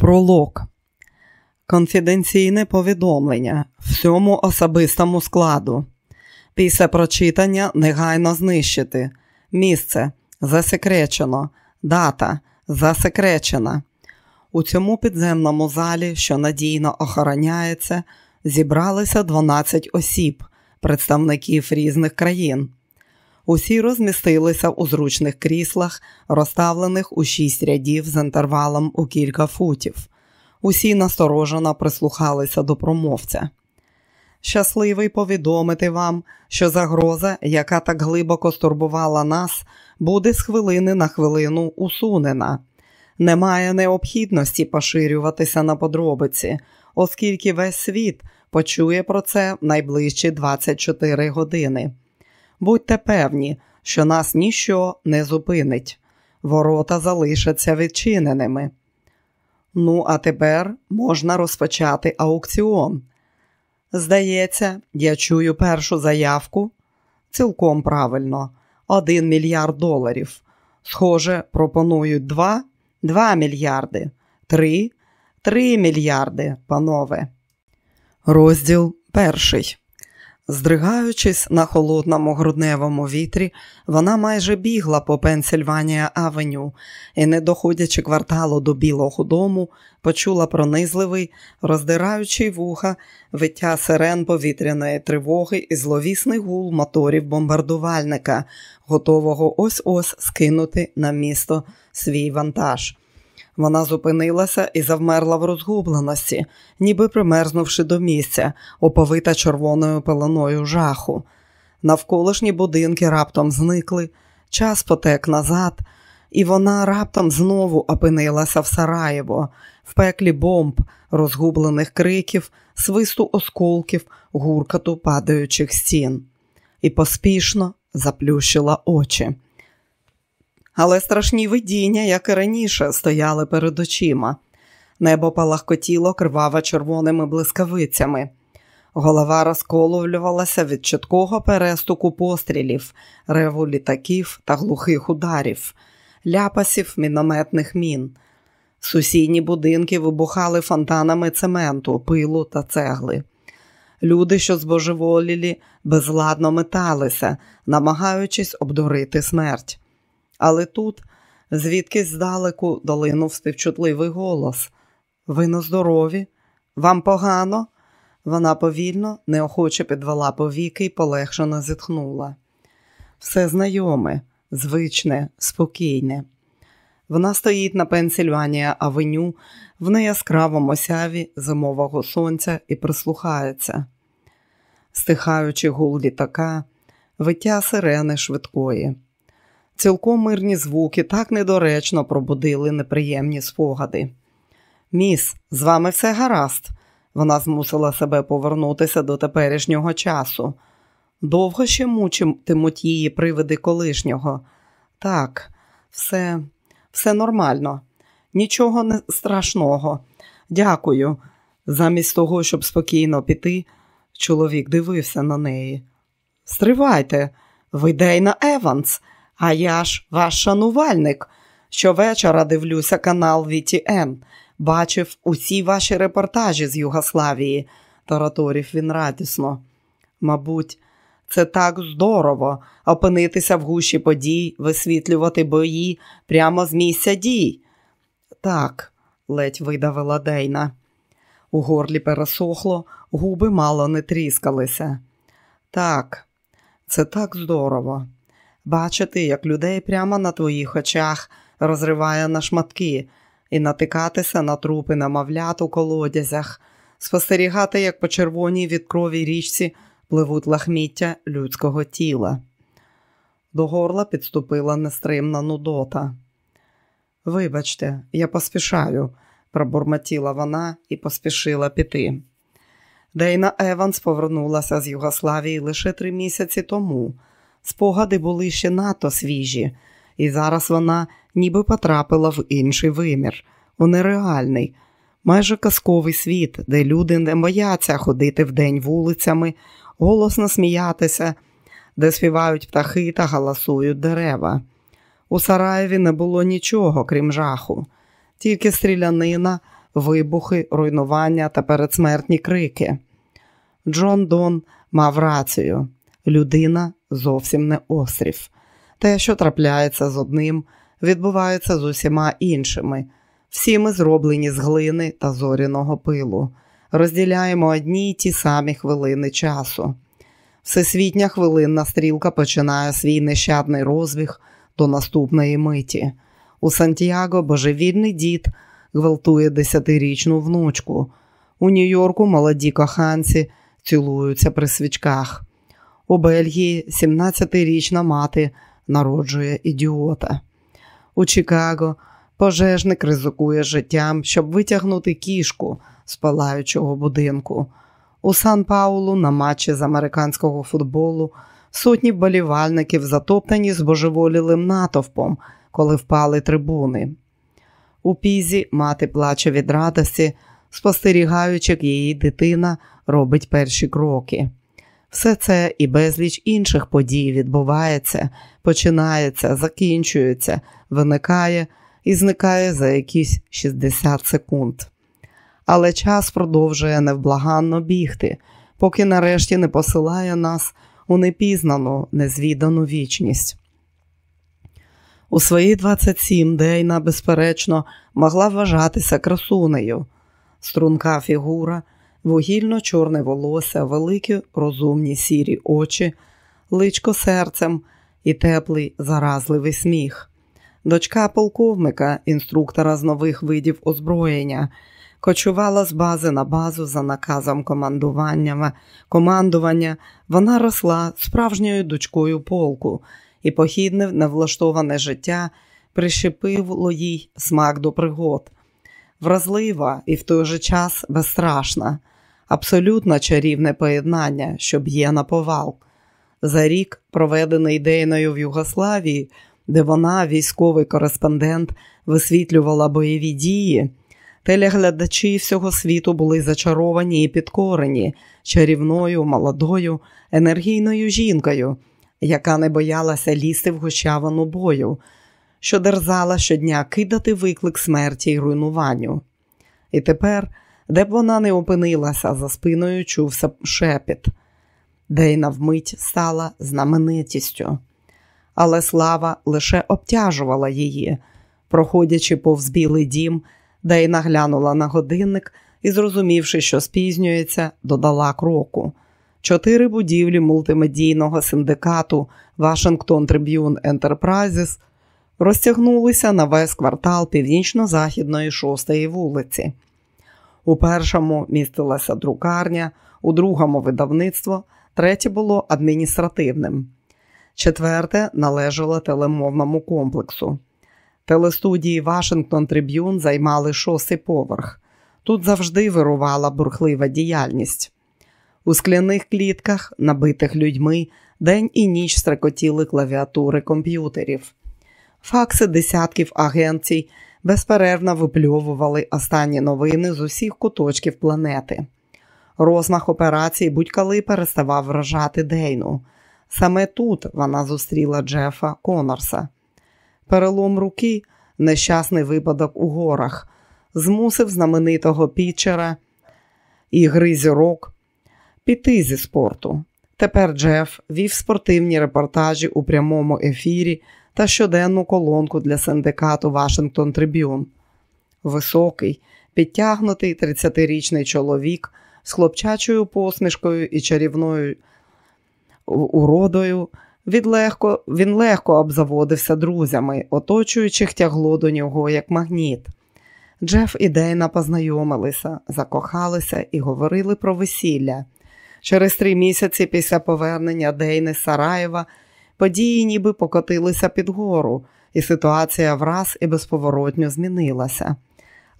Пролог. Конфіденційне повідомлення всьому особистому складу. Після прочитання негайно знищити. Місце засекречено. Дата засекречена. У цьому підземному залі, що надійно охороняється, зібралися 12 осіб, представників різних країн. Усі розмістилися у зручних кріслах, розставлених у шість рядів з інтервалом у кілька футів. Усі насторожено прислухалися до промовця. Щасливий повідомити вам, що загроза, яка так глибоко стурбувала нас, буде з хвилини на хвилину усунена. Немає необхідності поширюватися на подробиці, оскільки весь світ почує про це найближчі 24 години. Будьте певні, що нас ніщо не зупинить. Ворота залишаться відчиненими. Ну, а тепер можна розпочати аукціон. Здається, я чую першу заявку. Цілком правильно, один мільярд доларів. Схоже, пропонують два, два мільярди, три, три мільярди, панове. Розділ перший. Здригаючись на холодному грудневому вітрі, вона майже бігла по Пенсільванія Авеню і, не доходячи кварталу до Білого дому, почула пронизливий, роздираючий вуха, виття сирен повітряної тривоги і зловісний гул моторів бомбардувальника, готового ось ось скинути на місто свій вантаж. Вона зупинилася і завмерла в розгубленості, ніби примерзнувши до місця, оповита червоною пеленою жаху. Навколишні будинки раптом зникли, час потек назад, і вона раптом знову опинилася в Сараєво, в пеклі бомб, розгублених криків, свисту осколків, гуркоту падаючих стін, і поспішно заплющила очі але страшні видіння, як і раніше, стояли перед очима. Небо палахкотіло криваво червоними блискавицями. Голова розколовлювалася від чіткого перестуку пострілів, реву літаків та глухих ударів, ляпасів мінометних мін. Сусідні будинки вибухали фонтанами цементу, пилу та цегли. Люди, що збожеволілі, безладно металися, намагаючись обдурити смерть. Але тут, звідки здалеку, долинув співчутливий голос. Ви на здорові? Вам погано? Вона повільно, неохоче підвела повіки і полегшено зітхнула. Все знайоме, звичне, спокійне. Вона стоїть на Пенсільванія авеню в неяскравому сяві зимового сонця і прислухається, стихаючи гул літака, виття сирени швидкої. Цілком мирні звуки так недоречно пробудили неприємні спогади. Міс, з вами все гаразд. Вона змусила себе повернутися до теперішнього часу. Довго ще мучитимуть її привиди колишнього. Так, все, все нормально, нічого не страшного. Дякую. Замість того, щоб спокійно піти, чоловік дивився на неї. Стривайте, ви Дейна Еванс. А я ж ваш шанувальник. Щовечора дивлюся канал VTN. Бачив усі ваші репортажі з Югославії, тараторів він радісно. Мабуть, це так здорово опинитися в гущі подій, висвітлювати бої прямо з місця дій. Так, ледь видавила Дейна. У горлі пересохло, губи мало не тріскалися. Так, це так здорово бачити, як людей прямо на твоїх очах розриває на шматки, і натикатися на трупи намовлят у колодязях, спостерігати, як по червоній від крові річці пливуть лахміття людського тіла. До горла підступила нестримна нудота. Вибачте, я поспішаю, пробурмотіла вона і поспішила піти. Дейна Еванс повернулася з Югославії лише три місяці тому. Спогади були ще надто свіжі, і зараз вона ніби потрапила в інший вимір, у нереальний, майже казковий світ, де люди не бояться ходити вдень вулицями, голосно сміятися, де співають птахи та галасують дерева. У Сараєві не було нічого, крім жаху, тільки стрілянина, вибухи, руйнування та передсмертні крики. Джон Дон мав рацію людина зовсім не острів. Те, що трапляється з одним, відбувається з усіма іншими. Всі ми зроблені з глини та зоряного пилу, розділяємо одні й ті самі хвилини часу. Всесвітня хвилинна стрілка починає свій нещадний розбіг до наступної миті. У Сантьяго божевільний дід гвалтує десятирічну внучку. У Нью-Йорку молоді коханці цілуються при свічках. У Бельгії 17-річна мати народжує ідіота. У Чикаго пожежник ризикує життям, щоб витягнути кішку з палаючого будинку. У Сан Паулу на матчі з американського футболу сотні вболівальників затоптані збожеволілим натовпом, коли впали трибуни. У пізі мати плаче від радості, спостерігаючи, як її дитина робить перші кроки. Все це і безліч інших подій відбувається, починається, закінчується, виникає і зникає за якісь 60 секунд. Але час продовжує невблаганно бігти, поки нарешті не посилає нас у непізнану, незвідану вічність. У свої 27 Дейна, безперечно, могла вважатися красунею. Струнка фігура, вугільно-чорне волосся, великі розумні сірі очі, личко серцем і теплий заразливий сміх. Дочка полковника, інструктора з нових видів озброєння, кочувала з бази на базу за наказом командування. командування. Вона росла справжньою дочкою полку, і похідне невлаштоване життя прищепило їй смак до пригод. Вразлива і в той же час безстрашна, абсолютно чарівне поєднання, що б'є на повал. За рік, проведений Дейною в Югославії, де вона, військовий кореспондент, висвітлювала бойові дії, телеглядачі всього світу були зачаровані і підкорені чарівною, молодою, енергійною жінкою, яка не боялася лізти в гущавину бою, що дерзала щодня кидати виклик смерті й руйнуванню. І тепер, де б вона не опинилася, за спиною чувся шепіт. Дейна вмить стала знаменитістю. Але слава лише обтяжувала її. Проходячи повз білий дім, Дейна глянула на годинник і, зрозумівши, що спізнюється, додала кроку. Чотири будівлі мультимедійного синдикату Washington Tribune Enterprises розтягнулися на весь квартал північно-західної шостої вулиці. У першому містилася друкарня, у другому видавництво, третє було адміністративним. Четверте належало телемовному комплексу. Телестудії Вашингтон Триб'юн займали шостий поверх. Тут завжди вирувала бурхлива діяльність. У скляних клітках, набитих людьми, день і ніч стрекотіли клавіатури комп'ютерів. Факси десятків агенцій безперервно випльовували останні новини з усіх куточків планети. Розмах операції будь-коли переставав вражати Дейну. Саме тут вона зустріла Джефа Конорса. Перелом руки, нещасний випадок у горах, змусив знаменитого пітчера ігри зірок піти зі спорту. Тепер Джеф вів спортивні репортажі у прямому ефірі та щоденну колонку для синдикату Вашингтон Трибюн. Високий, підтягнутий 30-річний чоловік з хлопчачою посмішкою і чарівною уродою. Легко, він легко обзаводився друзями, оточуючих тягло до нього як магніт. Джеф і Дейна познайомилися, закохалися і говорили про весілля. Через три місяці після повернення Дейни Сараєва події ніби покотилися під гору, і ситуація враз і безповоротньо змінилася.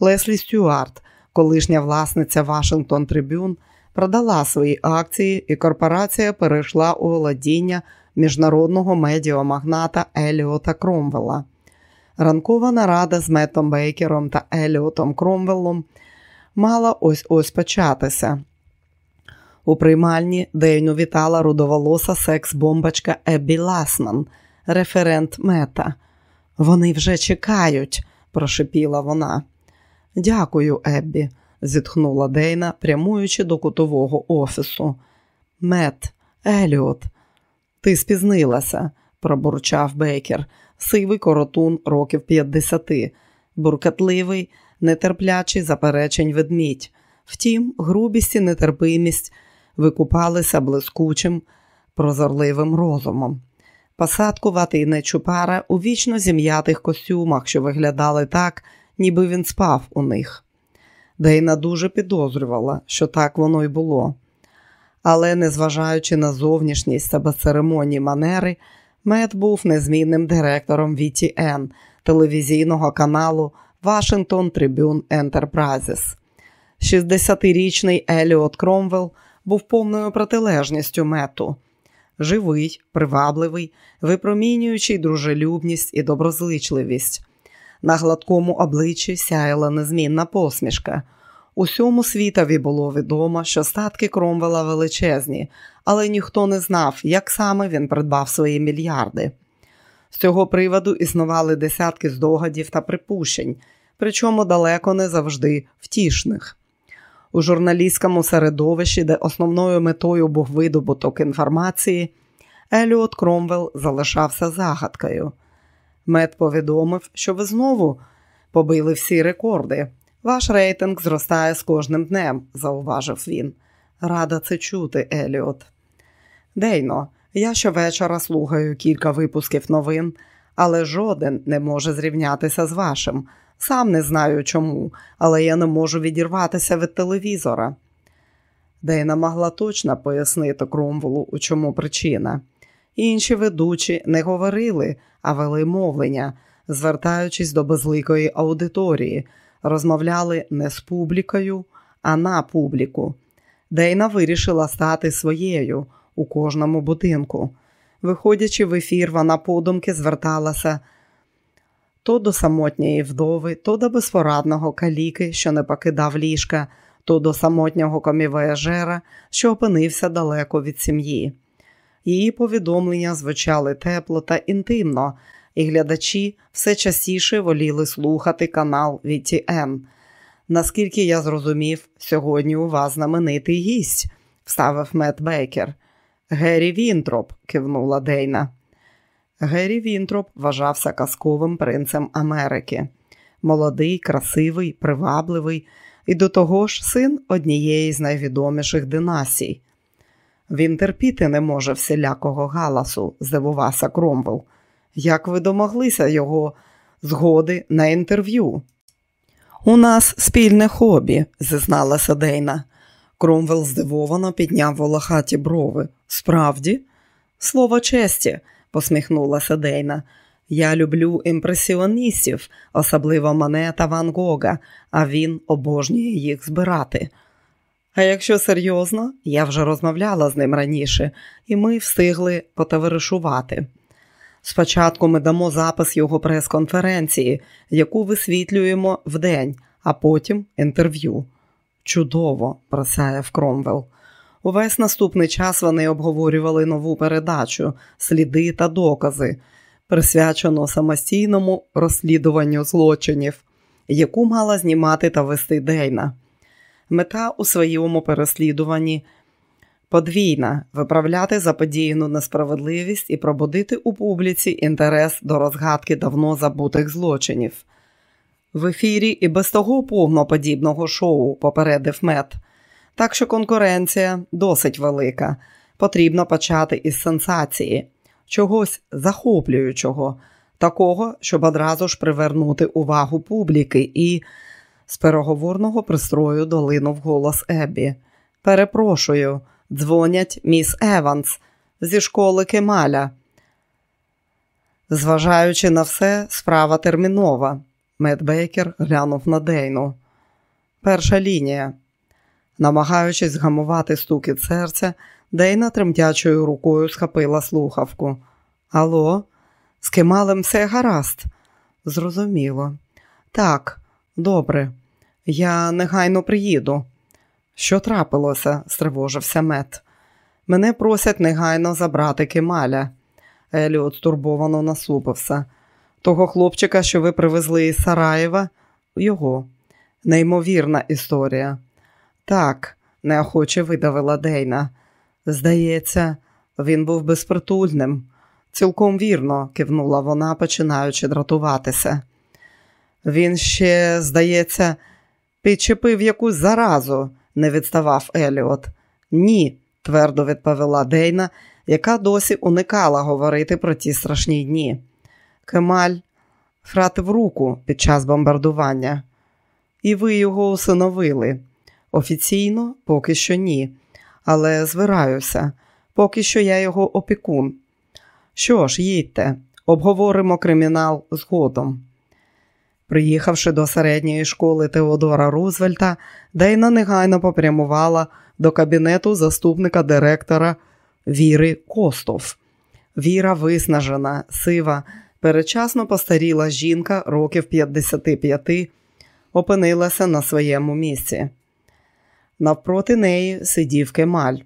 Леслі Стюарт, колишня власниця Вашингтон Трибюн, продала свої акції, і корпорація перейшла у володіння міжнародного медіамагната Еліота Кромвелла. Ранкова нарада з Метом Бейкером та Еліотом Кромвеллом мала ось ось початися. У приймальні Дейну вітала рудоволоса секс-бомбачка Еббі Ласман, референт мета. Вони вже чекають, прошепіла вона. Дякую, Еббі, зітхнула Дейна, прямуючи до кутового офісу. Мет, Еліот, ти спізнилася, пробурчав Бейкер, сивий коротун років п'ятдесяти, буркатливий, нетерплячий заперечень ведмідь. Втім, грубість і нетерпимість викупалися блискучим, прозорливим розумом. Посадкуватий нечупара у вічно зім'ятих костюмах, що виглядали так, ніби він спав у них. Дейна дуже підозрювала, що так воно й було. Але, незважаючи на зовнішність та безцеремонні манери, Мед був незмінним директором VTN, телевізійного каналу Washington Tribune Enterprises. 60-річний Еліот Кромвелл був повною протилежністю мету. Живий, привабливий, випромінюючий дружелюбність і доброзичливість. На гладкому обличчі сяяла незмінна посмішка. Усьому світові було відомо, що статки Кромвела величезні, але ніхто не знав, як саме він придбав свої мільярди. З цього приводу існували десятки здогадів та припущень, причому далеко не завжди втішних. У журналістському середовищі, де основною метою був видобуток інформації, Еліот Кромвел залишався загадкою. Мед повідомив, що ви знову побили всі рекорди. Ваш рейтинг зростає з кожним днем, зауважив він. Рада це чути, Еліот. Дейно, я щовечора слухаю кілька випусків новин, але жоден не може зрівнятися з вашим. Сам не знаю чому, але я не можу відірватися від телевізора. Дейна могла точно пояснити Кромвелу, у чому причина. Інші ведучі не говорили, а вели мовлення, звертаючись до безликої аудиторії, розмовляли не з публікою, а на публіку. Дейна вирішила стати своєю у кожному будинку. Виходячи в ефір, вона подумки зверталася то до самотньої вдови, то до безпорадного каліки, що не покидав ліжка, то до самотнього комівояжера, що опинився далеко від сім'ї. Її повідомлення звучали тепло та інтимно, і глядачі все частіше воліли слухати канал VTN. Наскільки я зрозумів, сьогодні у вас знаменитий гість, вставив Мет Бейкер. Геррі Вінтроп, кивнула Дейна. Геррі Вінтроп вважався казковим принцем Америки. Молодий, красивий, привабливий і до того ж син однієї з найвідоміших династій. Він терпіти не може всілякого галасу, здивувався Кромвел. Як ви домоглися його згоди на інтерв'ю? У нас спільне хобі, зізналася Дейна. Кромвел здивовано підняв волохаті брови. Справді, слово честі, посміхнулася Дейна. Я люблю імпресіоністів, особливо мене та Ван Гога, а він обожнює їх збирати. А якщо серйозно, я вже розмовляла з ним раніше, і ми встигли потоваришувати. Спочатку ми дамо запис його прес-конференції, яку висвітлюємо вдень, а потім інтерв'ю. Чудово, просяяв Кромвел. Увесь наступний час вони обговорювали нову передачу, сліди та докази, присвячену самостійному розслідуванню злочинів, яку мала знімати та вести Дейна. Мета у своєму переслідуванні подвійна виправляти заподіяну несправедливість і пробудити у публіці інтерес до розгадки давно забутих злочинів. В ефірі і без того повноподібного шоу попередив мед. Так що конкуренція досить велика. Потрібно почати із сенсації, чогось захоплюючого, такого, щоб одразу ж привернути увагу публіки і з переговорного пристрою долинув голос Еббі. Перепрошую, дзвонять міс Еванс зі школи Кемаля. Зважаючи на все, справа термінова. Мед Бейкер глянув на Дейну. Перша лінія. Намагаючись згамувати стукіт серця, Дейна тремтячою рукою схопила слухавку. Алло, з Кемалем все гаразд? Зрозуміло. Так, добре, я негайно приїду. Що трапилося? стривожився мет. Мене просять негайно забрати Кемаля. Еліот стурбовано насупився. Того хлопчика, що ви привезли із Сараєва, його. Неймовірна історія. Так, неохоче видавила Дейна. Здається, він був безпритульним. Цілком вірно, кивнула вона, починаючи дратуватися. Він ще, здається, підчепив якусь заразу, не відставав Еліот. Ні, твердо відповіла Дейна, яка досі уникала говорити про ті страшні дні. Кемаль втратив руку під час бомбардування, і ви його усиновили. Офіційно поки що ні, але звираюся, поки що я його опікун. Що ж, їдьте, обговоримо кримінал згодом. Приїхавши до середньої школи Теодора Рузвельта, Дейна негайно попрямувала до кабінету заступника директора Віри Костов. Віра виснажена, сива, перечасно постаріла жінка років 55, опинилася на своєму місці. Навпроти неї сидів кемаль.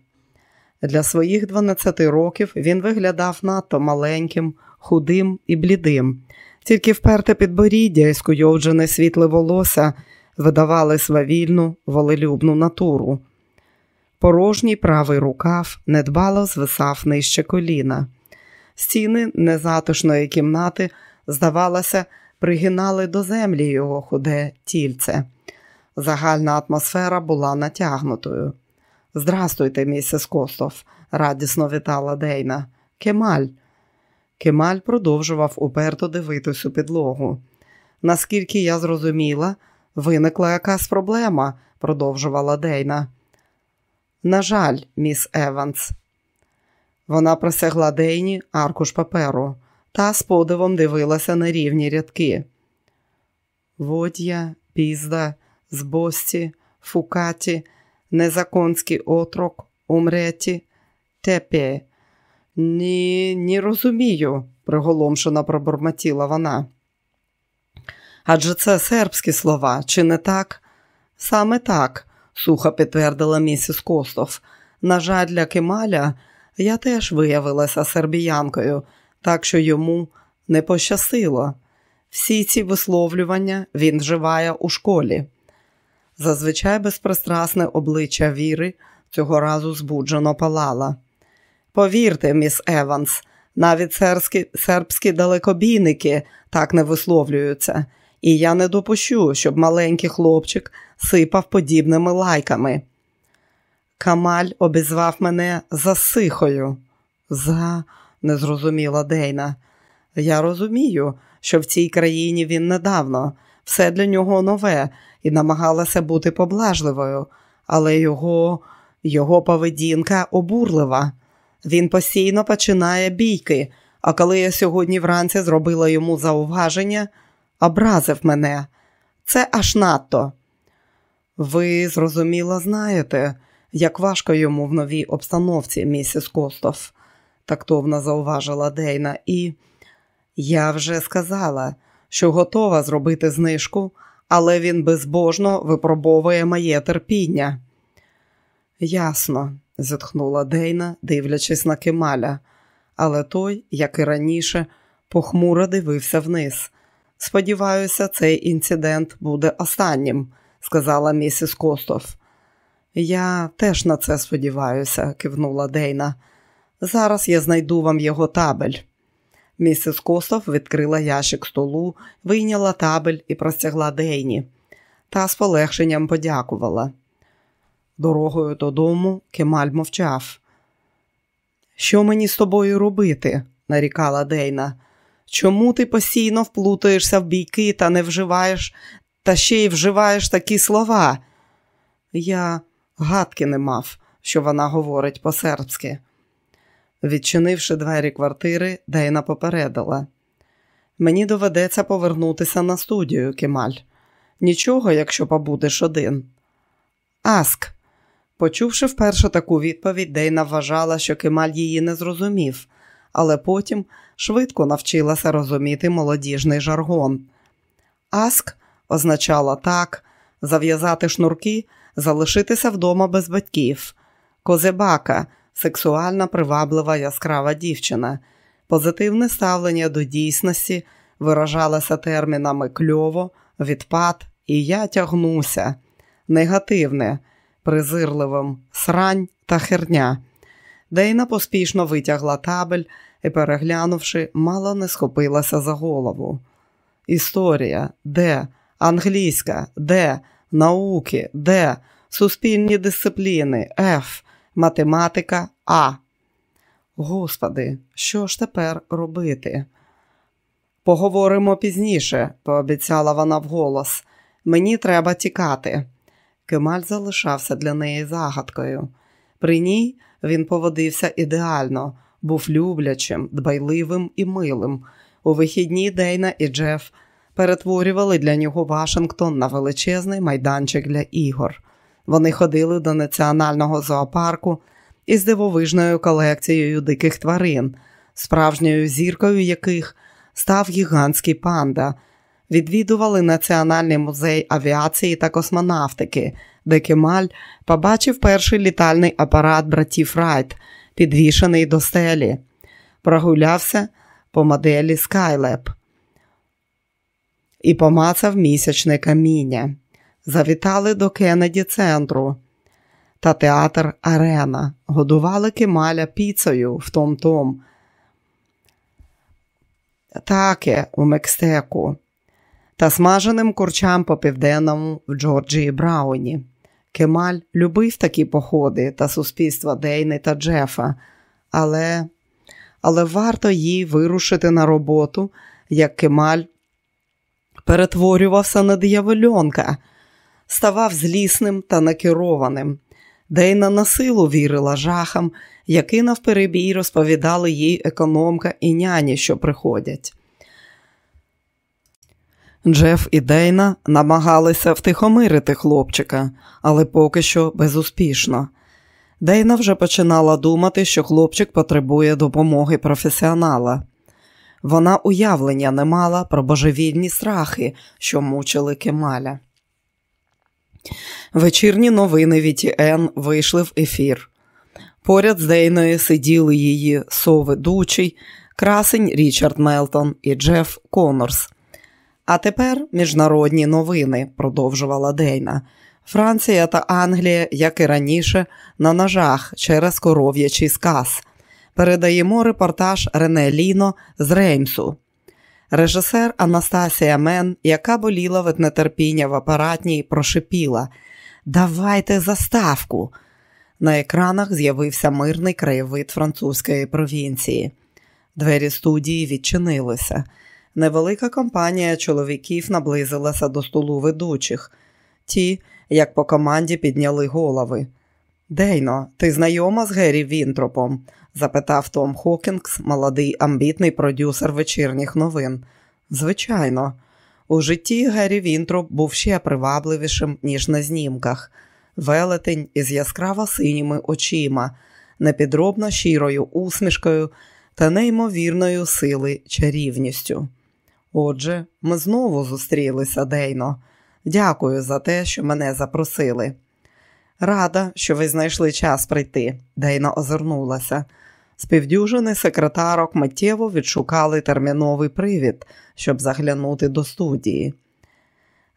Для своїх 12 років він виглядав надто маленьким, худим і блідим. Тільки вперте підборіддя і скуйовджене світле волосся видавали свавільну, волелюбну натуру. Порожній правий рукав недбало звисав нижче коліна. Стіни незатишної кімнати, здавалося, пригинали до землі його худе тільце. Загальна атмосфера була натягнутою. Здрастуйте, місіс Костов, радісно вітала Дейна. Кемаль. Кемаль продовжував уперто дивитись у підлогу. Наскільки я зрозуміла, виникла якась проблема, продовжувала Дейна. На жаль, міс Еванс. Вона просягла Дейні аркуш паперу та з подивом дивилася на рівні рядки. Водя, пізда, збості, фукаті, незаконський отрок, умреті, тепе. Ні, не розумію, приголомшено пробормотіла вона. Адже це сербські слова, чи не так? Саме так, сухо підтвердила місіс Костов. На жаль, для Кемаля я теж виявилася сербіянкою, так що йому не пощастило. Всі ці висловлювання він вживає у школі. Зазвичай безпристрасне обличчя Віри цього разу збуджено палала. Повірте, міс Еванс, навіть сербські, сербські далекобійники так не висловлюються, і я не допущу, щоб маленький хлопчик сипав подібними лайками. Камаль обізвав мене засихою. За, незрозуміла Дейна. Я розумію, що в цій країні він недавно, все для нього нове і намагалася бути поблажливою, але його, його поведінка обурлива. Він постійно починає бійки, а коли я сьогодні вранці зробила йому зауваження, образив мене. Це аж надто. Ви, зрозуміло, знаєте, як важко йому в новій обстановці, місіс Костов, тактовно зауважила Дейна, і я вже сказала, що готова зробити знижку, але він безбожно випробовує моє терпіння. Ясно, зітхнула Дейна, дивлячись на Кемаля, але той, як і раніше, похмуро дивився вниз. Сподіваюся, цей інцидент буде останнім, сказала місіс Костов. Я теж на це сподіваюся, кивнула Дейна. Зараз я знайду вам його табель. Місіс Костов відкрила ящик столу, вийняла табель і простягла Дейні. Та з полегшенням подякувала. Дорогою додому Кемаль мовчав. Що мені з тобою робити? нарікала Дейна. Чому ти постійно вплутаєшся в бійки та не вживаєш, та ще й вживаєш такі слова? Я гадки не мав, що вона говорить по-сербськи. Відчинивши двері квартири, Дейна попередила. Мені доведеться повернутися на студію, Кемаль. Нічого, якщо побудеш один. Аск. Почувши вперше таку відповідь, Дейна вважала, що Кемаль її не зрозумів, але потім швидко навчилася розуміти молодіжний жаргон. Аск означало так, зав'язати шнурки, залишитися вдома без батьків, козебака сексуальна, приваблива, яскрава дівчина. Позитивне ставлення до дійсності виражалося термінами кльово, відпад, і я тягнуся. Негативне, презирливим срань та херня. Дейна поспішно витягла табель і, переглянувши, мало не схопилася за голову. Історія, де? Англійська, де? Науки, де? Суспільні дисципліни, Ф, математика А. Господи, що ж тепер робити? Поговоримо пізніше, пообіцяла вона вголос. Мені треба тікати. Кемаль залишався для неї загадкою. При ній він поводився ідеально, був люблячим, дбайливим і милим. У вихідні Дейна і Джеф перетворювали для нього Вашингтон на величезний майданчик для ігор. Вони ходили до національного зоопарку із дивовижною колекцією диких тварин, справжньою зіркою яких став гігантський панда. Відвідували Національний музей авіації та космонавтики, де Кемаль побачив перший літальний апарат братів Райт, підвішений до стелі. Прогулявся по моделі Skylab і помацав місячне каміння. Завітали до Кеннеді центру. Та театр Арена, годували Кемаля піцею в Том-Том, таке у Мекстеку. Та смаженим курчам по південному в Джорджії Брауні. Кемаль любив такі походи та суспільства Дейни та Джефа, але але варто їй вирушити на роботу, як Кемаль перетворювався на диявольонка, ставав злісним та накерованим. Дейна на силу вірила жахам, які навперебій розповідали їй економка і няні, що приходять. Джеф і Дейна намагалися втихомирити хлопчика, але поки що безуспішно. Дейна вже починала думати, що хлопчик потребує допомоги професіонала. Вона уявлення не мала про божевільні страхи, що мучили Кемаля. Вечірні новини ВТН вийшли в ефір. Поряд з Дейною сиділи її соведучий, красень Річард Мелтон і Джеф Конорс. А тепер міжнародні новини, продовжувала Дейна. Франція та Англія, як і раніше, на ножах через коров'ячий сказ. Передаємо репортаж Рене Ліно з Реймсу. Режисер Анастасія Мен, яка боліла від нетерпіння в апаратній, прошипіла Давайте заставку. На екранах з'явився мирний краєвид французької провінції. Двері студії відчинилися. Невелика компанія чоловіків наблизилася до столу ведучих. Ті, як по команді, підняли голови. Дейно, ти знайома з Геррі Вінтропом? Запитав Том Хокінгс, молодий амбітний продюсер вечірніх новин. Звичайно, у житті Геррі Вінтроп був ще привабливішим, ніж на знімках. Велетень із яскраво синіми очима, непідробно щирою усмішкою та неймовірною сили чарівністю. Отже, ми знову зустрілися, Дейно. Дякую за те, що мене запросили. Рада, що ви знайшли час прийти, Дейна озирнулася. З півдюжини секретарок миттєво відшукали терміновий привід, щоб заглянути до студії.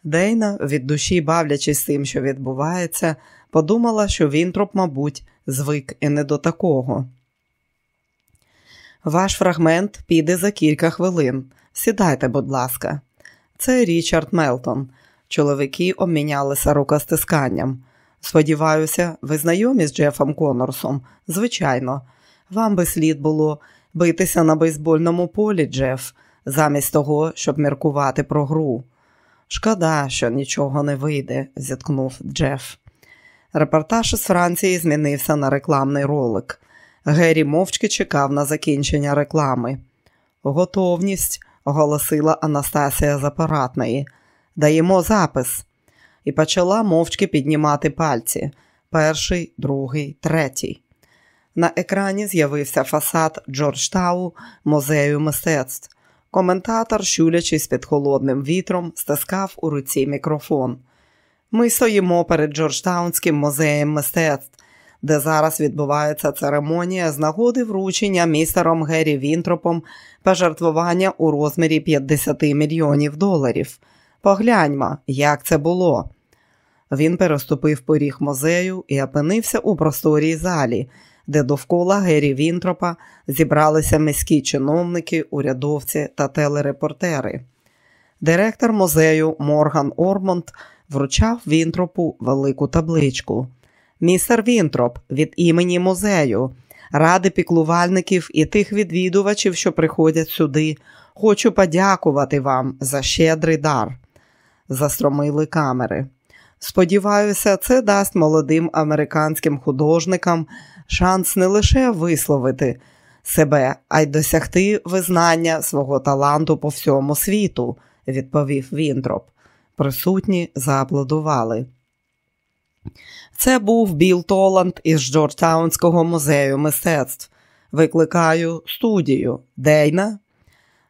Дейна, від душі бавлячись тим, що відбувається, подумала, що Вінтроп, мабуть, звик і не до такого. Ваш фрагмент піде за кілька хвилин. Сідайте, будь ласка, це Річард Мелтон. Чоловіки обмінялися рукостисканням. Сподіваюся, ви знайомі з Джефом Конорсом? Звичайно, вам би слід було битися на бейсбольному полі, Джеф, замість того, щоб міркувати про гру. Шкода, що нічого не вийде, зіткнув Джеф. Репортаж із Франції змінився на рекламний ролик. Геррі мовчки чекав на закінчення реклами. Готовність, оголосила Анастасія з апаратної. Даємо запис. І почала мовчки піднімати пальці. Перший, другий, третій. На екрані з'явився фасад Джорджтау музею мистецтв. Коментатор, щулячись під холодним вітром, стискав у руці мікрофон. Ми стоїмо перед Джорджтаунським музеєм мистецтв, де зараз відбувається церемонія з нагоди вручення містером Геррі Вінтропом пожертвування у розмірі 50 мільйонів доларів. Погляньмо, як це було. Він переступив поріг музею і опинився у просторій залі, де довкола Гері Вінтропа зібралися міські чиновники, урядовці та телерепортери. Директор музею Морган Ормонд вручав Вінтропу велику табличку. Містер Вінтроп від імені музею, ради піклувальників і тих відвідувачів, що приходять сюди, хочу подякувати вам за щедрий дар. Застромили камери. Сподіваюся, це дасть молодим американським художникам шанс не лише висловити себе, а й досягти визнання свого таланту по всьому світу, відповів Вінтроп. Присутні зааплодували. Це був Біл Толанд із Джорджтаунського музею мистецтв. Викликаю студію. Дейна?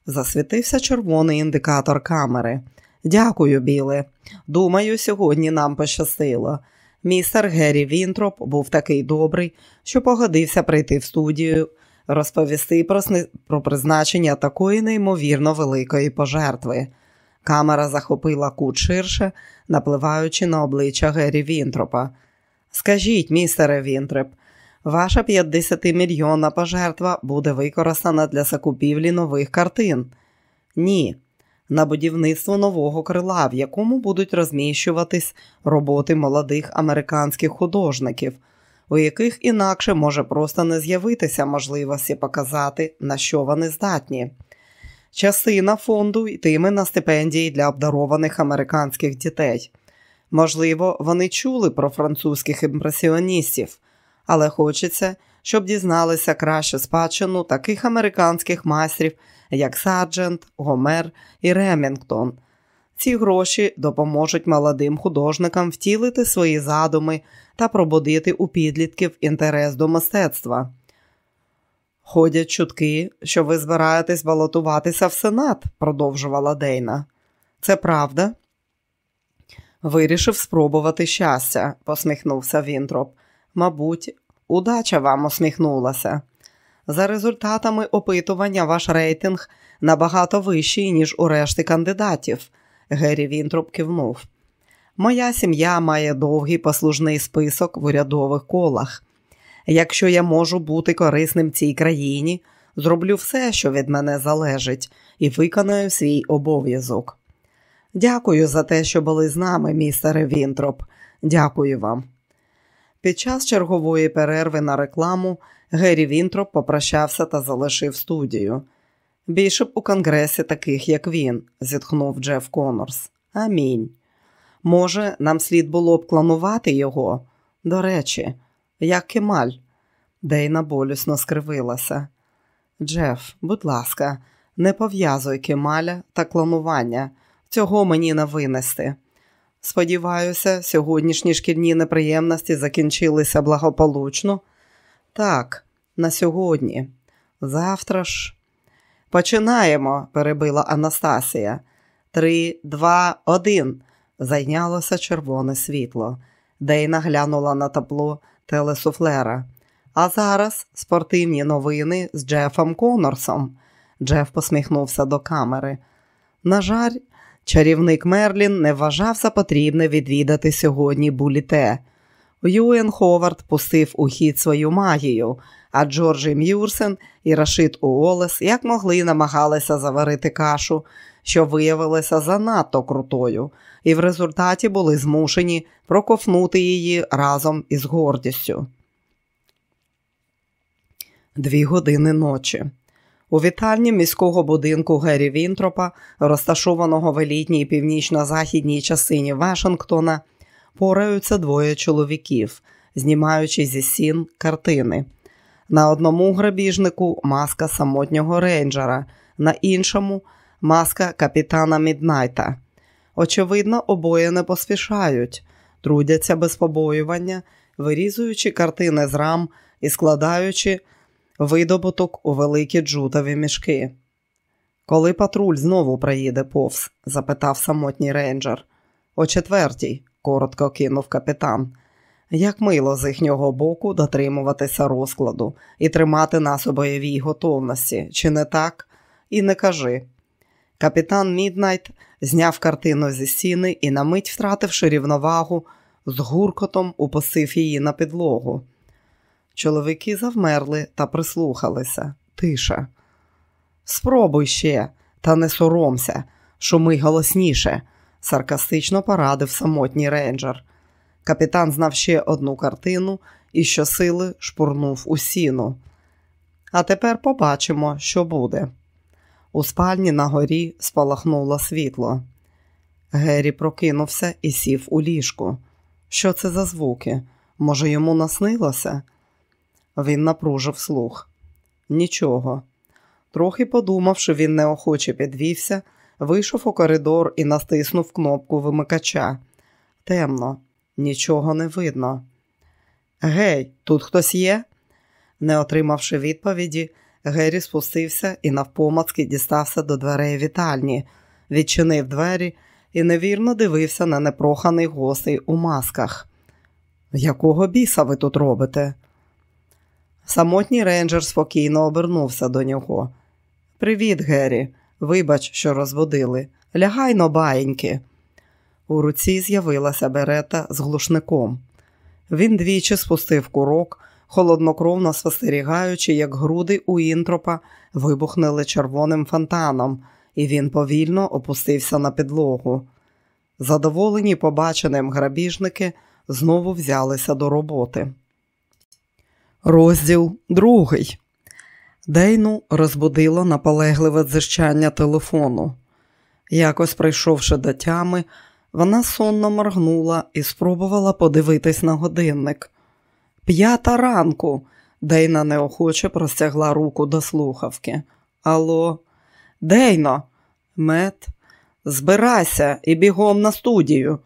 Засвітився червоний індикатор камери. Дякую, Біле. Думаю, сьогодні нам пощастило. Містер Геррі Вінтроп був такий добрий, що погодився прийти в студію, розповісти про, сни... про призначення такої неймовірно великої пожертви. Камера захопила кут ширше, напливаючи на обличчя Геррі Вінтропа. Скажіть, містере Вінтроп, ваша 50-мільйонна пожертва буде використана для закупівлі нових картин? Ні на будівництво нового крила, в якому будуть розміщуватись роботи молодих американських художників, у яких інакше може просто не з'явитися можливості показати, на що вони здатні. Частина фонду йтиме на стипендії для обдарованих американських дітей. Можливо, вони чули про французьких імпресіоністів, але хочеться, щоб дізналися краще спадщину таких американських майстрів, як Сарджент, Гомер і Ремінгтон. Ці гроші допоможуть молодим художникам втілити свої задуми та пробудити у підлітків інтерес до мистецтва. Ходять чутки, що ви збираєтесь балотуватися в Сенат, продовжувала Дейна. Це правда? Вирішив спробувати щастя, посміхнувся Вінтроп. Мабуть, удача вам усміхнулася. За результатами опитування ваш рейтинг набагато вищий, ніж у решти кандидатів. Геррі Вінтроп кивнув. Моя сім'я має довгий послужний список в урядових колах. Якщо я можу бути корисним цій країні, зроблю все, що від мене залежить, і виконаю свій обов'язок. Дякую за те, що були з нами, містере Вінтроп. Дякую вам. Під час чергової перерви на рекламу Геррі Вінтроп попрощався та залишив студію. Більше б у конгресі таких, як він, зітхнув Джеф Конорс. Амінь. Може, нам слід було б клонувати його? До речі, як Кемаль. Дейна болісно скривилася. Джеф, будь ласка, не пов'язуй Кемаля та кланування. Цього мені не винести. Сподіваюся, сьогоднішні шкільні неприємності закінчилися благополучно. Так, на сьогодні. Завтра ж. Починаємо, перебила Анастасія. Три, два, один. Зайнялося червоне світло. Дейна глянула на табло телесуфлера. А зараз спортивні новини з Джефом Конорсом. Джеф посміхнувся до камери. На жаль, чарівник Мерлін не вважав за потрібне відвідати сьогодні Буллітс. Юен Ховард пустив у хід свою магію, а Джорджі М'юрсен і Рашид Уолес як могли намагалися заварити кашу, що виявилася занадто крутою, і в результаті були змушені проковнути її разом із гордістю. Дві години ночі. У вітальні міського будинку Геррі Вінтропа, розташованого в елітній північно-західній частині Вашингтона, пораються двоє чоловіків, знімаючи зі сін картини. На одному грабіжнику маска самотнього рейнджера, на іншому маска капітана Міднайта. Очевидно, обоє не поспішають, трудяться без побоювання, вирізуючи картини з рам і складаючи видобуток у великі джутові мішки. Коли патруль знову приїде повз? запитав самотній рейнджер. О четвертій, коротко кинув капітан. Як мило з їхнього боку дотримуватися розкладу і тримати нас у бойовій готовності, чи не так? І не кажи. Капітан Міднайт зняв картину зі стіни і, на мить втративши рівновагу, з гуркотом упосив її на підлогу. Чоловіки завмерли та прислухалися. Тиша. Спробуй ще, та не соромся, шуми голосніше, саркастично порадив самотній рейнджер. Капітан знав ще одну картину і щосили шпурнув у сіну. А тепер побачимо, що буде. У спальні на горі спалахнуло світло. Геррі прокинувся і сів у ліжку. Що це за звуки? Може, йому наснилося? Він напружив слух. Нічого. Трохи подумавши, він неохоче підвівся, вийшов у коридор і настиснув кнопку вимикача. Темно, нічого не видно. Гей, тут хтось є? Не отримавши відповіді, Геррі спустився і навпомацки дістався до дверей вітальні, відчинив двері і невірно дивився на непроханий гостей у масках. Якого біса ви тут робите? Самотній рейнджер спокійно обернувся до нього. Привіт, Геррі. Вибач, що розбудили. Лягай но, баєньки. У руці з'явилася берета з глушником. Він двічі спустив курок, холоднокровно спостерігаючи, як груди у інтропа вибухнули червоним фонтаном, і він повільно опустився на підлогу. Задоволені побаченим грабіжники знову взялися до роботи. Розділ другий. Дейну розбудило наполегливе дзижчання телефону. Якось прийшовши до тями, вона сонно моргнула і спробувала подивитись на годинник. П'ята ранку. Дейна неохоче простягла руку до слухавки. Алло, Дейно, мет, збирайся і бігом на студію.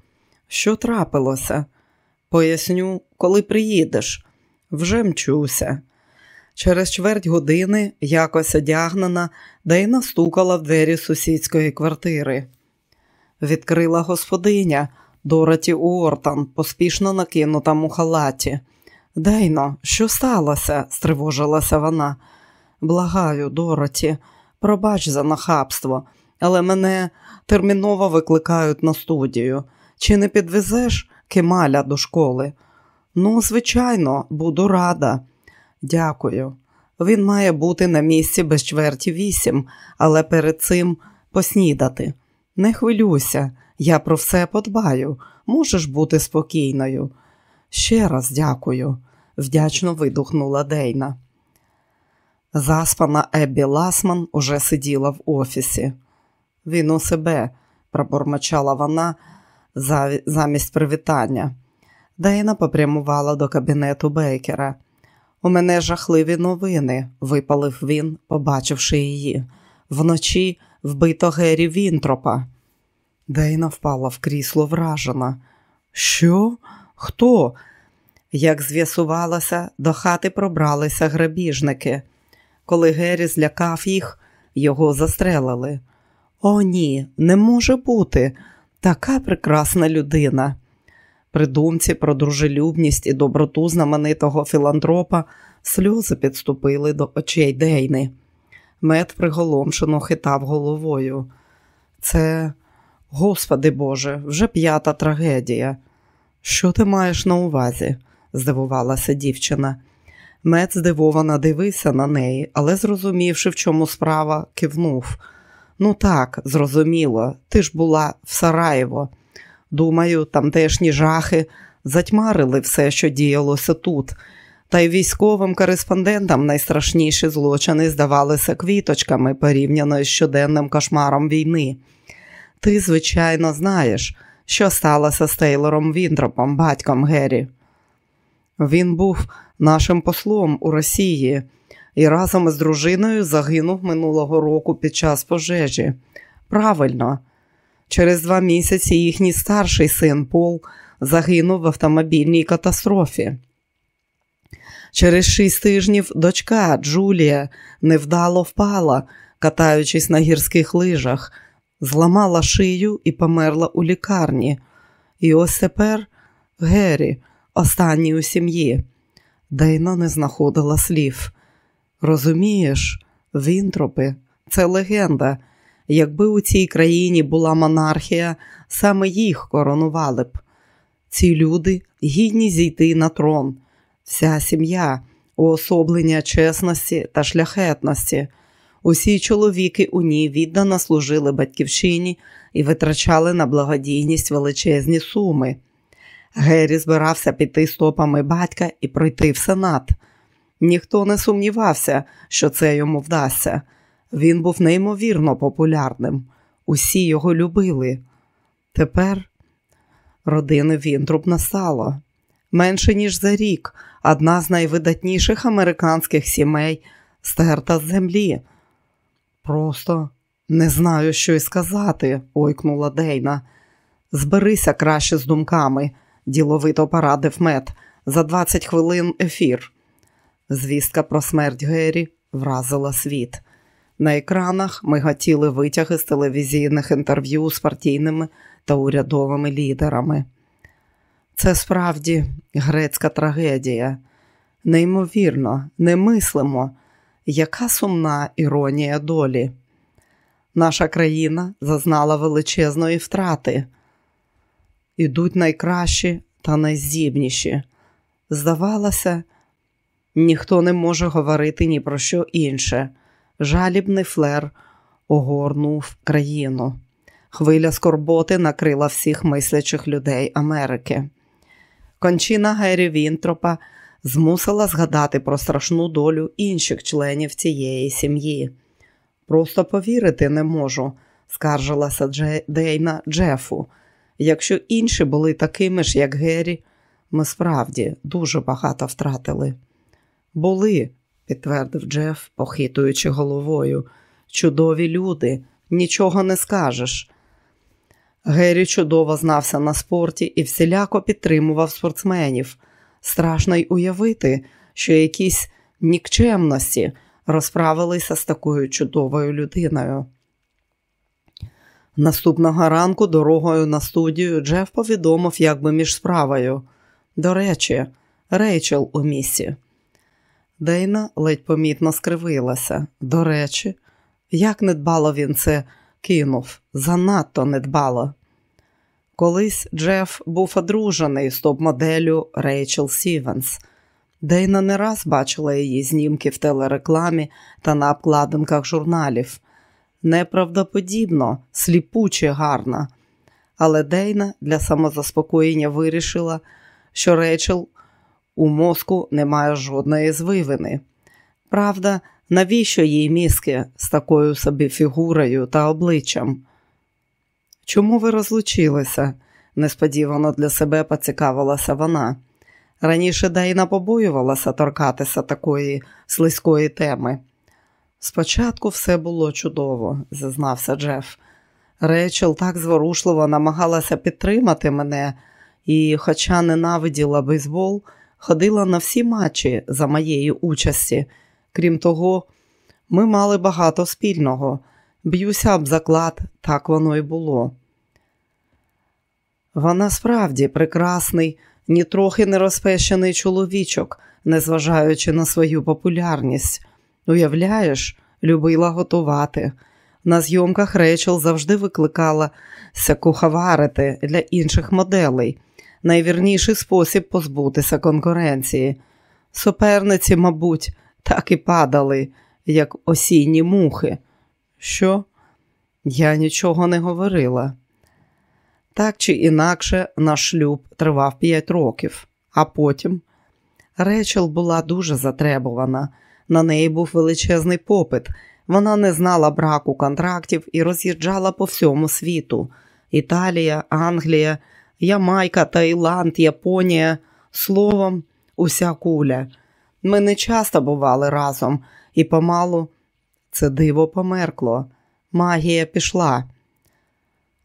Що трапилося? Поясню, коли приїдеш. Вже мчуся. Через чверть години, якось одягнена, Дейна стукала в двері сусідської квартири. Відкрила господиня Дороті Уортон, поспішно накинута у халаті. Дейно, що сталося? стривожилася вона. Благаю, Дороті, пробач за нахабство, але мене терміново викликають на студію. Чи не підвезеш Кемаля до школи? Ну, звичайно, буду рада. Дякую. Він має бути на місці без чверті вісім, але перед цим поснідати. Не хвилюйся, я про все подбаю. Можеш бути спокійною. Ще раз дякую, вдячно видухнула Дейна. Заспана Еббі Ласман уже сиділа в офісі. Він у себе, пробормочала вона замість привітання. Дейна попрямувала до кабінету Бейкера. У мене жахливі новини, випалив він, побачивши її. Вночі вбито Гері Вінтропа. Дейна впала в крісло вражена. Що? Хто? Як з'ясувалося, до хати пробралися грабіжники. Коли Гері злякав їх, його застрелили. О, ні, не може бути. Така прекрасна людина. При думці про дружелюбність і доброту знаменитого філантропа сльози підступили до очей Дейни. Мед приголомшено хитав головою. Це, Господи Боже, вже п'ята трагедія. Що ти маєш на увазі? здивувалася дівчина. Мед здивовано дивився на неї, але, зрозумівши, в чому справа, кивнув. Ну так, зрозуміло, ти ж була в Сараєво. Думаю, тамтешні жахи затьмарили все, що діялося тут, та й військовим кореспондентам найстрашніші злочини здавалися квіточками порівняно з щоденним кошмаром війни. Ти, звичайно, знаєш, що сталося з Тейлором Вінтропом, батьком Геррі. Він був нашим послом у Росії і разом із дружиною загинув минулого року під час пожежі. Правильно, через два місяці їхній старший син Пол загинув в автомобільній катастрофі. Через шість тижнів дочка Джулія невдало впала, катаючись на гірських лижах, зламала шию і померла у лікарні. І ось тепер Геррі, останній у сім'ї. Дейна не знаходила слів. Розумієш, Вінтропи це легенда. Якби у цій країні була монархія, саме їх коронували б. Ці люди гідні зійти на трон, вся сім'я, уособлення чесності та шляхетності. Усі чоловіки у ній віддано служили батьківщині і витрачали на благодійність величезні суми. Геррі збирався піти стопами батька і пройти в сенат. Ніхто не сумнівався, що це йому вдасться. Він був неймовірно популярним. Усі його любили. Тепер родини Вінтруп настало. Менше ніж за рік одна з найвидатніших американських сімей стерта з землі. Просто не знаю, що й сказати, ойкнула Дейна. Зберися краще з думками, діловито порадив мед. За 20 хвилин ефір. Звістка про смерть Гері вразила світ. На екранах миготіли витяги з телевізійних інтерв'ю з партійними та урядовими лідерами. Це справді грецька трагедія. Неймовірно, немислимо, яка сумна іронія долі. Наша країна зазнала величезної втрати. Ідуть найкращі та найздібніші. Здавалося, ніхто не може говорити ні про що інше. Жалібний флер огорнув країну. Хвиля скорботи накрила всіх мислячих людей Америки. Кончина Гері Вінтропа змусила згадати про страшну долю інших членів цієї сім'ї. Просто повірити не можу, скаржилася Дейна Джефу. Якщо інші були такими ж, як Гері, ми справді дуже багато втратили. Були, підтвердив Джеф, похитуючи головою. Чудові люди, нічого не скажеш. Гері чудово знався на спорті і всіляко підтримував спортсменів. Страшно й уявити, що якісь нікчемності розправилися з такою чудовою людиною. Наступного ранку дорогою на студію Джеф повідомив, як би між справою. До речі, Рейчел у місці. Дейна ледь помітно скривилася. До речі, як недбало він це кинув, занадто недбало. Колись Джеф був одружений з топ-моделлю Рейчел Сівенс. Дейна не раз бачила її знімки в телерекламі та на обкладинках журналів. Неправдоподібно, сліпуче гарна. Але Дейна для самозаспокоєння вирішила, що Рейчел у мозку немає жодної звивини. Правда, навіщо їй мізки з такою собі фігурою та обличчям? Чому ви розлучилися? несподівано для себе поцікавилася вона. Раніше Дейна побоювалася торкатися такої слизької теми. Спочатку все було чудово, зазнався Джеф. Речел так зворушливо намагалася підтримати мене і, хоча ненавиділа бейсбол, ходила на всі матчі за моєї участі. Крім того, ми мали багато спільного. Б'юся об заклад, так воно й було. Вона справді прекрасний, нітрохи не розпещений чоловічок, незважаючи на свою популярність. Уявляєш, любила готувати. На зйомках Рейчел завжди викликалася куховарити для інших моделей. Найвірніший спосіб позбутися конкуренції. Суперниці, мабуть, так і падали, як осінні мухи. Що? Я нічого не говорила. Так чи інакше, наш шлюб тривав п'ять років, а потім Речел була дуже затребувана. На неї був величезний попит. Вона не знала браку контрактів і роз'їжджала по всьому світу: Італія, Англія, Ямайка, Таїланд, Японія. Словом, уся куля. Ми не часто бували разом, і помалу це диво померкло. Магія пішла.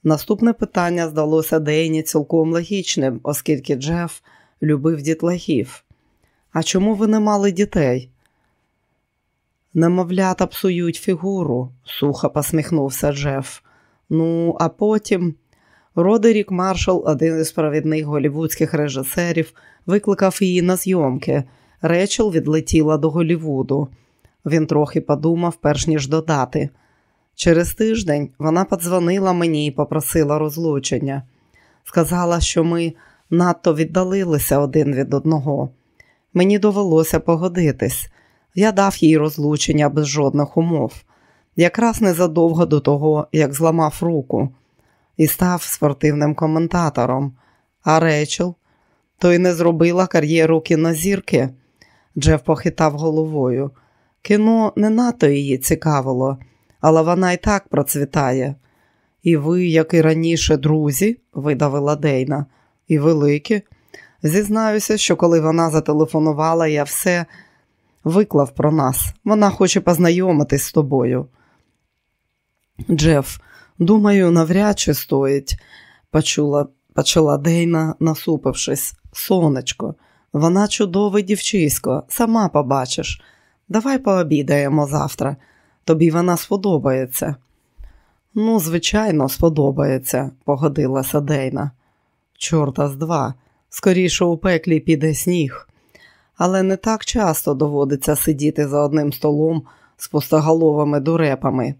Наступне питання здалося Дейні цілком логічним, оскільки Джеф любив дітлахів. А чому ви не мали дітей? Немовлята псують фігуру, сухо посміхнувся Джеф. Ну, а потім Родерік Маршал, один із провідних голівудських режисерів, викликав її на зйомки. Речел відлетіла до Голівуду. Він трохи подумав, перш ніж додати. Через тиждень вона подзвонила мені і попросила розлучення. Сказала, що ми надто віддалилися один від одного. Мені довелося погодитись. Я дав їй розлучення без жодних умов, якраз незадовго до того, як зламав руку, і став спортивним коментатором. А Рейчел, то й не зробила кар'єру кінозірки. Джеф похитав головою. Кіно не надто її цікавило, але вона і так процвітає. І ви, як і раніше, друзі, видавила Дейна, і великі. Зізнаюся, що коли вона зателефонувала, я все виклав про нас. Вона хоче познайомитись з тобою. Джеф, думаю, навряд чи стоїть, почула, почала Дейна, насупившись. Сонечко, вона чудове дівчисько, сама побачиш. Давай пообідаємо завтра. Тобі вона сподобається. Ну, звичайно, сподобається, погодилася Дейна. Чорта з два. Скоріше у пеклі піде сніг. Але не так часто доводиться сидіти за одним столом з пустоголовими дурепами.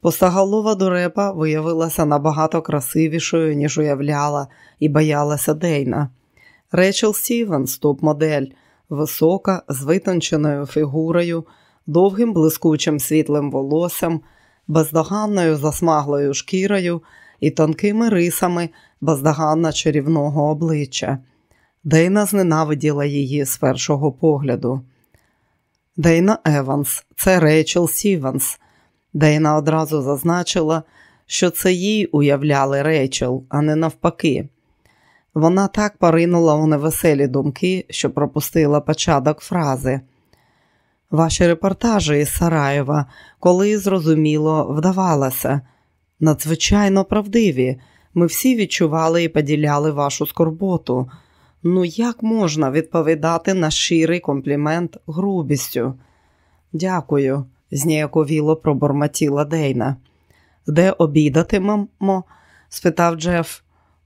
Пустоголова дурепа виявилася набагато красивішою, ніж уявляла і боялася Дейна. Рейчел Стівенс, топ-модель, висока, з витонченою фігурою, довгим блискучим світлим волоссям, бездоганною засмаглою шкірою і тонкими рисами бездоганно чарівного обличчя. Дейна зненавиділа її з першого погляду. Дейна Еванс, це Рейчел Стівенс. Дейна одразу зазначила, що це їй уявляли Рейчел, а не навпаки. Вона так поринула у невеселі думки, що пропустила початок фрази. Ваші репортажі із Сараєва, коли зрозуміло, вдавалося. Надзвичайно правдиві. Ми всі відчували і поділяли вашу скорботу. Ну, як можна відповідати на щирий комплімент грубістю? Дякую, зніяковіло пробормотіла Дейна. Де обідатимемо? спитав Джеф.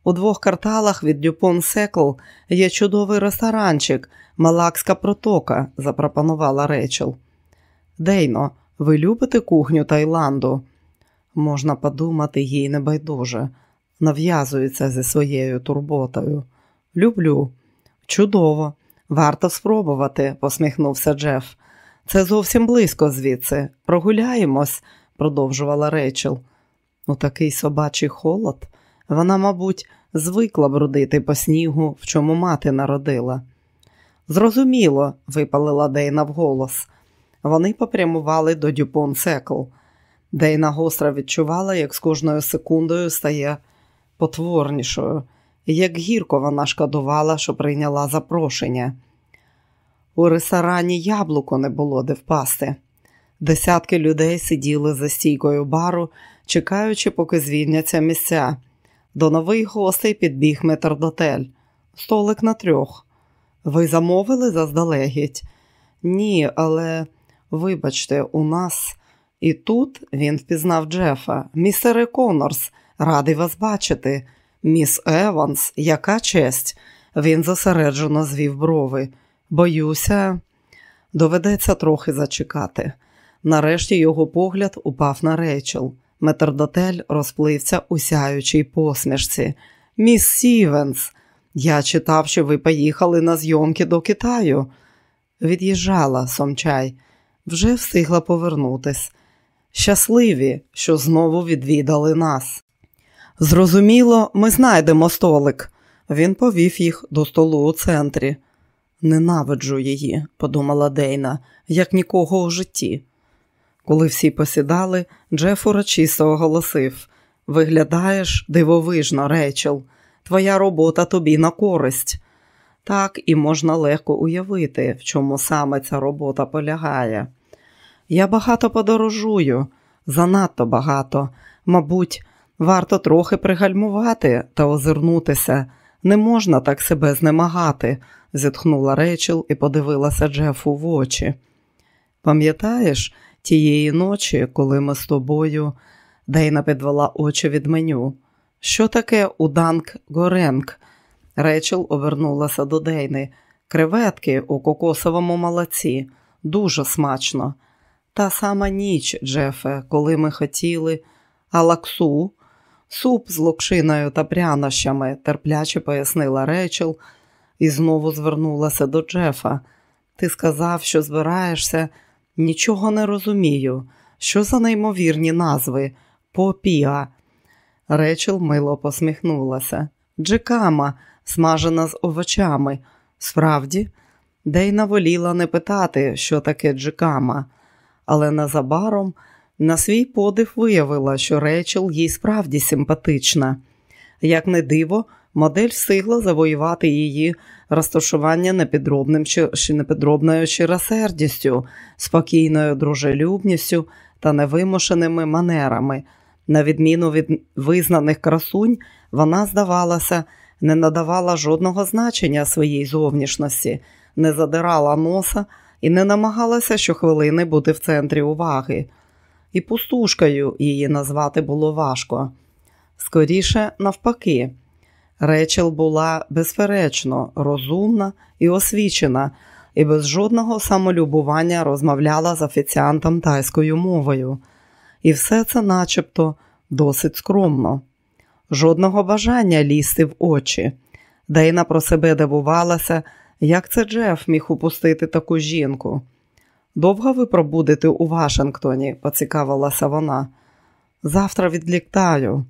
У двох кварталах від Дюпон Секл є чудовий ресторанчик, Малакська протока, запропонувала Рейчел. Дейно, ви любите кухню Таїланду? Можна подумати, їй небайдуже, нав'язується зі своєю турботою. Люблю. Чудово, варто спробувати, посміхнувся Джеф. Це зовсім близько звідси. Прогуляємось, продовжувала Рейчел. У такий собачий холод. Вона, мабуть, звикла брудити по снігу, в чому мати народила. Зрозуміло, випалила Дейна вголос. Вони попрямували до Дюпон Секл. Дейна гостро відчувала, як з кожною секундою стає потворнішою, як гірко вона шкодувала, що прийняла запрошення. У ресторані яблуко не було де впасти. Десятки людей сиділи за стійкою бару, чекаючи, поки звільняться місця. До нових гостей підбіг метрдотель. Столик на трьох. Ви замовили заздалегідь? Ні, але, вибачте, у нас. І тут він впізнав Джефа. Містере Конорс, радий вас бачити. Міс Еванс, яка честь. Він зосереджено звів брови. Боюся, доведеться трохи зачекати. Нарешті його погляд упав на Рейчел. Метрдотель розплився у сяючій посмішці. Міс Сівенс, я читав, що ви поїхали на зйомки до Китаю. Від'їжджала Сомчай, вже встигла повернутись. Щасливі, що знову відвідали нас. Зрозуміло, ми знайдемо столик. Він повів їх до столу у центрі. Ненавиджу її, подумала Дейна, як нікого у житті. Коли всі посідали, Джеф урочисто оголосив Виглядаєш дивовижно, Рейчел, твоя робота тобі на користь. Так і можна легко уявити, в чому саме ця робота полягає. Я багато подорожую, занадто багато. Мабуть, варто трохи пригальмувати та озирнутися. Не можна так себе знемагати, зітхнула Рейчел і подивилася Джефу в очі. Пам'ятаєш, тієї ночі, коли ми з тобою, Дейна підвела очі від меню. Що таке уданг горенг? Рейчел обернулася до Дейни. Креветки у кокосовому молоці. Дуже смачно. Та сама ніч, Джефе, коли ми хотіли, а лаксу, суп з локшиною та прянощами, терпляче пояснила Рейчел і знову звернулася до Джефа. Ти сказав, що збираєшся, нічого не розумію. Що за неймовірні назви? Попіа. Речел мило посміхнулася. Джекама, смажена з овочами. Справді, Дейна воліла не питати, що таке джекама, але незабаром на свій подив виявила, що Речел їй справді симпатична. Як не диво, модель встигла завоювати її розташування непідробним чи непідробною щиросердістю, спокійною дружелюбністю та невимушеними манерами. На відміну від визнаних красунь, вона, здавалося, не надавала жодного значення своїй зовнішності, не задирала носа і не намагалася щохвилини бути в центрі уваги. І пустушкою її назвати було важко. Скоріше, навпаки, Речел була безперечно розумна і освічена, і без жодного самолюбування розмовляла з офіціантом тайською мовою. І все це начебто досить скромно, жодного бажання лізти в очі. Дейна про себе дивувалася, як це Джеф міг упустити таку жінку. Довго ви пробудете у Вашингтоні, поцікавилася вона. Завтра відліктаю.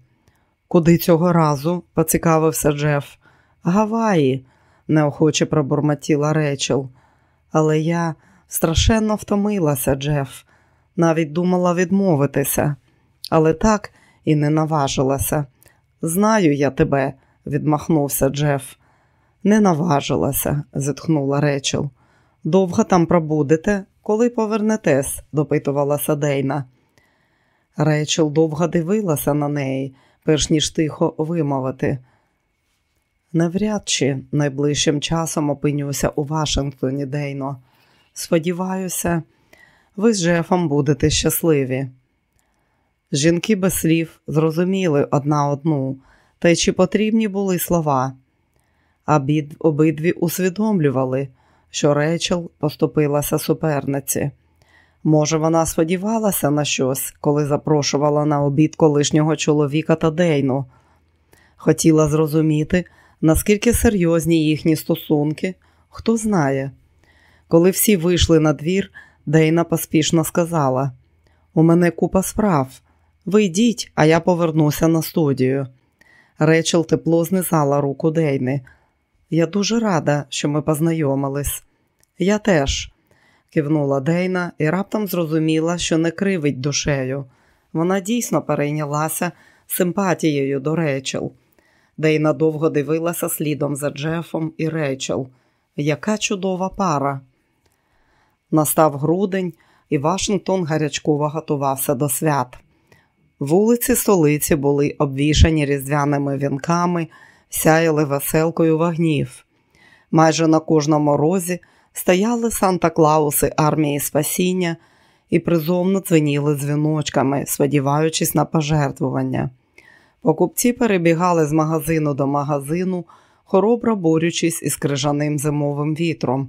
Куди цього разу? поцікавився Джеф. Гаваї, неохоче пробурмотіла Рейчел. Але я страшенно втомилася, Джеф, навіть думала відмовитися, але так і не наважилася. Знаю я тебе, відмахнувся Джеф. Не наважилася, зітхнула Речел. Довго там пробудете, коли повернетесь, допитувалася Дейна. Рейчел довго дивилася на неї, перш ніж тихо вимовити. Навряд чи найближчим часом опинюся у Вашингтоні, Дейно. Сподіваюся, ви з Джефом будете щасливі. Жінки без слів зрозуміли одна одну, та й чи потрібні були слова. Обід, обидві усвідомлювали, що Рейчел поступилася суперниці. Може, вона сподівалася на щось, коли запрошувала на обід колишнього чоловіка та Дейну. Хотіла зрозуміти, наскільки серйозні їхні стосунки, хто знає. Коли всі вийшли на двір, Дейна поспішно сказала: У мене купа справ. Ви йдіть, а я повернуся на студію. Речел тепло знизала руку Дейни. Я дуже рада, що ми познайомились. Я теж, кивнула Дейна і раптом зрозуміла, що не кривить душею. Вона дійсно перейнялася симпатією до Рейчел. Дейна довго дивилася слідом за Джефом і Рейчел. Яка чудова пара. Настав грудень, і Вашингтон гарячково готувався до свят. Вулиці столиці були обвішані різдвяними вінками, сяяли веселкою вогнів. Майже на кожному розі стояли Санта Клауси армії спасіння і призовно дзвеніли дзвіночками, сподіваючись на пожертвування. Покупці перебігали з магазину до магазину, хоробро борючись із крижаним зимовим вітром.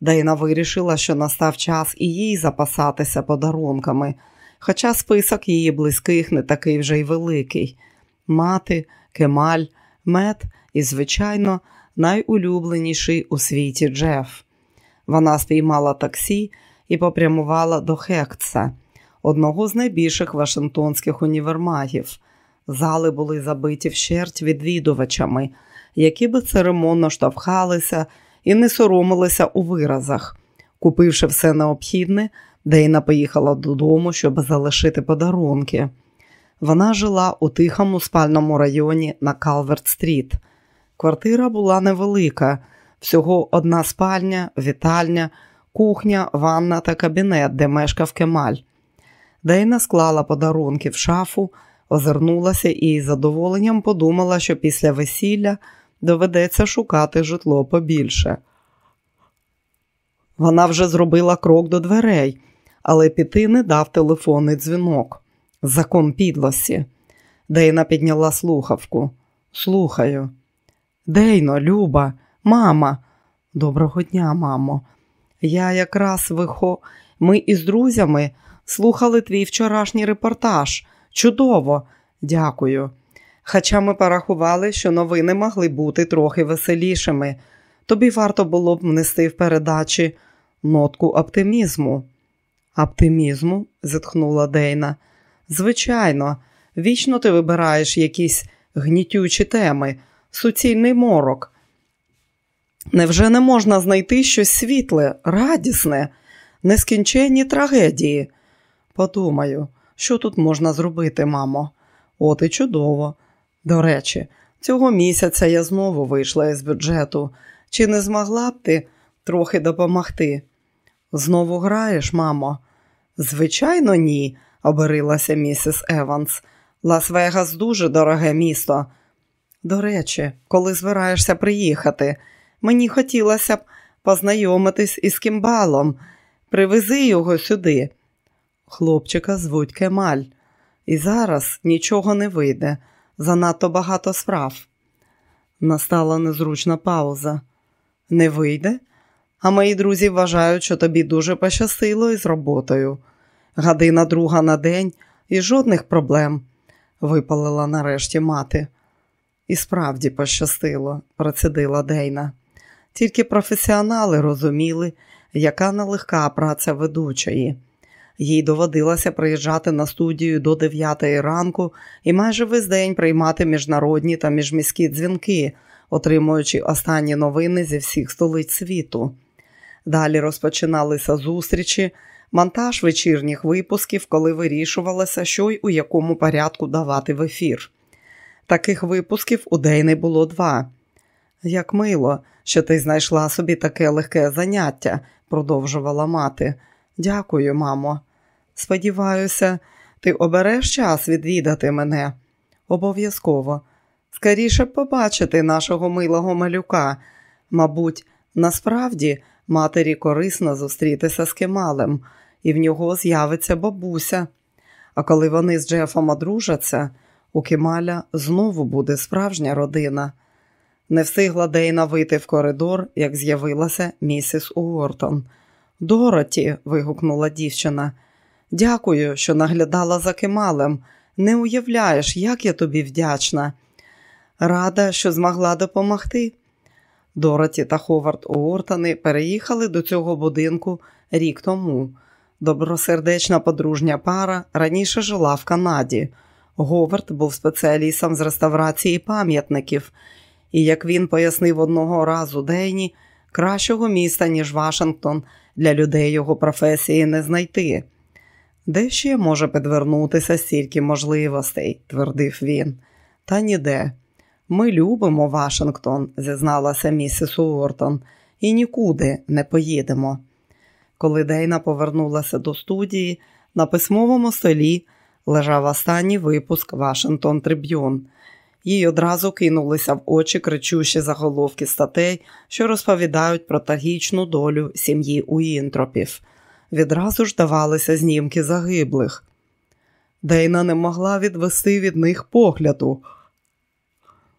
Дейна вирішила, що настав час і їй запасатися подарунками, хоча список її близьких не такий вже й великий. Мати, кемаль, мед і, звичайно, найулюбленіший у світі Джеф. Вона спіймала таксі і попрямувала до Хектса, одного з найбільших Вашингтонських універмагів. Зали були забиті вщерть відвідувачами, які безцеремонно штовхалися і не соромилися у виразах. Купивши все необхідне, Дейна поїхала додому, щоб залишити подарунки. Вона жила у тихому спальному районі на Калверт-стріт. Квартира була невелика, всього одна спальня, вітальня, кухня, ванна та кабінет, де мешкав кемаль. Дейна склала подарунки в шафу, озирнулася і з задоволенням подумала, що після весілля доведеться шукати житло побільше. Вона вже зробила крок до дверей, але піти не дав телефонний дзвінок. Закон підлості. Дейна підняла слухавку. Слухаю. Дейно, Люба, мама. Доброго дня, мамо. Я якраз вихо... Ми із друзями слухали твій вчорашній репортаж. Чудово, дякую. Хоча ми порахували, що новини могли бути трохи веселішими. Тобі варто було б внести в передачі нотку оптимізму. Оптимізму? зітхнула Дейна. Звичайно, вічно ти вибираєш якісь гнітючі теми, суцільний морок. Невже не можна знайти щось світле, радісне, нескінченні трагедії? Подумаю, що тут можна зробити, мамо? От і чудово. До речі, цього місяця я знову вийшла із бюджету. Чи не змогла б ти трохи допомогти? Знову граєш, мамо? Звичайно, ні, оберилася місіс Еванс. Лас-Вегас дуже дороге місто. До речі, коли збираєшся приїхати, мені хотілося б познайомитись із Кімбалом. Привези його сюди. Хлопчика звуть Кемаль, і зараз нічого не вийде, занадто багато справ. Настала незручна пауза. Не вийде? А мої друзі вважають, що тобі дуже пощастило із роботою. Година друга на день і жодних проблем, випалила нарешті мати. І справді пощастило, процедила Дейна. Тільки професіонали розуміли, яка нелегка праця ведучої. Їй доводилося приїжджати на студію до 9 ранку і майже весь день приймати міжнародні та міжміські дзвінки, отримуючи останні новини зі всіх столиць світу. Далі розпочиналися зустрічі, монтаж вечірніх випусків, коли вирішувалося, що й у якому порядку давати в ефір. Таких випусків у Дейни було два. Як мило, що ти знайшла собі таке легке заняття, продовжувала мати. Дякую, мамо. Сподіваюся, ти обереш час відвідати мене. Обов'язково. Скоріше б побачити нашого милого малюка. Мабуть, насправді матері корисно зустрітися з Кемалем, і в нього з'явиться бабуся. А коли вони з Джефом одружаться, у Кемаля знову буде справжня родина. Не встигла Дейна вийти в коридор, як з'явилася місіс Уортон. Дороті, вигукнула дівчина. Дякую, що наглядала за Кемалем. Не уявляєш, як я тобі вдячна. Рада, що змогла допомогти. Дороті та Ховард Уортони переїхали до цього будинку рік тому. Добросердечна подружня пара раніше жила в Канаді. Говард був спеціалістом з реставрації пам'ятників, і, як він пояснив одного разу Дейні, кращого міста, ніж Вашингтон, для людей його професії не знайти. Де ще може підвернутися стільки можливостей, твердив він. Та ніде. Ми любимо Вашингтон, зізналася місіс Уортон, і нікуди не поїдемо. Коли Дейна повернулася до студії, на письмовому столі лежав останній випуск Вашингтон Триб'юн. Їй одразу кинулися в очі кричущі заголовки статей, що розповідають про трагічну долю сім'ї Уінтропів. Відразу ж давалися знімки загиблих. Дейна не могла відвести від них погляду.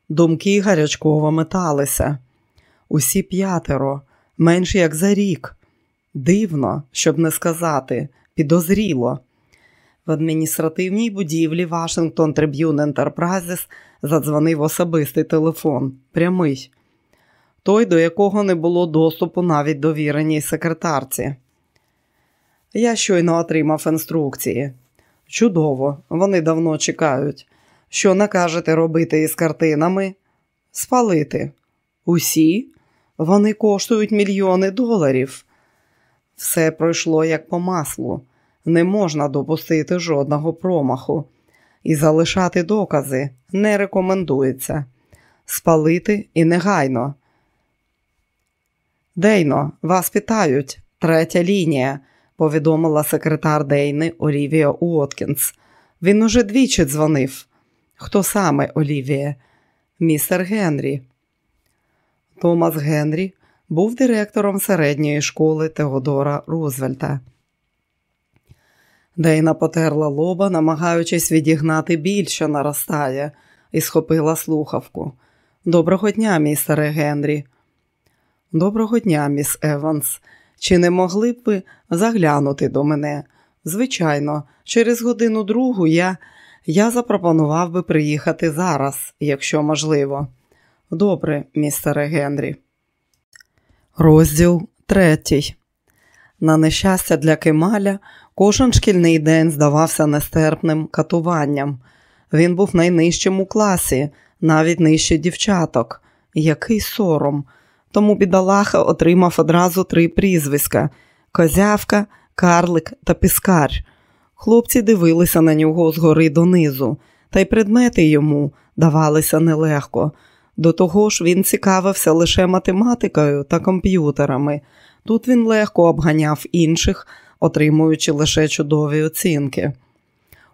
Думки гарячково металися. Усі п'ятеро, менш як за рік. Дивно, щоб не сказати, підозріло. В адміністративній будівлі Вашингтон Триб'юн Ентерпрайзес задзвонив особистий телефон, прямий, той, до якого не було доступу навіть довіреній секретарці. Я щойно отримав інструкції. Чудово, вони давно чекають. Що накажете робити із картинами? Спалити. Усі? Вони коштують мільйони доларів. Все пройшло як по маслу. Не можна допустити жодного промаху. І залишати докази не рекомендується. Спалити і негайно. Дейно, вас питають. Третя лінія, повідомила секретар Дейни Олівія Уоткінс. Він уже двічі дзвонив. Хто саме Олівія? Містер Генрі. Томас Генрі був директором середньої школи Теодора Рузвельта. Дейна потерла лоба, намагаючись відігнати біль, що наростає, і схопила слухавку. Доброго дня, містере Генрі. Доброго дня, міс Еванс. Чи не могли б ви заглянути до мене? Звичайно, через годину другу я я запропонував би приїхати зараз, якщо можливо. Добре, містере Генрі. Розділ третій. На нещастя для Кемаля кожен шкільний день здавався нестерпним катуванням. Він був найнижчим у класі, навіть нижче дівчаток. Який сором. Тому бідолаха отримав одразу три прізвиська козявка, карлик та піскар. Хлопці дивилися на нього згори донизу, та й предмети йому давалися нелегко. До того ж, він цікавився лише математикою та комп'ютерами. Тут він легко обганяв інших, отримуючи лише чудові оцінки.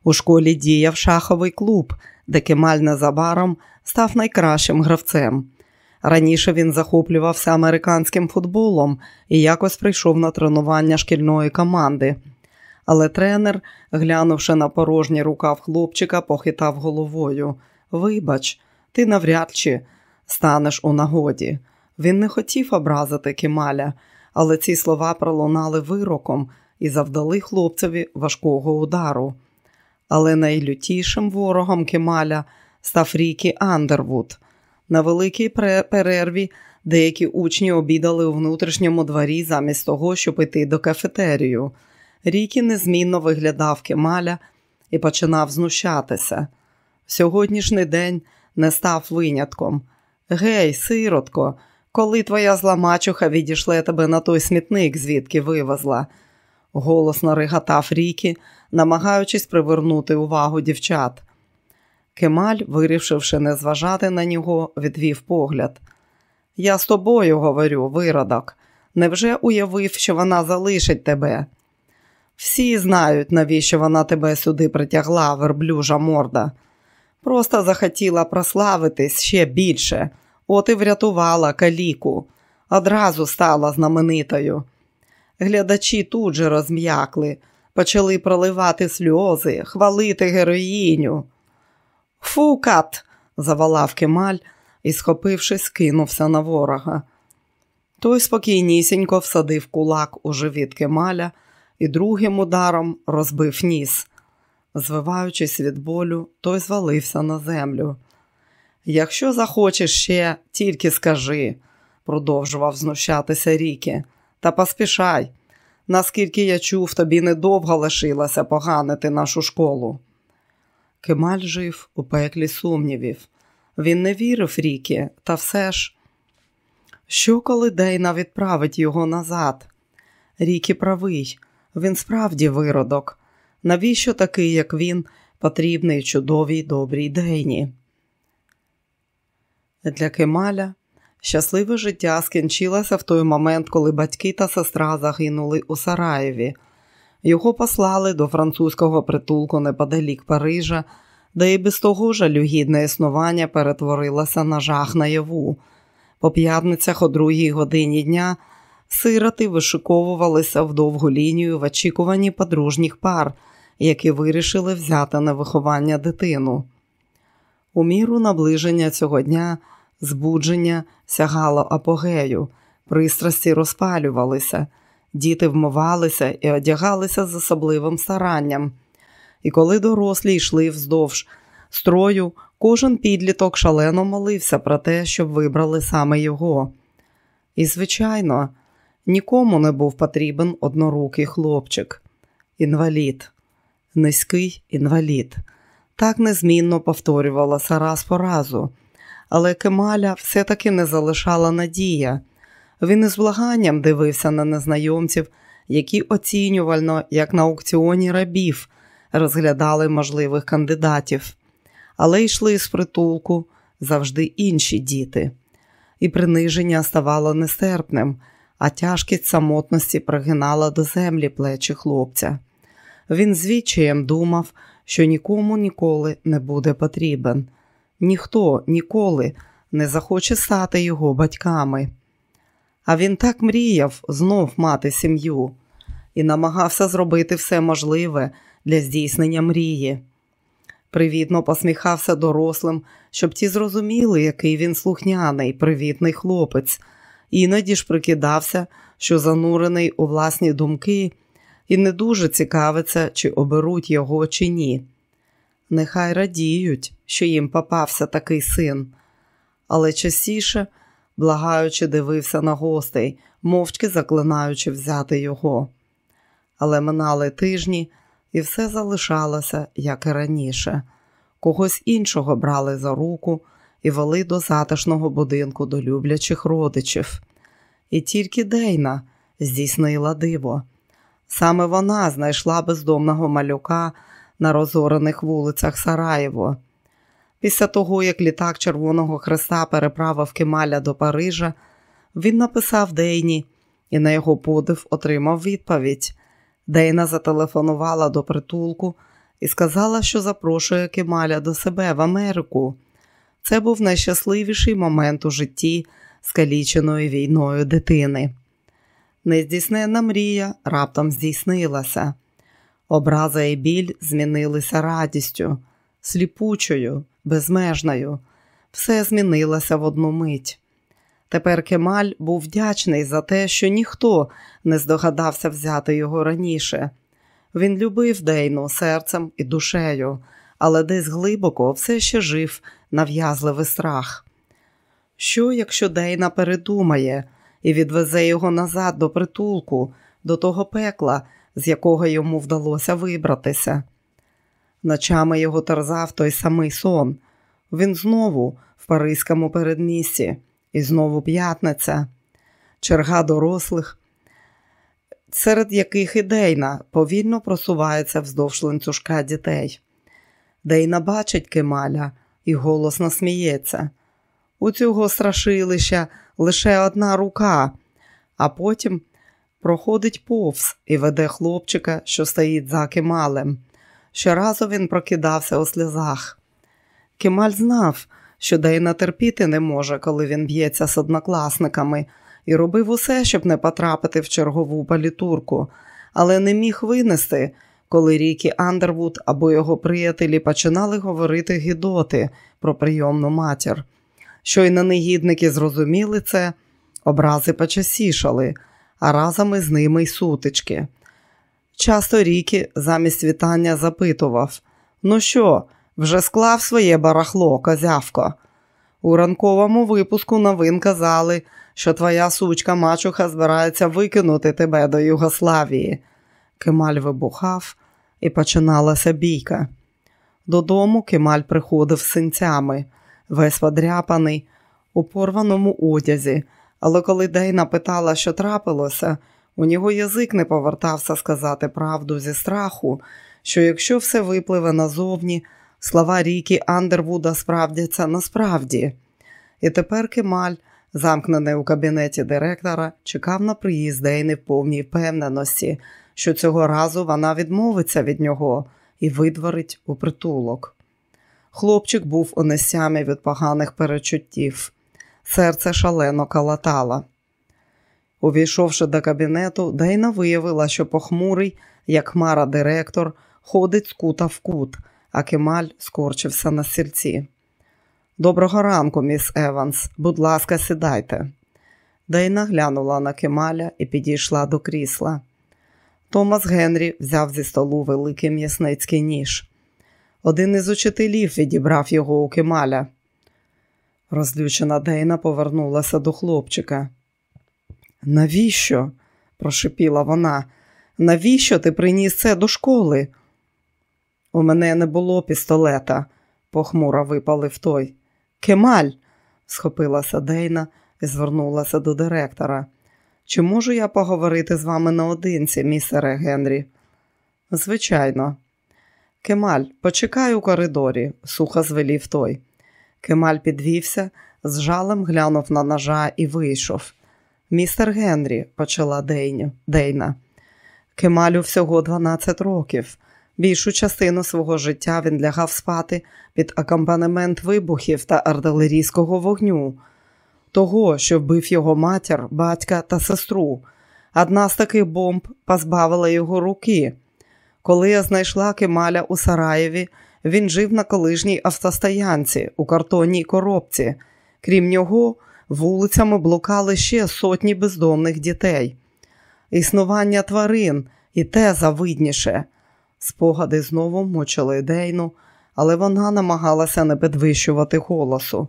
У школі діяв шаховий клуб, де Кемаль незабаром став найкращим гравцем. Раніше він захоплювався американським футболом і якось прийшов на тренування шкільної команди. Але тренер, глянувши на порожній рукав хлопчика, похитав головою. Вибач, ти навряд чи станеш у нагоді. Він не хотів образити Кемаля, але ці слова пролунали вироком і завдали хлопцеві важкого удару. Але найлютішим ворогом Кемаля став Рікі Андервуд. На великій перерві деякі учні обідали у внутрішньому дворі замість того, щоб іти до кафетерію. Рікі незмінно виглядав Кемаля і починав знущатися. Сьогоднішній день не став винятком. Гей, сиротко, коли твоя зла мачуха відійшла тебе на той смітник, звідки вивезла, голосно ригатав Рікі, намагаючись привернути увагу дівчат. Кемаль, вирішивши не зважати на нього, відвів погляд. Я з тобою говорю, виродок. Невже уявив, що вона залишить тебе? Всі знають, навіщо вона тебе сюди притягла, верблюжа морда. Просто захотіла прославитись ще більше, от і врятувала каліку, одразу стала знаменитою. Глядачі тут же розм'якли, почали проливати сльози, хвалити героїню. Фу, кат, завалав Кемаль і, схопившись, кинувся на ворога. Той спокійнісінько всадив кулак у живіт Кемаля і другим ударом розбив ніс. Звиваючись від болю, той звалився на землю. Якщо захочеш ще, тільки скажи, продовжував знущатися Рікі, та поспішай. Наскільки я чув, тобі недовго лишилося поганити нашу школу. Кемаль жив у пеклі сумнівів. Він не вірив Рікі, та все ж. Що коли Дейна відправить його назад? Рікі правий, він справді виродок. Навіщо такий, як він, потрібний чудовій добрій Дейні? Для Кемаля щасливе життя скінчилося в той момент, коли батьки та сестра загинули у Сараєві. Його послали до французького притулку неподалік Парижа, де і без того жалюгідне існування перетворилося на жах наяву. По п'ятницях о другій годині дня сироти вишиковувалися в довгу лінію в очікуванні подружніх пар, які вирішили взяти на виховання дитину. У міру наближення цього дня збудження сягало апогею, пристрасті розпалювалися, діти вмивалися і одягалися з особливим старанням. І коли дорослі йшли вздовж строю, кожен підліток шалено молився про те, щоб вибрали саме його. І, звичайно, нікому не був потрібен однорукий хлопчик, інвалід, низький інвалід. Так незмінно повторювалося раз по разу, але Кемаля все-таки не залишала надія. Він із благанням дивився на незнайомців, які оцінювально, як на аукціоні рабів, розглядали можливих кандидатів, але йшли з притулку завжди інші діти, і приниження ставало нестерпним, а тяжкість самотності пригинала до землі плечі хлопця. Він звідчаєм думав, що нікому ніколи не буде потрібен, ніхто ніколи не захоче стати його батьками. А він так мріяв знов мати сім'ю і намагався зробити все можливе для здійснення мрії. Привітно посміхався дорослим, щоб ті зрозуміли, який він слухняний, привітний хлопець, іноді ж прикидався, що занурений у власні думки і не дуже цікавиться, чи оберуть його, чи ні. Нехай радіють, що їм попався такий син, але частіше, благаючи, дивився на гостей, мовчки заклинаючи взяти його. Але минали тижні, і все залишалося, як і раніше. Когось іншого брали за руку і вели до затишного будинку до люблячих родичів. І тільки Дейна здійснила диво. Саме вона знайшла бездомного малюка на розорених вулицях Сараєво. Після того, як літак Червоного Хреста переправив Кемаля до Парижа, він написав Дейні і на його подив отримав відповідь. Дейна зателефонувала до притулку і сказала, що запрошує Кемаля до себе в Америку. Це був найщасливіший момент у житті скаліченої війною дитини. Нездійсненна мрія раптом здійснилася. Образа і біль змінилися радістю, сліпучою, безмежною. Все змінилося в одну мить. Тепер Кемаль був вдячний за те, що ніхто не здогадався взяти його раніше. Він любив Дейну серцем і душею, але десь глибоко все ще жив нав'язливий страх. Що, якщо Дейна передумає і відвезе його назад до притулку, до того пекла, з якого йому вдалося вибратися? Ночами його терзав той самий сон. Він знову в Паризькому передмісті, і знову п'ятниця, черга дорослих, серед яких і Дейна повільно просувається вздовж ланцюжка дітей. Дейна бачить Кемаля і голосно сміється. У цього страшилища лише одна рука, а потім проходить повз і веде хлопчика, що стоїть за Кемалем. Щоразу він прокидався у сльозах. Кемаль знав, що Дейна терпіти не може, коли він б'ється з однокласниками, і робив усе, щоб не потрапити в чергову палітурку, але не міг винести, коли Рікі Андервуд або його приятелі починали говорити гідоти про прийомну матір. Щойно негідники зрозуміли це, образи почасішали, а разом із ними й сутички. Часто Рікі замість вітання запитував: Ну що, вже склав своє барахло, козявко? У ранковому випуску новин казали, що твоя сучка мачуха збирається викинути тебе до Югославії. Кемаль вибухав і починалася бійка. Додому Кемаль приходив синцями, весь подряпаний, у порваному одязі, але коли Дейна питала, що трапилося, у нього язик не повертався сказати правду зі страху, що якщо все випливе назовні, слова Рікі Андервуда справдяться насправді. І тепер Кемаль, замкнений у кабінеті директора, чекав на приїзд Дейни в повній впевненості, що цього разу вона відмовиться від нього і видворить у притулок. Хлопчик був у несямі від поганих перечуттів. Серце шалено калатало. Увійшовши до кабінету, Дейна виявила, що похмурий, як хмара директор, ходить з кута в кут, а Кемаль скорчився на сільці. Доброго ранку, міс Еванс. Будь ласка, сідайте. Дейна глянула на Кемаля і підійшла до крісла. Томас Генрі взяв зі столу великий м'ясницький ніж. Один із учителів відібрав його у Кемаля. Розлючена Дейна повернулася до хлопчика. Навіщо? прошепіла вона. Навіщо ти приніс це до школи? У мене не було пістолета, похмуро випалив той. Кемаль, схопилася Дейна і звернулася до директора. Чи можу я поговорити з вами наодинці, містере Генрі? Звичайно. Кемаль, почекай у коридорі, сухо звелів той. Кемаль підвівся, з жалем глянув на ножа і вийшов. Містер Генрі, почала Дейню, Дейна. Кемалю всього 12 років. Більшу частину свого життя він лягав спати під акомпанемент вибухів та артилерійського вогню, того, що вбив його матір, батька та сестру. Одна з таких бомб позбавила його руки. Коли я знайшла Кемаля у Сараєві, він жив на колишній автостоянці у картонній коробці. Крім нього, вулицями блукали ще сотні бездомних дітей. Існування тварин і те завидніше. Спогади знову мучили Дейну, але вона намагалася не підвищувати голосу.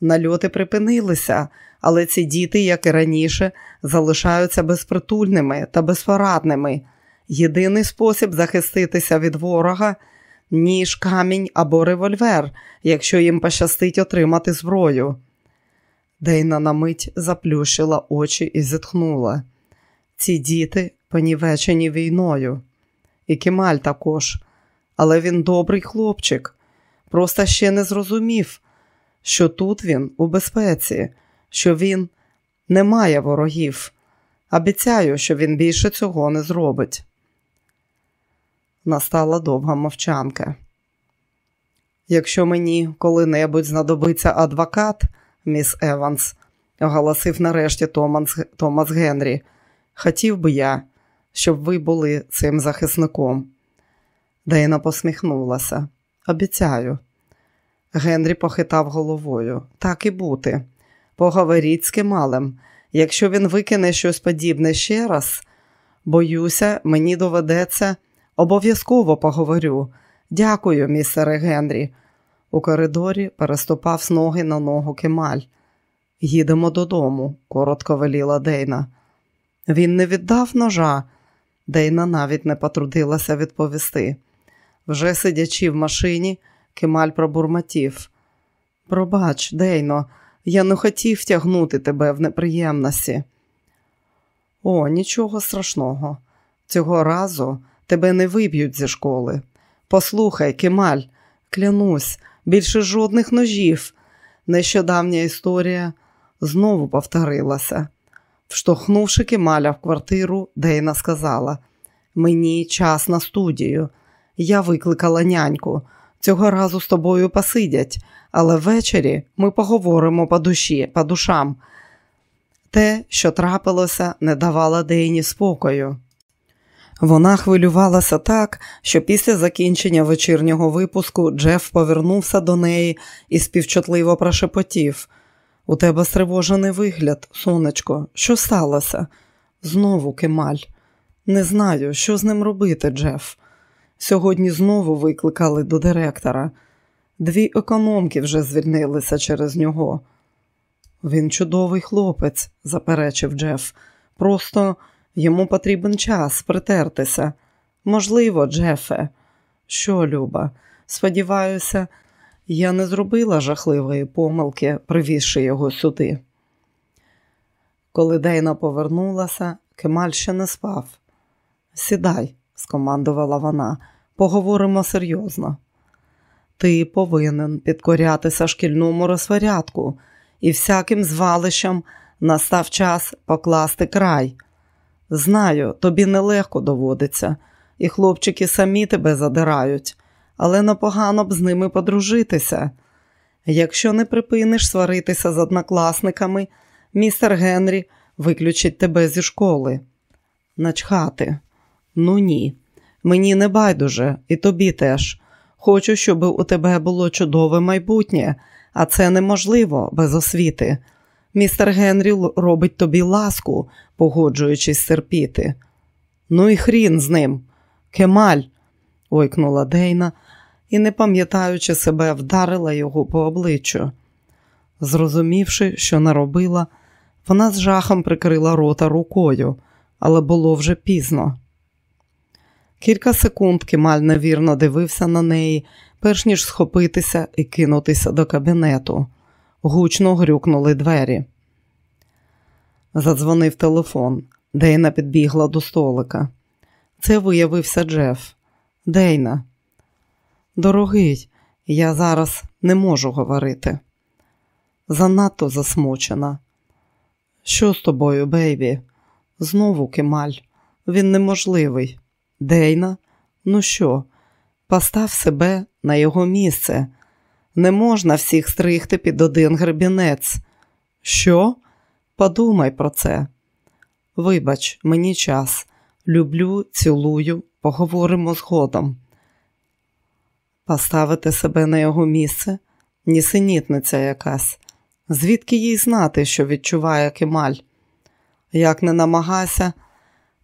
Нальоти припинилися, але ці діти, як і раніше, залишаються безпритульними та безпорадними. Єдиний спосіб захиститися від ворога ніж, камінь або револьвер, якщо їм пощастить отримати зброю. Дейна на мить заплющила очі і зітхнула. Ці діти понівечені війною. І Кемаль також, але він добрий хлопчик, просто ще не зрозумів, що тут він у безпеці, що він не має ворогів. Обіцяю, що він більше цього не зробить. Настала довга мовчанка. Якщо мені коли-небудь знадобиться адвокат, міс Еванс, оголосив нарешті Томас, Томас Генрі, хотів би я, щоб ви були цим захисником. Дейна посміхнулася. Обіцяю. Генрі похитав головою. Так і бути. Поговоріть з Кемалем. Якщо він викине щось подібне ще раз, боюся, мені доведеться. Обов'язково поговорю. Дякую, містере Генрі. У коридорі переступав з ноги на ногу Кемаль. Їдемо додому, коротко веліла Дейна. Він не віддав ножа. Дейна навіть не потрудилася відповісти. Вже сидячи в машині, Кемаль пробурмотів. Пробач, Дейно, я не хотів тягнути тебе в неприємності. О, нічого страшного. Цього разу тебе не виб'ють зі школи. Послухай, Кемаль, клянусь, більше жодних ножів. Нещодавня історія знову повторилася. Вштовхнувши Кемаля в квартиру, Дейна сказала: Мені час на студію. Я викликала няньку. Цього разу з тобою посидять, але ввечері ми поговоримо по душі, по душам. Те, що трапилося, не давало Дейні спокою. Вона хвилювалася так, що після закінчення вечірнього випуску Джеф повернувся до неї і співчутливо прошепотів. У тебе стривожений вигляд, сонечко, що сталося? Знову Кемаль. Не знаю, що з ним робити, Джеф. Сьогодні знову викликали до директора. Дві економки вже звільнилися через нього. Він чудовий хлопець, заперечив Джеф. Просто йому потрібен час притертися. Можливо, Джефе. Що, Люба? Сподіваюся, я не зробила жахливої помилки, привізши його сюди. Коли Дейна повернулася, Кемаль ще не спав. Сідай, скомандувала вона, поговоримо серйозно. Ти повинен підкорятися шкільному розпорядку і всяким звалищам настав час покласти край. Знаю, тобі нелегко доводиться, і хлопчики самі тебе задирають, але непогано б з ними подружитися. Якщо не припиниш сваритися з однокласниками, містер Генрі виключить тебе зі школи. Начхати. Ну ні. Мені не байдуже, і тобі теж. Хочу, щоб у тебе було чудове майбутнє, а це неможливо без освіти. Містер Генрі робить тобі ласку, погоджуючись терпіти. Ну і хрін з ним. Кемаль, ойкнула Дейна і, не пам'ятаючи себе, вдарила його по обличчю. Зрозумівши, що наробила, вона з жахом прикрила рота рукою, але було вже пізно. Кілька секунд Кемаль невірно дивився на неї, перш ніж схопитися і кинутися до кабінету. Гучно грюкнули двері. Задзвонив телефон. Дейна підбігла до столика. Це виявився Джеф. Дейна. Дорогий, я зараз не можу говорити. Занадто засмучена. Що з тобою, бейбі? Знову кемаль. Він неможливий. Дейна, ну що, постав себе на його місце. Не можна всіх стригти під один гребінець. Що? Подумай про це. Вибач, мені час. Люблю, цілую, поговоримо згодом. Поставити себе на його місце нісенітниця якась. Звідки їй знати, що відчуває Кемаль? Як не намагайся,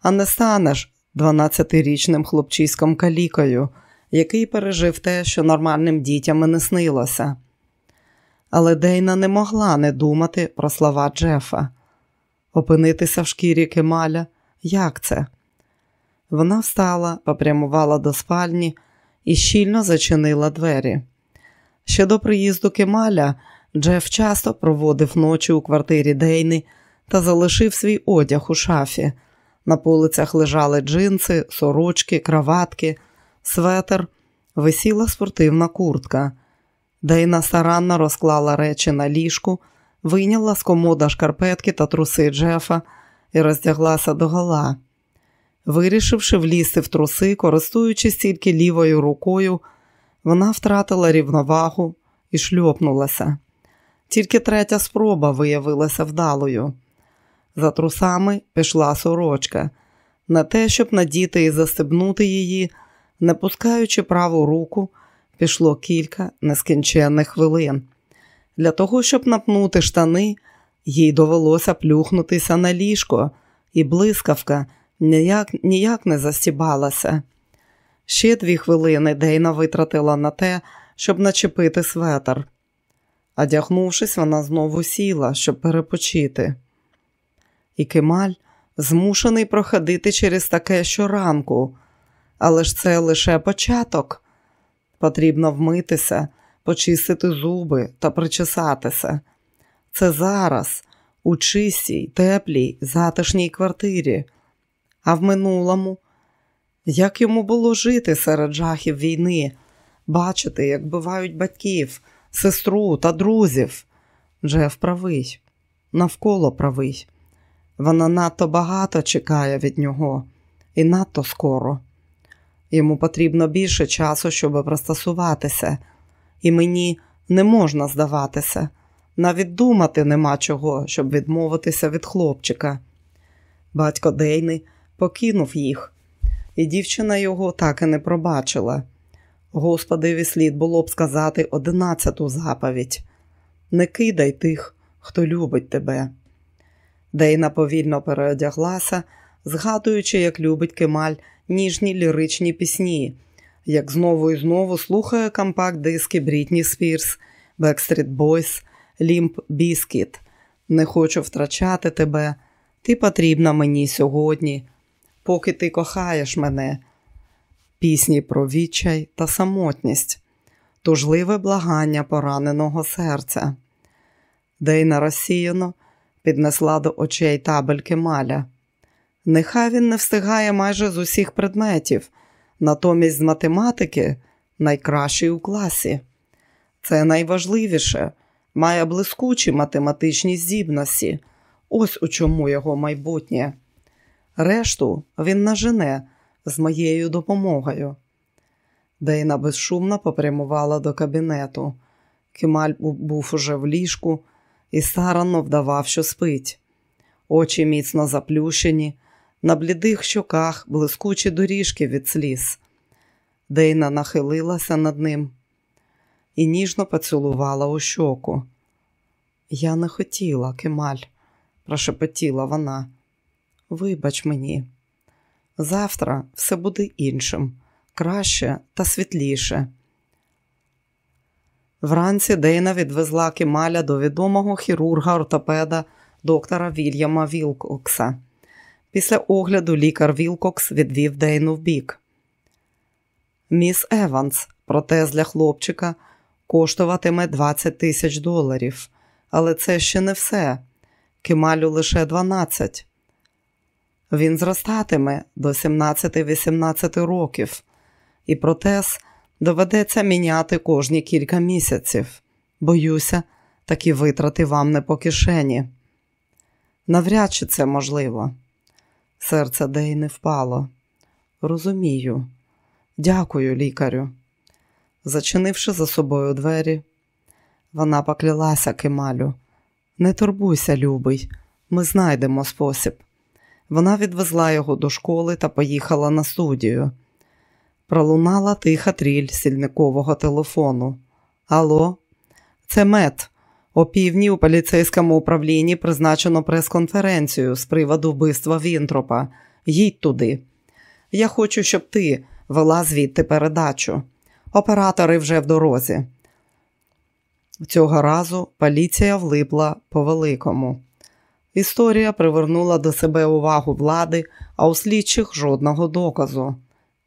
а не станеш 12-річним хлопчиськом калікою, який пережив те, що нормальним дітям і не снилося. Але Дейна не могла не думати про слова Джефа. Опинитися в шкірі Кемаля як це? Вона встала, попрямувала до спальні і щільно зачинила двері. Ще до приїзду Кемаля Джеф часто проводив ночі у квартирі Дейни та залишив свій одяг у шафі. На полицях лежали джинси, сорочки, краватки, светер, висіла спортивна куртка. Дейна старанно розклала речі на ліжку, вийняла з комода шкарпетки та труси Джефа і роздяглася догола. Вирішивши влізти в труси, користуючись тільки лівою рукою, вона втратила рівновагу і шльопнулася. Тільки третя спроба виявилася вдалою. За трусами пішла сорочка, на те, щоб надіти і застебнути її, не пускаючи праву руку, пішло кілька нескінченних хвилин. Для того, щоб напнути штани, їй довелося плюхнутися на ліжко, і блискавка ніяк ніяк не застібалася. Ще дві хвилини Дейна витратила на те, щоб начепити светр. Одягнувшись, вона знову сіла, щоб перепочити. І Кемаль змушений проходити через таке щоранку, але ж це лише початок. Потрібно вмитися, почистити зуби та причесатися. Це зараз, у чистій, теплій, затишній квартирі. А в минулому, як йому було жити серед жахів війни, бачити, як бивають батьків, сестру та друзів. Джеф правий, навколо правий. Вона надто багато чекає від нього і надто скоро. Йому потрібно більше часу, щоб пристосуватися, і мені не можна здаватися. Навіть думати нема чого, щоб відмовитися від хлопчика. Батько Дейни покинув їх, і дівчина його так і не пробачила. Господеві слід було б сказати одинадцяту заповідь не кидай тих, хто любить тебе. Дейна повільно переодяглася, згадуючи, як любить Кемаль ніжні ліричні пісні, як знову і знову слухає компакт-диски Брітні Спірс, Backstreet Boys, Limp Bizkit. Не хочу втрачати тебе. Ти потрібна мені сьогодні, поки ти кохаєш мене. Пісні про відчай та самотність, тужливе благання пораненого серця. Дейна розсіяно піднесла до очей табельки маля. Нехай він не встигає майже з усіх предметів, натомість з математики найкращий у класі. Це найважливіше, має блискучі математичні здібності. Ось у чому його майбутнє. Решту він нажене з моєю допомогою. Дейна безшумно попрямувала до кабінету. Кемаль був уже в ліжку і старанно вдавав, що спить. Очі міцно заплющені, на блідих щоках блискучі доріжки від сліз. Дейна нахилилася над ним і ніжно поцілувала у щоку. Я не хотіла, Кемаль, прошепотіла вона. Вибач мені, завтра все буде іншим, краще та світліше. Вранці Дейна відвезла Кемаля до відомого хірурга-ортопеда доктора Вільяма Вілкокса. Після огляду лікар Вілкокс відвів Дейну в бік. Міс Еванс, протез для хлопчика, коштуватиме 20 тисяч доларів, але це ще не все. Кемалю лише 12. Він зростатиме до 17-18 років, і протез доведеться міняти кожні кілька місяців. Боюся, такі витрати вам не по кишені. Навряд чи це можливо. Серце Дейни впало. Розумію. Дякую, лікарю. Зачинивши за собою двері, вона поклялася Кемалю. Не турбуйся, любий, ми знайдемо спосіб. Вона відвезла його до школи та поїхала на студію. Пролунала тиха тріль сільникового телефону. Алло, це мед. О півдні у поліцейському управлінні призначено прес-конференцію з приводу вбивства Вінтропа. Їдь туди. Я хочу, щоб ти вела звідти передачу. Оператори вже в дорозі. Цього разу поліція влипла по великому. Історія привернула до себе увагу влади, а у слідчих жодного доказу.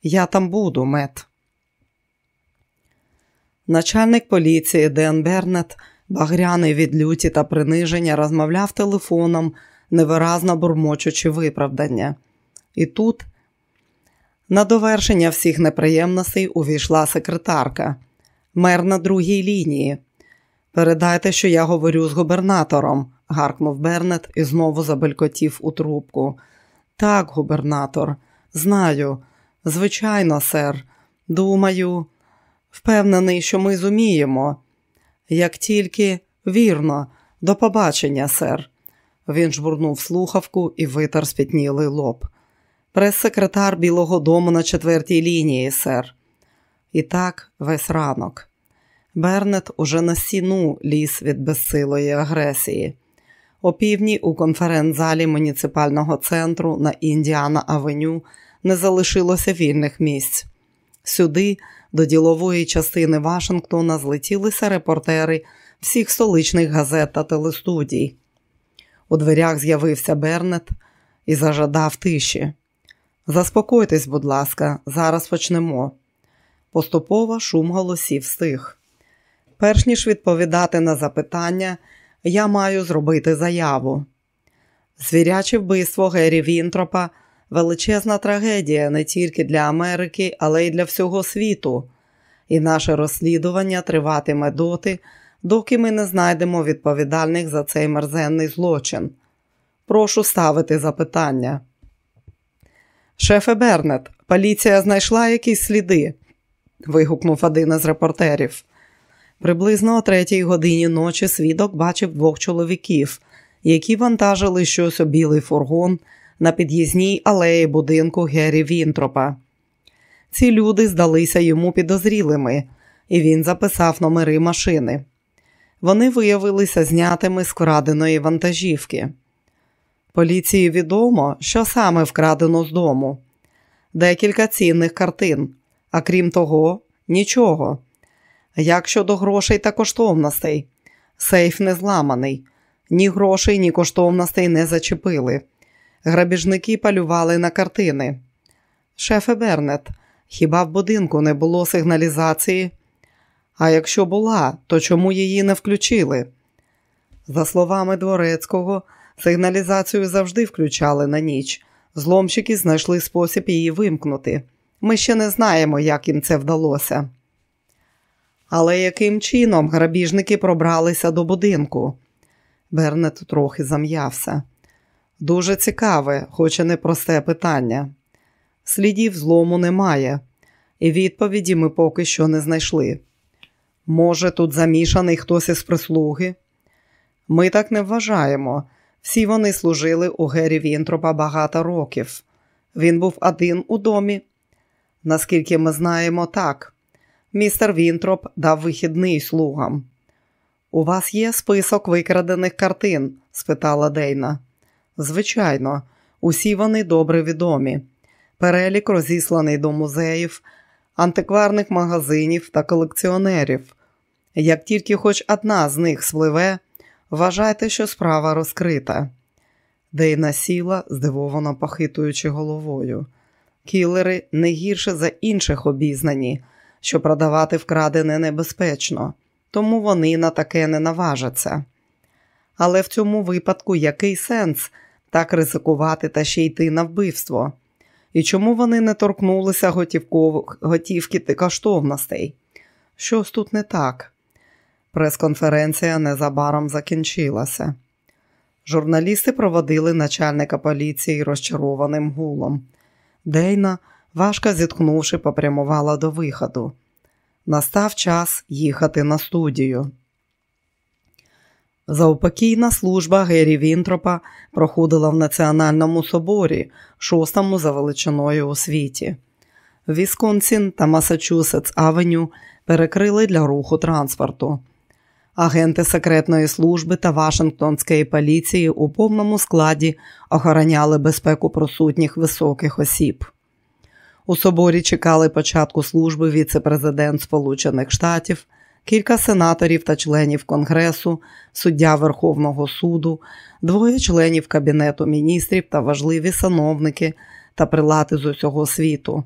Я там буду, мет. Начальник поліції Ден Бернет, багряний від люті та приниження, розмовляв телефоном, невиразно бурмочучи виправдання. І тут, на довершення всіх неприємностей, увійшла секретарка, мер на другій лінії. Передайте, що я говорю з губернатором, гаркнув Бернет і знову забелькотів у трубку. Так, губернатор, знаю. Звичайно, сер. Думаю, впевнений, що ми зуміємо. Як тільки вірно, до побачення, сер. Він жбурнув слухавку і витер спітнілий лоб. Прес-секретар Білого дому на четвертій лінії, сер. І так весь ранок. Бернет уже на стіну ліз від безсилої агресії. О півдні у конференц-залі муніципального центру на Індіана Авеню не залишилося вільних місць. Сюди, до ділової частини Вашингтона, злетілися репортери всіх столичних газет та телестудій. У дверях з'явився Бернет і зажадав тиші. Заспокойтесь, будь ласка, зараз почнемо. Поступово шум голосів стих. Перш ніж відповідати на запитання, я маю зробити заяву. Звіряче вбивство Гері Вінтропа величезна трагедія не тільки для Америки, але й для всього світу, і наше розслідування триватиме доти, доки ми не знайдемо відповідальних за цей мерзенний злочин. Прошу ставити запитання. Шефе Бернет, поліція знайшла якісь сліди. вигукнув один із репортерів. Приблизно о третій годині ночі свідок бачив двох чоловіків, які вантажили щось у білий фургон на під'їзній алеї будинку Гері Вінтропа. Ці люди здалися йому підозрілими, і він записав номери машини. Вони виявилися знятими з вкраденої вантажівки. Поліції відомо, що саме вкрадено з дому. Декілька цінних картин, а крім того, нічого. Як щодо грошей та коштовностей, сейф не зламаний, ні грошей, ні коштовностей не зачепили. Грабіжники полювали на картини. Шефе Бернет, хіба в будинку не було сигналізації? А якщо була, то чому її не включили? За словами Дворецького, сигналізацію завжди включали на ніч. Зломщики знайшли спосіб її вимкнути. Ми ще не знаємо, як їм це вдалося. Але яким чином грабіжники пробралися до будинку? Бернет трохи зам'явся. Дуже цікаве, хоч і непросте питання. Слідів злому немає, і відповіді ми поки що не знайшли. Може, тут замішаний хтось із прислуги? Ми так не вважаємо. Всі вони служили у Гері Вінтропа багато років. Він був один у домі. Наскільки ми знаємо, так. Містер Вінтроп дав вихідний слугам. У вас є список викрадених картин? спитала Дейна. Звичайно, усі вони добре відомі. Перелік розісланий до музеїв, антикварних магазинів та колекціонерів. Як тільки хоч одна з них спливе, вважайте, що справа розкрита. Дейна сіла, здивовано похитуючи головою. Кілери не гірше за інших обізнані, що продавати вкрадене небезпечно, тому вони на таке не наважаться. Але в цьому випадку який сенс так ризикувати та ще йти на вбивство? І чому вони не торкнулися готівки та коштовностей? Щось тут не так. Прес-конференція незабаром закінчилася. Журналісти проводили начальника поліції розчарованим гулом. Дейна, важко зітхнувши, попрямувала до виходу. Настав час їхати на студію. Заупокійна служба Гері Вінтропа проходила в Національному соборі, шостому за величиною у світі. Вісконсін та Масачусетс Авеню перекрили для руху транспорту. Агенти секретної служби та Вашингтонської поліції у повному складі охороняли безпеку присутніх високих осіб. У соборі чекали початку служби віце-президент Сполучених Штатів, кілька сенаторів та членів Конгресу, суддя Верховного суду, двоє членів Кабінету міністрів та важливі сановники та прилати з усього світу.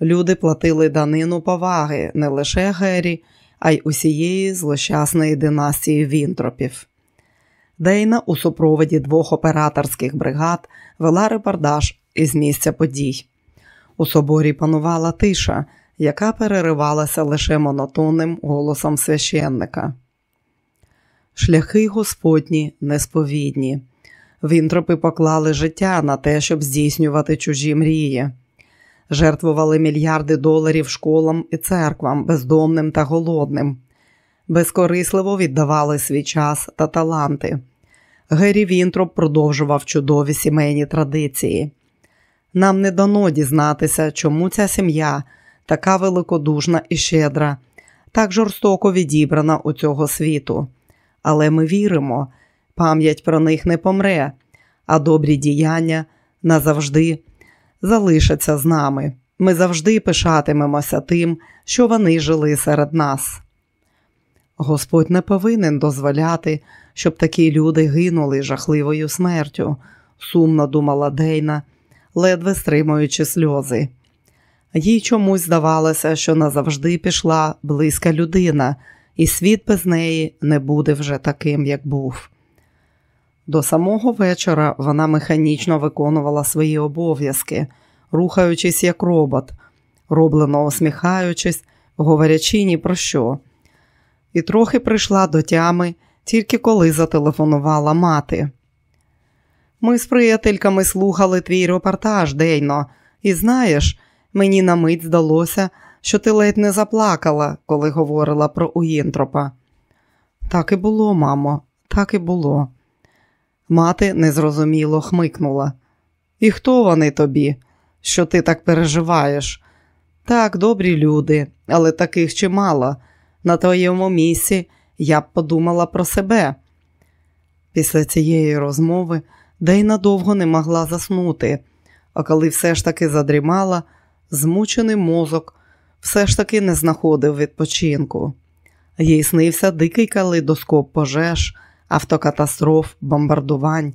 Люди платили данину поваги не лише Гері, а й усієї злощасної династії Вінтропів. Дейна у супроводі двох операторських бригад вела репортаж із місця подій. У соборі панувала тиша, яка переривалася лише монотонним голосом священника. Шляхи Господні несповідні. Вінтропи поклали життя на те, щоб здійснювати чужі мрії, жертвували мільярди доларів школам і церквам, бездомним та голодним, безкорисливо віддавали свій час та таланти. Гері Вінтроп продовжував чудові сімейні традиції. Нам не дано дізнатися, чому ця сім'я така великодушна і щедра, так жорстоко відібрана у цього світу. Але ми віримо, пам'ять про них не помре, а добрі діяння назавжди залишаться з нами. Ми завжди пишатимемося тим, що вони жили серед нас. Господь не повинен дозволяти, щоб такі люди гинули жахливою смертю, сумно думала Дейна, ледве стримуючи сльози. Їй чомусь здавалося, що назавжди пішла близька людина, і світ без неї не буде вже таким, як був. До самого вечора вона механічно виконувала свої обов'язки, рухаючись як робот, роблено усміхаючись, говорячи ні про що. І трохи прийшла до тями, тільки коли зателефонувала мати. Ми з приятельками слухали твій репортаж, Дейно, і знаєш, мені на мить здалося, що ти ледь не заплакала, коли говорила про Уїнтропа. Так і було, мамо, так і було. Мати незрозуміло хмикнула. І хто вони тобі, що ти так переживаєш? Так, добрі люди, але таких чимало. На твоєму місці я б подумала про себе. Після цієї розмови Дейна довго не могла заснути, а коли все ж таки задрімала, змучений мозок все ж таки не знаходив відпочинку. Їй снився дикий калейдоскоп пожеж, автокатастроф, бомбардувань.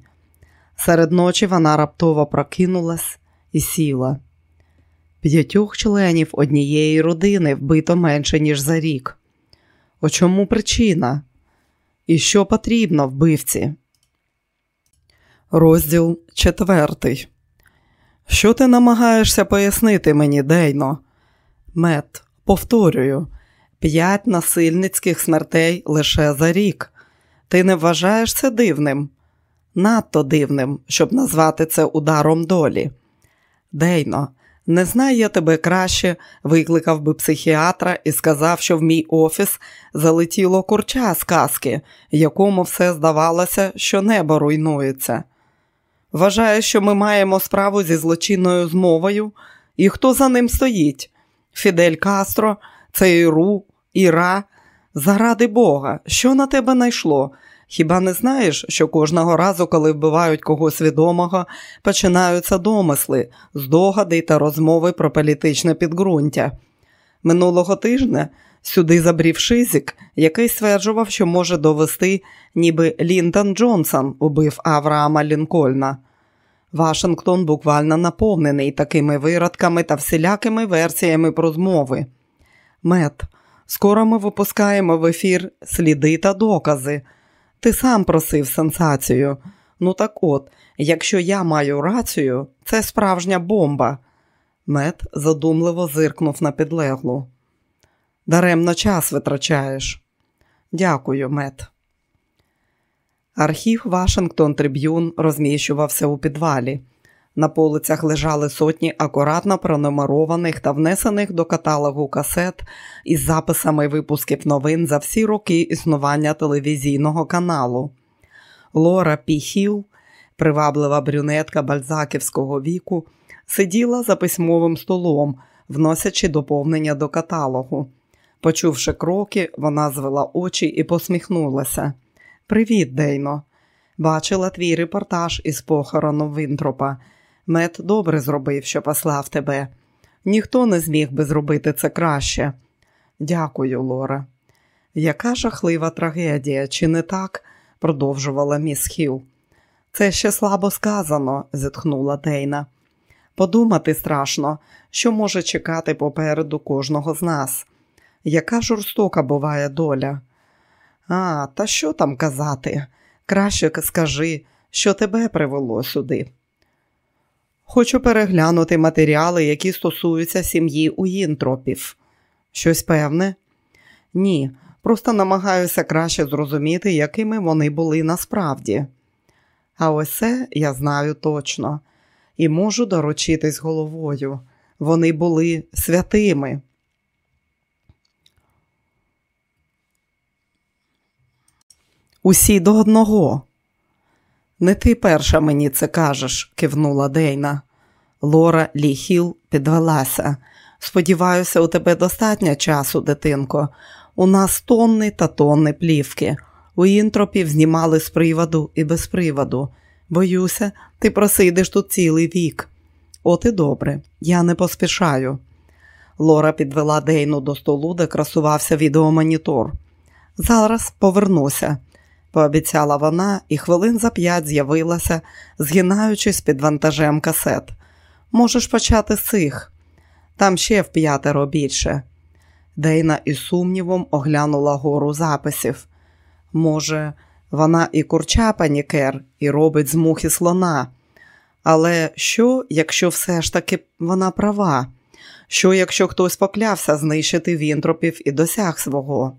Серед ночі вона раптово прокинулась і сіла. П'ятьох членів однієї родини вбито менше, ніж за рік. У чому причина? І що потрібно вбивці? Розділ четвертий. Що ти намагаєшся пояснити мені, Дейно? Мет, повторюю, п'ять насильницьких смертей лише за рік. Ти не вважаєш це дивним? Надто дивним, щоб назвати це ударом долі. Дейно, не знаю я тебе краще, викликав би психіатра і сказав, що в мій офіс залетіло курча з казки, якому все здавалося, що небо руйнується. Вважає, що ми маємо справу зі злочинною змовою, і хто за ним стоїть? Фідель Кастро, ЦРУ, Іра. Заради Бога, що на тебе найшло? Хіба не знаєш, що кожного разу, коли вбивають когось відомого, починаються домисли, здогади та розмови про політичне підґрунтя? Минулого тижня сюди забрів Шизік, який стверджував, що може довести, ніби Ліндон Джонсон убив Авраама Лінкольна. Вашингтон буквально наповнений такими виродками та всілякими версіями про змови. Мет, скоро ми випускаємо в ефір сліди та докази. Ти сам просив сенсацію. Ну так от, якщо я маю рацію, це справжня бомба. Мет задумливо зиркнув на підлеглу. Даремно час витрачаєш. Дякую, Мет. Архів Вашингтон Триб'юн розміщувався у підвалі. На полицях лежали сотні акуратно пронумерованих та внесених до каталогу касет із записами випусків новин за всі роки існування телевізійного каналу. Лора Піхіл, приваблива брюнетка бальзаківського віку, сиділа за письмовим столом, вносячи доповнення до каталогу. Почувши кроки, вона звела очі і посміхнулася. Привіт, Дейно. Бачила твій репортаж із похорону Вінтропа. Мед добре зробив, що послав тебе. Ніхто не зміг би зробити це краще. Дякую, Лора. Яка жахлива трагедія, чи не так? продовжувала міс Хіл. Це ще слабо сказано, зітхнула Дейна. Подумати страшно, що може чекати попереду кожного з нас. Яка жорстока буває доля? А, та що там казати? Краще скажи, що тебе привело сюди. Хочу переглянути матеріали, які стосуються сім'ї Уїнтропів. Щось певне? Ні, просто намагаюся краще зрозуміти, якими вони були насправді. А ось це я знаю точно і можу доручитись головою. Вони були святими. Усі до одного. Не ти перша мені це кажеш, кивнула Дейна. Лора Ліхіл підвелася. Сподіваюся, у тебе достатньо часу, дитинко. У нас тонни та тонни плівки. У інтропів знімали з приводу і без приводу. Боюся, ти просидиш тут цілий вік. От і добре, я не поспішаю. Лора підвела Дейну до столу, де красувався відеомонітор. Зараз повернуся, пообіцяла вона, і хвилин за п'ять з'явилася, згинаючись під вантажем касет. Можеш почати з цих. Там ще в п'ятеро більше. Дейна із сумнівом оглянула гору записів. Може, вона і курча панікер, і робить з мухи слона. Але що, якщо все ж таки вона права? Що, якщо хтось поклявся знищити вінтропів і досяг свого?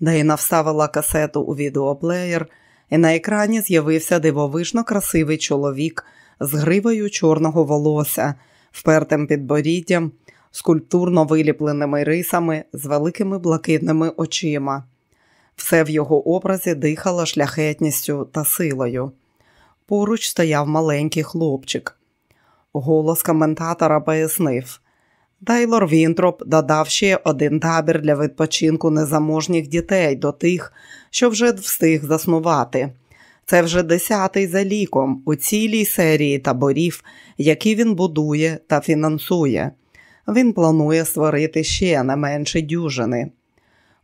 Дейна вставила касету у відеоплеєр, і на екрані з'явився дивовижно красивий чоловік з гривою чорного волосся, впертим підборіддям, скульптурно виліпленими рисами з великими блакитними очима. Все в його образі дихало шляхетністю та силою. Поруч стояв маленький хлопчик. Голос коментатора пояснив. Тайлор Вінтроп додав ще один табір для відпочинку незаможних дітей до тих, що вже встиг заснувати. Це вже десятий за ліком у цілій серії таборів, які він будує та фінансує. Він планує створити ще не менше дюжини.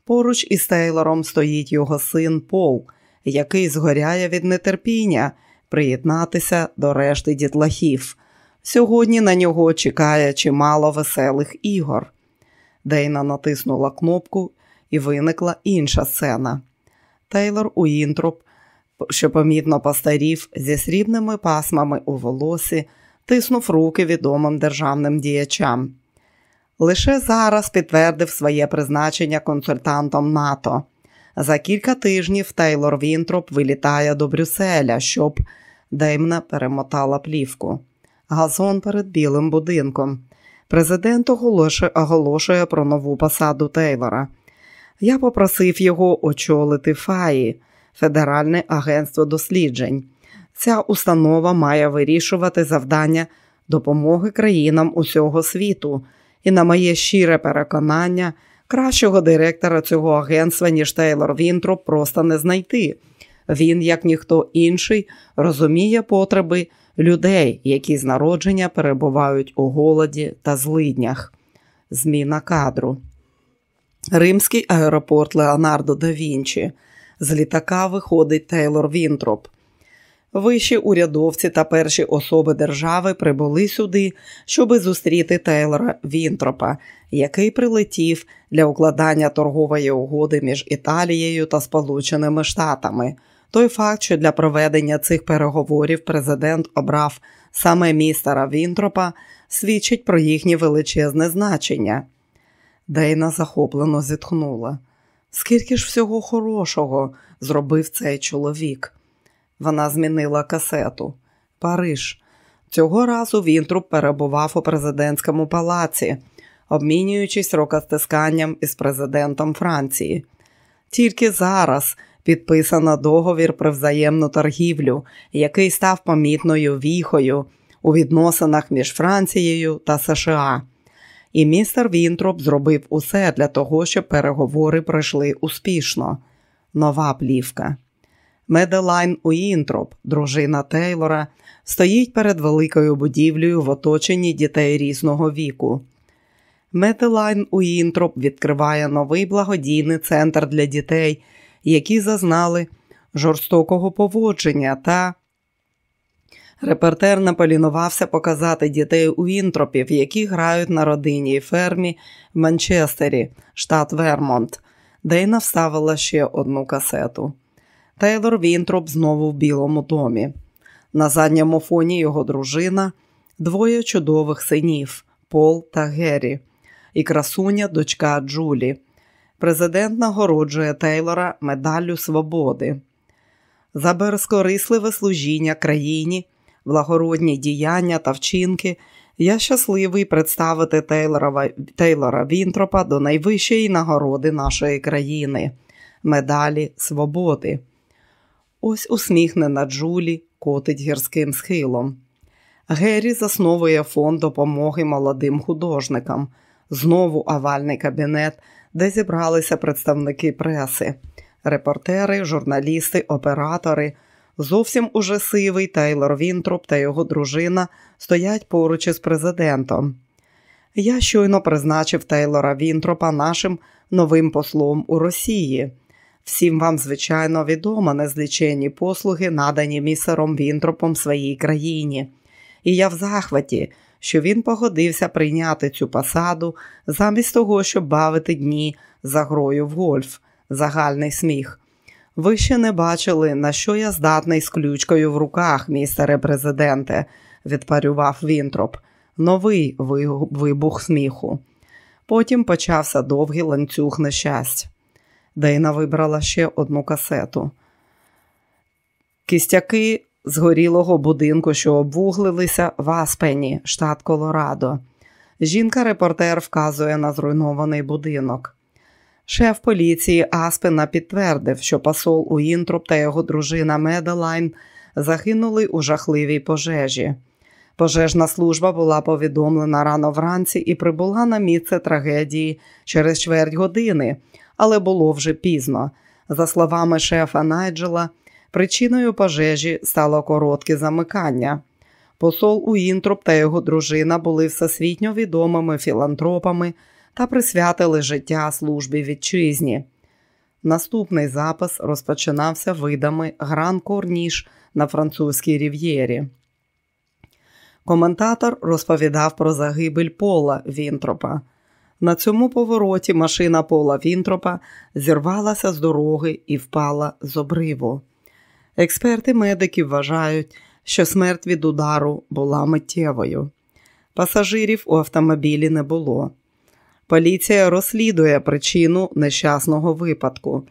Поруч із Тейлором стоїть його син Пол, який згоряє від нетерпіння приєднатися до решти дітлахів. Сьогодні на нього чекає чимало веселих ігор. Дейна натиснула кнопку і виникла інша сцена. Тейлор Уінтроп, що помітно постарів зі срібними пасмами у волосі, тиснув руки відомим державним діячам. Лише зараз підтвердив своє призначення консультантом НАТО. За кілька тижнів Тейлор Вінтроп вилітає до Брюсселя, щоб Дейна перемотала плівку. Газон перед білим будинком. Президент оголошує, про нову посаду Тейлора. Я попросив його очолити ФАІ, Федеральне агентство досліджень. Ця установа має вирішувати завдання допомоги країнам усього світу і на моє щире переконання, кращого директора цього агентства, ніж Тейлор Вінтроп, просто не знайти. Він, як ніхто інший, розуміє потреби людей, які з народження перебувають у голоді та злиднях. Зміна кадру. Римський аеропорт Леонардо да Вінчі. З літака виходить Тейлор Вінтроп. Вищі урядовці та перші особи держави прибули сюди, щоби зустріти Тейлора Вінтропа, який прилетів для укладання торгової угоди між Італією та Сполученими Штатами. Той факт, що для проведення цих переговорів президент обрав саме містера Вінтропа, свідчить про їхнє величезне значення. Дейна захоплено зітхнула. Скільки ж всього хорошого зробив цей чоловік? Вона змінила касету. Париж. Цього разу Вінтруп перебував у президентському палаці, обмінюючись рукостисканням із президентом Франції. Тільки зараз підписано договір про взаємну торгівлю, який став помітною віхою у відносинах між Францією та США. і містер Вінтроп зробив усе для того, щоб переговори пройшли успішно. Нова плівка. Меделайн Уінтроп, дружина Тейлора, стоїть перед великою будівлею в оточенні дітей різного віку. Меделайн Уінтроп відкриває новий благодійний центр для дітей, які зазнали жорстокого поводження та репортер не полінувався показати дітей Уінтропів, які грають на родинній фермі в Манчестері, штат Вермонт. Дейна вставила ще одну касету. Тейлор Вінтроп знову в Білому домі. На задньому фоні його дружина, двоє чудових синів Пол та Геррі, і красуня дочка Джулі. Президент нагороджує Тейлора медаллю свободи. За безкорисливе служіння країні, благородні діяння та вчинки. Я щасливий представити Тейлора, Тейлора Вінтропа до найвищої нагороди нашої країни медалі свободи. Ось усміхнена Джулі котить гірським схилом. Геррі засновує фонд допомоги молодим художникам, знову овальний кабінет, де зібралися представники преси, репортери, журналісти, оператори. Зовсім уже сивий Тейлор Вінтроп та його дружина стоять поруч із президентом. Я щойно призначив Тейлора Вінтропа нашим новим послом у Росії. Всім вам, звичайно, відомо незліченні послуги, надані містером Вінтропом своїй країні. І я в захваті, що він погодився прийняти цю посаду замість того, щоб бавити дні за грою в гольф, загальний сміх. Ви ще не бачили, на що я здатний з ключкою в руках, містере президенте, відпарирував Вінтроп. Новий вибух сміху. Потім почався довгий ланцюг нещасть. Дейна вибрала ще одну касету. Кістяки згорілого будинку, що обвуглилися в Аспені, штат Колорадо. Жінка-репортер вказує на зруйнований будинок. Шеф поліції Аспена підтвердив, що посол Уінтроп та його дружина Меделайн загинули у жахливій пожежі. Пожежна служба була повідомлена рано вранці і прибула на місце трагедії через чверть години, але було вже пізно. За словами шефа Найджела, причиною пожежі стало коротке замикання. Посол Уінтроп та його дружина були всесвітньо відомими філантропами та присвятили життя службі вітчизні. Наступний запис розпочинався видами Гран Корніш на французькій рів'єрі. Коментатор розповідав про загибель Пола Вінтропа. На цьому повороті машина Пола Вінтропа зірвалася з дороги і впала з обриву. Експерти медики вважають, що смерть від удару була миттєвою. Пасажирів у автомобілі не було. Поліція розслідує причину нещасного випадку.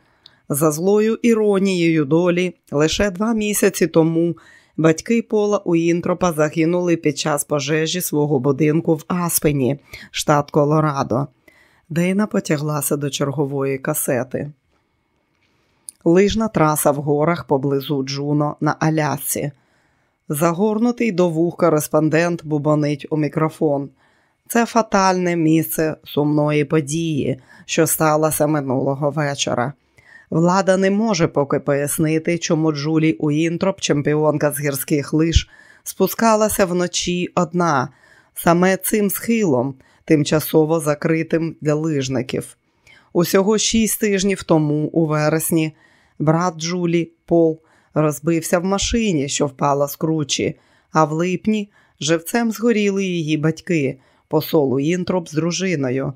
За злою іронією долі, лише два місяці тому батьки Пола Уінтропа загинули під час пожежі свого будинку в Аспені, штат Колорадо. Дейна потяглася до чергової касети. Лижна траса в горах поблизу Джуно на Алясці. Загорнутий до вух кореспондент бубонить у мікрофон. Це фатальне місце сумної події, що сталося минулого вечора. Влада не може поки пояснити, чому Джулі Уінтроп, чемпіонка з гірських лиж, спускалася вночі одна, саме цим схилом, тимчасово закритим для лижників. Усього шість тижнів тому, у вересні, брат Джулі Пол розбився в машині, що впала з кручі, а в липні живцем згоріли її батьки посолу Інтроп з дружиною.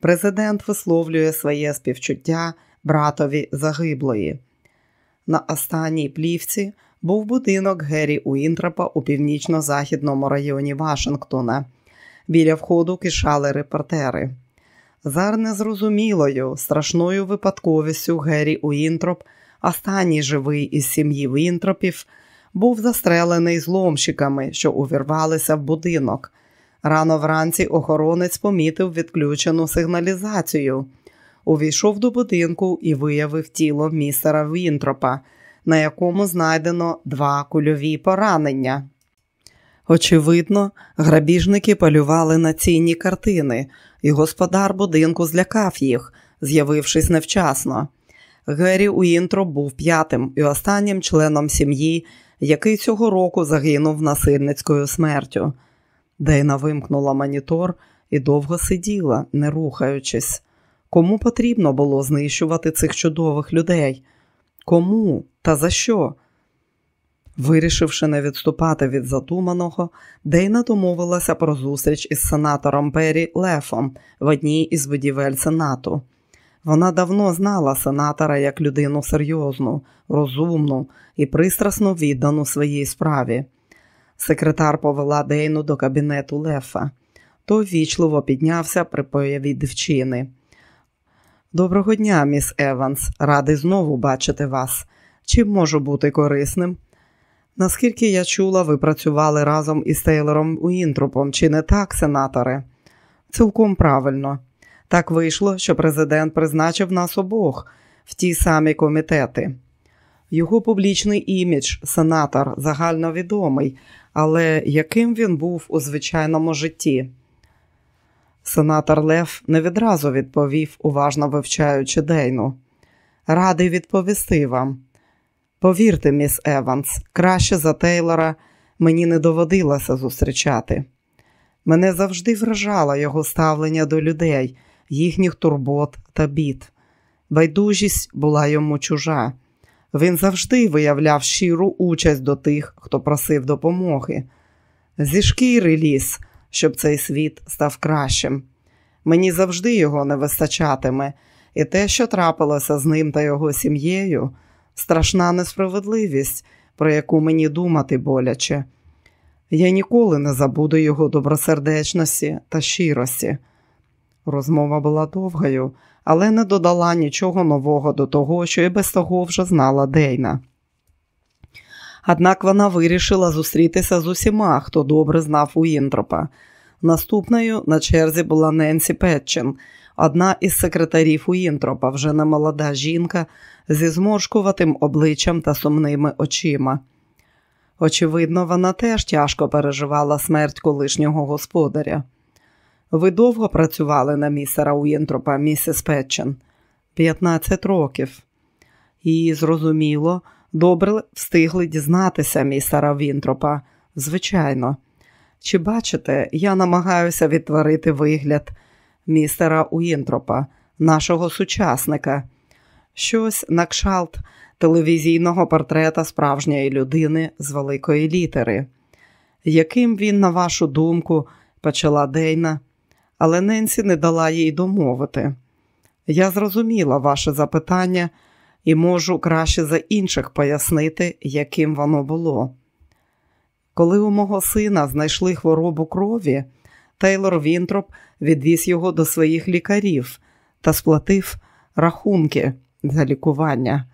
Президент висловлює своє співчуття братові загиблої. На останній плівці був будинок Геррі Уінтропа у північно-західному районі Вашингтона. Біля входу кишали репортери. За незрозумілою, страшною випадковістю Геррі Уінтроп, останній живий із сім'ї Вінтропів, був застрелений зломщиками, що увірвалися в будинок. Рано вранці охоронець помітив відключену сигналізацію, увійшов до будинку і виявив тіло містера Вінтропа, на якому знайдено два кульові поранення. Очевидно, грабіжники полювали на цінні картини, і господар будинку злякав їх, з'явившись невчасно. Геррі Уінтро був п'ятим і останнім членом сім'ї, який цього року загинув насильницькою смертю. Дейна вимкнула монітор і довго сиділа, не рухаючись. Кому потрібно було знищувати цих чудових людей? Кому та за що? Вирішивши не відступати від задуманого, Дейна домовилася про зустріч із сенатором Перрі Лефом в одній із будівель Сенату. Вона давно знала сенатора як людину серйозну, розумну і пристрасно віддану своїй справі. Секретар повела Дейну до кабінету Лефа. Той ввічливо піднявся при появі дівчини. Доброго дня, міс Еванс, радий знову бачити вас. Чим можу бути корисним? Наскільки я чула, ви працювали разом із Тейлором Уінтропом, чи не так, сенаторе? Цілком правильно. Так вийшло, що президент призначив нас обох в ті самі комітети. Його публічний імідж, сенатор, загальновідомий, але яким він був у звичайному житті? Сенатор Лев не відразу відповів, уважно вивчаючи Дейну. Радий відповісти вам. Повірте, міс Еванс, краще за Тейлора мені не доводилося зустрічати. Мене завжди вражало його ставлення до людей, їхніх турбот та бід. Байдужість була йому чужа. Він завжди виявляв щиру участь до тих, хто просив допомоги. Зі шкіри ліс, щоб цей світ став кращим. Мені завжди його не вистачатиме, і те, що трапилося з ним та його сім'єю, страшна несправедливість, про яку мені думати боляче. Я ніколи не забуду його добросердечності та щирості. Розмова була довгою, але не додала нічого нового до того, що і без того вже знала Дейна. Однак вона вирішила зустрітися з усіма, хто добре знав Уінтропа. Наступною на черзі була Ненсі Петчин, одна із секретарів Уінтропа, вже не молода жінка зі зморшкуватим обличчям та сумними очима. Очевидно, вона теж тяжко переживала смерть колишнього господаря. Ви довго працювали на містера Уінтропа, місіс Петчин? 15 років. І, зрозуміло, добре встигли дізнатися містера Вінтропа. Звичайно. Чи бачите, я намагаюся відтворити вигляд містера Уінтропа, нашого сучасника, щось на кшалт телевізійного портрета справжньої людини з великої літери. Яким він, на вашу думку, почала Дейна, але Ненсі не дала їй домовити. Я зрозуміла ваше запитання і можу краще за інших пояснити, яким воно було. Коли у мого сина знайшли хворобу крові, Тейлор Вінтроп відвіз його до своїх лікарів та сплатив рахунки за лікування.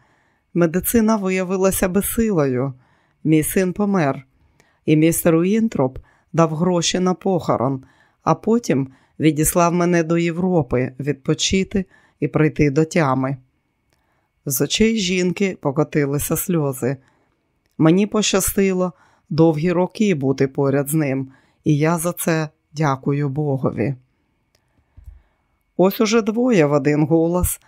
Медицина виявилася безсилою. Мій син помер, і містер Уінтроп дав гроші на похорон, а потім відіслав мене до Європи відпочити і прийти до тями. З очей жінки покотилися сльози. Мені пощастило довгі роки бути поряд з ним, і я за це дякую Богові. Ось уже двоє в один голос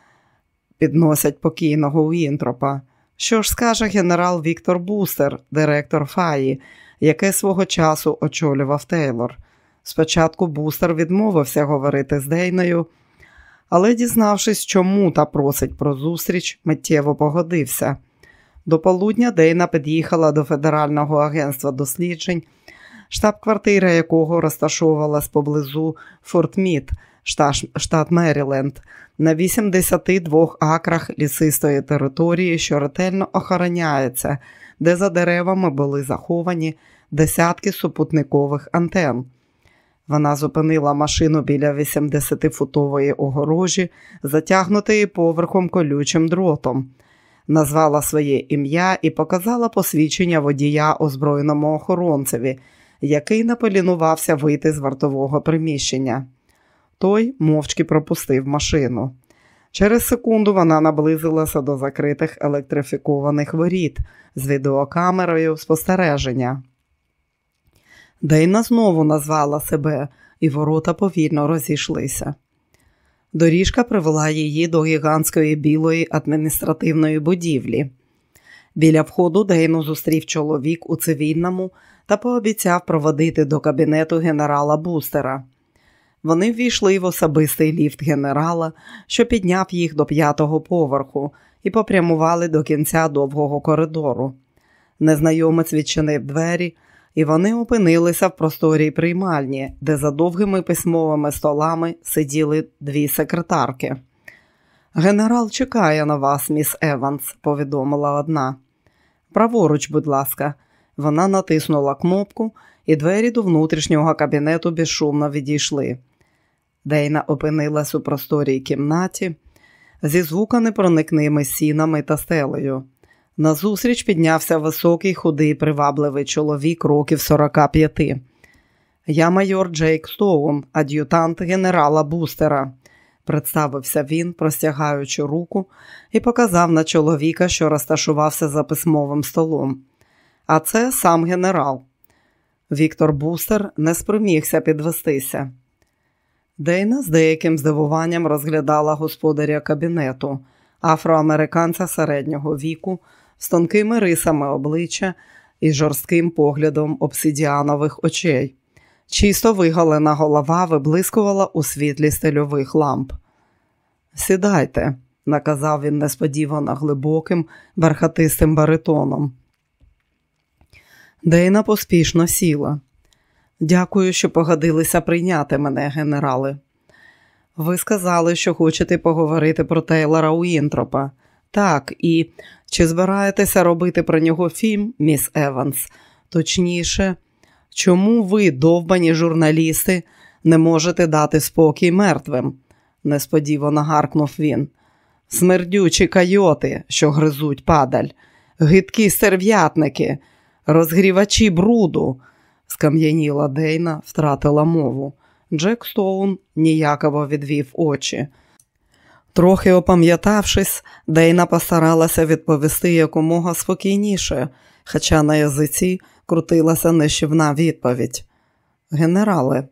підносять покійного Уінтропа. Що ж скаже генерал Віктор Бустер, директор Фаї, яке свого часу очолював Тейлор. Спочатку Бустер відмовився говорити з Дейною, але, дізнавшись, чому та просить про зустріч, миттєво погодився. До полудня Дейна під'їхала до Федерального агентства досліджень, штаб-квартира якого розташовувалась поблизу Форт Мід, штат Меріленд, на 82 акрах лісистої території, що ретельно охороняється, де за деревами були заховані десятки супутникових антен. Вона зупинила машину біля 80-футової огорожі, затягнутої поверхом колючим дротом, назвала своє ім'я і показала посвідчення водія озброєному охоронцеві, який не полінувався вийти з вартового приміщення. Той мовчки пропустив машину. Через секунду вона наблизилася до закритих електрифікованих воріт з відеокамерою спостереження. Дейна знову назвала себе, і ворота повільно розійшлися. Доріжка привела її до гігантської білої адміністративної будівлі. Біля входу Дейну зустрів чоловік у цивільному та пообіцяв проводити до кабінету генерала Бустера. Вони ввійшли в особистий ліфт генерала, що підняв їх до п'ятого поверху, і попрямували до кінця довгого коридору. Незнайомець відчинив двері, і вони опинилися в просторій приймальні, де за довгими письмовими столами сиділи дві секретарки. Генерал чекає на вас, міс Еванс, повідомила одна. Праворуч, будь ласка, вона натиснула кнопку, і двері до внутрішнього кабінету безшумно відійшли. Дейна опинилась у просторій кімнаті зі звуконепроникними сінами та стелею. Назустріч піднявся високий, худий, привабливий чоловік років 45. Я майор Джейк Стоун, ад'ютант генерала Бустера, представився він, простягаючи руку, і показав на чоловіка, що розташувався за письмовим столом. А це сам генерал. Віктор Бустер не спромігся підвестися. Дейна з деяким здивуванням розглядала господаря кабінету, афроамериканця середнього віку, з тонкими рисами обличчя і жорстким поглядом обсидіанових очей. Чисто вигалена голова виблискувала у світлі стильових ламп. Сідайте, наказав він несподівано глибоким, бархатистим баритоном. Дейна поспішно сіла. Дякую, що погодилися прийняти мене, генерали. Ви сказали, що хочете поговорити про Тейлора Уінтропа. Так, і чи збираєтеся робити про нього фільм, міс Еванс? Точніше, чому ви, довбані журналісти, не можете дати спокій мертвим? несподівано гаркнув він. Смердючі кайоти, що гризуть падаль, гидкі серв'ятники, розгрівачі бруду. Скам'яніла Дейна, втратила мову. Джек Стоун ніяково відвів очі. Трохи опам'ятавшись, Дейна постаралася відповісти якомога спокійніше, хоча на язиці крутилася нищівна відповідь. Генерале,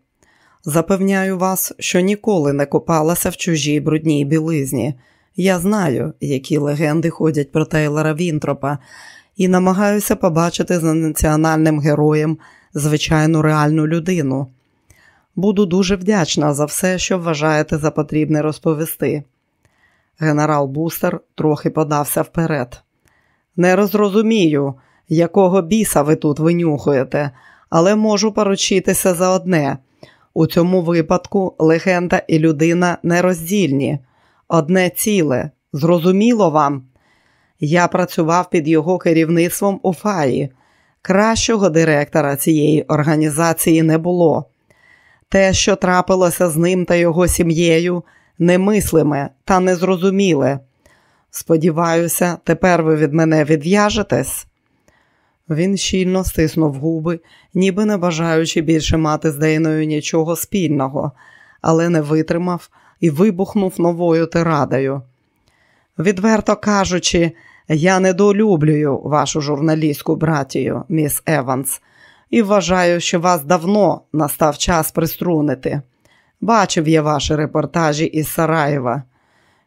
запевняю вас, що ніколи не копалася в чужій брудній білизні. Я знаю, які легенди ходять про Тейлора Вінтропа, і намагаюся побачити за національним героєм звичайну реальну людину. Буду дуже вдячна за все, що вважаєте за потрібне розповісти. Генерал Бустер трохи подався вперед. Не розрозумію, якого біса ви тут винюхуєте, але можу поручитися за одне. У цьому випадку легенда і людина нероздільні, одне ціле. Зрозуміло вам? Я працював під його керівництвом у Фаї. Кращого директора цієї організації не було. Те, що трапилося з ним та його сім'єю, немислиме та незрозуміле. Сподіваюся, тепер ви від мене відв'яжетесь. Він щільно стиснув губи, ніби не бажаючи більше мати з Дейною нічого спільного, але не витримав і вибухнув новою тирадою. Відверто кажучи, я недолюблюю вашу журналістську братію, міс Еванс, і вважаю, що вас давно настав час приструнити. Бачив я ваші репортажі із Сараєва.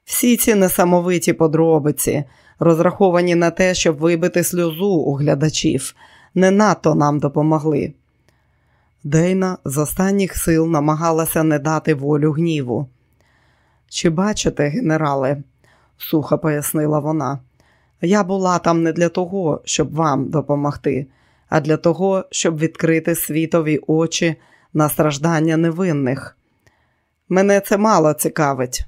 Всі ці несамовиті подробиці, розраховані на те, щоб вибити сльозу у глядачів, не надто нам допомогли. Дейна з останніх сил намагалася не дати волю гніву. Чи бачите, генерале, сухо пояснила вона, я була там не для того, щоб вам допомогти, а для того, щоб відкрити світові очі на страждання невинних. Мене це мало цікавить.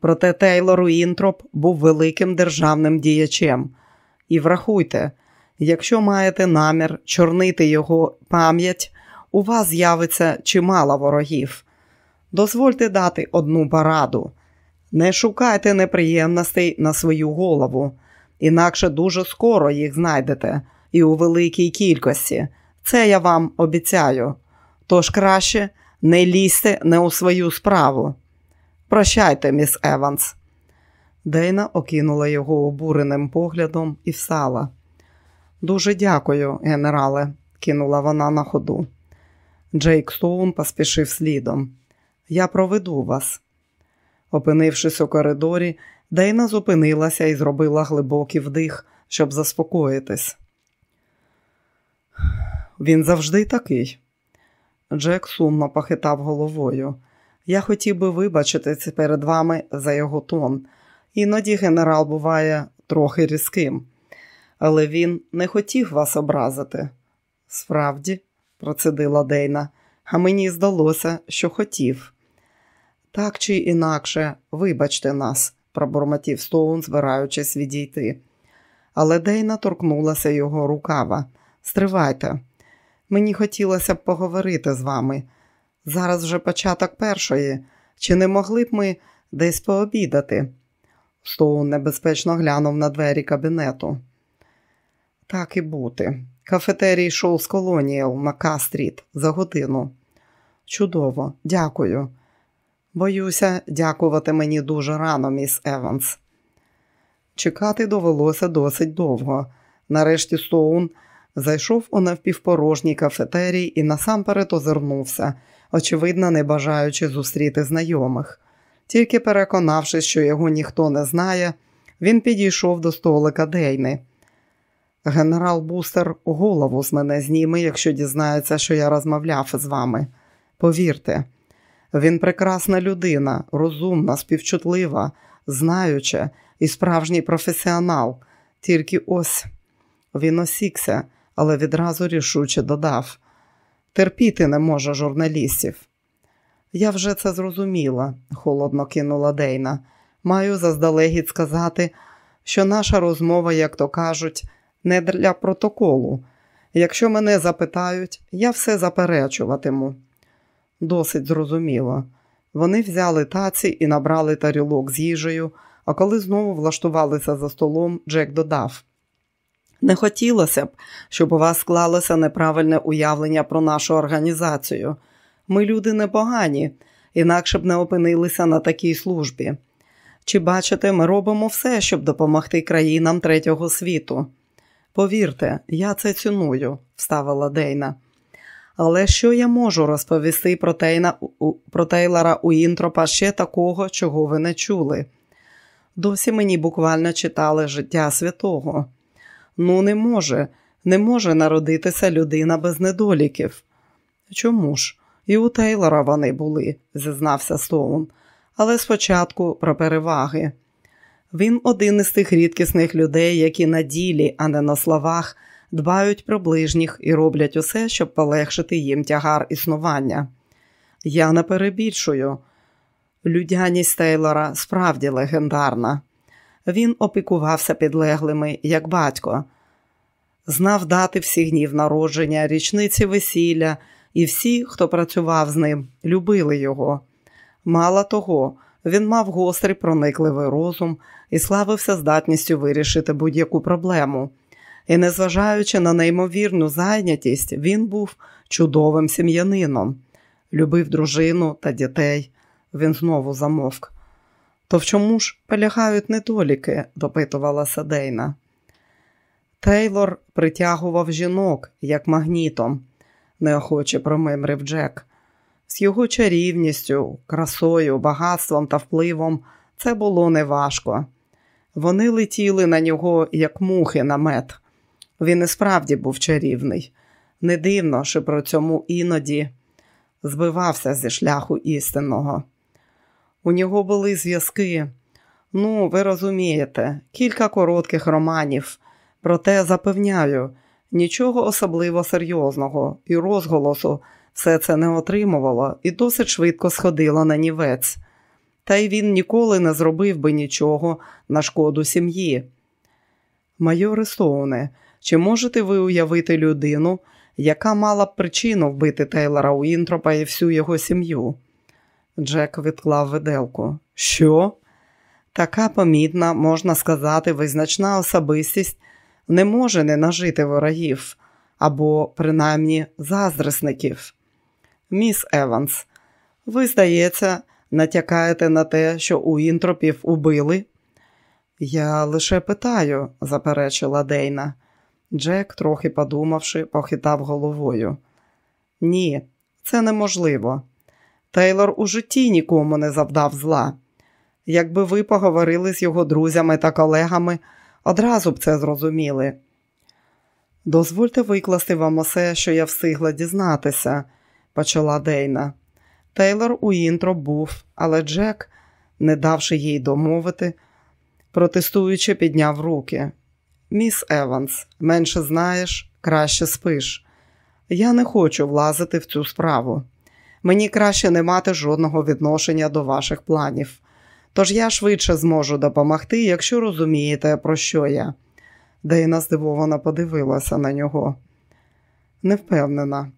Проте Тейлор Уінтроп був великим державним діячем. І врахуйте, якщо маєте намір чорнити його пам'ять, у вас з'явиться чимало ворогів. Дозвольте дати одну пораду. Не шукайте неприємностей на свою голову, інакше дуже скоро їх знайдете і у великій кількості. Це я вам обіцяю. Тож краще не лізьте не у свою справу. Прощайте, міс Еванс. Дейна окинула його обуреним поглядом і встала. Дуже дякую, генерале, кинула вона на ходу. Джейк Стоун поспішив слідом. Я проведу вас. Опинившись у коридорі, Дейна зупинилася і зробила глибокий вдих, щоб заспокоїтись. Він завжди такий. Джек сумно похитав головою. Я хотів би вибачитися перед вами за його тон. Іноді генерал буває трохи різким, але він не хотів вас образити. Справді, процедила Дейна, а мені здалося, що хотів. Так чи інакше, вибачте нас, пробурмотів Стоун, збираючись відійти. Але Дейна торкнулася його рукава. Стривайте, мені хотілося б поговорити з вами. Зараз вже початок першої. Чи не могли б ми десь пообідати? Стоун небезпечно глянув на двері кабінету. Так і бути. Кафетерій Шоллз Колоніел на К-стріт за годину. Чудово, дякую. Боюся, дякувати мені дуже рано, міс Еванс. Чекати довелося досить довго. Нарешті Стоун зайшов у напівпорожній кафетерій і насамперед озирнувся, очевидно, не бажаючи зустріти знайомих. Тільки переконавшись, що його ніхто не знає, він підійшов до столика Дейни. Генерал Бустер голову з мене зніме, якщо дізнається, що я розмовляв з вами. Повірте, він прекрасна людина, розумна, співчутлива, знаюча і справжній професіонал. Тільки ось він осікся, але відразу рішуче додав: терпіти не може журналістів. Я вже це зрозуміла, холодно кинула Дейна. Маю заздалегідь сказати, що наша розмова, як то кажуть, не для протоколу. Якщо мене запитають, я все заперечуватиму. Досить зрозуміло. Вони взяли таці і набрали тарілок з їжею, а коли знову влаштувалися за столом, Джек додав: Не хотілося б, щоб у вас склалося неправильне уявлення про нашу організацію. Ми люди непогані, інакше б не опинилися на такій службі. Чи бачите, ми робимо все, щоб допомогти країнам третього світу. Повірте, я це ціную, вставила Дейна. Але що я можу розповісти про, Тейна, про Тейлора Уінтропа ще такого, чого ви не чули? Досі мені буквально читали життя святого. Ну, не може, не може народитися людина без недоліків. Чому ж? І у Тейлора вони були, зізнався Стоун. Але спочатку про переваги. Він один із тих рідкісних людей, які на ділі, а не на словах, дбають про ближніх і роблять усе, щоб полегшити їм тягар існування. Я не перебільшую. Людяність Тейлора справді легендарна. Він опікувався підлеглими, як батько, знав дати всіх днів народження, річниці весілля, і всі, хто працював з ним, любили його. Мало того, він мав гострий проникливий розум і славився здатністю вирішити будь-яку проблему. І, незважаючи на неймовірну зайнятість, він був чудовим сім'янином, любив дружину та дітей. Він знову замовк. То в чому ж полягають недоліки? допитувалася Дейна. Тейлор притягував жінок, як магнітом, неохоче промимрив Джек. З його чарівністю, красою, багатством та впливом це було неважко. Вони летіли на нього, як мухи на мед. Він і справді був чарівний. Не дивно, що про цьому іноді збивався зі шляху істинного. У нього були зв'язки. Ну, ви розумієте, кілька коротких романів. Проте запевняю, нічого особливо серйозного і розголосу все це не отримувало і досить швидко сходило на нівець. Та й він ніколи не зробив би нічого на шкоду сім'ї. Майоре Стоуне, чи можете ви уявити людину, яка мала б причину вбити Тейлора Уінтропа і всю його сім'ю? Джек відклав виделку. Що? Така помітна, можна сказати, визначна особистість не може не нажити ворогів або, принаймні, заздресників. Міс Еванс, ви, здається, натякаєте на те, що у інтропів убили? Я лише питаю, заперечила Дейна. Джек, трохи подумавши, похитав головою. Ні, Це неможливо. Тейлор у житті нікому не завдав зла. Якби ви поговорили з його друзями та колегами, одразу б це зрозуміли. Дозвольте викласти вам усе, що я встигла дізнатися, почала Дейна. Тейлор у інтро був, але Джек, не давши їй домовити, протестуючи, підняв руки. Міс Еванс, менше знаєш, краще спиш. Я не хочу влазити в цю справу. Мені краще не мати жодного відношення до ваших планів. Тож я швидше зможу допомогти, якщо розумієте, про що я. Дейна здивовано подивилася на нього. Не впевнена.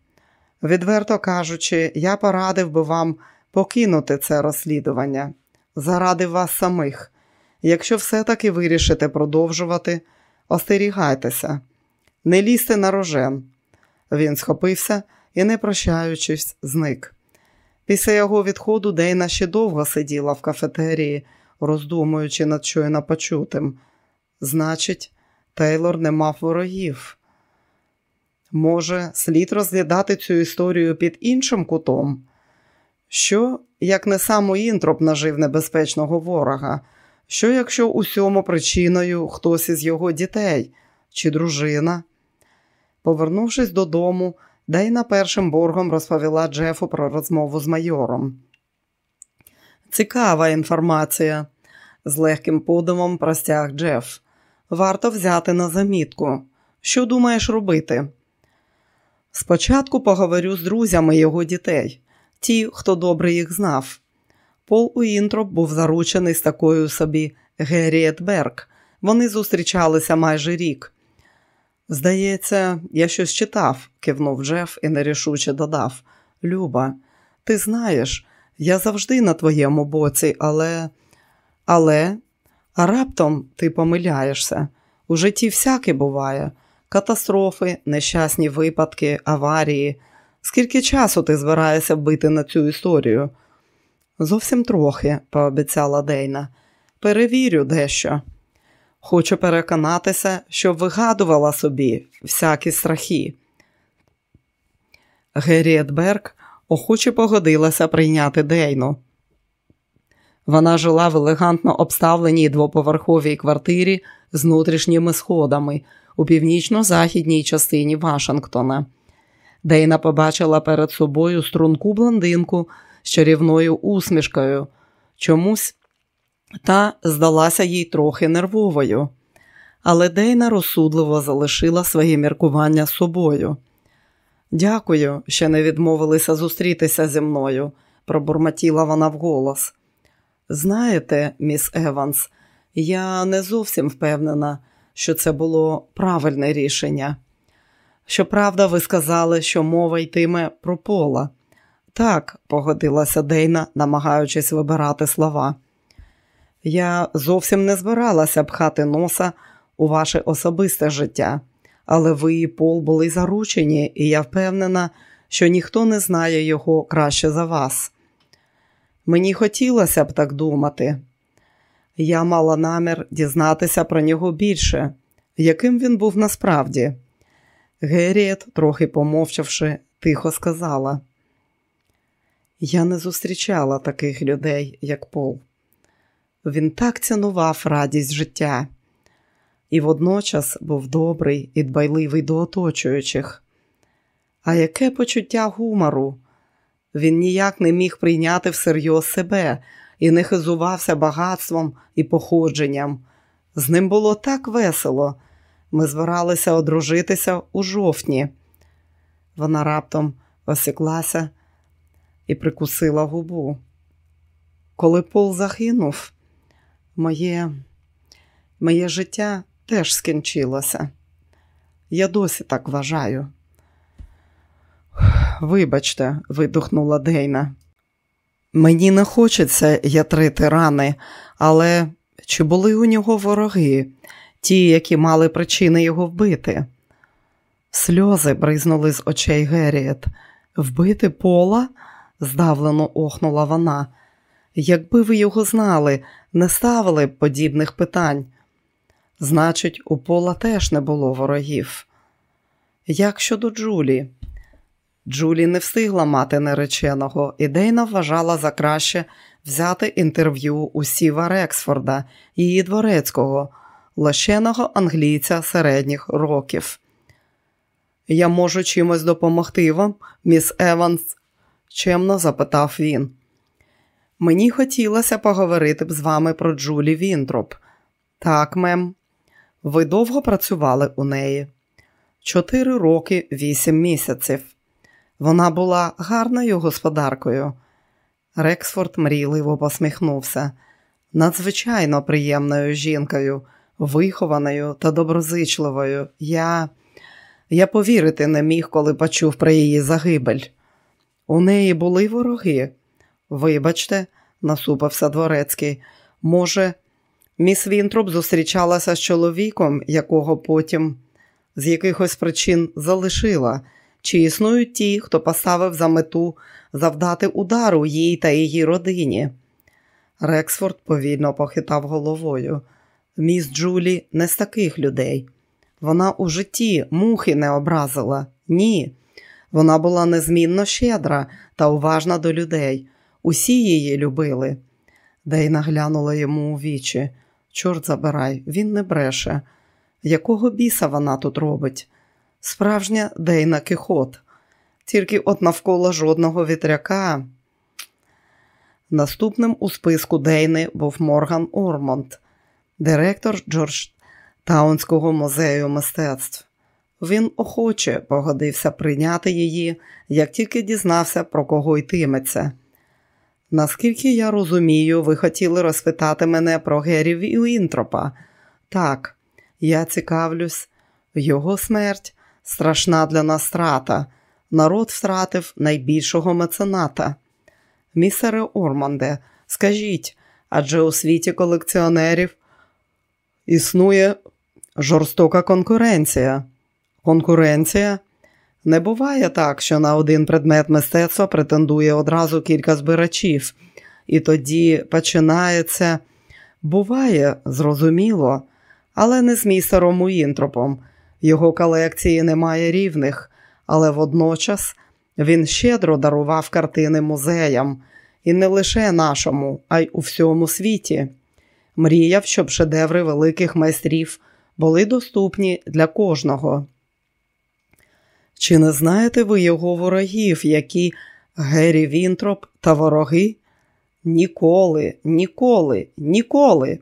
Відверто кажучи, я порадив би вам покинути це розслідування заради вас самих. Якщо все-таки вирішите продовжувати, остерігайтеся, не лізьте на рожен. Він схопився і, не прощаючись, зник. Після його відходу Дейна ще довго сиділа в кафетерії, роздумуючи над щойно почутим. Значить, Тейлор не мав ворогів. Може, слід розглядати цю історію під іншим кутом? Що, як не сам Інтроп нажив небезпечного ворога? Що, якщо усьому причиною хтось із його дітей чи дружина? Повернувшись додому, Дейна першим боргом розповіла Джефу про розмову з майором. Цікава інформація, з легким подумом простяг Джеф. Варто взяти на замітку. Що думаєш робити? Спочатку поговорю з друзями його дітей, ті, хто добре їх знав. Пол Уінтроп був заручений з такою собі Герріет Берг. Вони зустрічалися майже рік. Здається, я щось читав, кивнув Джеф і нерішуче додав. Люба, ти знаєш, я завжди на твоєму боці, але. Але, а раптом ти помиляєшся. У житті всяке буває катастрофи, нещасні випадки, аварії. Скільки часу ти збираєшся бити на цю історію? Зовсім трохи, пообіцяла Дейна. Перевірю дещо. Хочу переконатися, щоб вигадувала собі всякі страхи. Герріет Берг охоче погодилася прийняти Дейну. Вона жила в елегантно обставленій двоповерховій квартирі з внутрішніми сходами у північно-західній частині Вашингтона. Дейна побачила перед собою струнку блондинку з чарівною усмішкою. Чомусь та здалася їй трохи нервовою. Але Дейна розсудливо залишила своє міркування з собою. Дякую, що не відмовилися зустрітися зі мною, пробурмотіла вона вголос. Знаєте, міс Еванс, я не зовсім впевнена, що це було правильне рішення. Щоправда, ви сказали, що мова йтиме про пола. Так, погодилася Дейна, намагаючись вибирати слова. Я зовсім не збиралася пхати носа у ваше особисте життя, але ви і Пол були заручені, і я впевнена, що ніхто не знає його краще за вас. Мені хотілося б так думати. Я мала намір дізнатися про нього більше, яким він був насправді. Геріет, трохи помовчавши, тихо сказала: Я не зустрічала таких людей, як Пол. Він так цінував радість життя і водночас був добрий і дбайливий до оточуючих. А яке почуття гумору? Він ніяк не міг прийняти всерйоз себе і не хизувався багатством і походженням. З ним було так весело. Ми збиралися одружитися у жовтні. Вона раптом осіклася і прикусила губу. Коли Пол загинув, моє, моє життя теж скінчилося. Я досі так вважаю. Вибачте, видухнула Дейна. Мені не хочеться ятрити рани, але чи були у нього вороги, ті, які мали причини його вбити? Сльози бризнули з очей Геріет. Вбити пола? здавлено охнула вона. Якби ви його знали, не ставили подібних питань. Значить, у пола теж не було ворогів. Як щодо Джулі? Джулі не встигла мати нареченого, і вважала за краще взяти інтерв'ю у Сіва Рексфорда, її дворецького, лощеного англійця середніх років. Я можу чимось допомогти вам, міс Еванс? чемно запитав він. Мені хотілося поговорити б з вами про Джулі Вінтроп. Так, мем, ви довго працювали у неї? Чотири роки, вісім місяців. Вона була гарною господаркою. Рексфорд мрійливо посміхнувся. Надзвичайно приємною жінкою, вихованою та доброзичливою. Я Я повірити не міг, коли почув про її загибель. У неї були вороги. Вибачте, насупився дворецький. Може, міс Вінтроп зустрічалася з чоловіком, якого потім з якихось причин залишила. Чи існують ті, хто поставив за мету завдати удару їй та її родині? Рексфорд повільно похитав головою. Міс Джулі не з таких людей. Вона у житті мухи не образила. Ні. Вона була незмінно щедра та уважна до людей. Усі її любили. Дейна глянула йому у вічі. Чорт забирай, він не бреше. Якого біса вона тут робить? Справжня Дейна Кихот. Тільки от навколо жодного вітряка. Наступним у списку Дейни був Морган Ормонд, директор Джорджтаунського музею мистецтв. Він охоче погодився прийняти її, як тільки дізнався, про кого йтиметься. Наскільки я розумію, ви хотіли розпитати мене про Геррі Вінтропа. Так, я цікавлюсь, його смерть страшна для нас страта. Народ втратив найбільшого мецената. Місере Орманде, скажіть, адже у світі колекціонерів існує жорстока конкуренція. Конкуренція? Не буває так, що на один предмет мистецтва претендує одразу кілька збирачів, і тоді починається. Буває, зрозуміло, але не з містером Уінтропом. Його колекції немає рівних, але водночас він щедро дарував картини музеям, і не лише нашому, а й у всьому світі. Мріяв, щоб шедеври великих майстрів були доступні для кожного. Чи не знаєте ви його ворогів, які Геррі Вінтроп та вороги? Ніколи, ніколи, ніколи.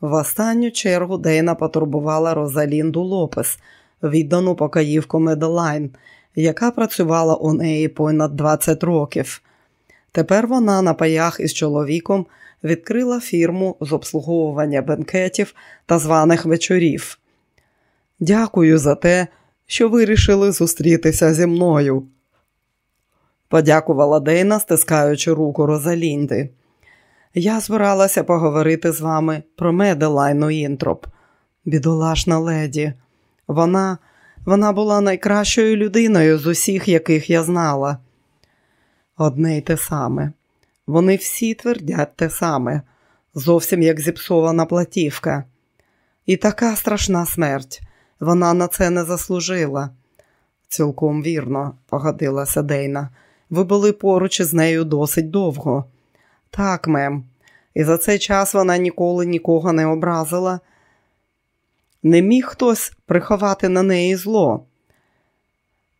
В останню чергу Дейна потурбувала Розалінду Лопес, віддану покоївку Меделайн, яка працювала у неї понад 20 років. Тепер вона на паях із чоловіком відкрила фірму з обслуговування бенкетів та званих вечорів. Дякую за те, що вирішили зустрітися зі мною. Подякувала Дейна, стискаючи руку Розалінди. Я збиралася поговорити з вами про Меделайну Інтроп, бідолашна леді. Вона вона була найкращою людиною з усіх, яких я знала. Одне й те саме. Вони всі твердять те саме, зовсім як зіпсована платівка. І така страшна смерть. Вона на це не заслужила. Цілком вірно, погодилася Дейна. Ви були поруч із нею досить довго. Так, мем, і за цей час вона ніколи нікого не образила. Не міг хтось приховати на неї зло.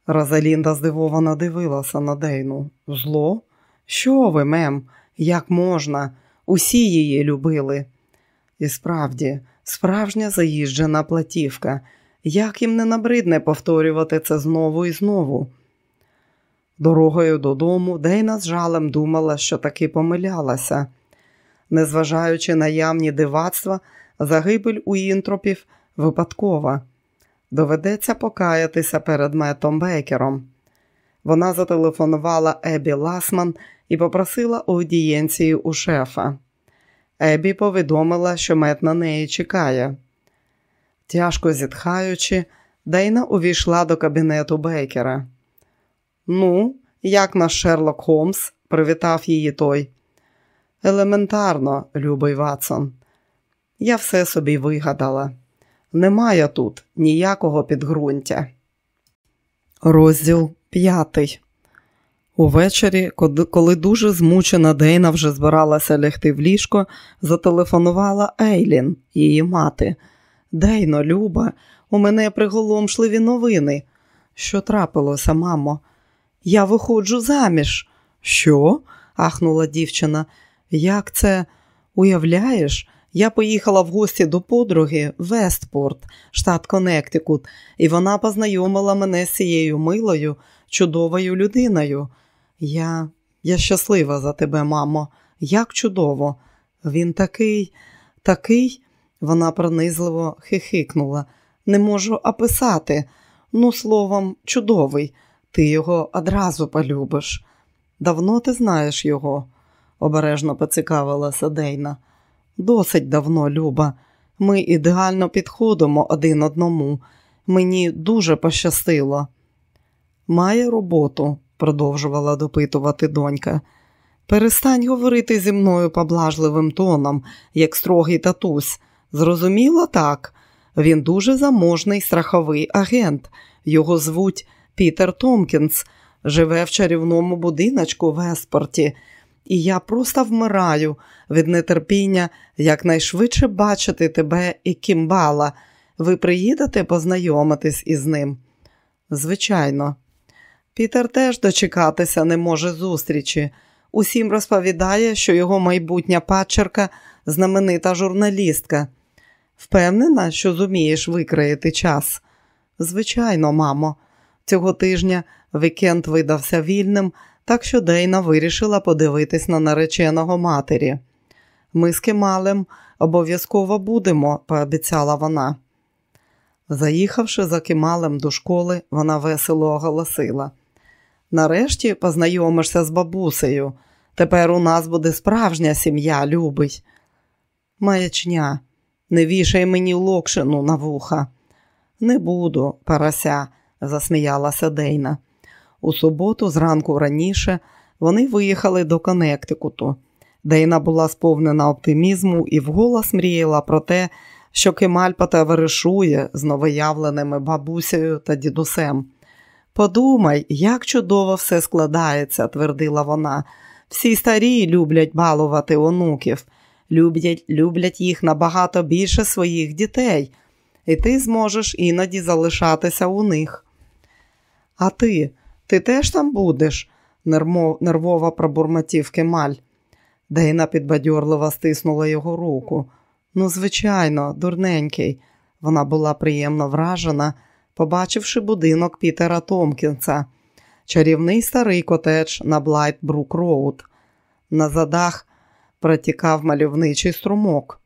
Розалінда здивовано дивилася на Дейну. Зло? Що ви, мем? Як можна? Усі її любили. І справді, справжня заїжджена платівка. Як їм не набридне повторювати це знову і знову? Дорогою додому Дейна з жалем думала, що таки помилялася. Незважаючи на явні дивацтва, загибель у інтропів випадкова. Доведеться покаятися перед метом Бейкером. Вона зателефонувала Ебі Ласман і попросила аудієнції у шефа. Ебі повідомила, що мет на неї чекає. Тяжко зітхаючи, Дейна увійшла до кабінету Бейкера. Ну, як наш Шерлок Холмс, привітав її той. Елементарно, любий Ватсон. Я все собі вигадала. Немає тут ніякого підґрунтя. Розділ п'ятий. Увечері, коли дуже змучена Дейна вже збиралася лягти в ліжко, зателефонувала Ейлін, її мати. Дейно, Люба, у мене приголомшливі новини. Що трапилося, мамо? Я виходжу заміж. Що? ахнула дівчина. Як це уявляєш? Я поїхала в гості до подруги Вестпорт, штат Коннектикут, і вона познайомила мене з цією милою, чудовою людиною. Я я щаслива за тебе, мамо, як чудово. Він такий, такий, вона пронизливо хихикнула. Не можу описати. Ну, словом, чудовий. Ти його одразу полюбиш. Давно ти знаєш його, обережно поцікавилася Дейна. Досить давно, Люба. Ми ідеально підходимо один одному. Мені дуже пощастило. Має роботу, продовжувала допитувати донька. Перестань говорити зі мною поблажливим тоном, як строгий татусь. Зрозуміло так. Він дуже заможний страховий агент. Його звуть Пітер Томкінс, живе в чарівному будиночку в Еспорті, і я просто вмираю від нетерпіння якнайшвидше бачити тебе і кімбала. Ви приїдете познайомитись із ним? Звичайно. Пітер теж дочекатися не може зустрічі. Усім розповідає, що його майбутня падчерка знаменита журналістка. Впевнена, що зумієш викраїти час? Звичайно, мамо. Цього тижня вікенд видався вільним, так що Дейна вирішила подивитись на нареченого матері. Ми з Кемалем обов'язково будемо, пообіцяла вона. Заїхавши за Кемалем до школи, вона весело оголосила. Нарешті познайомишся з бабусею. Тепер у нас буде справжня сім'я, любий. Маячня, не вішай мені локшину на вуха. Не буду, парася, засміялася Дейна. У суботу, зранку раніше, вони виїхали до Коннектикуту. Дейна була сповнена оптимізму і вголос мріяла про те, що Кемаль потоваришує з новоявленими бабусею та дідусем. Подумай, як чудово все складається, твердила вона. Всі старі люблять балувати онуків, люблять, люблять їх набагато більше своїх дітей, і ти зможеш іноді залишатися у них. А ти, ти теж там будеш? нервово пробурмотів Кемаль. Дейна підбадьорливо стиснула його руку. Ну, звичайно, дурненький. Вона була приємно вражена, побачивши будинок Пітера Томкінса, чарівний старий котедж на Блайтбрук Роуд. На задах протікав мальовничий струмок.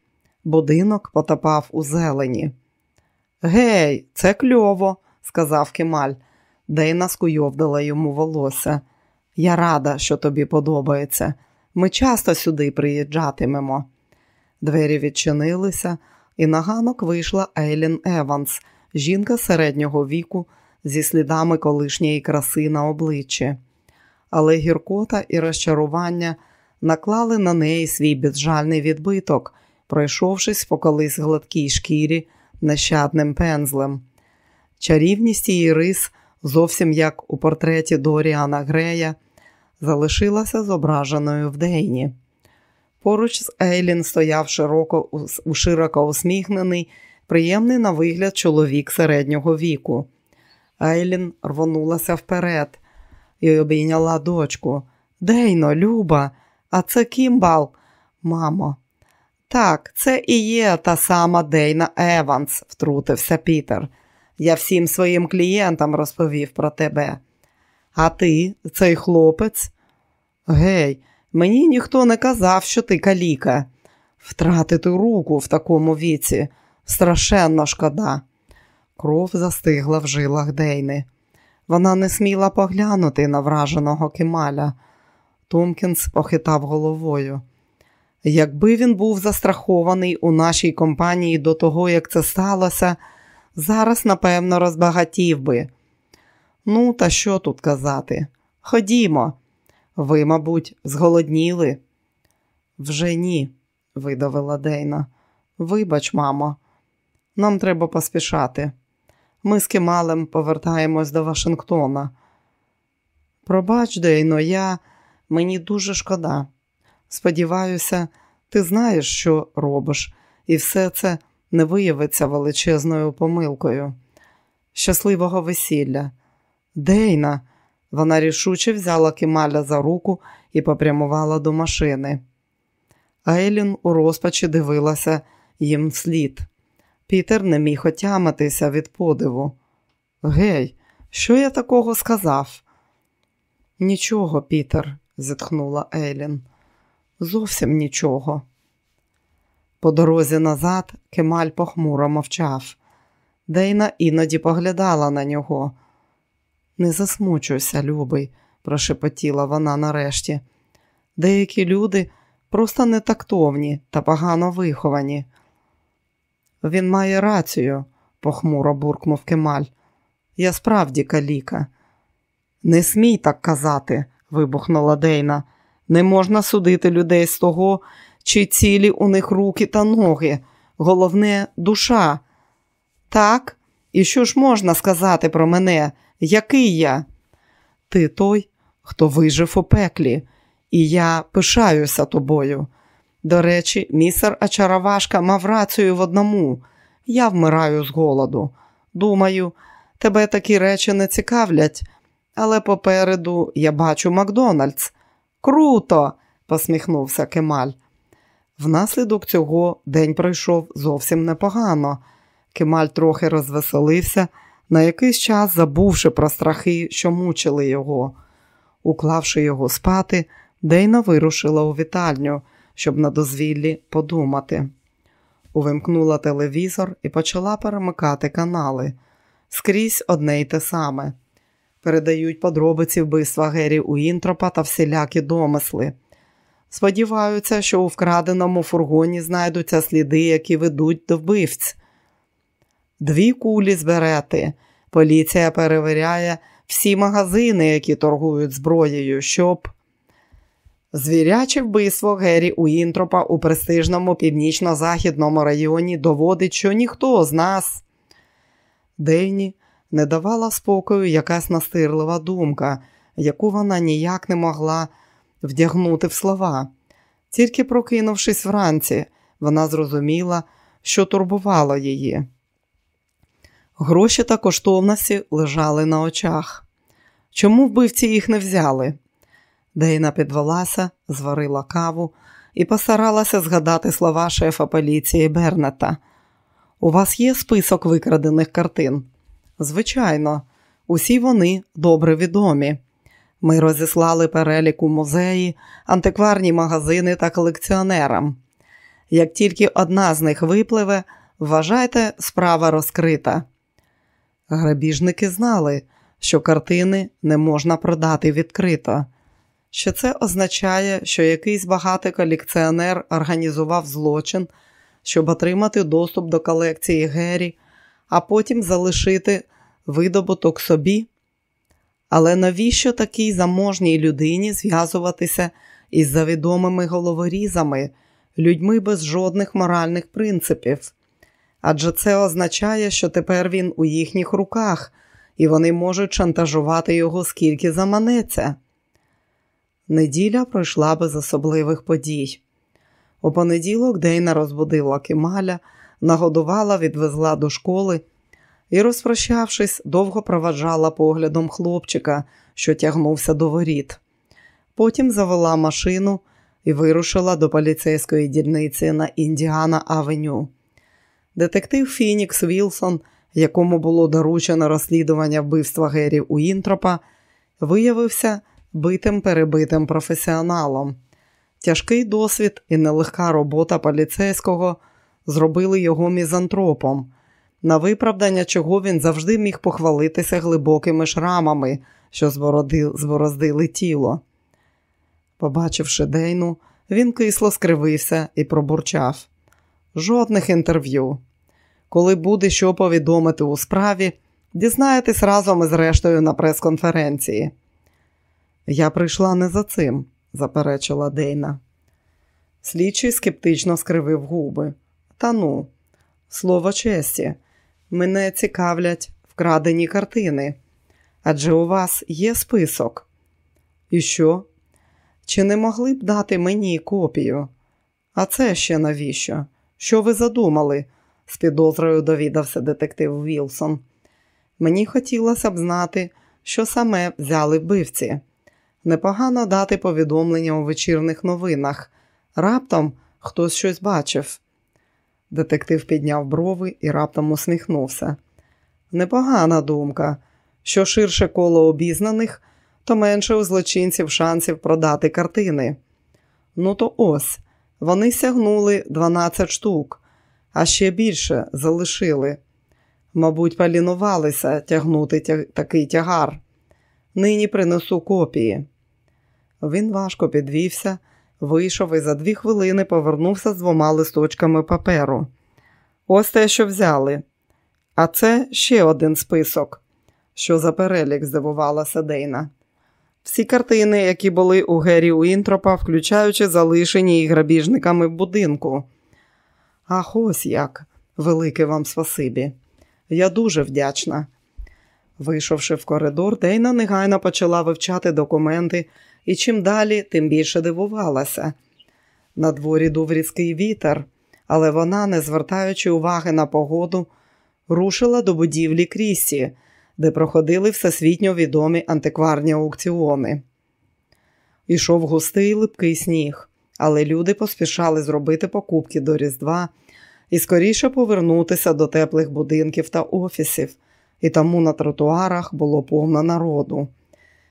Будинок потопав у зелені. Гей, це кльово, сказав Кемаль. Дейна скуйовдала йому волосся. Я рада, що тобі подобається. Ми часто сюди приїжджатимемо. Двері відчинилися, і на ганок вийшла Ейлін Еванс, жінка середнього віку зі слідами колишньої краси на обличчі. Але гіркота і розчарування наклали на неї свій безжальний відбиток, пройшовшись по колись гладкій шкірі нещадним пензлем. Чарівність її рис, зовсім як у портреті Доріана Грея, залишилася зображеною в Дейні. Поруч з Ейлін стояв широко, у широко усміхнений, приємний на вигляд чоловік середнього віку. Ейлін рвонулася вперед і обійняла дочку. Дейно, Люба, а це Кімбал, мамо. Так, це і є та сама Дейна Еванс, втрутився Пітер. Я всім своїм клієнтам розповів про тебе. А ти, цей хлопець? Гей, мені ніхто не казав, що ти каліка. Втратити руку в такому віці страшенно шкода. Кров застигла в жилах Дейни. Вона не сміла поглянути на враженого Кемаля. Томкінс похитав головою. Якби він був застрахований у нашій компанії до того, як це сталося, зараз, напевно, розбагатів би. Ну, та що тут казати? Ходімо. Ви, мабуть, зголодніли? Вже ні, видавила Дейна. Вибач, мамо, нам треба поспішати. Ми з Кемалем повертаємось до Вашингтона. Пробач, Дейно, я мені дуже шкода. Сподіваюся, ти знаєш, що робиш, і все це не виявиться величезною помилкою. Щасливого весілля. Дейна, вона рішуче взяла Кемаля за руку і попрямувала до машини. Айлін у розпачі дивилася їм вслід. Пітер не міг отямитися від подиву. Гей, що я такого сказав? Нічого, Пітер, зітхнула Ейлін. Зовсім нічого. По дорозі назад Кемаль похмуро мовчав. Дейна іноді поглядала на нього. Не засмучуйся, любий, прошепотіла вона нарешті. Деякі люди просто нетактовні та погано виховані. Він має рацію, похмуро буркнув Кемаль. Я справді каліка. Не смій так казати, вибухнула Дейна. Не можна судити людей з того, чи цілі у них руки та ноги. Головне душа. Так, і що ж можна сказати про мене? Який я? Ти той, хто вижив у пеклі, і я пишаюся тобою. До речі, місер Ачаравашка мав рацію в одному. Я вмираю з голоду. Думаю, тебе такі речі не цікавлять, але попереду я бачу Макдональдс. Круто! посміхнувся Кемаль. Внаслідок цього день пройшов зовсім непогано. Кемаль трохи розвеселився, на якийсь час забувши про страхи, що мучили його. Уклавши його спати, Дейна вирушила у вітальню, щоб на дозвіллі подумати. Увимкнула телевізор і почала перемикати канали. Скрізь одне й те саме. Передають подробиці вбивства Гері Уінтропа та всілякі домисли. Сподіваються, що у вкраденому фургоні знайдуться сліди, які ведуть до вбивць. Дві кулі зберети. Поліція перевіряє всі магазини, які торгують зброєю, щоб. Звіряче вбивство Гері Уінтропа у престижному північно-західному районі доводить, що ніхто з нас. Дейні не давала спокою якась настирлива думка, яку вона ніяк не могла вдягнути в слова. Тільки прокинувшись вранці, вона зрозуміла, що турбувало її. Гроші та коштовності лежали на очах. Чому вбивці їх не взяли? Дейна підвелася, зварила каву і постаралася згадати слова шефа поліції Бернета. У вас є список викрадених картин? Звичайно, усі вони добре відомі. Ми розіслали перелік у музеї, антикварні магазини та колекціонерам. Як тільки одна з них випливе, вважайте, справа розкрита. Грабіжники знали, що картини не можна продати відкрито. Що це означає, що якийсь багатий колекціонер організував злочин, щоб отримати доступ до колекції Геррі, а потім залишити видобуток собі. Але навіщо такій заможній людині зв'язуватися із завідомими головорізами, людьми без жодних моральних принципів? Адже це означає, що тепер він у їхніх руках, і вони можуть шантажувати його скільки заманеться. Неділя пройшла без особливих подій. У понеділок Дейна розбудила Кемаля, нагодувала, відвезла до школи і, розпрощавшись, довго проваджала поглядом хлопчика, що тягнувся до воріт. Потім завела машину і вирушила до поліцейської дільниці на Індіана Авеню. Детектив Фінікс Вілсон, якому було доручено розслідування вбивства Гері Уінтропа, виявився битим перебитим професіоналом. Тяжкий досвід і нелегка робота поліцейського зробили його мізантропом, на виправдання чого він завжди міг похвалитися глибокими шрамами, що збороздили тіло. Побачивши Дейну, він кисло скривився і пробурчав. Жодних інтерв'ю. Коли буде що повідомити у справі, дізнаєтесь разом із рештою на прес-конференції. Я прийшла не за цим, заперечила Дейна. Слідчий скептично скривив губи. Та ну, слово честі, мене цікавлять вкрадені картини. Адже у вас є список. І що? Чи не могли б дати мені копію? А це ще навіщо? Що ви задумали? з підозрою довідався детектив Вілсон. Мені хотілося б знати, що саме взяли вбивці. Непогано дати повідомлення у вечірних новинах. Раптом хтось щось бачив. Детектив підняв брови і раптом усміхнувся. Непогана думка. Що ширше коло обізнаних, то менше у злочинців шансів продати картини. Ну, то ось, вони сягнули 12 штук, а ще більше залишили. Мабуть, полінувалися тягнути тя... такий тягар. Нині принесу копії. Він важко підвівся, вийшов і за дві хвилини повернувся з двома листочками паперу. Ось те, що взяли. А це ще один список. Що за перелік, здивувалася Дейна. Всі картини, які були у Гері Уінтропа, включаючи залишені і грабіжниками будинку. Ах, ось як, велике вам спасибі. Я дуже вдячна. Вийшовши в коридор, Дейна негайно почала вивчати документи і чим далі, тим більше дивувалася. На дворі дув різкий вітер, але вона, не звертаючи уваги на погоду, рушила до будівлі Крісі, де проходили всесвітньо відомі антикварні аукціони. Ішов густий липкий сніг, але люди поспішали зробити покупки до Різдва і скоріше повернутися до теплих будинків та офісів, і тому на тротуарах було повно народу.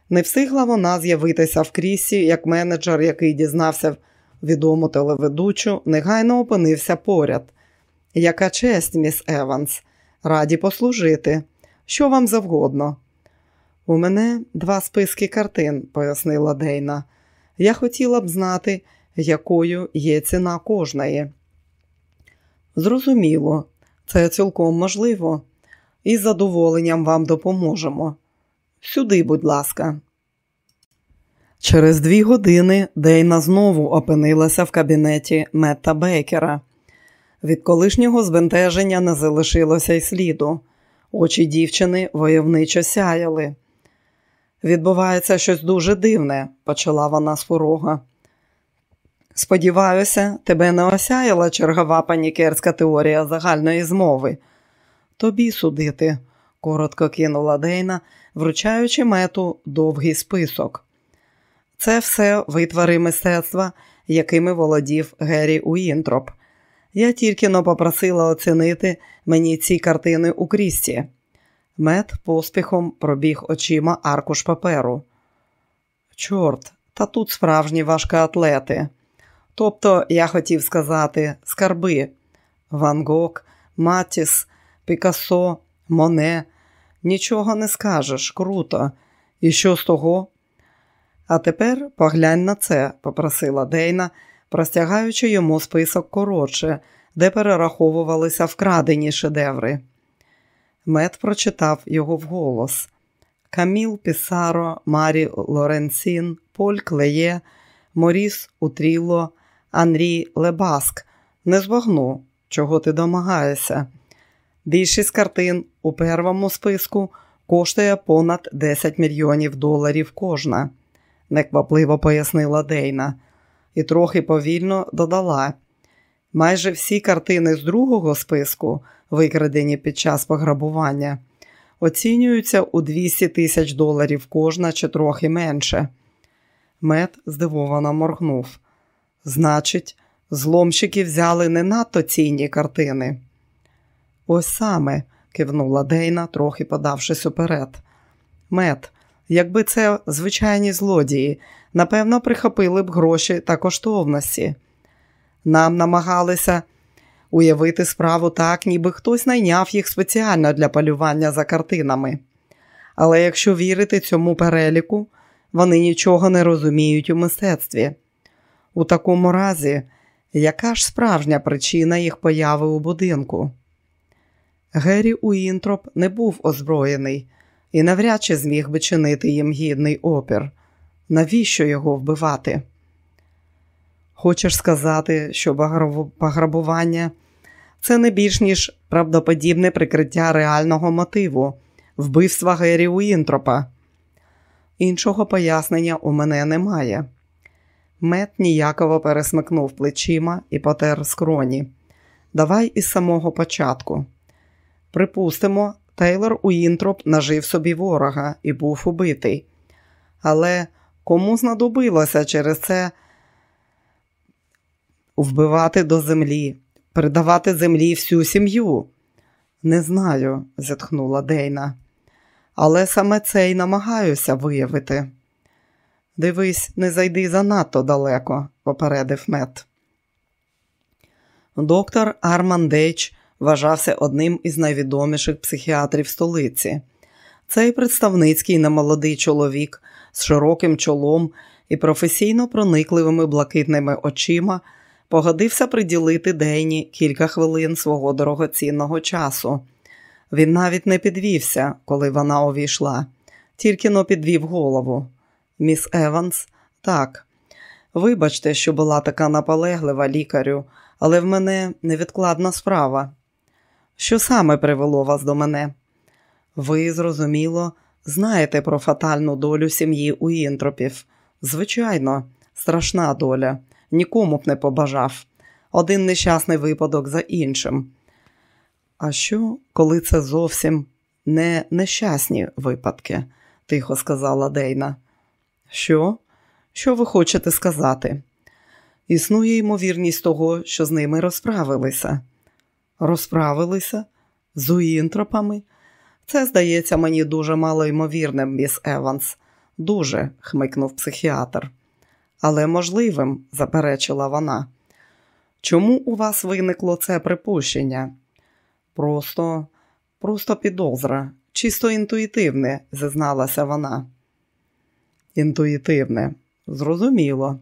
Не встигла вона з'явитися в крісі, як менеджер, який дізнався відому телеведучу, негайно опинився поряд. Яка честь, міс Еванс, раді послужити. Що вам завгодно? У мене два списки картин, пояснила Дейна. Я хотіла б знати, якою є ціна кожної. Зрозуміло, це цілком можливо, і з задоволенням вам допоможемо. Сюди, будь ласка. Через дві години Дейна знову опинилася в кабінеті Метта Бейкера. Від колишнього збентеження не залишилося й сліду. Очі дівчини войовничо сяяли. Відбувається щось дуже дивне, почала вона з порога. Сподіваюся, тебе не осяяла чергова панікерська теорія загальної змови. Тобі судити, коротко кинула Дейна, вручаючи мету довгий список. Це все витвори мистецтва, якими володів Геррі Уінтроп. Я тільки но попросила оцінити мені ці картини у крісті. Мет поспіхом пробіг очима аркуш паперу. Чорт, та тут справжні важкоатлети. Тобто, я хотів сказати, скарби Ван Гог, Матіс, Пікассо, Моне. Нічого не скажеш, круто. І що з того? А тепер поглянь на це, попросила Дейна, простягаючи йому список коротше, де перераховувалися вкрадені шедеври. Мед прочитав його вголос. Каміл Пісаро, Марі Лоренцін, Поль Клеє, Моріс Утріло, Анрі Лебаск. Не збагну, чого ти домагаєшся. Більшість картин у первому списку коштує понад 10 мільйонів доларів кожна, неквапливо пояснила Дейна, і трохи повільно додала. Майже всі картини з другого списку, викрадені під час пограбування, оцінюються у 200 тисяч доларів кожна чи трохи менше. Мед здивовано моргнув. Значить, зломщики взяли не надто цінні картини. Ось саме, кивнула Дейна, трохи подавшись уперед. Мед, якби це звичайні злодії, напевно, прихопили б гроші та коштовності. Нам намагалися уявити справу так, ніби хтось найняв їх спеціально для полювання за картинами. Але якщо вірити цьому переліку, вони нічого не розуміють у мистецтві. У такому разі, яка ж справжня причина їх появи у будинку? Геррі Уінтроп не був озброєний і навряд чи зміг би чинити їм гідний опір. Навіщо його вбивати? Хочеш сказати, що пограбування це не більш ніж правдоподібне прикриття реального мотиву вбивства Геррі Уінтропа? Іншого пояснення у мене немає. Мет ніяково пересмикнув плечима і потер скроні. Давай із самого початку. Припустимо, Тейлор Уінтроп нажив собі ворога і був убитий. Але кому знадобилося через це вбивати до землі, передавати землі всю сім'ю? Не знаю, зітхнула Дейна. Але саме це й намагаюся виявити. Дивись, не зайди занадто далеко, попередив мет. Доктор Арман Дейч вважався одним із найвідоміших психіатрів столиці. Цей представницький немолодий чоловік з широким чолом і професійно проникливими блакитними очима погодився приділити Дейні кілька хвилин свого дорогоцінного часу. Він навіть не підвівся, коли вона увійшла, тільки но підвів голову. Міс Еванс, так. Вибачте, що була така наполеглива лікарю, але в мене невідкладна справа. Що саме привело вас до мене? Ви, зрозуміло, знаєте про фатальну долю сім'ї Уінтропів. Звичайно, страшна доля, нікому б не побажав. Один нещасний випадок за іншим. А що, коли це зовсім не нещасні випадки? тихо сказала Дейна. Що? Що ви хочете сказати? Існує ймовірність того, що з ними розправилися. Розправилися? З уінтропами? Це здається мені дуже малоймовірним, міс Еванс. Дуже, хмикнув психіатр. Але можливим, заперечила вона. Чому у вас виникло це припущення? Просто, просто підозра, чисто інтуїтивне, зізналася вона. Інтуїтивне, зрозуміло.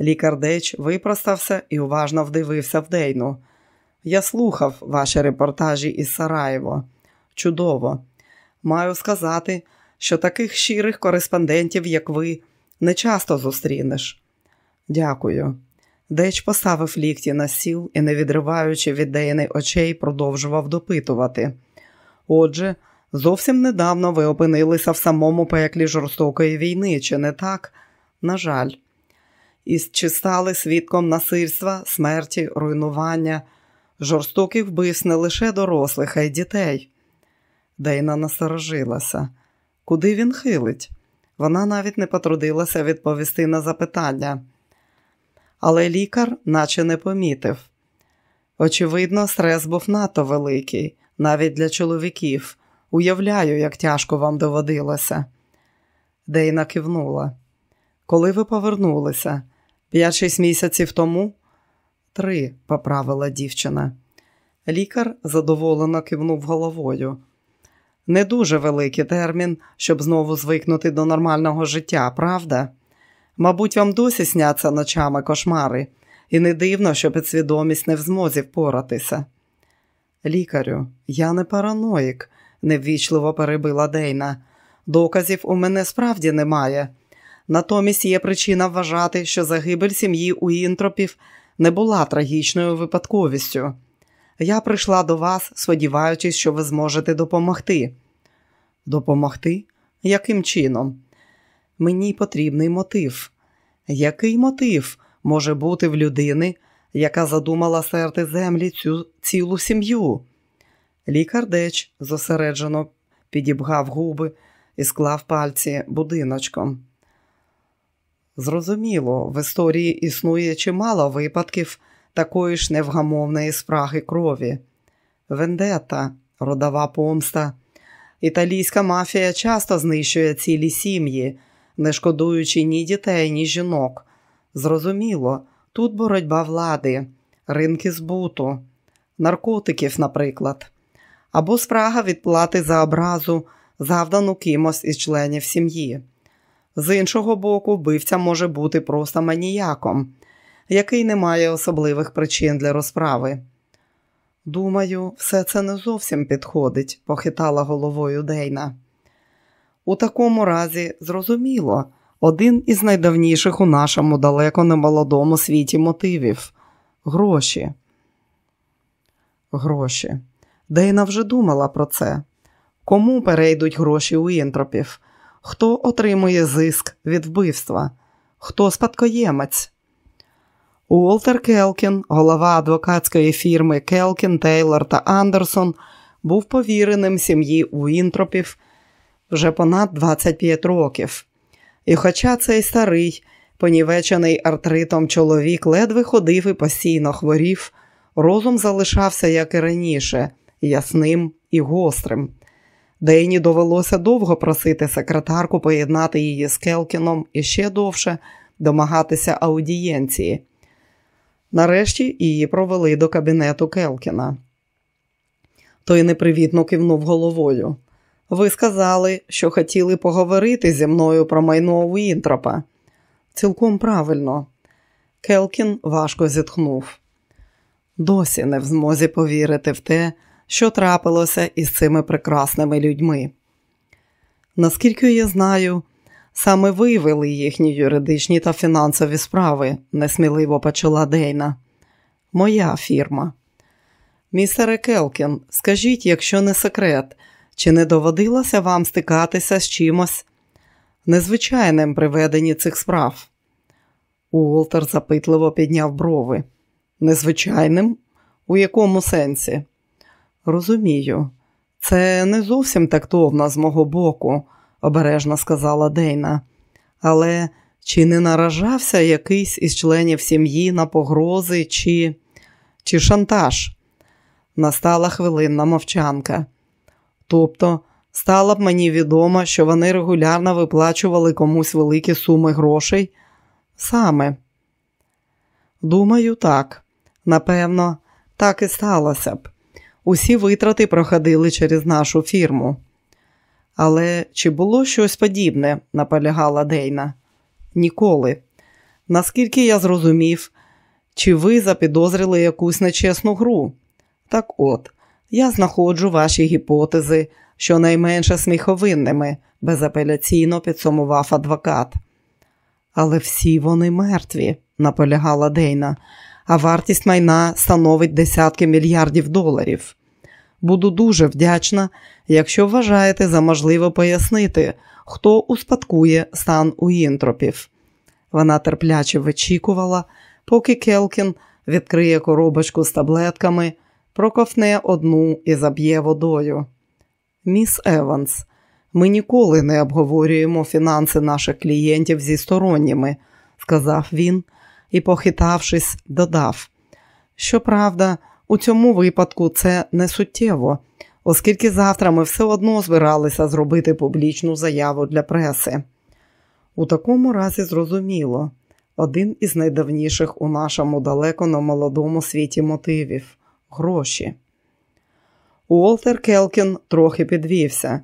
Лікар Деч випростався і уважно вдивився в Дейну. Я слухав ваші репортажі із Сараєво. Чудово. Маю сказати, що таких щирих кореспондентів, як ви, не часто зустрінеш. Дякую. Деч поставив лікті на сіл і, не відриваючи від Дейни очей, продовжував допитувати. Отже, зовсім недавно ви опинилися в самому пеклі жорстокої війни, чи не так? На жаль. І чи стали свідком насильства, смерті, руйнування, жорстоких вбивств не лише дорослих, а й дітей. Дейна насторожилася. Куди він хилить? Вона навіть не потрудилася відповісти на запитання. Але лікар наче не помітив. Очевидно, стрес був надто великий, навіть для чоловіків. Уявляю, як тяжко вам доводилося. Дейна кивнула. Коли ви повернулися? П'ять-шість місяців тому? Три, поправила дівчина. Лікар задоволено кивнув головою. Не дуже великий термін, щоб знову звикнути до нормального життя, правда? Мабуть, вам досі сняться ночами кошмари, і не дивно, що підсвідомість не в змозі впоратися. Лікарю, я не параноїк, неввічливо перебила Дейна. Доказів у мене справді немає. Натомість є причина вважати, що загибель сім'ї Уінтропів не була трагічною випадковістю. Я прийшла до вас, сподіваючись, що ви зможете допомогти. Допомогти? Яким чином? Мені потрібний мотив. Який мотив може бути в людини, яка задумала серти землі цю цілу сім'ю? Лікар Деч зосереджено підібгав губи і склав пальці будиночком. Зрозуміло, в історії існує чимало випадків такої ж невгамовної спраги крові. Вендета, родова помста. Італійська мафія часто знищує цілі сім'ї, не шкодуючи ні дітей, ні жінок. Зрозуміло, тут боротьба влади, ринки збуту, наркотиків, наприклад, або спрага відплати за образу, завдану кимось із членів сім'ї. З іншого боку, вбивця може бути просто маніяком, який не має особливих причин для розправи. Думаю, все це не зовсім підходить, похитала головою Дейна. У такому разі, зрозуміло, один із найдавніших у нашому далеко не молодому світі мотивів гроші. Гроші. Дейна вже думала про це. Кому перейдуть гроші у інтропів? Хто отримує зиск від вбивства? Хто спадкоємець? Уолтер Келкін, голова адвокатської фірми Келкін, Тейлор та Андерсон, був повіреним сім'ї Уінтропів вже понад 25 років. І хоча цей старий, понівечений артритом чоловік ледве ходив і постійно хворів, розум залишався, як і раніше, ясним і гострим. Дейні довелося довго просити секретарку поєднати її з Келкіном і ще довше домагатися аудієнції. Нарешті її провели до кабінету Келкіна. Той непривітно кивнув головою. Ви сказали, що хотіли поговорити зі мною про майно Уінтропа. Цілком правильно. Келкін важко зітхнув. Досі не в змозі повірити в те, що трапилося із цими прекрасними людьми. Наскільки я знаю, саме ви вели їхні юридичні та фінансові справи, несміливо почала Дейна. Моя фірма. Містере Келкін, скажіть, якщо не секрет, чи не доводилося вам стикатися з чимось незвичайним при веденні цих справ? Уолтер запитливо підняв брови. Незвичайним? У якому сенсі? Розумію, це не зовсім тактовно з мого боку, обережно сказала Дейна. Але чи не наражався якийсь із членів сім'ї на погрози чи, чи шантаж? Настала хвилинна мовчанка. Тобто, стало б мені відомо, що вони регулярно виплачували комусь великі суми грошей? Саме. Думаю, так. Напевно, так і сталося б. Усі витрати проходили через нашу фірму. Але чи було щось подібне, наполягала Дейна? Ніколи. Наскільки я зрозумів, чи ви запідозрили якусь нечесну гру? Так от, я знаходжу ваші гіпотези, щонайменше сміховинними, безапеляційно підсумував адвокат. Але всі вони мертві, наполягала Дейна, а вартість майна становить десятки мільярдів доларів. Буду дуже вдячна, якщо вважаєте за можливо пояснити, хто успадкує стан Уінтропів. Вона терпляче вичікувала, поки Келкін відкриє коробочку з таблетками, проковне одну і заб'є водою. Міс Еванс, ми ніколи не обговорюємо фінанси наших клієнтів зі сторонніми, сказав він і, похитавшись, додав. Щоправда, у цьому випадку це не суттєво, оскільки завтра ми все одно збиралися зробити публічну заяву для преси. У такому разі зрозуміло, один із найдавніших у нашому далеко на молодому світі мотивів гроші. Уолтер Келкін трохи підвівся.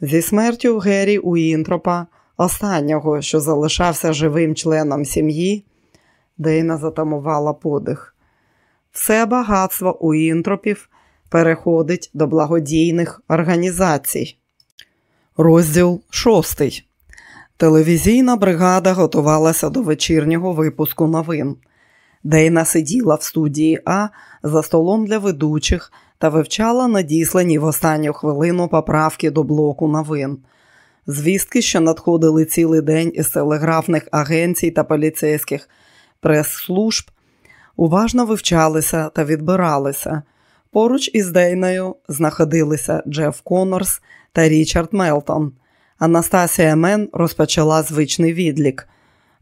Зі смертю Геррі Уінтропа, останнього, що залишався живим членом сім'ї, Дейна затамувала подих. Все багатство Уінтропів переходить до благодійних організацій. Розділ шостий. Телевізійна бригада готувалася до вечірнього випуску новин. Дейна сиділа в студії А за столом для ведучих та вивчала надіслані в останню хвилину поправки до блоку новин. Звістки, що надходили цілий день із телеграфних агенцій та поліцейських прес-служб, уважно вивчалися та відбиралися. Поруч із Дейною знаходилися Джеф Коннорс та Річард Мелтон. Анастасія Мен розпочала звичний відлік.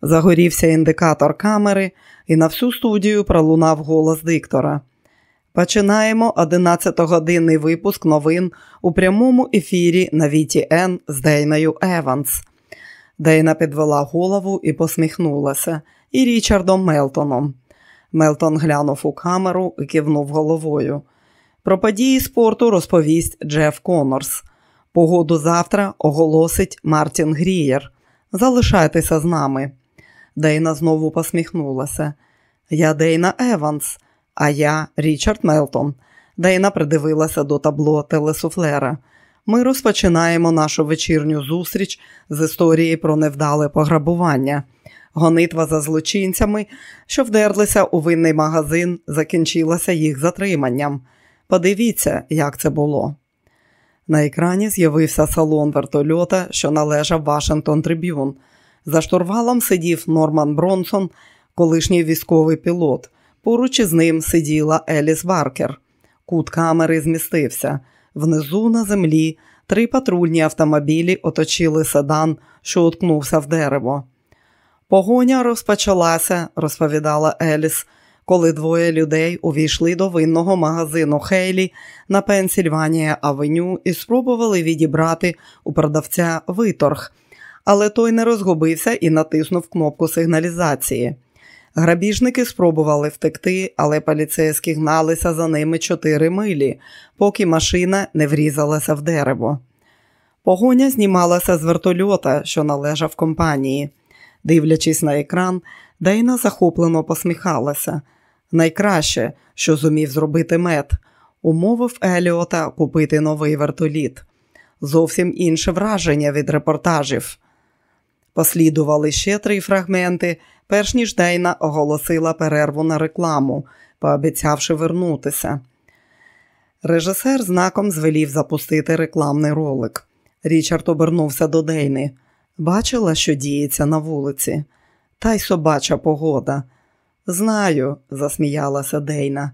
Загорівся індикатор камери, і на всю студію пролунав голос диктора. Починаємо 11-годинний випуск новин у прямому ефірі на WTN з Дейною Еванс. Дейна підвела голову і посміхнулася, і Річардом Мелтоном. Мелтон глянув у камеру і кивнув головою. Про події спорту розповість Джеф Коннорс. Погоду завтра оголосить Мартін Грієр. Залишайтеся з нами. Дейна знову посміхнулася. Я Дейна Еванс, а я Річард Мелтон. Дейна придивилася до табло телесуфлера. Ми розпочинаємо нашу вечірню зустріч з історії про невдале пограбування. Гонитва за злочинцями, що вдерлися у винний магазин, закінчилася їх затриманням. Подивіться, як це було. На екрані з'явився салон вертольота, що належав Вашингтон Триб'юн. За штурвалом сидів Норман Бронсон, колишній військовий пілот. Поруч із ним сиділа Еліс Баркер. Кут камери змістився. Внизу на землі три патрульні автомобілі оточили седан, що уткнувся в дерево. Погоня розпочалася, розповідала Еліс, коли двоє людей увійшли до винного магазину Хейлі на Пенсільванія Авеню і спробували відібрати у продавця виторг, але той не розгубився і натиснув кнопку сигналізації. Грабіжники спробували втекти, але поліцейські гналися за ними чотири милі, поки машина не врізалася в дерево. Погоня знімалася з вертольота, що належав компанії. Дивлячись на екран, Дейна захоплено посміхалася. Найкраще, що зумів зробити мед, умовив Еліота купити новий вертоліт. Зовсім інше враження від репортажів. Послідували ще три фрагменти, перш ніж Дейна оголосила перерву на рекламу, пообіцявши вернутися. Режисер знаком звелів запустити рекламний ролик. Річард обернувся до Дейни. Бачила, що діється на вулиці, та й собача погода. Знаю, засміялася Дейна.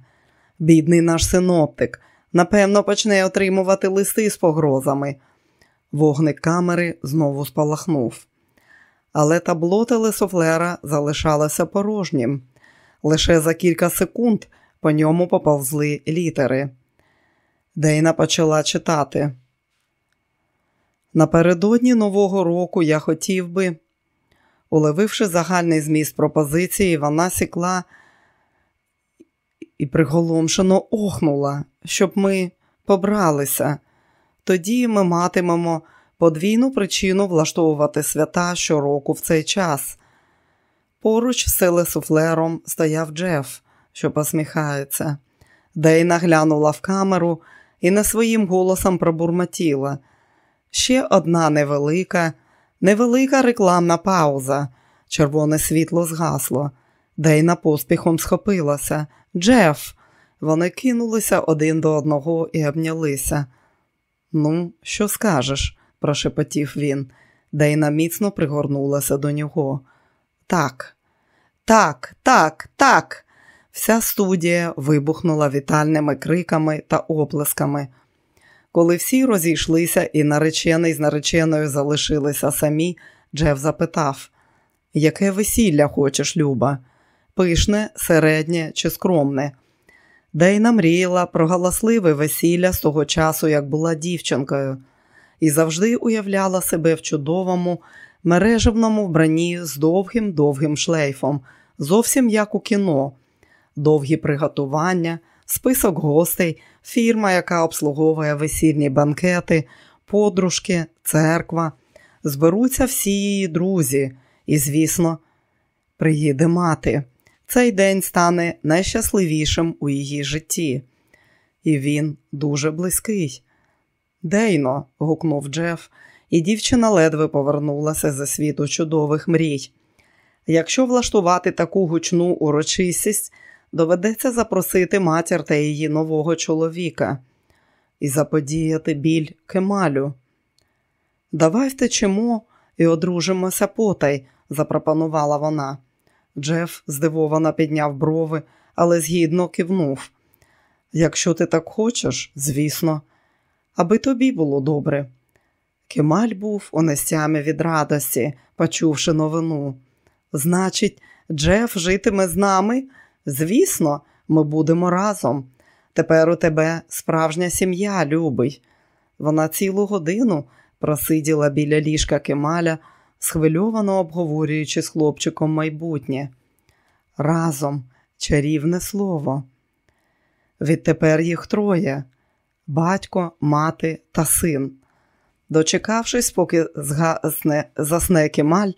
Бідний наш синоптик. Напевно, почне отримувати листи з погрозами. Вогник камери знову спалахнув. Але табло телесофлера залишалося порожнім. Лише за кілька секунд по ньому поповзли літери. Дейна почала читати. Напередодні Нового року я хотів би, уловивши загальний зміст пропозиції, вона сікла і приголомшено охнула, щоб ми побралися. Тоді ми матимемо подвійну причину влаштовувати свята щороку в цей час. Поруч з селесуфлером стояв Джеф, що посміхається. Дейна глянула в камеру і не своїм голосом пробурмотіла. Ще одна невелика, невелика рекламна пауза. Червоне світло згасло. Дейна поспіхом схопилася. Джеф. Вони кинулися один до одного і обнялися. Ну, що скажеш? прошепотів він. Дейна міцно пригорнулася до нього. Так, так, так, так. Вся студія вибухнула вітальними криками та оплесками. Коли всі розійшлися і наречений з нареченою залишилися самі, Джеф запитав, яке весілля хочеш, Люба? Пишне, середнє чи скромне? Дейна мріяла про галасливе весілля з того часу, як була дівчинкою, і завжди уявляла себе в чудовому, мережевному вбранні з довгим довгим шлейфом, зовсім як у кіно, довгі приготування, список гостей, фірма, яка обслуговує весільні банкети, подружки, церква. Зберуться всі її друзі, і, звісно, приїде мати. Цей день стане найщасливішим у її житті. І він дуже близький. Дейно, гукнув Джеф, і дівчина ледве повернулася за світу чудових мрій. Якщо влаштувати таку гучну урочистість, доведеться запросити матір та її нового чоловіка і заподіяти біль кемалю. Давай втечемо і одружимося потай, запропонувала вона. Джеф здивовано підняв брови, але згідно кивнув. Якщо ти так хочеш, звісно, аби тобі було добре. Кемаль був у нестямі від радості, почувши новину. Значить, Джеф житиме з нами? Звісно, ми будемо разом. Тепер у тебе справжня сім'я, любий. Вона цілу годину просиділа біля ліжка Кемаля, схвильовано обговорюючи з хлопчиком майбутнє. Разом чарівне слово. Відтепер їх троє батько, мати та син. Дочекавшись, поки згасне, засне Кемаль,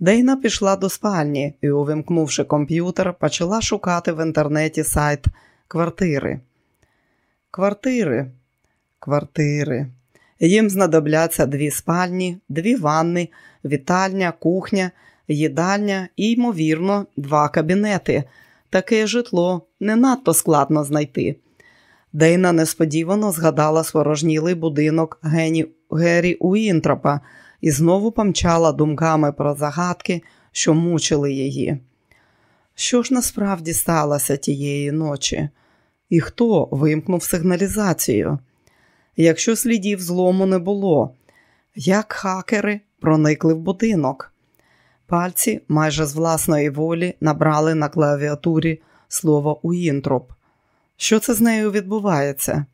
Дейна пішла до спальні і, увімкнувши комп'ютер, почала шукати в інтернеті сайт квартири. Квартири, квартири. Їм знадобляться дві спальні, дві ванни, вітальня, кухня, їдальня і, ймовірно, два кабінети. Таке житло не надто складно знайти. Дейна несподівано згадала спорожнілий будинок Гені... Гері Уінтропа і знову помчала думками про загадки, що мучили її. Що ж насправді сталося тієї ночі? І хто вимкнув сигналізацію? Якщо слідів злому не було, як хакери проникли в будинок? Пальці майже з власної волі набрали на клавіатурі слово Уінтроп. Що це з нею відбувається?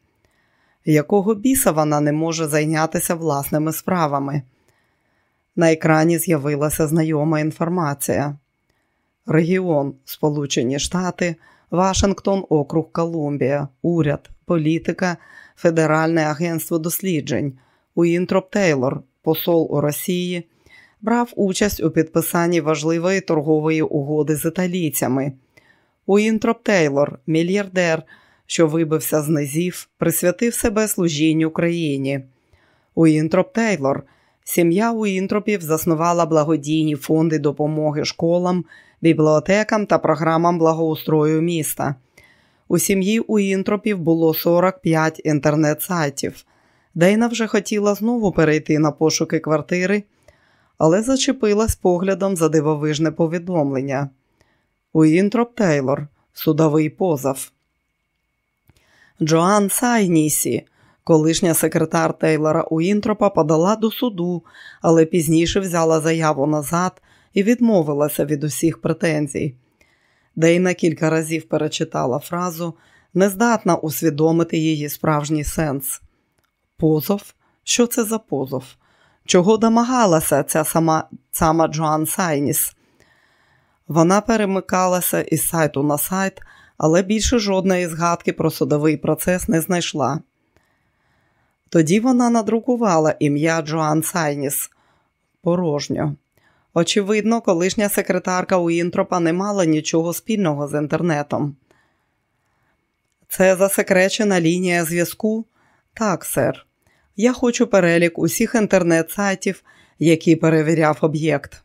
Якого біса вона не може зайнятися власними справами? На екрані з'явилася знайома інформація. Регіон Сполучені Штати, Вашингтон, Округ Колумбія, Уряд, Політика, Федеральне агентство досліджень, Уінтроп Тейлор, посол у Росії, брав участь у підписанні важливої торгової угоди з італійцями. Уінтроп Тейлор, мільярдер, що вибився з низів, присвятив себе служінню країні. Уінтроп Тейлор, сім'я Уінтропів заснувала благодійні фонди допомоги школам, бібліотекам та програмам благоустрою міста. У сім'ї Уінтропів було 45 інтернет-сайтів. Дейна вже хотіла знову перейти на пошуки квартири, але зачепилась поглядом за дивовижне повідомлення. Уінтроп Тейлор, судовий позов. Джоан Сайнісі, колишня секретар Тейлора Уінтропа, подала до суду, але пізніше взяла заяву назад і відмовилася від усіх претензій. Дейна кілька разів перечитала фразу, нездатна усвідомити її справжній сенс. Позов? Що це за позов? Чого домагалася ця сама сама Джоан Сайніс? Вона перемикалася із сайту на сайт, але більше жодної згадки про судовий процес не знайшла. Тоді вона надрукувала ім'я Джоан Сайніс порожньо. Очевидно, колишня секретарка Уінтропа не мала нічого спільного з інтернетом. Це засекречена лінія зв'язку? Так, сер. Я хочу перелік усіх інтернет-сайтів, які перевіряв об'єкт.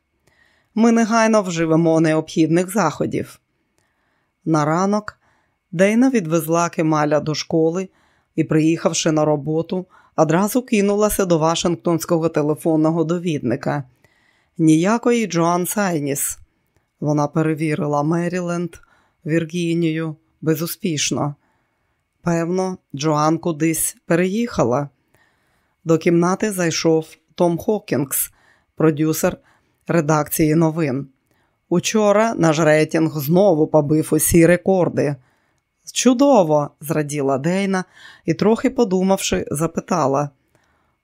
Ми негайно вживемо необхідних заходів. На ранок Дейна відвезла Кемаля до школи і, приїхавши на роботу, одразу кинулася до Вашингтонського телефонного довідника. Ніякої Джоан Сайніс. Вона перевірила Меріленд, Віргінію безуспішно. Певно, Джоан кудись переїхала. До кімнати зайшов Том Хокінгс, продюсер редакції новин. Учора наш рейтинг знову побив усі рекорди. Чудово, зраділа Дейна і, трохи подумавши, запитала: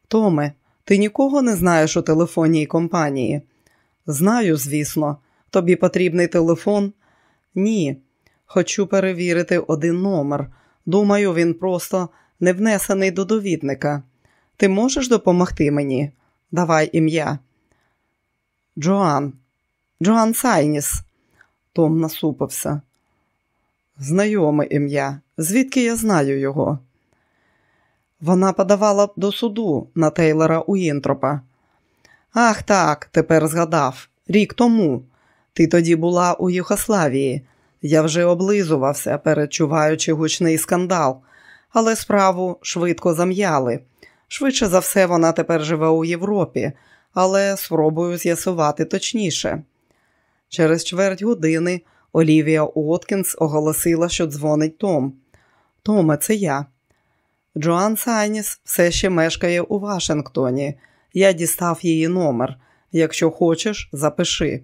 Томе, ти нікого не знаєш у телефонній компанії? Знаю, звісно, тобі потрібний телефон? Ні. Хочу перевірити один номер. Думаю, він просто не внесений до довідника. Ти можеш допомогти мені? Давай ім'я. Джоан. Джоан Сайніс. Том насупився. Знайоме ім'я. Звідки я знаю його? Вона подавала до суду на Тейлора Уінтропа. Ах так, тепер згадав. Рік тому. Ти тоді була у Югославії. Я вже облизувався, перечуваючи гучний скандал, але справу швидко зам'яли. Швидше за все, вона тепер живе у Європі, але спробую з'ясувати точніше. Через чверть години Олівія Уоткінс оголосила, що дзвонить Том. Томе, це я. Джоан Сайніс все ще мешкає у Вашингтоні. Я дістав її номер. Якщо хочеш, запиши.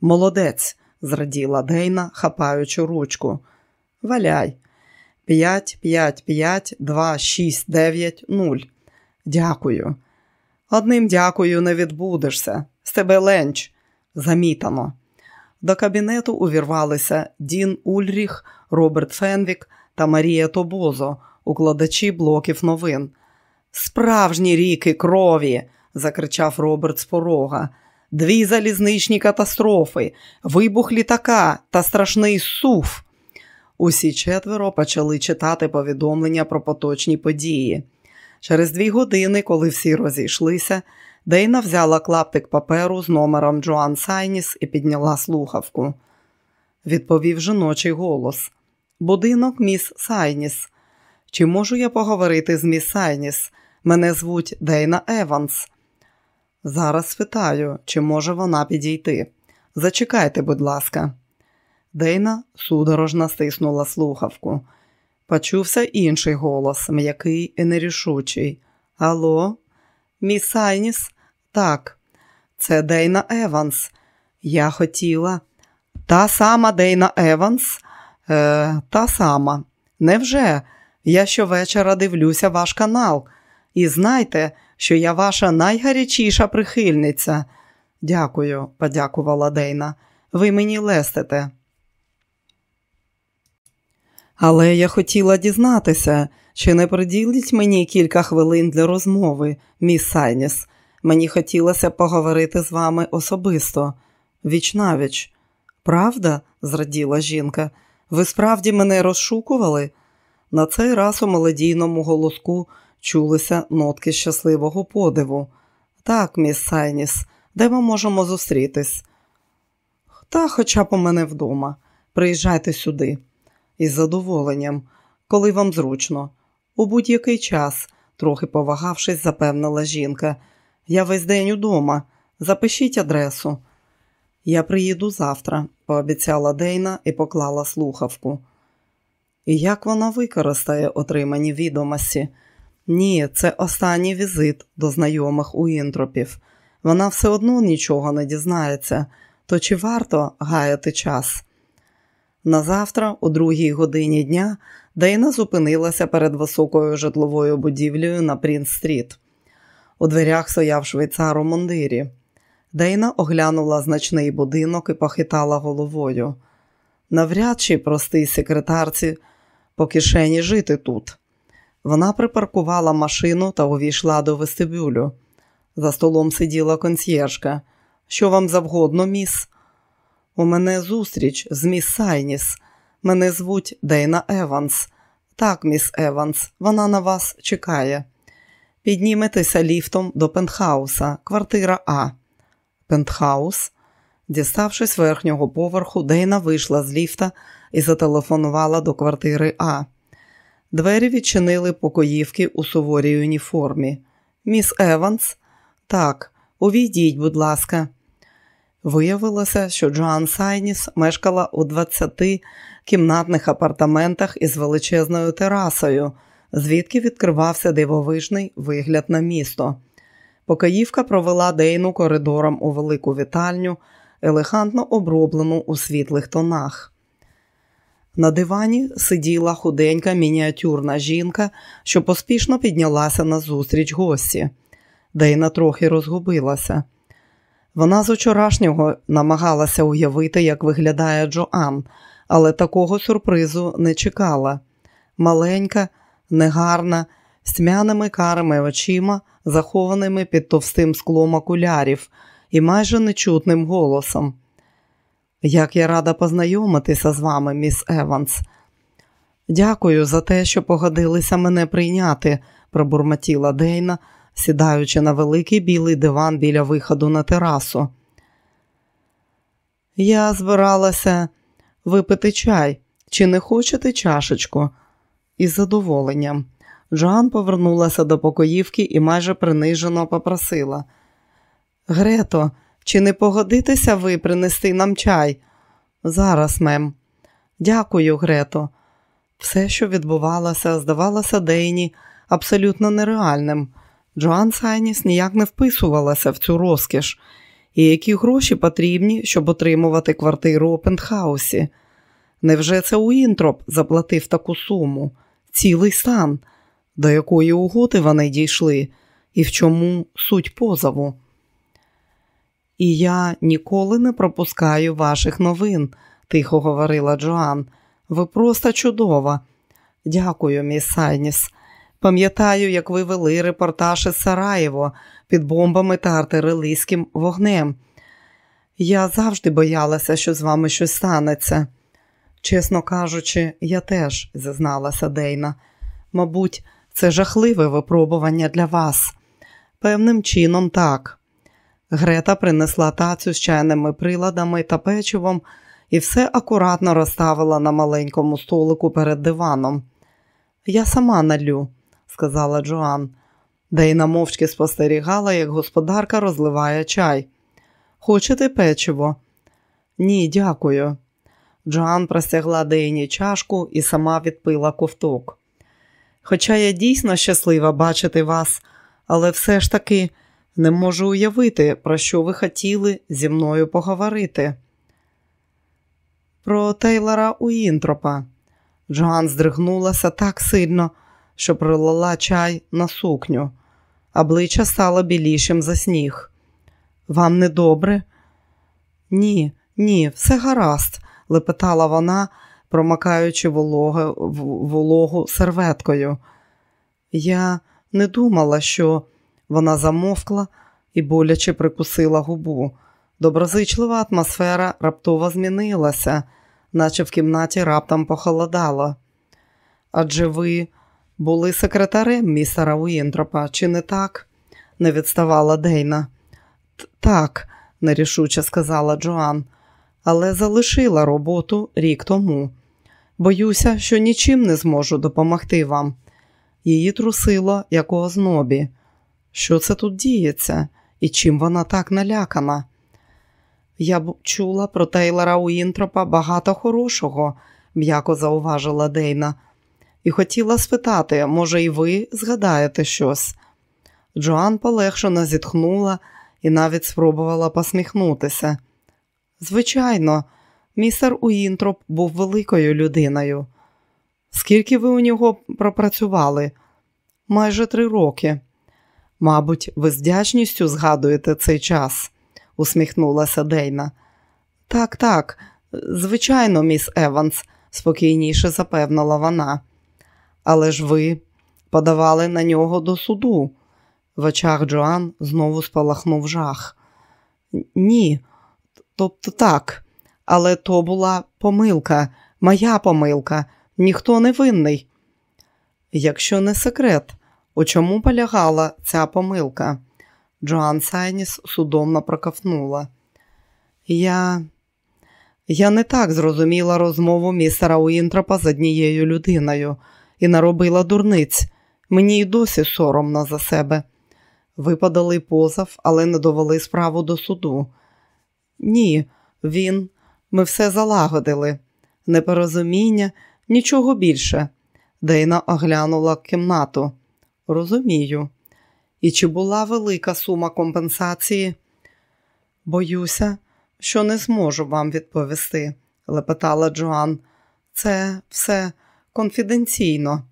Молодець, зраділа Дейна, хапаючи ручку. Валяй. 5, 5, 5, 2, 6, 9, 0. Дякую. Одним дякую не відбудешся. З тебе ленч. Замітано. До кабінету увірвалися Дін Ульріх, Роберт Фенвік та Марія Тобозо, укладачі блоків новин. Справжні ріки крові, закричав Роберт з порога. Дві залізничні катастрофи, вибух літака та страшний суф. Усі четверо почали читати повідомлення про поточні події. Через дві години, коли всі розійшлися, Дейна взяла клаптик паперу з номером Джоан Сайніс і підняла слухавку. Відповів жіночий голос. Будинок міс Сайніс. Чи можу я поговорити з міс Сайніс? Мене звуть Дейна Еванс. Зараз спитаю, чи може вона підійти. Зачекайте, будь ласка. Дейна судорожно стиснула слухавку. Почувся інший голос, м'який і нерішучий. Алло, міс Сайніс? Так, це Дейна Еванс. Я хотіла. Та сама Дейна Еванс? Е, Та сама. Невже? Я щовечора дивлюся ваш канал. І знайте, що я ваша найгарячіша прихильниця. Дякую, подякувала Дейна. Ви мені лестите. Але я хотіла дізнатися, чи не приділить мені кілька хвилин для розмови, міс Сайніс. Мені хотілося поговорити з вами особисто, віч навіч. Правда? зраділа жінка. Ви справді мене розшукували? На цей раз у молодійному голоску чулися нотки щасливого подиву. Так, міс Сайніс, де ми можемо зустрітись? Та хоча б у мене вдома. Приїжджайте сюди. Із задоволенням, коли вам зручно. У будь-який час, трохи повагавшись, запевнила жінка. Я весь день удома. Запишіть адресу. Я приїду завтра, пообіцяла Дейна і поклала слухавку. І як вона використає отримані відомості? Ні, це останній візит до знайомих у інтропів. Вона все одно нічого не дізнається, то чи варто гаяти час? Назавтра, о другій годині дня, Дейна зупинилася перед високою житловою будівлею на Прінс-стріт. У дверях стояв швейцар у мундирі. Дейна оглянула значний будинок і похитала головою. Навряд чи простій секретарці по кишені жити тут. Вона припаркувала машину та увійшла до вестибюлю. За столом сиділа консьєржка. Що вам завгодно, міс? У мене зустріч з міс Сайніс. Мене звуть Дейна Еванс. Так, міс Еванс, вона на вас чекає. Підніметеся ліфтом до пентхауса, квартира А. Пентхаус. Діставшись верхнього поверху, Дейна вийшла з ліфта і зателефонувала до квартири А. Двері відчинила покоївка у суворій уніформі. Міс Еванс? Так, увійдіть, будь ласка. Виявилося, що Джоан Сайніс мешкала у 20 кімнатних апартаментах із величезною терасою, звідки відкривався дивовижний вигляд на місто. Покоївка провела Дейну коридором у велику вітальню, елегантно оброблену у світлих тонах. На дивані сиділа худенька мініатюрна жінка, що поспішно піднялася на зустріч гості. Дейна трохи розгубилася. Вона з учорашнього намагалася уявити, як виглядає Джоан, але такого сюрпризу не чекала. Маленька, негарна, з тьмяними карими очима, захованими під товстим склом окулярів і майже нечутним голосом. Як я рада познайомитися з вами, міс Еванс. Дякую за те, що погодилися мене прийняти, пробурмотіла Дейна, сідаючи на великий білий диван біля виходу на терасу. Я збиралася випити чай. Чи не хочете чашечку? Із задоволенням. Джоан повернулася до покоївки і майже принижено попросила. Грето, чи не погодитеся ви принести нам чай? Зараз, мем. Дякую, Грето. Все, що відбувалося, здавалося Дейні абсолютно нереальним. Джоан Сайніс ніяк не вписувалася в цю розкіш, і які гроші потрібні, щоб отримувати квартиру у пентхаусі. Невже це Уінтроп заплатив таку суму, цілий стан, до якої угоди вони дійшли, і в чому суть позову? І я ніколи не пропускаю ваших новин, тихо говорила Джоан. Ви просто чудова. Дякую, міс Сайніс. Пам'ятаю, як ви вели репортаж із Сараєво під бомбами та артилерійським вогнем. Я завжди боялася, що з вами щось станеться. Чесно кажучи, я теж, зізналася Дейна. Мабуть, це жахливе випробування для вас. Певним чином, так. Грета принесла тацю з чайними приладами та печивом і все акуратно розставила на маленькому столику перед диваном. Я сама налю, сказала Джоан. Дейна мовчки спостерігала, як господарка розливає чай. Хочете печиво? Ні, дякую. Джоан простягла Дейні чашку і сама відпила ковток. Хоча я дійсно щаслива бачити вас, але все ж таки не можу уявити, про що ви хотіли зі мною поговорити. Про Тейлора Уінтропа. Джоан здригнулася так сильно, що пролила чай на сукню. Обличчя стало білішим за сніг. Вам не добре? Ні, ні, все гаразд, лепетала вона, промакаючи вологу, вологу серветкою. Я не думала, що вона замовкла і боляче прикусила губу. Доброзичлива атмосфера раптово змінилася, наче в кімнаті раптом похолодало. Адже ви були секретарем містера Уінтропа, чи не так? не відставала Дейна. Так, нерішуче сказала Джоан, але залишила роботу рік тому. Боюся, що нічим не зможу допомогти вам. Її трусило, як у ознобі. Що це тут діється і чим вона так налякана? Я б чула про Тейлора Уінтропа багато хорошого, м'яко зауважила Дейна, і хотіла спитати, може, і ви згадаєте щось. Джоан полегшено зітхнула і навіть спробувала посміхнутися. Звичайно, містер Уінтроп був великою людиною. Скільки ви у нього пропрацювали? Майже три роки. Мабуть, ви з вдячністю згадуєте цей час, усміхнулася Дейна. Так, так, звичайно, міс Еванс, спокійніше запевнила вона. Але ж ви подавали на нього до суду. В очах Джоан знову спалахнув жах. Ні, тобто так, але то була помилка, моя помилка, ніхто не винний. Якщо не секрет, у чому полягала ця помилка? Джоан Сайніс судомно проковтнула. Я Я не так зрозуміла розмову містера Уінтропа з однією людиною і наробила дурниць. Мені й досі соромно за себе. Ви подали позов, але не довели справу до суду. Ні, він, ми все залагодили. Непорозуміння, нічого більше. Дейна оглянула кімнату. Розумію. І чи була велика сума компенсації? Боюся, що не зможу вам відповісти, лепетала Джоан. Це все конфіденційно.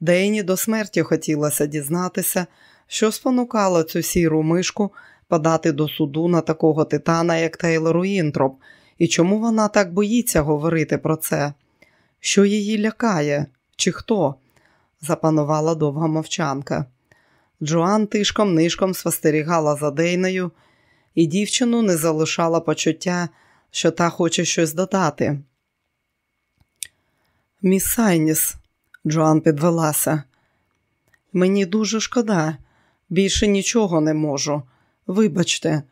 Дейні до смерті хотілося дізнатися, що спонукало цю сіру мишку подати до суду на такого титана, як Тейлор Уінтроп, і чому вона так боїться говорити про це? Що її лякає, чи хто? запанувала довга мовчанка. Джоан тишком нишком спостерігала за Дейнею, і дівчину не залишала почуття, що та хоче щось додати. Міс Сайніс, Джоан підвелася. Мені дуже шкода, більше нічого не можу. Вибачте,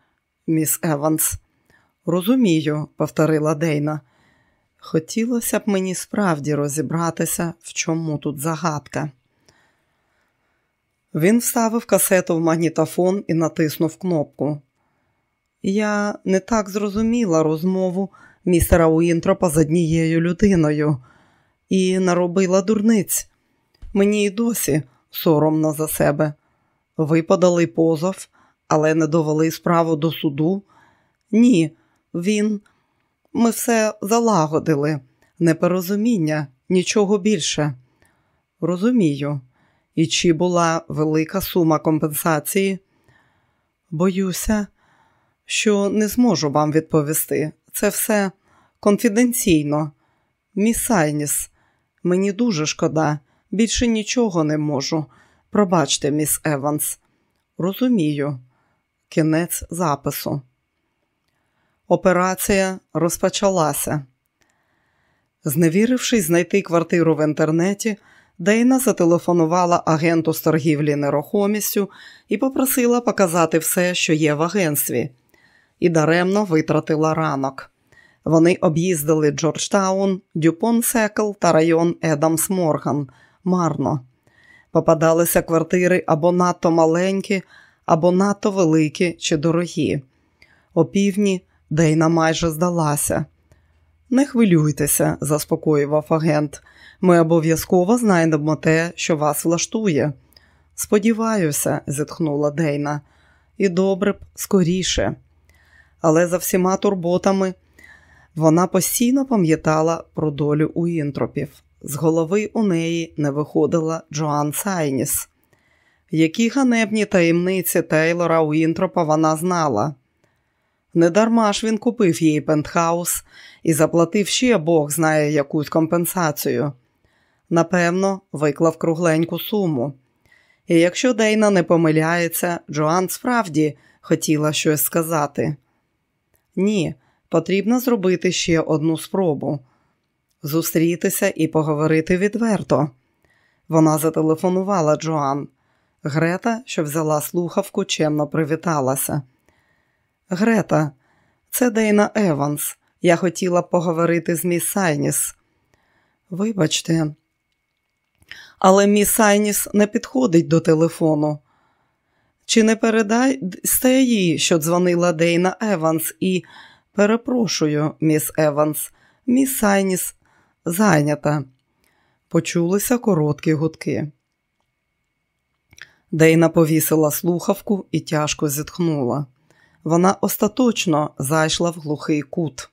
міс Еванс. Розумію, повторила Дейна. Хотілося б мені справді розібратися, в чому тут загадка. Він вставив касету в магнітофон і натиснув кнопку. Я не так зрозуміла розмову містера Уінтропа з однією людиною і наробила дурниць. Мені й досі соромно за себе. Ви подали позов, але не довели справу до суду? Ні, він. Ми все залагодили, непорозуміння, нічого більше. Розумію. І чи була велика сума компенсації? Боюся, що не зможу вам відповісти. Це все конфіденційно. Міс Сайніс, мені дуже шкода, більше нічого не можу. Пробачте, міс Еванс. Розумію. Кінець запису. Операція розпочалася. Зневірившись знайти квартиру в інтернеті, Дейна зателефонувала агенту з торгівлі нерухомістю і попросила показати все, що є в агентстві, і даремно витратила ранок. Вони об'їздили Джорджтаун, Дюпон Секл та район Едамс Морган, марно. Попадалися квартири або надто маленькі, або надто великі чи дорогі. О півдні Дейна майже здалася. Не хвилюйтеся, заспокоював агент. Ми обов'язково знайдемо те, що вас влаштує. Сподіваюся, зітхнула Дейна, і добре б скоріше. Але за всіма турботами вона постійно пам'ятала про долю уінтропів. З голови у неї не виходила Джоан Сайніс. Які ганебні таємниці Тейлора Уінтропа вона знала. Недарма ж він купив їй пентхаус і заплатив ще Бог знає якусь компенсацію. Напевно, виклав кругленьку суму. І якщо Дейна не помиляється, Джоан справді хотіла щось сказати. Ні, потрібно зробити ще одну спробу зустрітися і поговорити відверто. Вона зателефонувала Джоан. Грета, що взяла слухавку, чемно привіталася. Грета, це Дейна Еванс. Я хотіла поговорити з міс Сайніс. Вибачте, але міс Сайніс не підходить до телефону. Чи не передасте їй, що дзвонила Дейна Еванс, і перепрошую, міс Еванс, міс Сайніс зайнята. Почулися короткі гудки. Дейна повісила слухавку і тяжко зітхнула. Вона остаточно зайшла в глухий кут.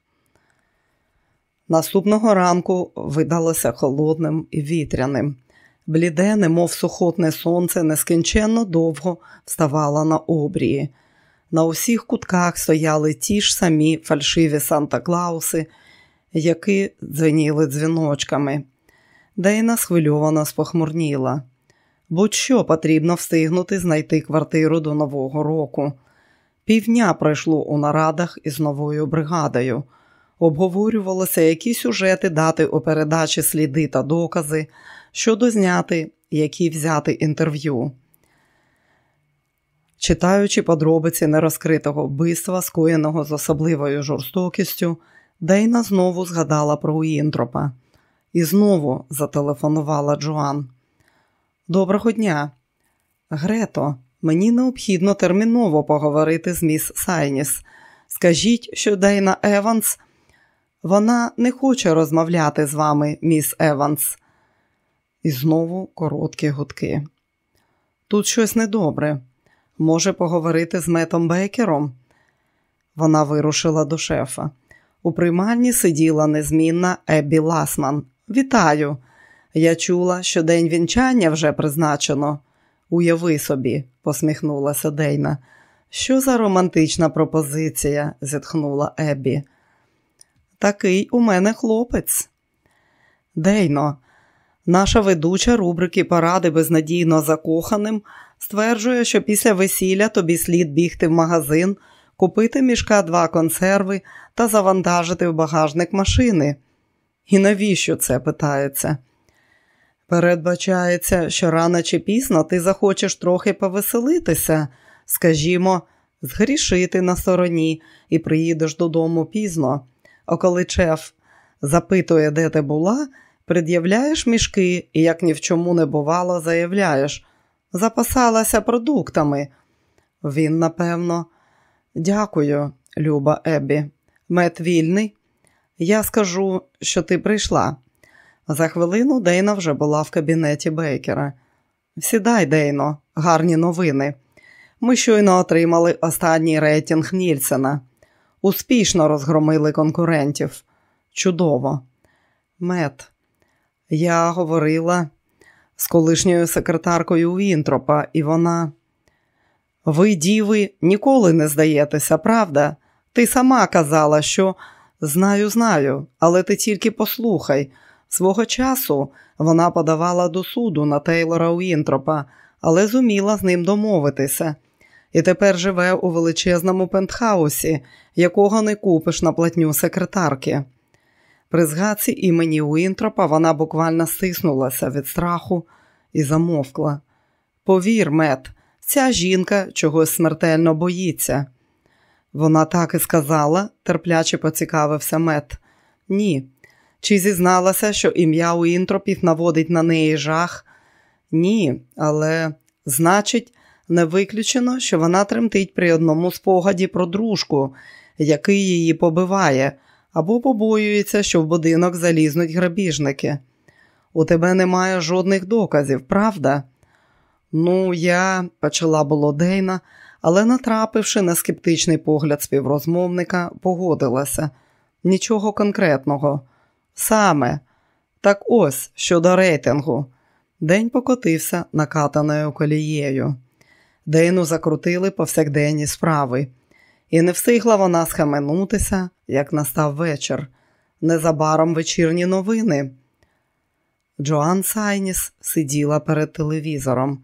Наступного ранку видалося холодним і вітряним. Бліде, немов сухотне сонце, нескінченно довго вставало на обрії. На усіх кутках стояли ті ж самі фальшиві Санта Клауси, які дзвеніли дзвіночками. Дейна схвильовано спохмурніла. Будь-що потрібно встигнути знайти квартиру до Нового року. Півдня пройшло у нарадах із новою бригадою. Обговорювалося, які сюжети дати у передачі сліди та докази, що дозняти, які взяти інтерв'ю. Читаючи подробиці нерозкритого вбивства, скоєного з особливою жорстокістю, Дейна знову згадала про Уінтропа і знову зателефонувала Джоан. Доброго дня, Грето, мені необхідно терміново поговорити з міс Сайніс. Скажіть, що Дейна Еванс, вона не хоче розмовляти з вами, міс Еванс. І знову короткі гудки. Тут щось недобре. Може поговорити з Метом Бейкером? Вона вирушила до шефа. У приймальні сиділа незмінна Еббі Ласман. Вітаю! Я чула, що день вінчання вже призначено. Уяви собі, посміхнулася Дейна. Що за романтична пропозиція? зітхнула Еббі. Такий у мене хлопець. Дейно, наша ведуча рубрики Поради безнадійно закоханим стверджує, що після весілля тобі слід бігти в магазин, купити мішка два консерви та завантажити в багажник машини. І навіщо це питається? Передбачається, що рано чи пізно ти захочеш трохи повеселитися, скажімо, згрішити на стороні і приїдеш додому пізно. А коли чеф запитує, де ти була, пред'являєш мішки і, як ні в чому не бувало, заявляєш, запасалася продуктами. Він, напевно, дякую, люба Еббі. Мет вільний. Я скажу, що ти прийшла. За хвилину Дейна вже була в кабінеті Бейкера. Сідай, Дейно, гарні новини. Ми щойно отримали останній рейтинг Нільсена. Успішно розгромили конкурентів. Чудово. Мет, я говорила з колишньою секретаркою Вінтропа, і вона. Ви, діви, ніколи не здаєтеся, правда? Ти сама казала, що знаю, знаю, але ти тільки послухай. Свого часу вона подавала до суду на Тейлора Уінтропа, але зуміла з ним домовитися. І тепер живе у величезному пентхаусі, якого не купиш на платню секретарки. При згадці імені Уінтропа вона буквально стиснулася від страху і замовкла. Повір, мет, ця жінка чогось смертельно боїться. Вона так і сказала, терпляче поцікавився мет. Ні, Чи зізналася, що ім'я Уінтропів наводить на неї жах? Ні, але значить, не виключено, що вона тремтить при одному спогаді про дружку, який її побиває, або побоюється, що в будинок залізнуть грабіжники. У тебе немає жодних доказів, правда? Ну, я почала було Дейна, але, натрапивши на скептичний погляд співрозмовника, погодилася. Нічого конкретного. Саме, так ось щодо рейтингу. День покотився накатаною колією. Дейну закрутили повсякденні справи, і не встигла вона схаменутися, як настав вечір. Незабаром вечірні новини. Джоан Сайніс сиділа перед телевізором.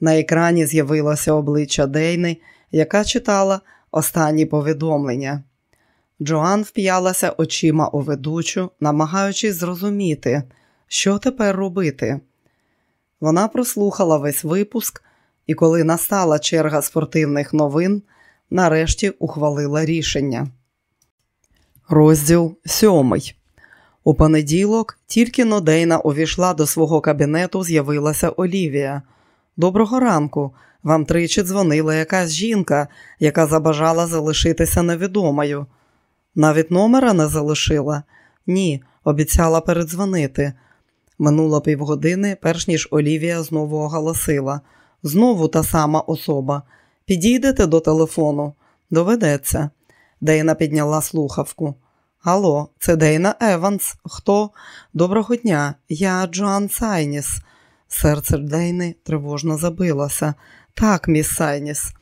На екрані з'явилося обличчя Дейни, яка читала останні повідомлення. Джоан вп'ялася очима у ведучу, намагаючись зрозуміти, що тепер робити. Вона прослухала весь випуск і, коли настала черга спортивних новин, нарешті ухвалила рішення. Розділ сьомий. У понеділок тільки Нодейна увійшла до свого кабінету, з'явилася Олівія. Доброго ранку. Вам тричі дзвонила якась жінка, яка забажала залишитися невідомою. Навіть номера не залишила? Ні, обіцяла передзвонити. Минуло півгодини, перш ніж Олівія знову оголосила. Знову та сама особа. Підійдете до телефону? Доведеться. Дейна підняла слухавку. Алло, це Дейна Еванс. Хто? Доброго дня, я Джоан Сайніс. Серце Дейни тривожно забилося. Так, міс Сайніс.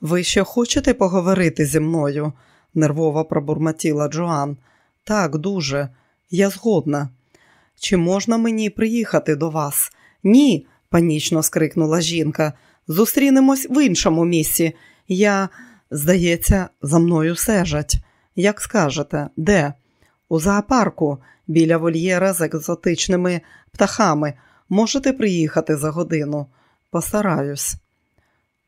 Ви ще хочете поговорити зі мною? Нервово пробурмотіла Джоан. Так, дуже. Я згодна. Чи можна мені приїхати до вас? Ні, панічно скрикнула жінка. Зустрінемось в іншому місці. Я, здається, за мною сежать. Як скажете, де? У зоопарку, біля вольєра з екзотичними птахами. Можете приїхати за годину? Постараюсь.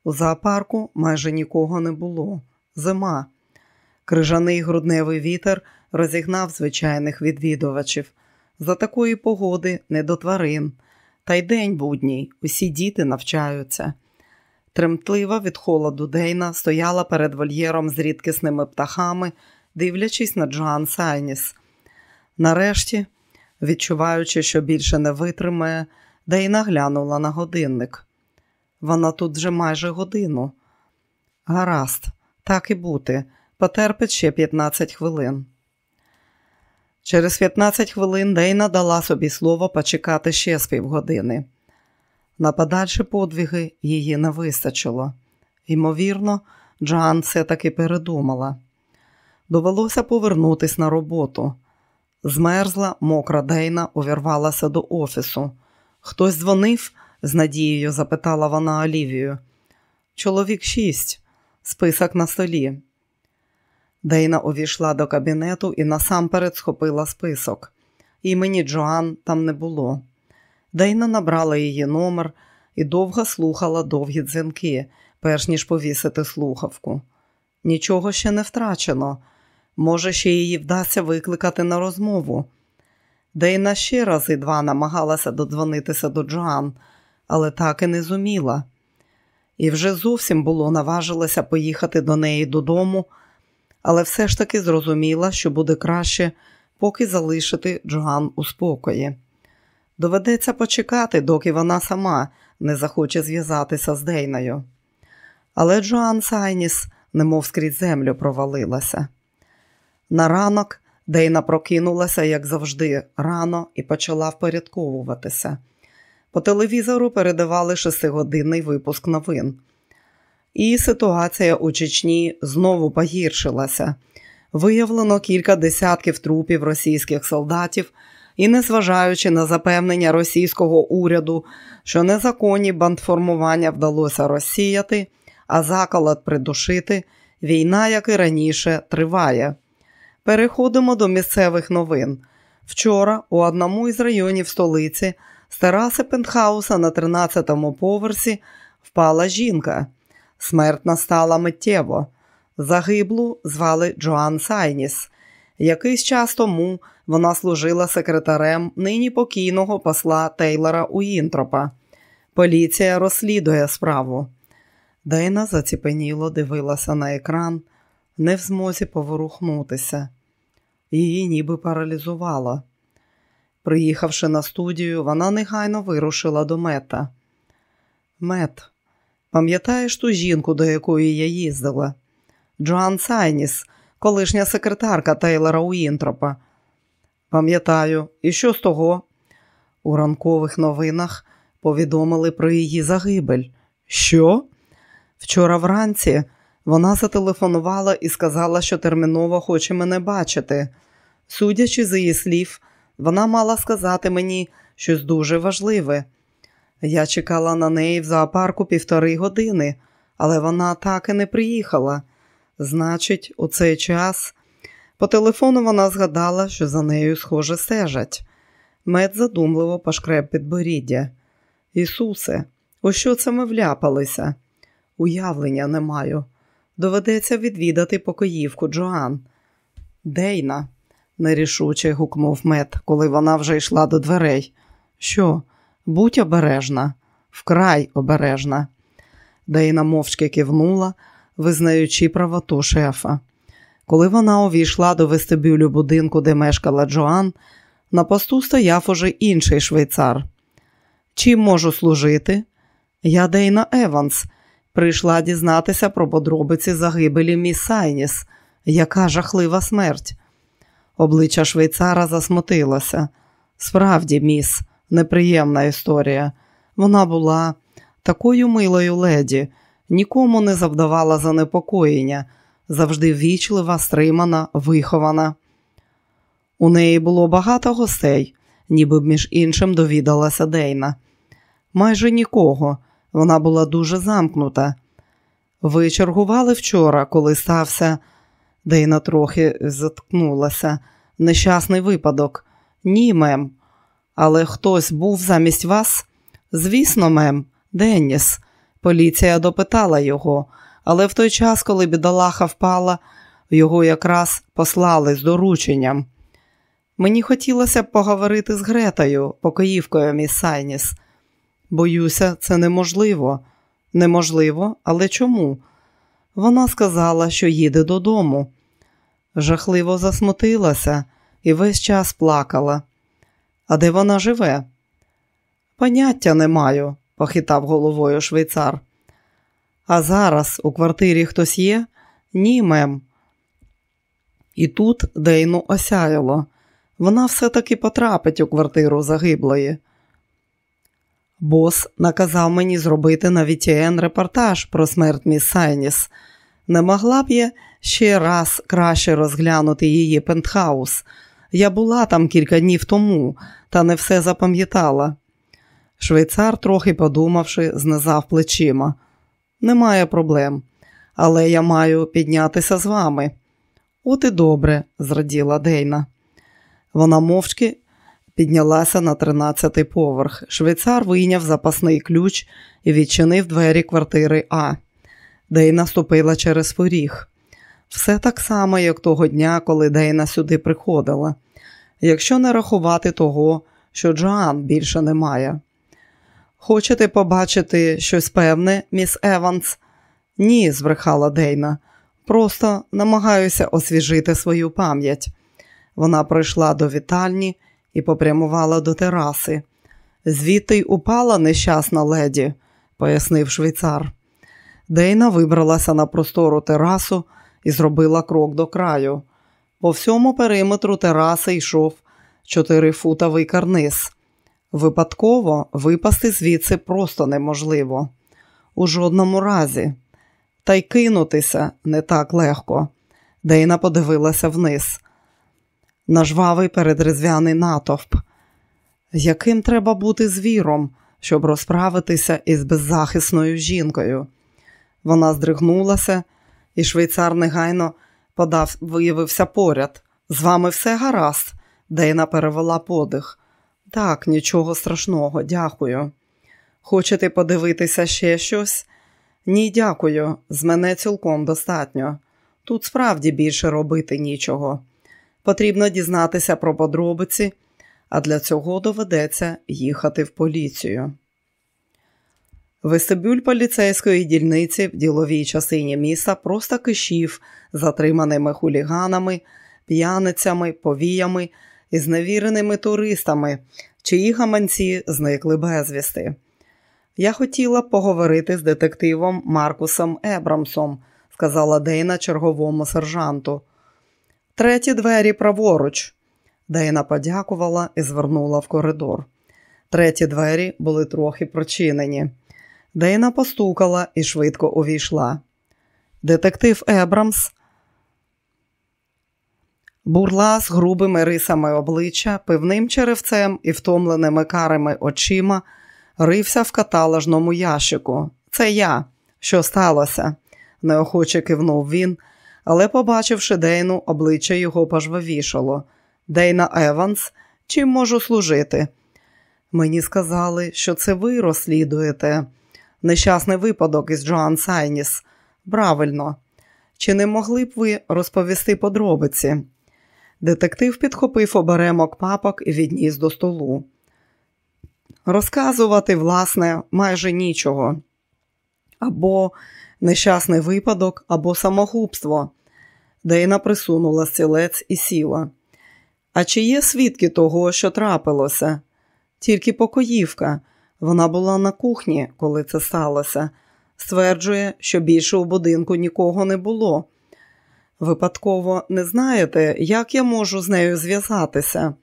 У зоопарку майже нікого не було. Зима. Крижаний грудневий вітер розігнав звичайних відвідувачів. За такої погоди не до тварин. Та й день будній, усі діти навчаються. Тремтлива від холоду Дейна стояла перед вольєром з рідкісними птахами, дивлячись на Джоан Сайніс. Нарешті, відчуваючи, що більше не витримає, Дейна глянула на годинник. Вона тут вже майже годину. Гаразд, так і бути, потерпить ще 15 хвилин. Через 15 хвилин Дейна дала собі слово почекати ще з півгодини. На подальші подвиги її не вистачило. Ймовірно, Джоан все таки передумала. Довелося повернутись на роботу. Змерзла, мокра Дейна увірвалася до офісу. Хтось дзвонив? з надією запитала вона Олівію. Чоловік шість, список на столі. Дейна увійшла до кабінету і насамперед схопила список. Імені Джоан там не було. Дейна набрала її номер і довго слухала довгі дзвінки, перш ніж повісити слухавку. Нічого ще не втрачено. Може, ще її вдасться викликати на розмову. Дейна ще раз і два намагалася додзвонитися до Джоан, але так і не зуміла. І вже зовсім було наважилася поїхати до неї додому але все ж таки зрозуміла, що буде краще, поки залишити Джоан у спокої. Доведеться почекати, доки вона сама не захоче зв'язатися з Дейною. Але Джоан Сайніс, немов скрізь землю, провалилася. На ранок Дейна прокинулася, як завжди, рано і почала впорядковуватися. По телевізору передавали шестигодинний випуск новин. І ситуація у Чечні знову погіршилася. Виявлено кілька десятків трупів російських солдатів, і, незважаючи на запевнення російського уряду, що незаконні бандформування вдалося розсіяти, а заколот придушити, війна, як і раніше, триває. Переходимо до місцевих новин. Вчора у одному із районів столиці з тераси пентхауса на 13-му поверсі впала жінка. Смерть настала миттєво. Загиблу звали Джоан Сайніс. Якийсь час тому Вона служила секретарем нині покійного посла Тейлора Уінтропа. Поліція розслідує справу. Дейна заціпеніло дивилася на екран, не в змозі поворухнутися. Її ніби паралізувало. Приїхавши на студію, вона негайно вирушила до мета. Мет, пам'ятаєш ту жінку, до якої я їздила? Джоан Сайніс, колишня секретарка Тейлора Уінтропа. Пам'ятаю, і що з того? У ранкових новинах повідомили про її загибель. Що? Вчора вранці вона зателефонувала і сказала, що терміново хоче мене бачити. Судячи з її слів, вона мала сказати мені щось дуже важливе. Я чекала на неї в зоопарку півтори години, але вона так і не приїхала. Значить, у цей час по телефону вона згадала, що за нею, схоже, стежать. Мед задумливо пошкреб підборіддя. Ісусе, у що це ми вляпалися? Уявлення не маю. Доведеться відвідати покоївку Джоан. Дейна, нерішуче гукнув мед, коли вона вже йшла до дверей. Що, будь обережна, вкрай обережна. Дейна мовчки кивнула, визнаючи правоту шефа. Коли вона увійшла до вестибюлю будинку, де мешкала Джоан, на посту стояв уже інший швейцар. Чим можу служити? Я Дейна Еванс. Прийшла дізнатися про подробиці загибелі міс Сайніс. Яка жахлива смерть. Обличчя швейцара засмутилося. Справді, міс, неприємна історія. Вона була такою милою леді, нікому не завдавала занепокоєння, завжди ввічлива, стримана, вихована. У неї було багато гостей, ніби між іншим довідалася Дейна. Майже нікого, вона була дуже замкнута. Ви чергували вчора, коли стався, Дейна трохи заткнулася. Нещасний випадок. Ні, мем. Але хтось був замість вас? Звісно, мем, Денніс. Поліція допитала його, але в той час, коли бідолаха впала, його якраз послали з дорученням. Мені хотілося б поговорити з Гретою, покоївкою міс Сайніс. Боюся, це неможливо. Неможливо, але чому? Вона сказала, що їде додому. Жахливо засмутилася і весь час плакала. А де вона живе? Поняття не маю, похитав головою швейцар. А зараз у квартирі хтось є? Ні, мем. І тут Дейну осяяло. Вона все-таки потрапить у квартиру загиблої. Бос наказав мені зробити на VTN репортаж про смерть міс Сайніс. Не могла б я ще раз краще розглянути її пентхаус. Я була там кілька днів тому, та не все запам'ятала. Швейцар, трохи подумавши, знизав плечима. Немає проблем, але я маю піднятися з вами. От і добре, зраділа Дейна. Вона мовчки піднялася на тринадцятий поверх. Швейцар вийняв запасний ключ і відчинив двері квартири А. Дейна ступила через поріг. Все так само, як того дня, коли Дейна сюди приходила. Якщо не рахувати того, що Джоан більше немає. Хочете побачити щось певне, міс Еванс? Ні, збрехала Дейна. Просто намагаюся освіжити свою пам'ять. Вона прийшла до вітальні і попрямувала до тераси. Звідти й упала нещасна леді, пояснив швейцар. Дейна вибралася на простору терасу і зробила крок до краю. По всьому периметру тераси йшов чотирифутовий карниз. Випадково випасти звідси просто неможливо. У жодному разі. Та й кинутися не так легко. Дейна подивилася вниз. На жвавий передрезвяний натовп. Яким треба бути звіром, щоб розправитися із беззахисною жінкою? Вона здригнулася, і швейцар негайно подав, виявився поряд. З вами все гаразд, Дейна перевела подих. Так, нічого страшного, дякую. Хочете подивитися ще щось? Ні, дякую. З мене цілком достатньо. Тут справді більше робити нічого. Потрібно дізнатися про подробиці, а для цього доведеться їхати в поліцію. Вестибюль поліцейської дільниці в діловій частині міста просто кишів затриманими хуліганами, п'яницями, повіями і зневіреними туристами, чиї гаманці зникли безвісти. Я хотіла поговорити з детективом Маркусом Ебрамсом, сказала Дейна черговому сержанту. Треті двері праворуч. Дейна подякувала і звернула в коридор. Треті двері були трохи прочинені. Дейна постукала і швидко увійшла. Детектив Ебрамс бурла з грубими рисами обличчя, пивним черевцем і втомленими карими очима, рився в каталожному ящику. Це я. Що сталося? неохоче кивнув він, але, побачивши Дейну, обличчя його пожвавішало. Дейна Еванс, чим можу служити? Мені сказали, що це ви розслідуєте. Нещасний випадок із Джоан Сайніс. Правильно. Чи не могли б ви розповісти подробиці? Детектив підхопив оберемок папок і відніс до столу. Розказувати, власне, майже нічого. Або нещасний випадок, або самогубство. Дейна присунула стілець і сіла. А чи є свідки того, що трапилося? Тільки покоївка. Вона була на кухні, коли це сталося. Стверджує, що більше у будинку нікого не було. Випадково не знаєте, як я можу з нею зв'язатися?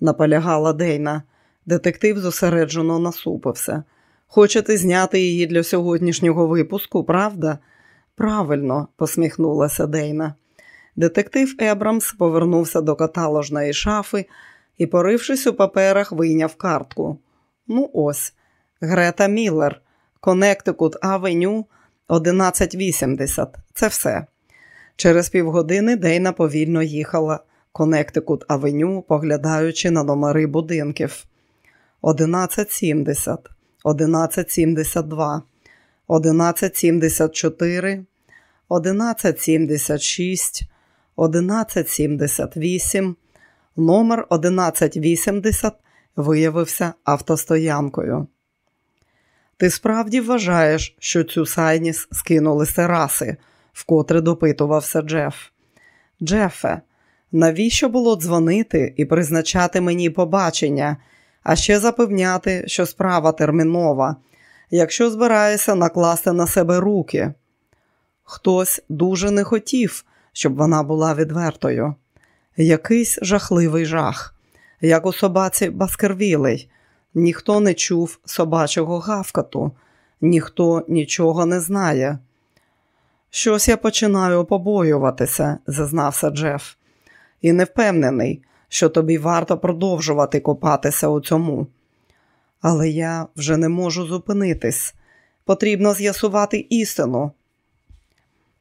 наполягала Дейна. Детектив зосереджено насупився. Хочете зняти її для сьогоднішнього випуску, правда? Правильно, посміхнулася Дейна. Детектив Ебрамс повернувся до каталожної шафи і, порившись у паперах, вийняв картку. Ну, ось, Грета Міллер, Коннектикут Авеню 1180. Це все. Через півгодини Дейна повільно їхала Коннектикут Авеню, поглядаючи на номери будинків. 1170, 1172, 1174, 1176, 1178, номер 1180 виявився автостоянкою. Ти справді вважаєш, що цю сайніс скинули з тераси, вкотре допитувався Джеф. Джефе, навіщо було дзвонити і призначати мені побачення, а ще запевняти, що справа термінова, якщо збираєшся накласти на себе руки? Хтось дуже не хотів, щоб вона була відвертою. Якийсь жахливий жах, як у собаці Баскервілей. Ніхто не чув собачого гавкату, ніхто нічого не знає. Щось я починаю побоюватися, зазнався Джеф, і не впевнений, що тобі варто продовжувати копатися у цьому. Але я вже не можу зупинитись. Потрібно з'ясувати істину.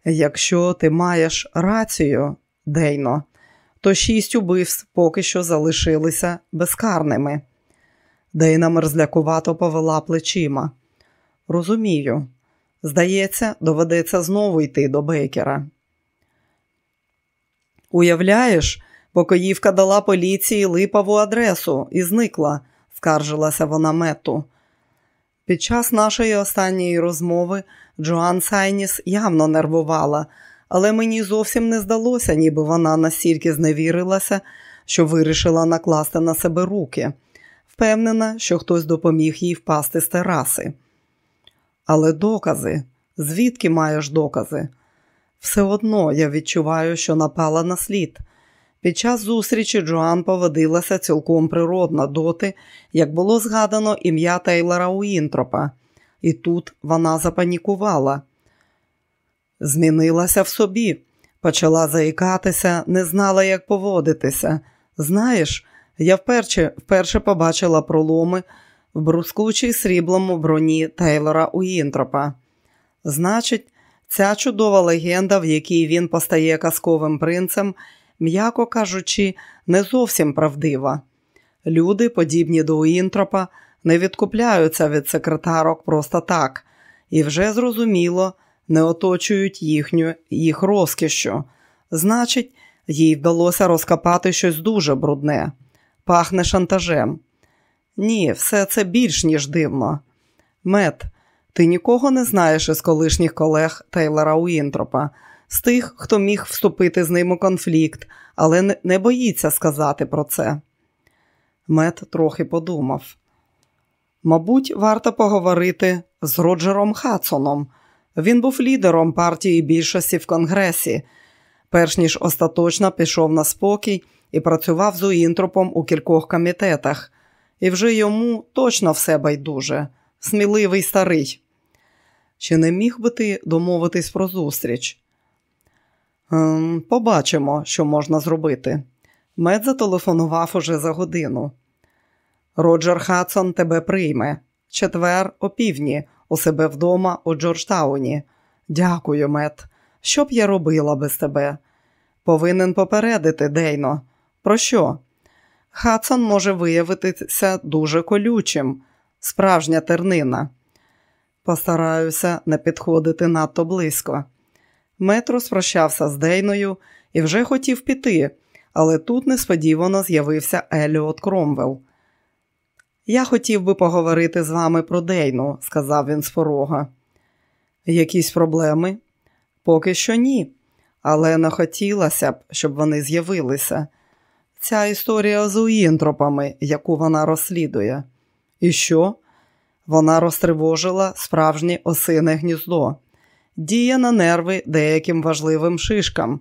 Якщо ти маєш рацію, Дейно, то шість убивств поки що залишилися безкарними. Дейна мерзлякувато повела плечима. Розумію, здається, доведеться знову йти до Бейкера. Уявляєш, покоївка дала поліції липову адресу і зникла, скаржилася вона мету. Під час нашої останньої розмови Джоан Сайніс явно нервувала, але мені зовсім не здалося, ніби вона настільки зневірилася, що вирішила накласти на себе руки. Впевнена, що хтось допоміг їй впасти з тераси. Але докази, звідки маєш докази? Все одно я відчуваю, що напала на слід. Під час зустрічі Джоан поводилася цілком природно доти, як було згадано ім'я Тейлора Уінтропа, і тут вона запанікувала. Змінилася в собі, почала заїкатися, не знала, як поводитися. Знаєш, я вперше вперше побачила проломи в брускучій сріблому броні Тейлора Уінтропа. Значить, ця чудова легенда, в якій він постає казковим принцем, м'яко кажучи, не зовсім правдива. Люди, подібні до Уінтропа, не відкупляються від секретарок просто так, і вже зрозуміло, не оточують їхню їх розкішу. Значить, Їй вдалося розкопати щось дуже брудне, пахне шантажем. Ні, все це більш ніж дивно. Мет, ти нікого не знаєш із колишніх колег Тейлора Уінтропа, з тих, хто міг вступити з ним у конфлікт, але не боїться сказати про це. Мет трохи подумав. Мабуть, варто поговорити з Роджером Хадсоном. Він був лідером партії більшості в Конгресі, перш ніж остаточно пішов на спокій і працював з Уінтропом у кількох комітетах, і вже йому точно все байдуже, сміливий старий. Чи не міг би ти домовитись про зустріч? Ем, побачимо, що можна зробити. Мет зателефонував уже за годину. Роджер Хадсон тебе прийме. Четвер опівдні, у себе вдома у Джорджтауні. Дякую, Мет. Що б я робила без тебе? Повинен попередити, Дейно. Про що? Хадсон може виявитися дуже колючим, справжня тернина. Постараюся не підходити надто близько. Мет розпрощався з Дейною і вже хотів піти, але тут несподівано з'явився Еліот Кромвелл. Я хотів би поговорити з вами про Дейну, сказав він з порога. Якісь проблеми? Поки що ні, але не хотілося б, щоб вони з'явилися. Ця історія з уінтропами, яку вона розслідує. І що? Вона розтривожила справжнє осине гніздо, діє на нерви деяким важливим шишкам,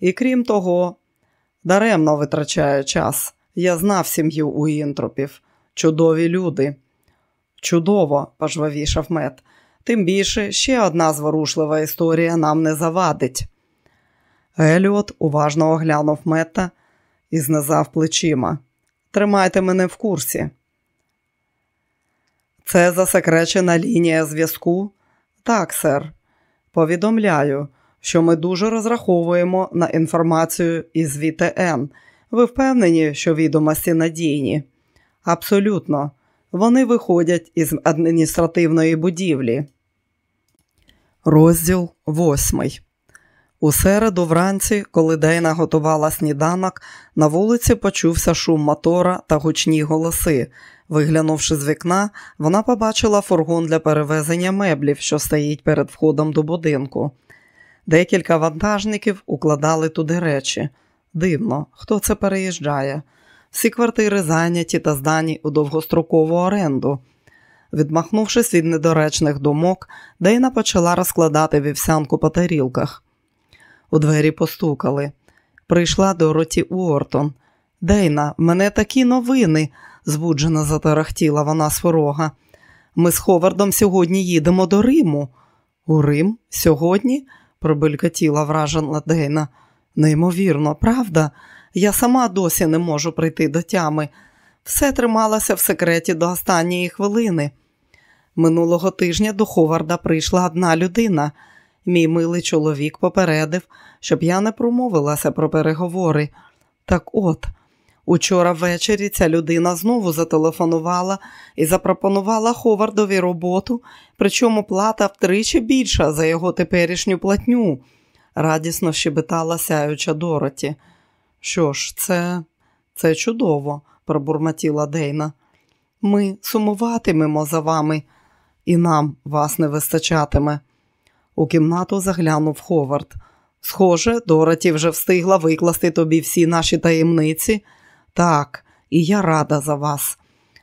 і крім того, даремно витрачає час. Я знав сім'ю уінтропів. Чудові люди. Чудово, пожвавішав мед. Тим більше ще одна зворушлива історія нам не завадить. Еліот уважно оглянув мета і знизав плечима. Тримайте мене в курсі. Це засекречена лінія зв'язку? Так, сер. Повідомляю, що ми дуже розраховуємо на інформацію із ВТН. Ви впевнені, що відомості надійні? Абсолютно. Вони виходять із адміністративної будівлі. Розділ восьмий. У середу вранці, коли Дейна готувала сніданок, на вулиці почувся шум мотора та гучні голоси. Виглянувши з вікна, вона побачила фургон для перевезення меблів, що стоїть перед входом до будинку. Декілька вантажників укладали туди речі. Дивно, хто це переїжджає. Всі квартири зайняті та здані у довгострокову оренду. Відмахнувшись від недоречних думок, Дейна почала розкладати вівсянку по тарілках. У двері постукали. Прийшла Дороті Уортон. Дейна, мене такі новини, збуджено затарахтіла вона з порога. Ми з Ховардом сьогодні їдемо до Риму. У Рим? Сьогодні? пробелькотіла вражена Дейна. Неймовірно, правда? Я сама досі не можу прийти до тями. Все трималося в секреті до останньої хвилини. Минулого тижня до Ховарда прийшла одна людина. Мій милий чоловік попередив, щоб я не промовилася про переговори. Так от, учора ввечері ця людина знову зателефонувала і запропонувала Ховардові роботу, причому плата втричі більша за його теперішню платню, радісно щебетала сяюча Дороті. Що ж, це це чудово, пробурмотіла Дейна. Ми сумуватимемо за вами, і нам вас не вистачатиме. У кімнату заглянув Ховард. Схоже, Дороті вже встигла викласти тобі всі наші таємниці. Так, і я рада за вас.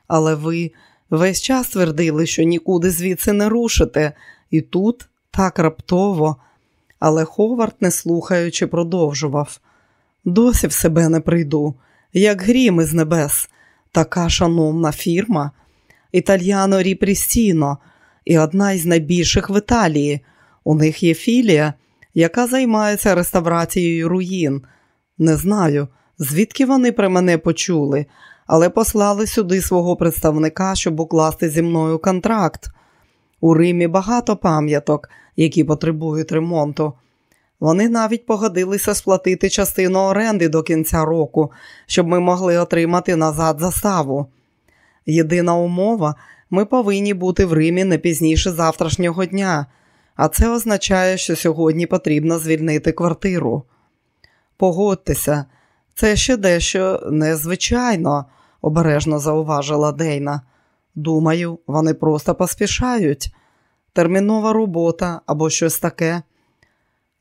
Але ви весь час твердили, що нікуди звідси не рушите, і тут так раптово. Але Ховард, не слухаючи, продовжував. Досі в себе не прийду, як грім із небес, така шановна фірма, Італьяно Ріпрістіно і одна із найбільших в Італії. У них є філія, яка займається реставрацією руїн. Не знаю, звідки вони при мене почули, але послали сюди свого представника, щоб укласти зі мною контракт. У Римі багато пам'яток, які потребують ремонту. Вони навіть погодилися сплатити частину оренди до кінця року, щоб ми могли отримати назад заставу. Єдина умова ми повинні бути в Римі не пізніше завтрашнього дня, а це означає, що сьогодні потрібно звільнити квартиру. Погодьтеся, це ще дещо незвичайно, обережно зауважила Дейна. Думаю, вони просто поспішають. Термінова робота або щось таке.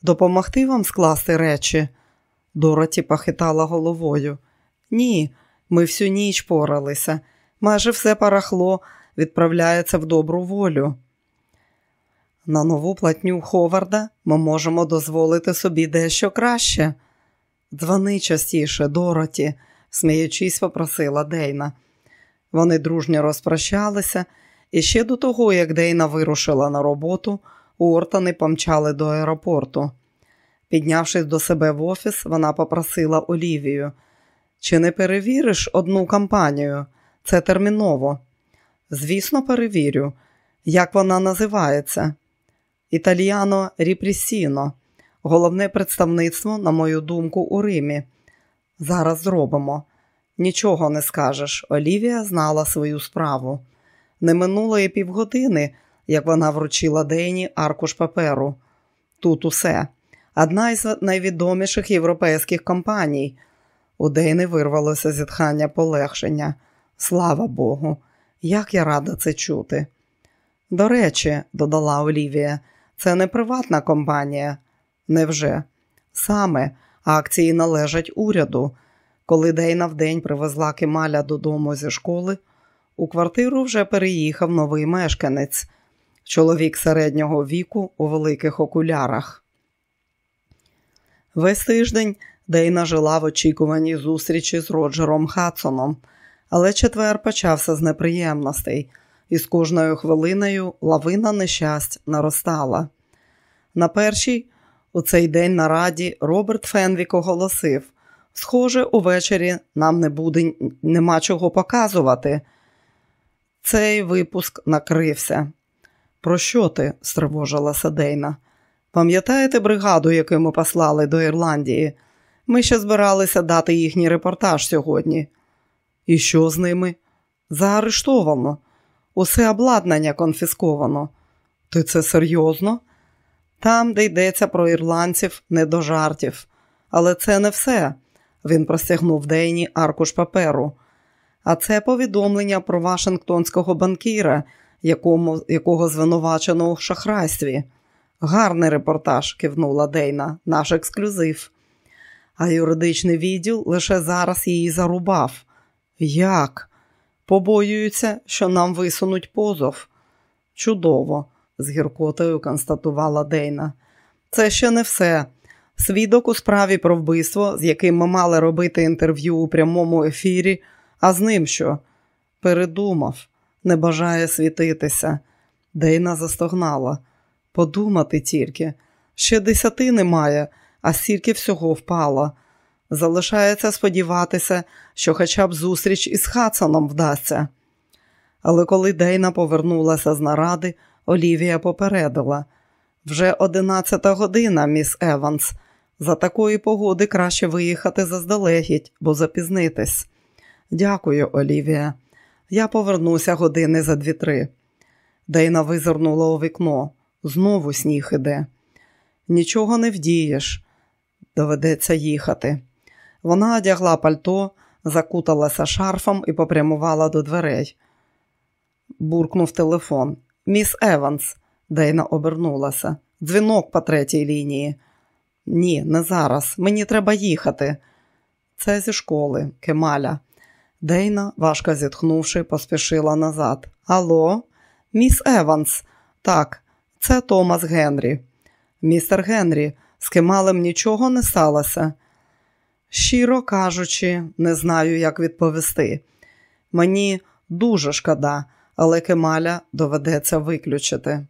Допомогти вам скласти речі? Дороті похитала головою. Ні, ми всю ніч поралися. Майже все парахло відправляється в добру волю. На нову платню Ховарда ми можемо дозволити собі дещо краще. Дзвони частіше, Дороті, сміючись, попросила Дейна. Вони дружньо розпрощалися, і ще до того, як Дейна вирушила на роботу, Уортони помчали до аеропорту. Піднявшись до себе в офіс, вона попросила Олівію. Чи не перевіриш одну кампанію? Це терміново. Звісно, перевірю, як вона називається. Італіано Ріпресіно, головне представництво, на мою думку, у Римі. Зараз зробимо. Нічого не скажеш. Олівія знала свою справу. Не минуло і півгодини, як вона вручила Дейні аркуш паперу. Тут усе. Одна із найвідоміших європейських компаній. У Дейни вирвалося зітхання полегшення. Слава Богу, як я рада це чути. До речі, додала Олівія, це не приватна компанія. Невже? Саме акції належать уряду. Коли Дейна вдень привезла Кемаля додому зі школи, у квартиру вже переїхав новий мешканець, чоловік середнього віку у великих окулярах. Весь тиждень Дейна жила в очікуванні зустрічі з Роджером Хадсоном, але четвер почався з неприємностей, і з кожною хвилиною лавина нещасть наростала. На першій у цей день на раді Роберт Фенвік оголосив Схоже, увечері нам не буде нема чого показувати. Цей випуск накрився. Про що ти? стривожилася Дейна. Пам'ятаєте бригаду, яку ми послали до Ірландії? Ми ще збиралися дати їхній репортаж сьогодні. І що з ними? Заарештовано. Усе обладнання конфісковано. Ти це серйозно? Там, де йдеться про ірландців, не до жартів. Але це не все. Він простягнув Дейні аркуш паперу. А це повідомлення про Вашингтонського банкіра, якому, якого звинувачено у шахрайстві. Гарний репортаж, кивнула Дейна, наш ексклюзив. А юридичний відділ лише зараз її зарубав. Як? Побоюються, що нам висунуть позов. Чудово, з гіркотою констатувала Дейна. Це ще не все. Свідок у справі про вбивство, з яким ми мали робити інтерв'ю у прямому ефірі, а з ним що? Передумав, не бажає світитися. Дейна застогнала. Подумати тільки, ще десяти немає, а стільки всього впало. Залишається сподіватися, що хоча б зустріч із Хадсоном вдасться. Але коли Дейна повернулася з наради, Олівія попередила вже одинадцята година, міс Еванс. За такої погоди краще виїхати заздалегідь, бо запізнитись. Дякую, Олівія. Я повернуся години за дві-три. Дейна визирнула у вікно. Знову сніг іде. Нічого не вдієш, доведеться їхати. Вона одягла пальто, закуталася шарфом і попрямувала до дверей. Буркнув телефон. Міс Еванс, Дейна обернулася. Дзвінок по третій лінії. Ні, не зараз. Мені треба їхати. Це зі школи, Кемаля. Дейна, важко зітхнувши, поспішила назад. Алло, міс Еванс. Так, це Томас Генрі. Містер Генрі, з Кемалем нічого не сталося. Щиро кажучи, не знаю, як відповісти. Мені дуже шкода, але Кемаля доведеться виключити.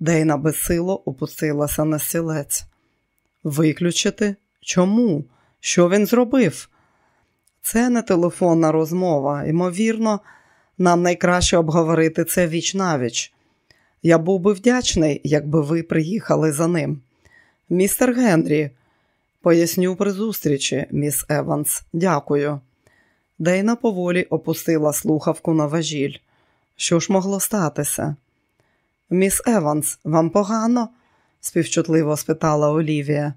Дейна безсило опустилася на сілець. Виключити? Чому? Що він зробив? Це не телефонна розмова. Ймовірно, нам найкраще обговорити це віч навіч. Я був би вдячний, якби ви приїхали за ним. Містер Генрі, поясню при зустрічі, міс Еванс. Дякую. Дейна поволі опустила слухавку на важіль. Що ж могло статися? Міс Еванс, вам погано? співчутливо спитала Олівія.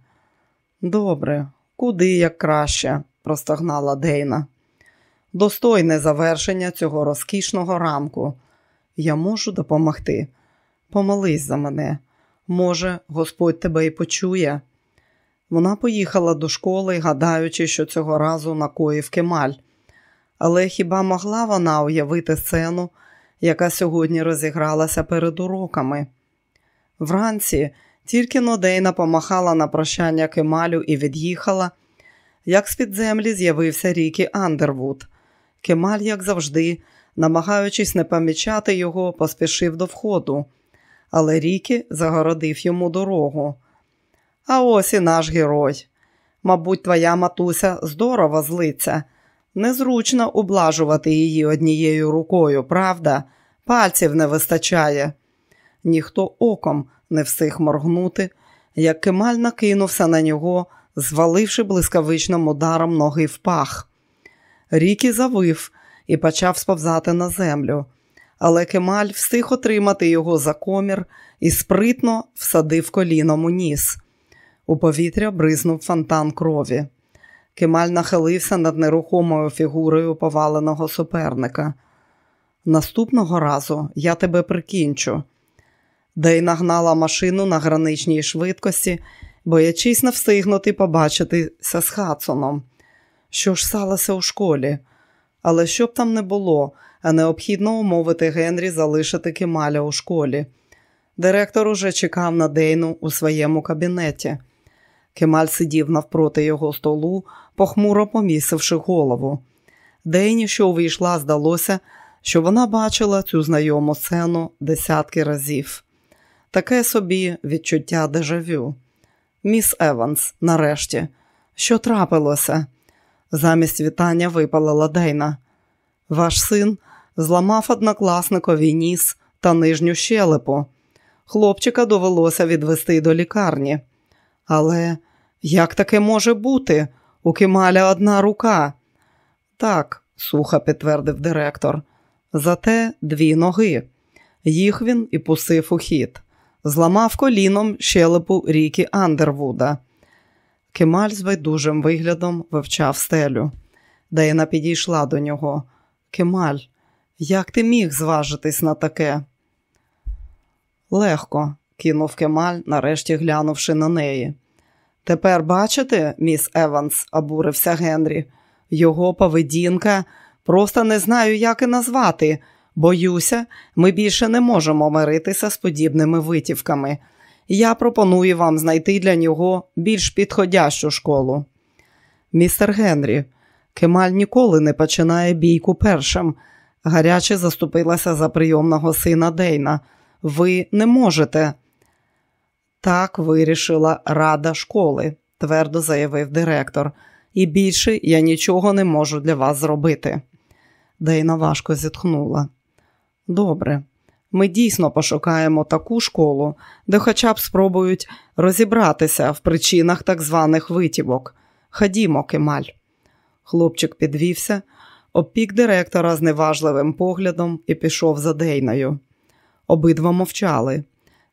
Добре, Куди як краще, простогнала Дейна. Достойне завершення цього розкішного рамку. Я можу допомогти. Помолись за мене. Може, Господь тебе і почує. Вона поїхала до школи, гадаючи, що цього разу накоїв кемаль. Але хіба могла вона уявити сцену, яка сьогодні розігралася перед уроками? Вранці тільки Нодейна помахала на прощання Кемалю і від'їхала, як з-під землі з'явився Рікі Андервуд. Кемаль, як завжди, намагаючись не помічати його, поспішив до входу, але Рікі загородив йому дорогу. А ось і наш герой. Мабуть, твоя матуся здорово злиться. Незручно облажувати її однією рукою, правда? Пальців не вистачає. Ніхто оком не встиг моргнути, як Кемаль накинувся на нього, зваливши блискавичним ударом ноги в пах. Рікі завив і почав сповзати на землю, але Кемаль встиг отримати його за комір і спритно всадив коліном у ніс. У повітря бризнув фонтан крові. Кемаль нахилився над нерухомою фігурою поваленого суперника. Наступного разу я тебе прикінчу. Дей нагнала машину на граничній швидкості, боячись не встигнути побачитися з Хадсоном. Що ж сталося у школі? Але що б там не було, а необхідно умовити Генрі залишити Кемаля у школі. Директор уже чекав на Дейну у своєму кабінеті. Кемаль сидів навпроти його столу, похмуро помісивши голову. Дейні, що увійшла, здалося, що вона бачила цю знайому сцену десятки разів. Таке собі відчуття дежавю. Міс Еванс, нарешті, що трапилося? Замість вітання випалила Дейна. Ваш син зламав однокласникові ніс та нижню щелепу. Хлопчика довелося відвести до лікарні. Але як таке може бути? У Кемаля одна рука. Так, сухо підтвердив директор. Зате дві ноги. Їх він і пустив у хід. Зламав коліном щелепу ріки Андервуда. Кемаль з байдужим виглядом вивчав стелю. Дейна підійшла до нього. Кемаль, як ти міг зважитись на таке? Легко, кинув Кемаль, нарешті глянувши на неї. Тепер бачите, міс Еванс, обурився Генрі. Його поведінка просто не знаю, як і назвати. Боюся, ми більше не можемо миритися з подібними витівками. Я пропоную вам знайти для нього більш підходящу школу. Містер Генрі, Кемаль ніколи не починає бійку першим. Гаряче заступилася за прийомного сина Дейна. Ви не можете. Так вирішила рада школи, твердо заявив директор, і більше я нічого не можу для вас зробити. Дейна важко зітхнула. Добре, ми дійсно пошукаємо таку школу, де хоча б спробують розібратися в причинах так званих витівок. Ходімо, Кемаль. Хлопчик підвівся, обпік директора з неважливим поглядом і пішов за Дейною. Обидва мовчали.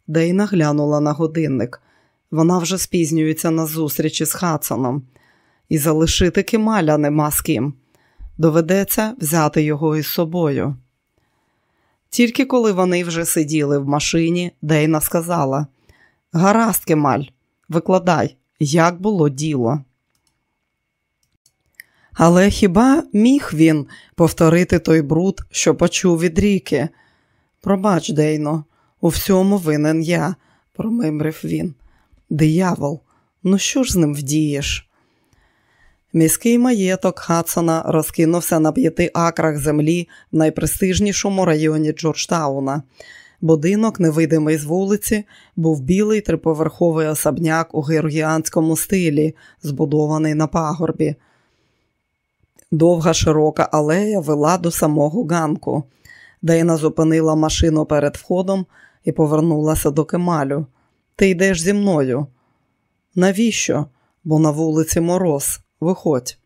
Дейна глянула на годинник. Вона вже спізнюється на зустрічі з Хадсоном. І залишити Кемаля нема з ким. Доведеться взяти його із собою. Тільки коли вони вже сиділи в машині, Дейна сказала: Гаразд, Кемаль, викладай, як було діло. Але хіба міг він повторити той бруд, що почув від ріки? Пробач, Дейно, у всьому винен я, промимрив він. Диявол, ну що ж з ним вдієш? Міський маєток Хадсона розкинувся на п'яти акрах землі в найпрестижнішому районі Джорджтауна. Будинок, невидимий з вулиці, був білий триповерховий особняк у георгіанському стилі, збудований на пагорбі. Довга широка алея вела до самого ганку. Дейна зупинила машину перед входом і повернулася до Кемалю. Ти йдеш зі мною. Навіщо? Бо на вулиці мороз. Виходь.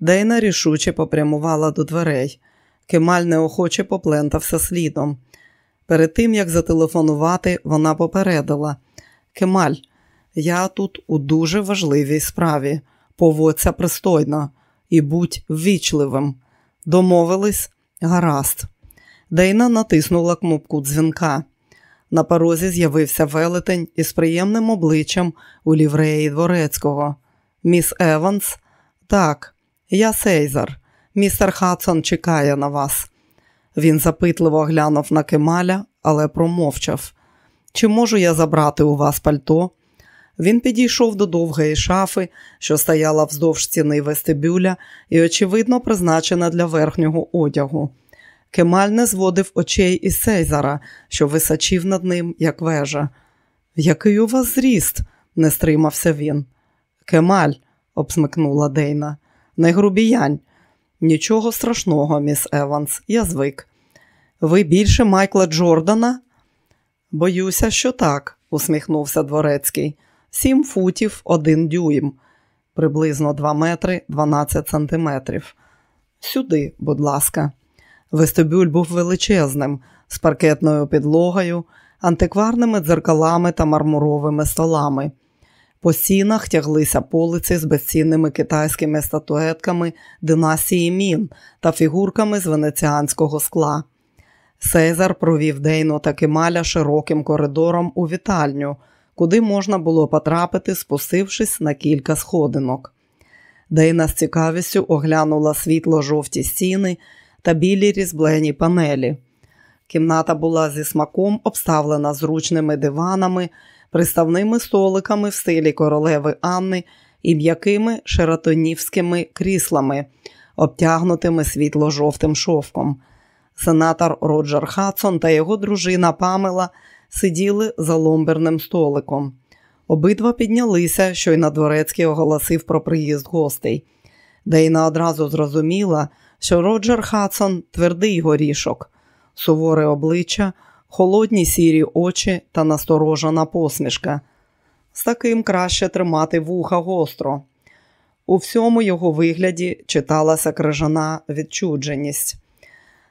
Дейна рішуче попрямувала до дверей. Кемаль неохоче поплентався слідом. Перед тим, як зателефонувати, вона попередила Кемаль, я тут у дуже важливій справі. Поводься пристойно і будь ввічливим. Домовились гаразд. Дейна натиснула кнопку дзвінка. На порозі з'явився велетень із приємним обличчям у лівреї дворецького. Міс Еванс? Так, я Сейзар. Містер Хадсон чекає на вас. Він запитливо глянув на Кемаля, але промовчав. Чи можу я забрати у вас пальто? Він підійшов до довгої шафи, що стояла вздовж стіни вестибюля і, очевидно, призначена для верхнього одягу. Кемаль не зводив очей із Сейзара, що височив над ним, як вежа. Який у вас зріст? не стримався він. Кемаль, обсмикнула Дейна, не грубіянь. Нічого страшного, міс Еванс, я звик. Ви більше Майкла Джордана? Боюся, що так, усміхнувся дворецький. Сім футів один дюйм, приблизно 2 метри 12 сантиметрів. Сюди, будь ласка. Вестибюль був величезним, з паркетною підлогою, антикварними дзеркалами та мармуровими столами. По стінах тяглися полиці з безцінними китайськими статуетками династії Мін та фігурками з венеціанського скла. Сейзар провів Дейну та Кемаля широким коридором у вітальню, куди можна було потрапити, спустившись на кілька сходинок. Дейна з цікавістю оглянула світло-жовті стіни та білі різблені панелі. Кімната була зі смаком обставлена зручними диванами, приставними столиками в стилі королеви Анни і м'якими шератонівськими кріслами, обтягнутими світло-жовтим шовком. Сенатор Роджер Хадсон та його дружина Памела сиділи за ломберним столиком. Обидва піднялися, щойно дворецький оголосив про приїзд гостей. Дейна одразу зрозуміла, що Роджер Хадсон твердий горішок, суворе обличчя, холодні сірі очі та насторожена посмішка. З таким краще тримати вуха гостро. У всьому його вигляді читалася крижана відчудженість.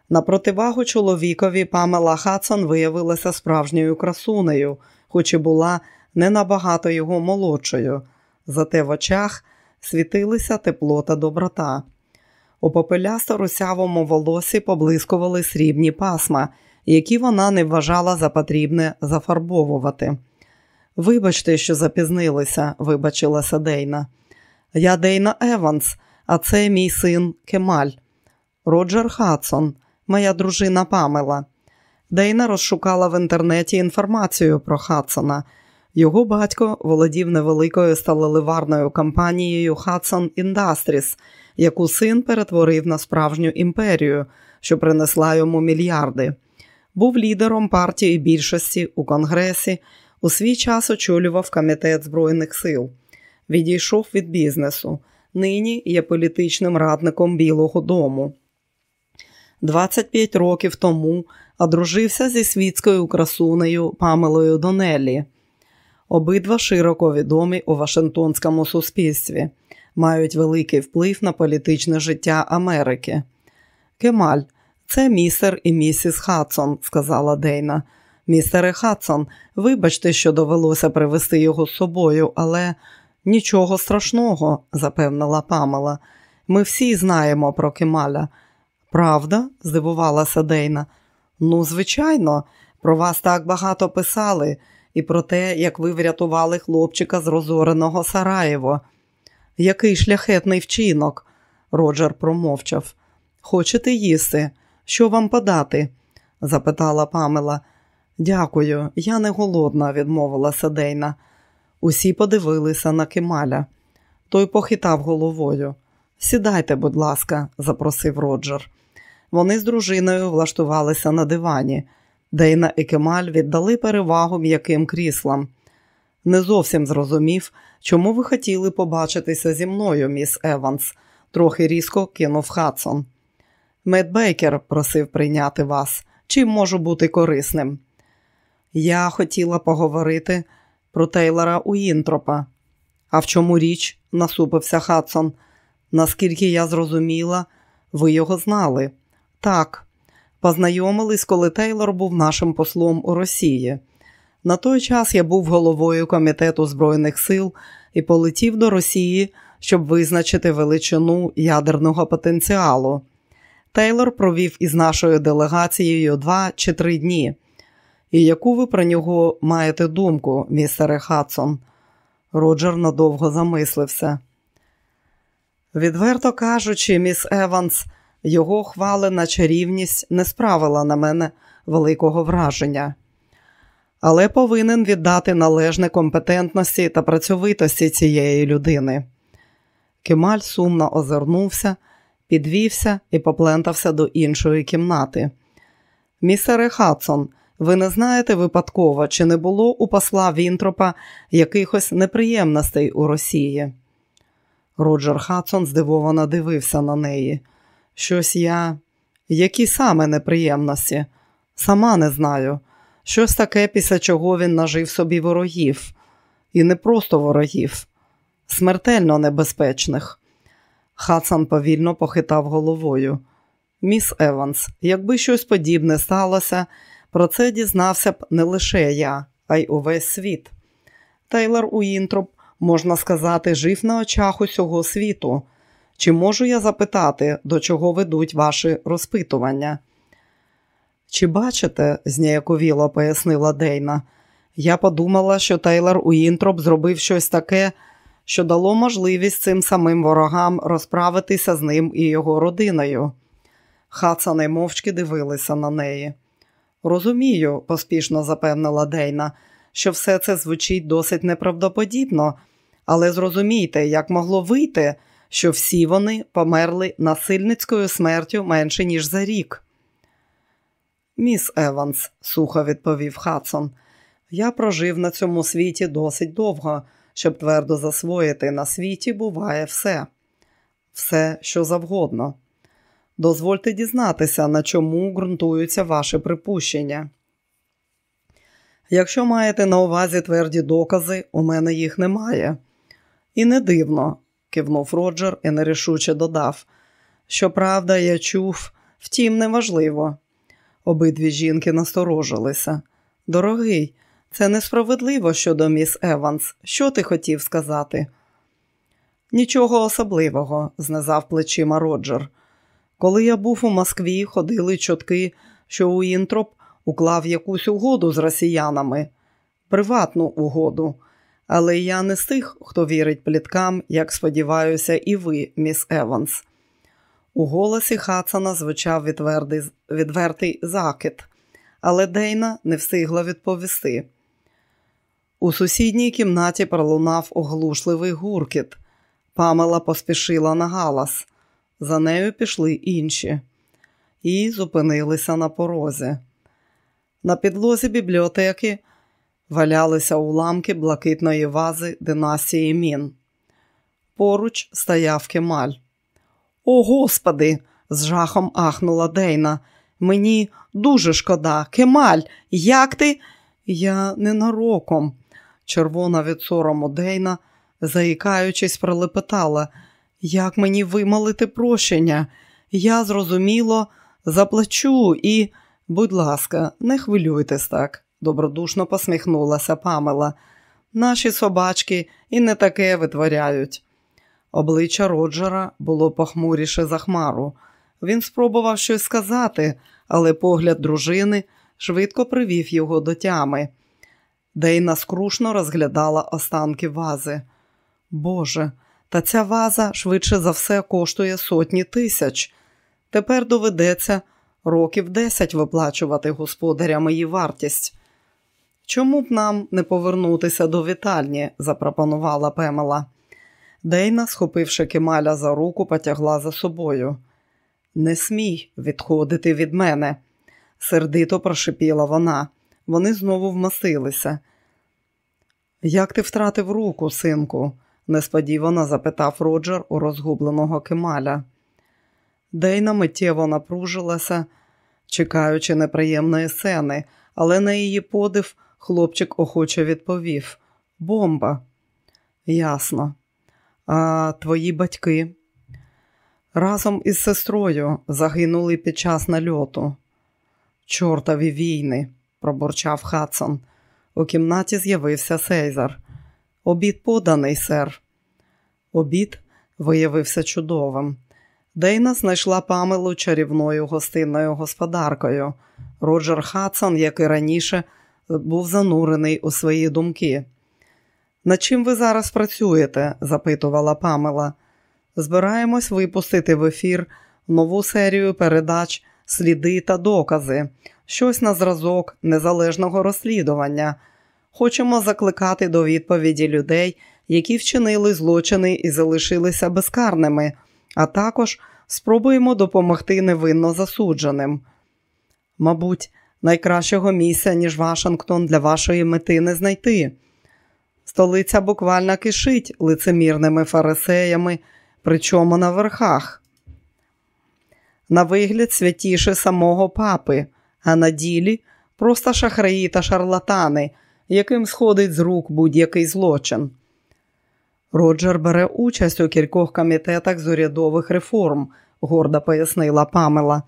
На противагу чоловікові Памела Хадсон виявилася справжньою красунею, хоч і була не набагато його молодшою, зате в очах світилися тепло та доброта. У попелясто русявому волосі поблискували срібні пасма, які вона не вважала за потрібне зафарбовувати. Вибачте, що запізнилися, вибачилася Дейна. Я Дейна Еванс, а це мій син Кемаль. Роджер Хадсон, моя дружина Памела. Дейна розшукала в інтернеті інформацію про Хадсона. Його батько володів невеликою сталеливарною компанією Hudson Industries, яку син перетворив на справжню імперію, що принесла йому мільярди. Був лідером партії більшості у Конгресі, у свій час очолював Комітет Збройних сил. Відійшов від бізнесу. Нині є політичним радником Білого Дому. 25 років тому одружився зі світською красунею Памелою Донеллі. Обидва широко відомі у Вашингтонському суспільстві, мають великий вплив на політичне життя Америки. Кемаль, це містер і місіс Хадсон, сказала Дейна. Містере Хадсон, вибачте, що довелося привезти його з собою, але нічого страшного, запевнила Памела. Ми всі знаємо про Кемаля. Правда? здивувалася Дейна. Ну, звичайно, про вас так багато писали і про те, як ви врятували хлопчика з розореного Сараєво. Який шляхетний вчинок, Роджер промовчав. Хочете їсти? Що вам подати? запитала Памела. Дякую, я не голодна, відмовилася Дейна. Усі подивилися на Кемаля. Той похитав головою. Сідайте, будь ласка, запросив Роджер. Вони з дружиною влаштувалися на дивані. Дейна і Кемаль віддали перевагу м'яким кріслам. Не зовсім зрозумів, чому ви хотіли побачитися зі мною, міс Еванс, трохи різко кинув Хадсон. Мет Бейкер просив прийняти вас. Чим можу бути корисним? Я хотіла поговорити про Тейлора Уінтропа. А в чому річ? насупився Хадсон. Наскільки я зрозуміла, ви його знали. Так, Познайомились, коли Тейлор був нашим послом у Росії. На той час я був головою Комітету Збройних сил і полетів до Росії, щоб визначити величину ядерного потенціалу. Тейлор провів із нашою делегацією два чи три дні. І яку ви про нього маєте думку, містере Хадсон? Роджер надовго замислився. Відверто кажучи, міс Еванс, його хвалена чарівність не справила на мене великого враження, але повинен віддати належне компетентності та працьовитості цієї людини. Кемаль сумно озирнувся, підвівся і поплентався до іншої кімнати. Містере Хадсон, ви не знаєте випадково, чи не було у посла Вінтропа якихось неприємностей у Росії? Роджер Хадсон здивовано дивився на неї. Щось я. Які саме неприємності? Сама не знаю. Щось таке, після чого він нажив собі ворогів. І не просто ворогів, смертельно небезпечних. Хадсон повільно похитав головою. Міс Еванс, якби щось подібне сталося, про це дізнався б не лише я, а й увесь світ. Тейлор Уінтроп, можна сказати, жив на очах усього світу. Чи можу я запитати, до чого ведуть ваші розпитування? Чи бачите, зніяковіло пояснила Дейна, я подумала, що Тейлор Уінтроп зробив щось таке, що дало можливість цим самим ворогам розправитися з ним і його родиною. Хадсон мовчки дивилися на неї. Розумію, поспішно запевнила Дейна, що все це звучить досить неправдоподібно, але зрозумійте, як могло вийти, що всі вони померли насильницькою смертю менше, ніж за рік. Міс Еванс, сухо відповів Хадсон, я прожив на цьому світі досить довго, щоб твердо засвоїти на світі буває все, все, що завгодно. Дозвольте дізнатися, на чому ґрунтуються ваші припущення. Якщо маєте на увазі тверді докази, у мене їх немає. І не дивно, кивнув Роджер і нерішуче додав. Щоправда, я чув, втім, неважливо. Обидві жінки насторожилися. Дорогий, це несправедливо щодо міс Еванс. Що ти хотів сказати? Нічого особливого, знизав плечима Роджер. Коли я був у Москві, ходили чутки, що Уінтроп уклав якусь угоду з росіянами, приватну угоду. Але я не з тих, хто вірить пліткам, як сподіваюся, і ви, міс Еванс. У голосі Хацана звучав відвертий, відвертий закид, але Дейна не встигла відповісти. У сусідній кімнаті пролунав оглушливий гуркіт. Памела поспішила на галас. За нею пішли інші і зупинилися на порозі. На підлозі бібліотеки валялися уламки блакитної вази династії Мін. Поруч стояв кемаль. О, господи! з жахом ахнула Дейна. Мені дуже шкода. Кемаль, як ти? Я ненароком. Червона від сорому Дейна, заїкаючись, пролепетала. Як мені вимолити прощення? Я зрозуміло заплачу і, будь ласка, не хвилюйтесь так, добродушно посміхнулася Памела. Наші собачки і не таке витворяють. Обличчя Роджера було похмуріше за хмару. Він спробував щось сказати, але погляд дружини швидко привів його до тями. Дейна скрушно розглядала останки вази. Боже, та ця ваза швидше за все коштує сотні тисяч. Тепер доведеться років десять виплачувати господарям її вартість. Чому б нам не повернутися до вітальні? запропонувала Пемела. Дейна, схопивши Кемаля за руку, потягла за собою. Не смій відходити від мене, сердито прошипіла вона. Вони знову вмасилися. Як ти втратив руку, синку? несподівано запитав Роджер у розгубленого Кемаля. Дейна миттєво напружилася, чекаючи неприємної сцени, але на її подив хлопчик охоче відповів Бомба. Ясно. А твої батьки разом із сестрою загинули під час нальоту. Чортові війни, пробурчав Хадсон. У кімнаті з'явився Сейзар. Обід поданий, сер. Обід виявився чудовим. Дейна знайшла Памелу чарівною гостинною господаркою. Роджер Хадсон, як і раніше, був занурений у свої думки. Над чим ви зараз працюєте? запитувала Памела. Збираємось випустити в ефір нову серію передач, сліди та докази, щось на зразок незалежного розслідування. Хочемо закликати до відповіді людей, які вчинили злочини і залишилися безкарними, а також спробуємо допомогти невинно засудженим. Мабуть, найкращого місця, ніж Вашингтон, для вашої мети не знайти. Столиця буквально кишить лицемірними фарисеями, причому на верхах. На вигляд святіше самого папи, а на ділі просто шахраї та шарлатани, яким сходить з рук будь-який злочин. Роджер бере участь у кількох комітетах з урядових реформ, гордо пояснила Памела.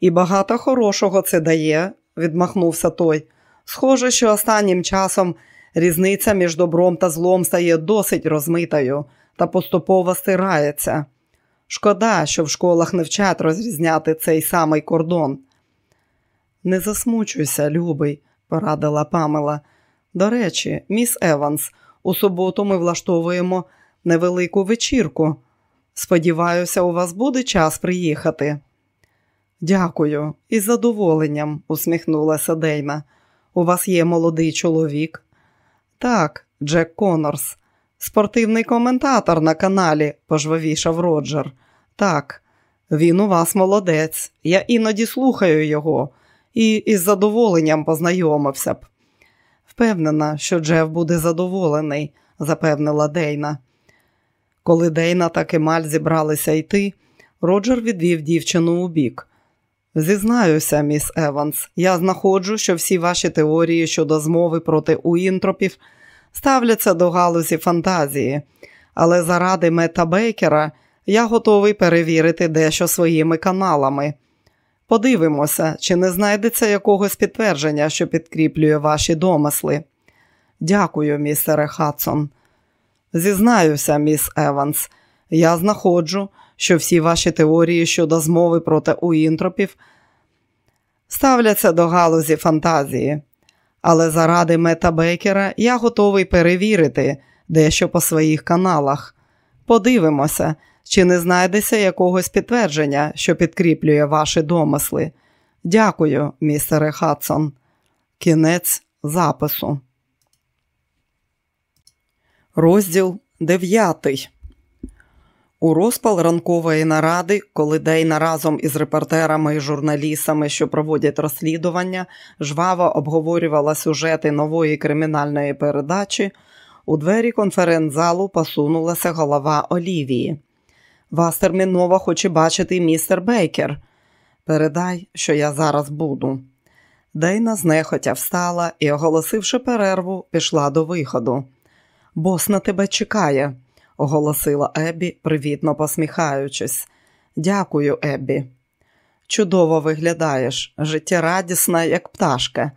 І багато хорошого це дає, відмахнувся той. Схоже, що останнім часом різниця між добром та злом стає досить розмитою та поступово стирається. Шкода, що в школах не вчать розрізняти цей самий кордон. Не засмучуйся, любий, порадила Памела. До речі, міс Еванс, у суботу ми влаштовуємо невелику вечірку. Сподіваюся, у вас буде час приїхати. Дякую, із задоволенням, усміхнулася Дейна. У вас є молодий чоловік? Так, Джек Конорс, спортивний коментатор на каналі, пожвавішав Роджер. Так, він у вас молодець. Я іноді слухаю його і із задоволенням познайомився б. Впевнена, що Джеф буде задоволений, запевнила Дейна. Коли Дейна та Кемаль зібралися йти, Роджер відвів дівчину у бік. Зізнаюся, міс Еванс, я знаходжу, що всі ваші теорії щодо змови проти уінтропів ставляться до галузі фантазії, але заради Мета Бейкера я готовий перевірити дещо своїми каналами. Подивимося, чи не знайдеться якогось підтвердження, що підкріплює ваші домисли. Дякую, містере Хадсон. Зізнаюся, міс Еванс, я знаходжу, що всі ваші теорії щодо змови проти Уінтропів ставляться до галузі фантазії, але заради Метта Бейкера я готовий перевірити дещо по своїх каналах. Подивимося, чи не знайдеться якогось підтвердження, що підкріплює ваші домисли. Дякую, містере Хадсон. Кінець запису. Розділ дев'ятий. У розпал ранкової наради, коли Дейна разом із репортерами і журналістами, що проводять розслідування, жваво обговорювала сюжети нової кримінальної передачі, у двері конференц-залу посунулася голова Олівії. Вас терміново хоче бачити містер Бейкер. Передай, що я зараз буду. Дейна знехотя встала і, оголосивши перерву, пішла до виходу. Бос на тебе чекає оголосила Еббі, привітно посміхаючись. Дякую, Еббі. Чудово виглядаєш, життєрадісна, як пташка.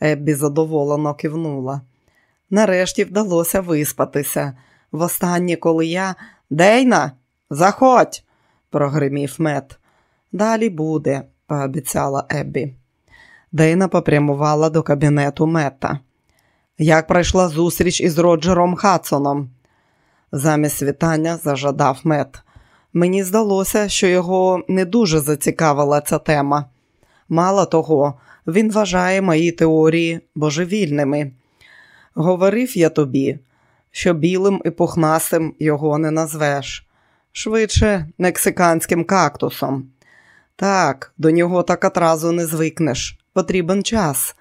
Еббі задоволено кивнула. Нарешті вдалося виспатися. Востаннє, коли я. Дейна, заходь, прогримів мед. Далі буде, пообіцяла Еббі. Дейна попрямувала до кабінету мета. Як пройшла зустріч із Роджером Хадсоном? Замість вітання зажадав мед. Мені здалося, що його не дуже зацікавила ця тема. Мало того, він вважає мої теорії божевільними. Говорив я тобі, що білим і пухнастим його не назвеш, швидше мексиканським кактусом. Так, до нього так одразу не звикнеш, потрібен час.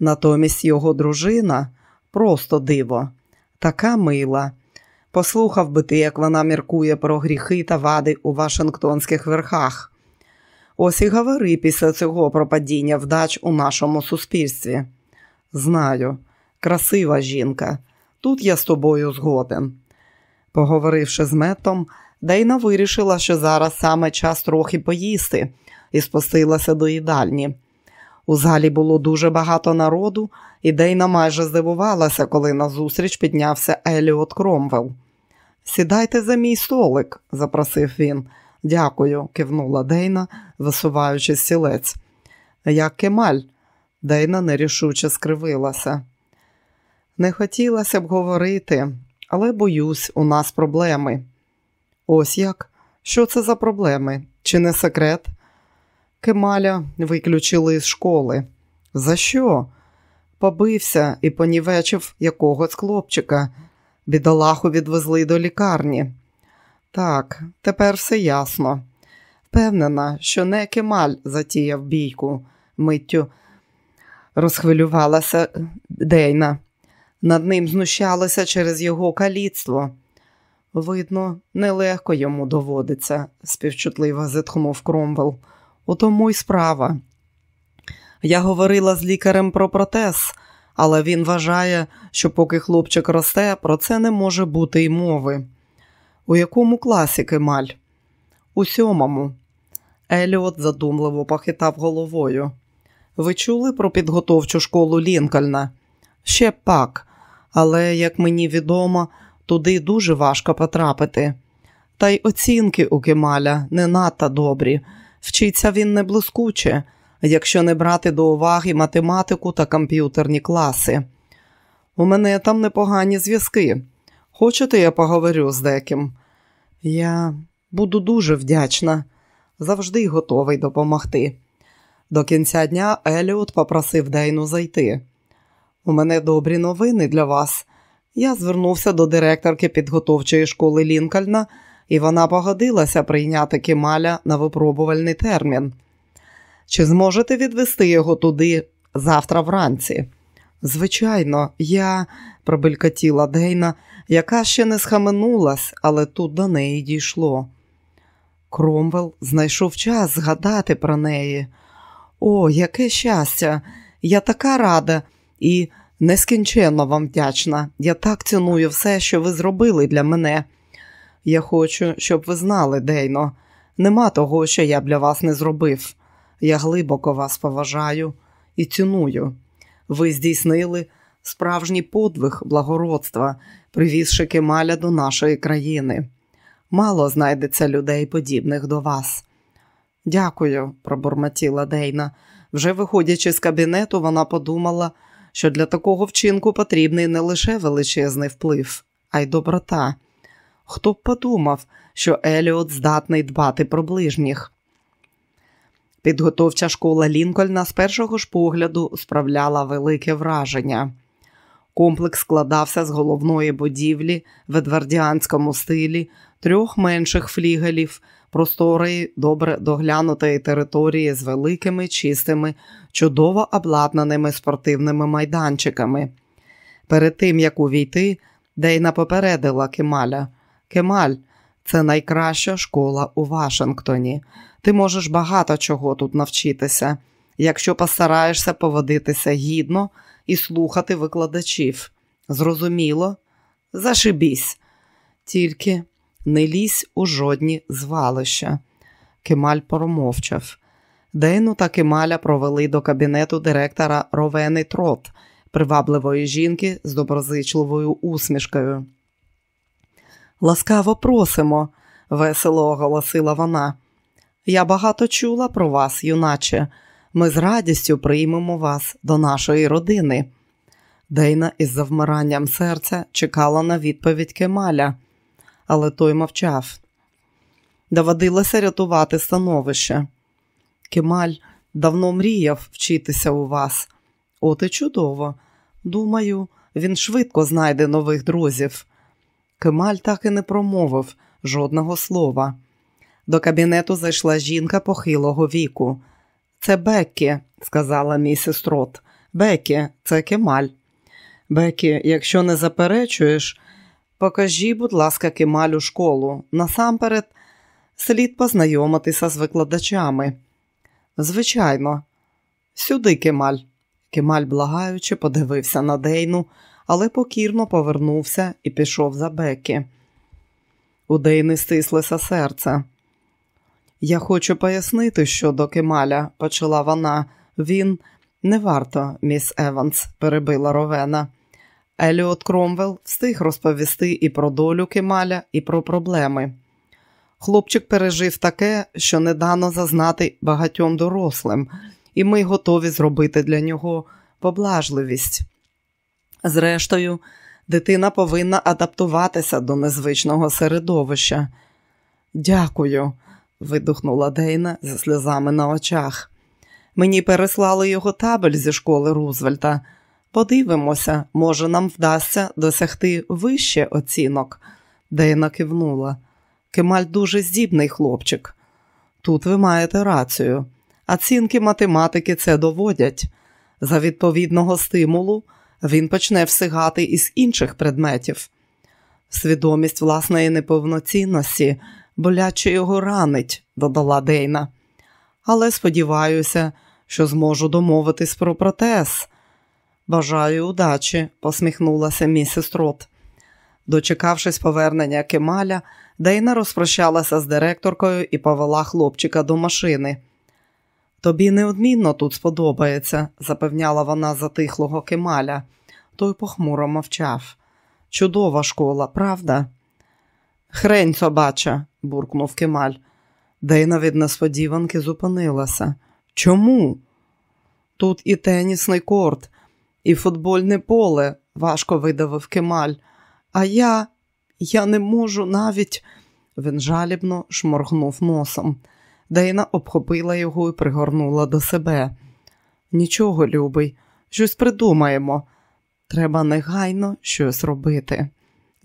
Натомість його дружина просто диво, така мила. Послухав би ти, як вона міркує про гріхи та вади у Вашингтонських верхах. Ось і говори після цього про падіння вдач у нашому суспільстві. Знаю, красива жінка, тут я з тобою згоден. Поговоривши з метом, Дейна вирішила, що зараз саме час трохи поїсти, і спустилася до їдальні. У залі було дуже багато народу, і Дейна майже здивувалася, коли назустріч піднявся Еліот Кромвелл. Сідайте за мій столик, запросив він. Дякую, кивнула Дейна, висуваючи стілець. Як кемаль, Дейна нерішуче скривилася. Не хотілося б говорити, але боюсь, у нас проблеми. Ось як? Що це за проблеми? Чи не секрет? Кемаля виключили з школи. За що? Побився і понівечив якогось хлопчика. Бідолаху відвезли до лікарні. Так, тепер все ясно. Впевнена, що не Кемаль затіяв бійку, миттю розхвилювалася Дейна. Над ним знущалися через його каліцтво. Видно, нелегко йому доводиться, співчутливо зітхнув Кромвел. У тому й справа. Я говорила з лікарем про протез, але він вважає, що поки хлопчик росте, про це не може бути й мови. У якому класі Кемаль? У сьомому. Еліот задумливо похитав головою. Ви чули про підготовчу школу Лінкольна? Ще пак, але, як мені відомо, туди дуже важко потрапити. Та й оцінки у Кемаля не надто добрі. Вчиться він не блискуче, якщо не брати до уваги математику та комп'ютерні класи. У мене там непогані зв'язки. Хочете, я поговорю з деким? Я буду дуже вдячна, завжди готовий допомогти. До кінця дня Еліот попросив Дейну зайти. У мене добрі новини для вас. Я звернувся до директорки підготовчої школи Лінкольна, і вона погодилася прийняти Кемаля на випробувальний термін. Чи зможете відвести його туди завтра вранці? Звичайно, я, пробелькотіла Дейна, яка ще не схаменулась, але тут до неї дійшло. Кромвел знайшов час згадати про неї. О, яке щастя! Я така рада і нескінченно вам вдячна. Я так ціную все, що ви зробили для мене. Я хочу, щоб ви знали, Дейно, нема того, що я для вас не зробив. Я глибоко вас поважаю і ціную. Ви здійснили справжній подвиг благородства, привізши Кемаля до нашої країни. Мало знайдеться людей, подібних до вас. Дякую, пробурмотіла Дейна. Вже виходячи з кабінету, вона подумала, що для такого вчинку потрібний не лише величезний вплив, а й доброта. Хто б подумав, що Еліот здатний дбати про ближніх. Підготовча школа Лінкольна з першого ж погляду справляла велике враження. Комплекс складався з головної будівлі в едвардіанському стилі, трьох менших флігелів, просторої, добре доглянутої території з великими, чистими, чудово обладнаними спортивними майданчиками. Перед тим, як увійти, Дейна попередила Кемаля. Кемаль, це найкраща школа у Вашингтоні. Ти можеш багато чого тут навчитися, якщо постараєшся поводитися гідно і слухати викладачів. Зрозуміло? Зашибісь. Тільки не лізь у жодні звалища. Кемаль промовчав. Дейну та Кемаля провели до кабінету директора Ровени Трот, привабливої жінки з доброзичливою усмішкою. Ласкаво просимо, весело оголосила вона. Я багато чула про вас, юначе. Ми з радістю приймемо вас до нашої родини. Дейна із завмиранням серця чекала на відповідь Кемаля, але той мовчав. Доводилося рятувати становище. Кемаль давно мріяв вчитися у вас. От і чудово. Думаю, він швидко знайде нових друзів. Кемаль так і не промовив жодного слова. До кабінету зайшла жінка похилого віку. Це Беккі, сказала місіс Трот. Бекі, це Кемаль. Бекі, якщо не заперечуєш, покажи, будь ласка, Кемалю школу. Насамперед, слід познайомитися з викладачами. Звичайно, сюди Кемаль. Кемаль, благаючи, подивився на Дейну, але покірно повернувся і пішов за Бекі. У Дейни стислося серце. Я хочу пояснити щодо Кемаля, почала вона. Він не варто, міс Еванс, перебила Ровена. Еліот Кромвел встиг розповісти і про долю Кемаля, і про проблеми. Хлопчик пережив таке, що не дано зазнати багатьом дорослим, і ми готові зробити для нього поблажливість. Зрештою, дитина повинна адаптуватися до незвичного середовища. Дякую, видухнула Дейна зі сльозами на очах. Мені переслали його табель зі школи Рузвельта. Подивимося, може, нам вдасться досягти вище оцінок. Дейна кивнула. Кемаль дуже здібний хлопчик. Тут ви маєте рацію. Оцінки математики це доводять. За відповідного стимулу він почне всигати із інших предметів. Свідомість власної неповноцінності боляче його ранить, додала Дейна. Але сподіваюся, що зможу домовитись про протез. Бажаю удачі, посміхнулася місіс Трот. Дочекавшись повернення Кемаля, Дейна розпрощалася з директоркою і повела хлопчика до машини. Тобі неодмінно тут сподобається, запевняла вона затихлого Кемаля. Той похмуро мовчав. Чудова школа, правда? Хрень собача, буркнув Кемаль. Дейна від несподіванки зупинилася. Чому? Тут і тенісний корт, і футбольне поле, важко видавив Кемаль. А я, я не можу навіть. Він жалібно шморгнув носом. Дейна обхопила його і пригорнула до себе. Нічого, любий, щось придумаємо. Треба негайно щось робити.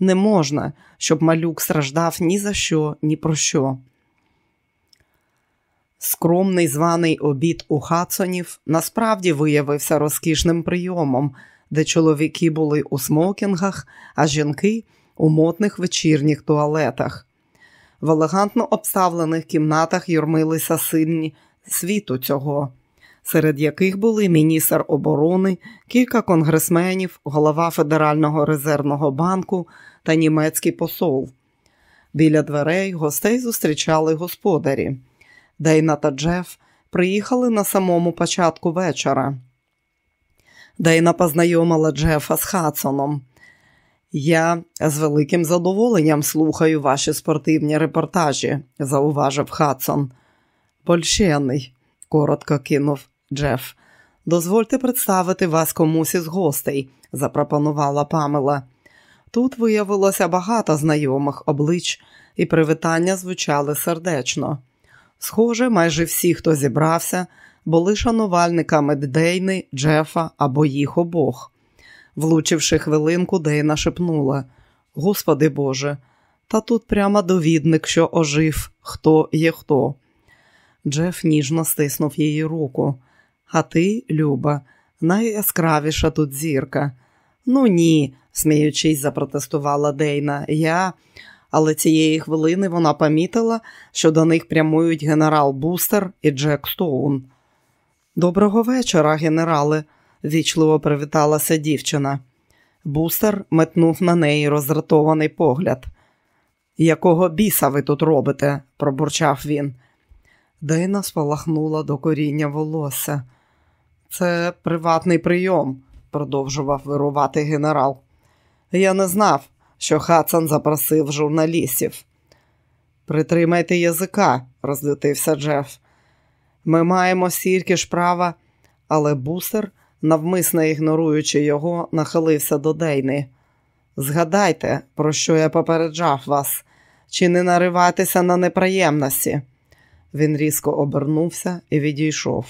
Не можна, щоб малюк страждав ні за що, ні про що. Скромний званий обід у Хадсонів насправді виявився розкішним прийомом, де чоловіки були у смокінгах, а жінки у модних вечірніх туалетах. В елегантно обставлених кімнатах юрмилися сильні світу цього, серед яких були міністр оборони, кілька конгресменів, голова Федерального резервного банку та німецький посол. Біля дверей гостей зустрічали господарі. Дейна та Джеф приїхали на самому початку вечора. Дейна познайомила Джефа з Хадсоном. Я з великим задоволенням слухаю ваші спортивні репортажі, зауважив Хадсон. Полещений, коротко кинув Джеф. Дозвольте представити вас комусь із гостей, запропонувала Памела. Тут виявилося багато знайомих облич, і привітання звучали сердечно. Схоже, майже всі, хто зібрався, були шанувальниками Дейни, Джефа або їх обох. Влучивши хвилинку, Дейна шепнула Господи Боже, та тут прямо довідник, що ожив, хто є хто. Джеф ніжно стиснув її руку. А ти, Люба, найяскравіша тут зірка. Ну ні, сміючись, запротестувала Дейна. Я. Але цієї хвилини вона помітила, що до них прямують генерал Бустер і Джек Стоун. Доброго вечора, генерале, вічливо привіталася дівчина. Бустер метнув на неї роздратований погляд. Якого біса ви тут робите? пробурчав він. Дейна спалахнула до коріння волосся. Це приватний прийом, продовжував вирувати генерал. Я не знав, що Хадсон запросив журналістів. Притримайте язика, розлютився Джеф. Ми маємо стільки ж права, але Бустер, навмисно ігноруючи його, нахилився до Дейни. Згадайте, про що я попереджав вас, чи не наривайтеся на неприємності. Він різко обернувся і відійшов.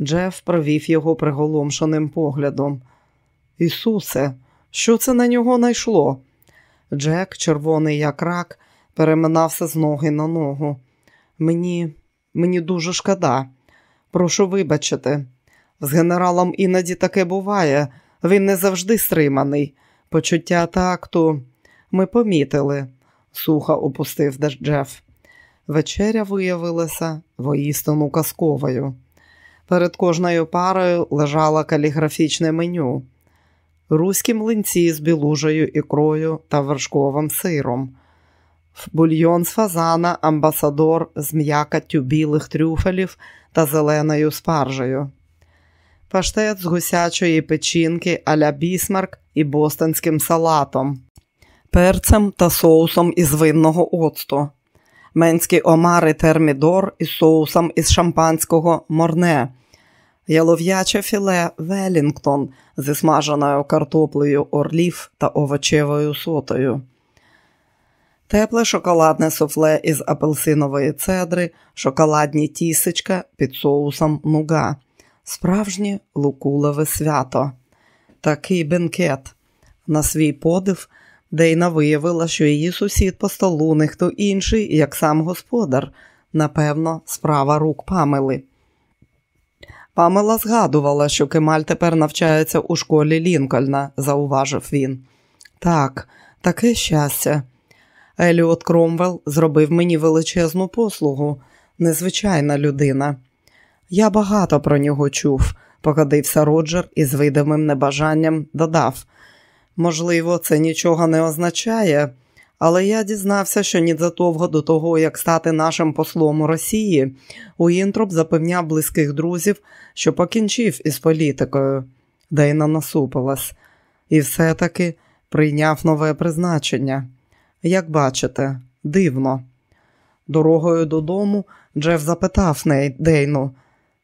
Джеф провів його приголомшеним поглядом. Ісусе, що це на нього найшло? Джек, червоний як рак, переминався з ноги на ногу. Мені, мені дуже шкода. Прошу вибачити. З генералом іноді таке буває, він не завжди стриманий. Почуття такту ми помітили, сухо опустив Джеф. Вечеря виявилася воістину казковою. Перед кожною парою лежало каліграфічне меню, руські млинці з білужею ікрою та вершковим сиром, бульйон з фазана, амбасадор з м'якаттю білих трюфелів та зеленою спаржею, паштет з гусячої печінки аля бісмарк і бостонським салатом, перцем та соусом із винного оцту, менські омари термідор із соусом із шампанського морне, ялов'яче філе Велінгтон зі смаженою картоплею орлів та овочевою сотою. Тепле шоколадне суфле із апельсинової цедри, шоколадні тісечка під соусом нуга, справжнє лукулеве свято. Такий бенкет. На свій подив Дейна виявила, що її сусід по столу не хто інший, як сам господар, напевно, справа рук Памели. Памела згадувала, що Кемаль тепер навчається у школі Лінкольна, зауважив він. Так, таке щастя. Еліот Кромвелл зробив мені величезну послугу, незвичайна людина. Я багато про нього чув, погодився Роджер і з видимим небажанням додав. Можливо, це нічого не означає, але я дізнався, що незадовго до того, як стати нашим послом у Росії, Уінтроп запевняв близьких друзів, що покінчив із політикою. Дейна насупилась, і все-таки прийняв нове призначення. Як бачите, дивно. Дорогою додому Джеф запитав Дейну,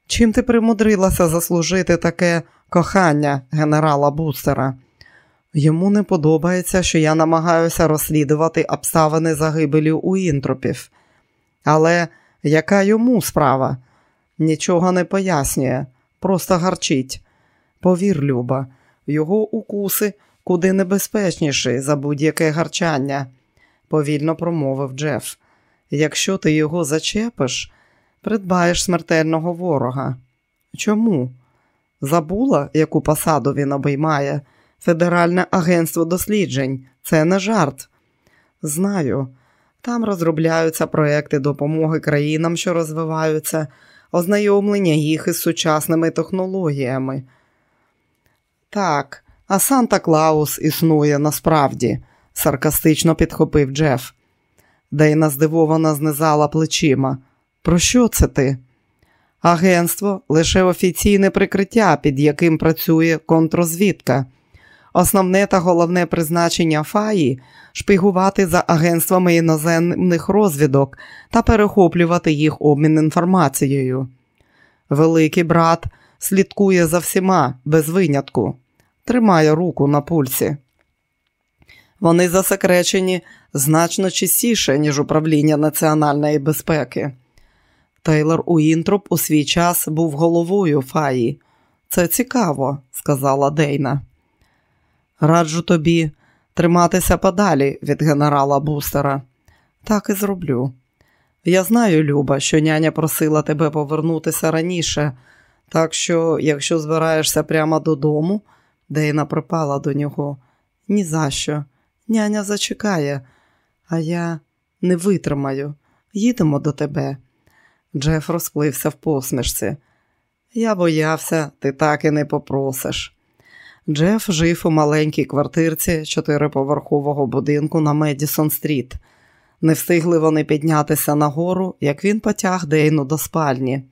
чим ти примудрилася заслужити таке кохання генерала Бустера? Йому не подобається, що я намагаюся розслідувати обставини загибелі у інтропів. Але яка йому справа? Нічого не пояснює, просто гарчить. Повір, Люба, його укуси куди небезпечніші за будь-яке гарчання повільно промовив Джеф. Якщо ти його зачепиш, придбаєш смертельного ворога. Чому? Забула, яку посаду він обіймає? Федеральне агентство досліджень. Це не жарт. Знаю. Там розробляються проекти допомоги країнам, що розвиваються, ознайомлення їх із сучасними технологіями. Так, а Санта Клаус існує насправді саркастично підхопив Джеф. Дейна здивовано знизала плечима. Про що це ти? Агентство лише офіційне прикриття, під яким працює контрозвідка. Основне та головне призначення ФАї шпигувати за агентствами іноземних розвідок та перехоплювати їх обмін інформацією. Великий брат слідкує за всіма без винятку, тримає руку на пульсі. Вони засекречені значно частіше, ніж управління національної безпеки. Тейлор Уінтроп у свій час був головою Фаї. Це цікаво, сказала Дейна. Раджу тобі триматися подалі від генерала Бустера. Так і зроблю. Я знаю, Люба, що няня просила тебе повернутися раніше, так що, якщо збираєшся прямо додому, Дейна припала до нього. Ні за що. Няня зачекає, а я не витримаю. Їдемо до тебе. Джеф розплився в посмішці. Я боявся, ти так і не попросиш. Джеф жив у маленькій квартирці чотириповерхового будинку на Медісон Стріт. Не встигли вони піднятися нагору, як він потяг Дейну до спальні.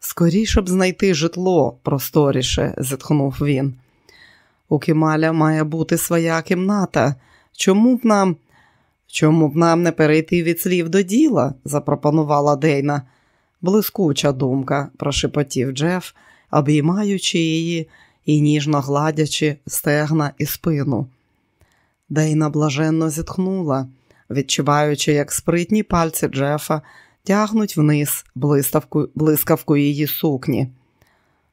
Скоріше б знайти житло просторіше, зітхнув він. У Кемаля має бути своя кімната. Чому б нам Чому б нам не перейти від слів до діла? запропонувала Дейна. Блискуча думка, прошепотів Джеф, обіймаючи її і ніжно гладячи стегна і спину. Дейна блаженно зітхнула, відчуваючи, як спритні пальці Джефа тягнуть вниз блискавку, блискавку її сукні.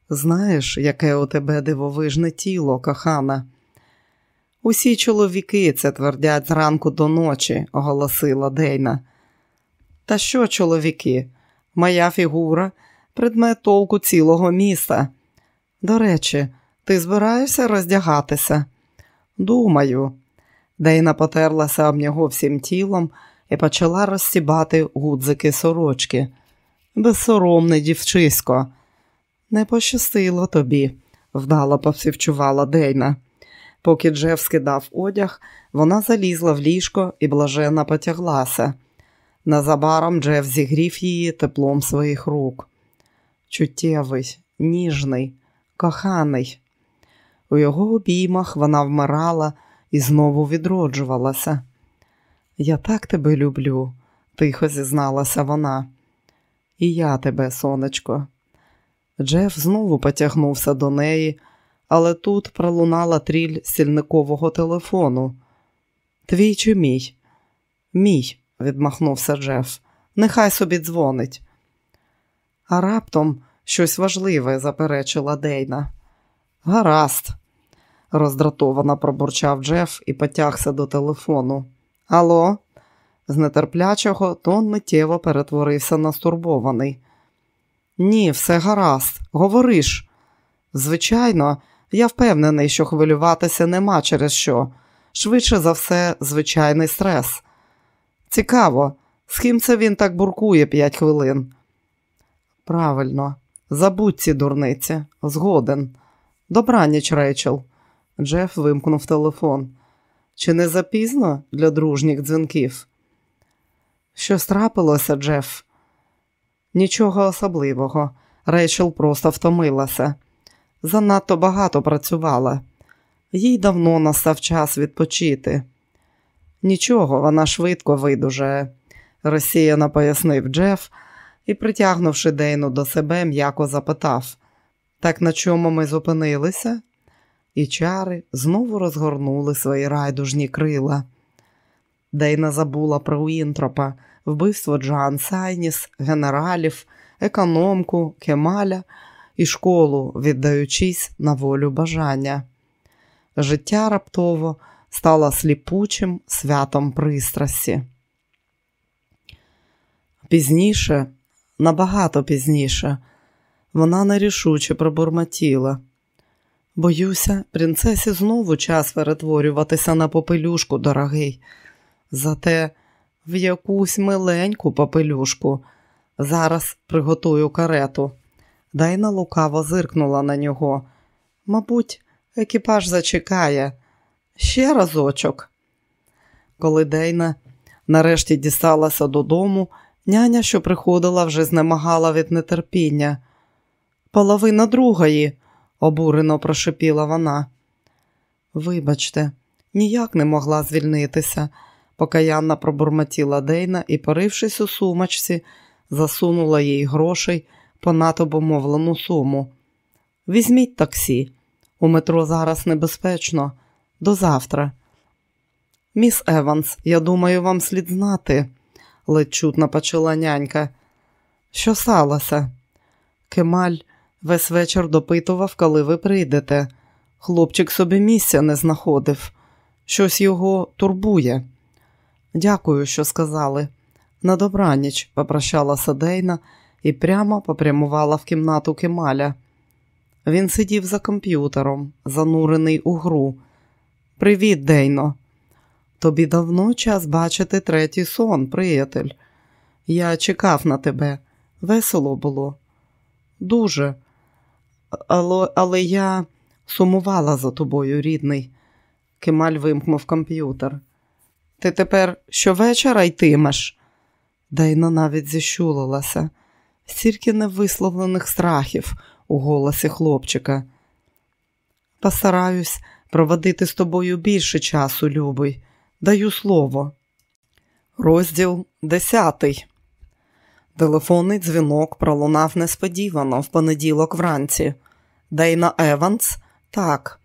Знаєш, яке у тебе дивовижне тіло, кохана. Усі чоловіки це твердять зранку до ночі, оголосила Дейна. Та що, чоловіки? Моя фігура предмет толку цілого міста. До речі, ти збираєшся роздягатися? Думаю. Дейна потерлася об нього всім тілом і почала розсібати гудзики сорочки. Безсоромне дівчисько. Не пощастило тобі, вдало повсівчувала Дейна. Поки Джеф скидав одяг, вона залізла в ліжко і блаженно потяглася. Незабаром Джеф зігрів її теплом своїх рук. Чуттєвий, ніжний, коханий. У його обіймах вона вмирала і знову відроджувалася. Я так тебе люблю, тихо зізналася вона. І я тебе, сонечко. Джеф знову потягнувся до неї, але тут пролунала тріль сільникового телефону. Твій чи мій? Мій, відмахнувся Джеф. Нехай собі дзвонить. А раптом щось важливе, заперечила Дейна. Гаразд, роздратовано пробурчав Джеф і потягся до телефону. Алло? З нетерплячого тон миттєво перетворився на стурбований. Ні, все гаразд, говориш. Звичайно, я впевнений, що хвилюватися нема через що. Швидше за все, звичайний стрес. Цікаво, з ким це він так буркує п'ять хвилин. Правильно, забудь ці дурниці, згоден. Добраніч, Рейчел. Джеф вимкнув телефон. Чи не запізно для дружніх дзвінків? Що трапилося, Джеф? Нічого особливого. Рейчел просто втомилася. Занадто багато працювала. Їй давно настав час відпочити. Нічого, вона швидко видужає, розсіяно пояснив Джеф і, притягнувши Дейну до себе, м'яко запитав так на чому ми зупинилися? І чари знову розгорнули свої райдужні крила. Дейна забула про Уінтропа, вбивство Джоан Сайніс, генералів, економку, кемаля і школу, віддаючись на волю бажання. Життя раптово стало сліпучим святом пристрасті. Пізніше, набагато пізніше, вона нерішуче пробурмотіла. Боюся, принцесі знову час перетворюватися на попелюшку, дорогий. Зате в якусь миленьку попелюшку. Зараз приготую карету. Дайна лукаво зиркнула на нього. Мабуть, екіпаж зачекає. Ще разочок. Коли Дейна нарешті дісталася додому, няня, що приходила, вже знемагала від нетерпіння. Половина другої, обурено прошепіла вона. Вибачте, ніяк не могла звільнитися, покаянно пробурмотіла Дейна і, порившись у сумочці, засунула їй грошей по натобо мовлену суму. Візьміть таксі. У метро зараз небезпечно. До завтра. Міс Еванс, я думаю, вам слід знати, ледь чутно почала нянька. Що сталося? Кемаль весь вечір допитував, коли ви прийдете. Хлопчик собі місця не знаходив. Щось його турбує. Дякую, що сказали. На добраніч, попрощалася Дейна і прямо попрямувала в кімнату Кемаля. Він сидів за комп'ютером, занурений у гру. Привіт, Дейно. Тобі давно час бачити третій сон, приятель. Я чекав на тебе. Весело було. Дуже. Але, але я сумувала за тобою, рідний. Кемаль вимкнув комп'ютер. Ти тепер щовечора йтимеш? Дейна навіть зіщулилася. Стільки невисловлених страхів у голосі хлопчика. Постараюсь проводити з тобою більше часу, любий. Даю слово. Розділ десятий. Телефонний дзвінок пролунав несподівано в понеділок вранці. Дейна Еванс? Так.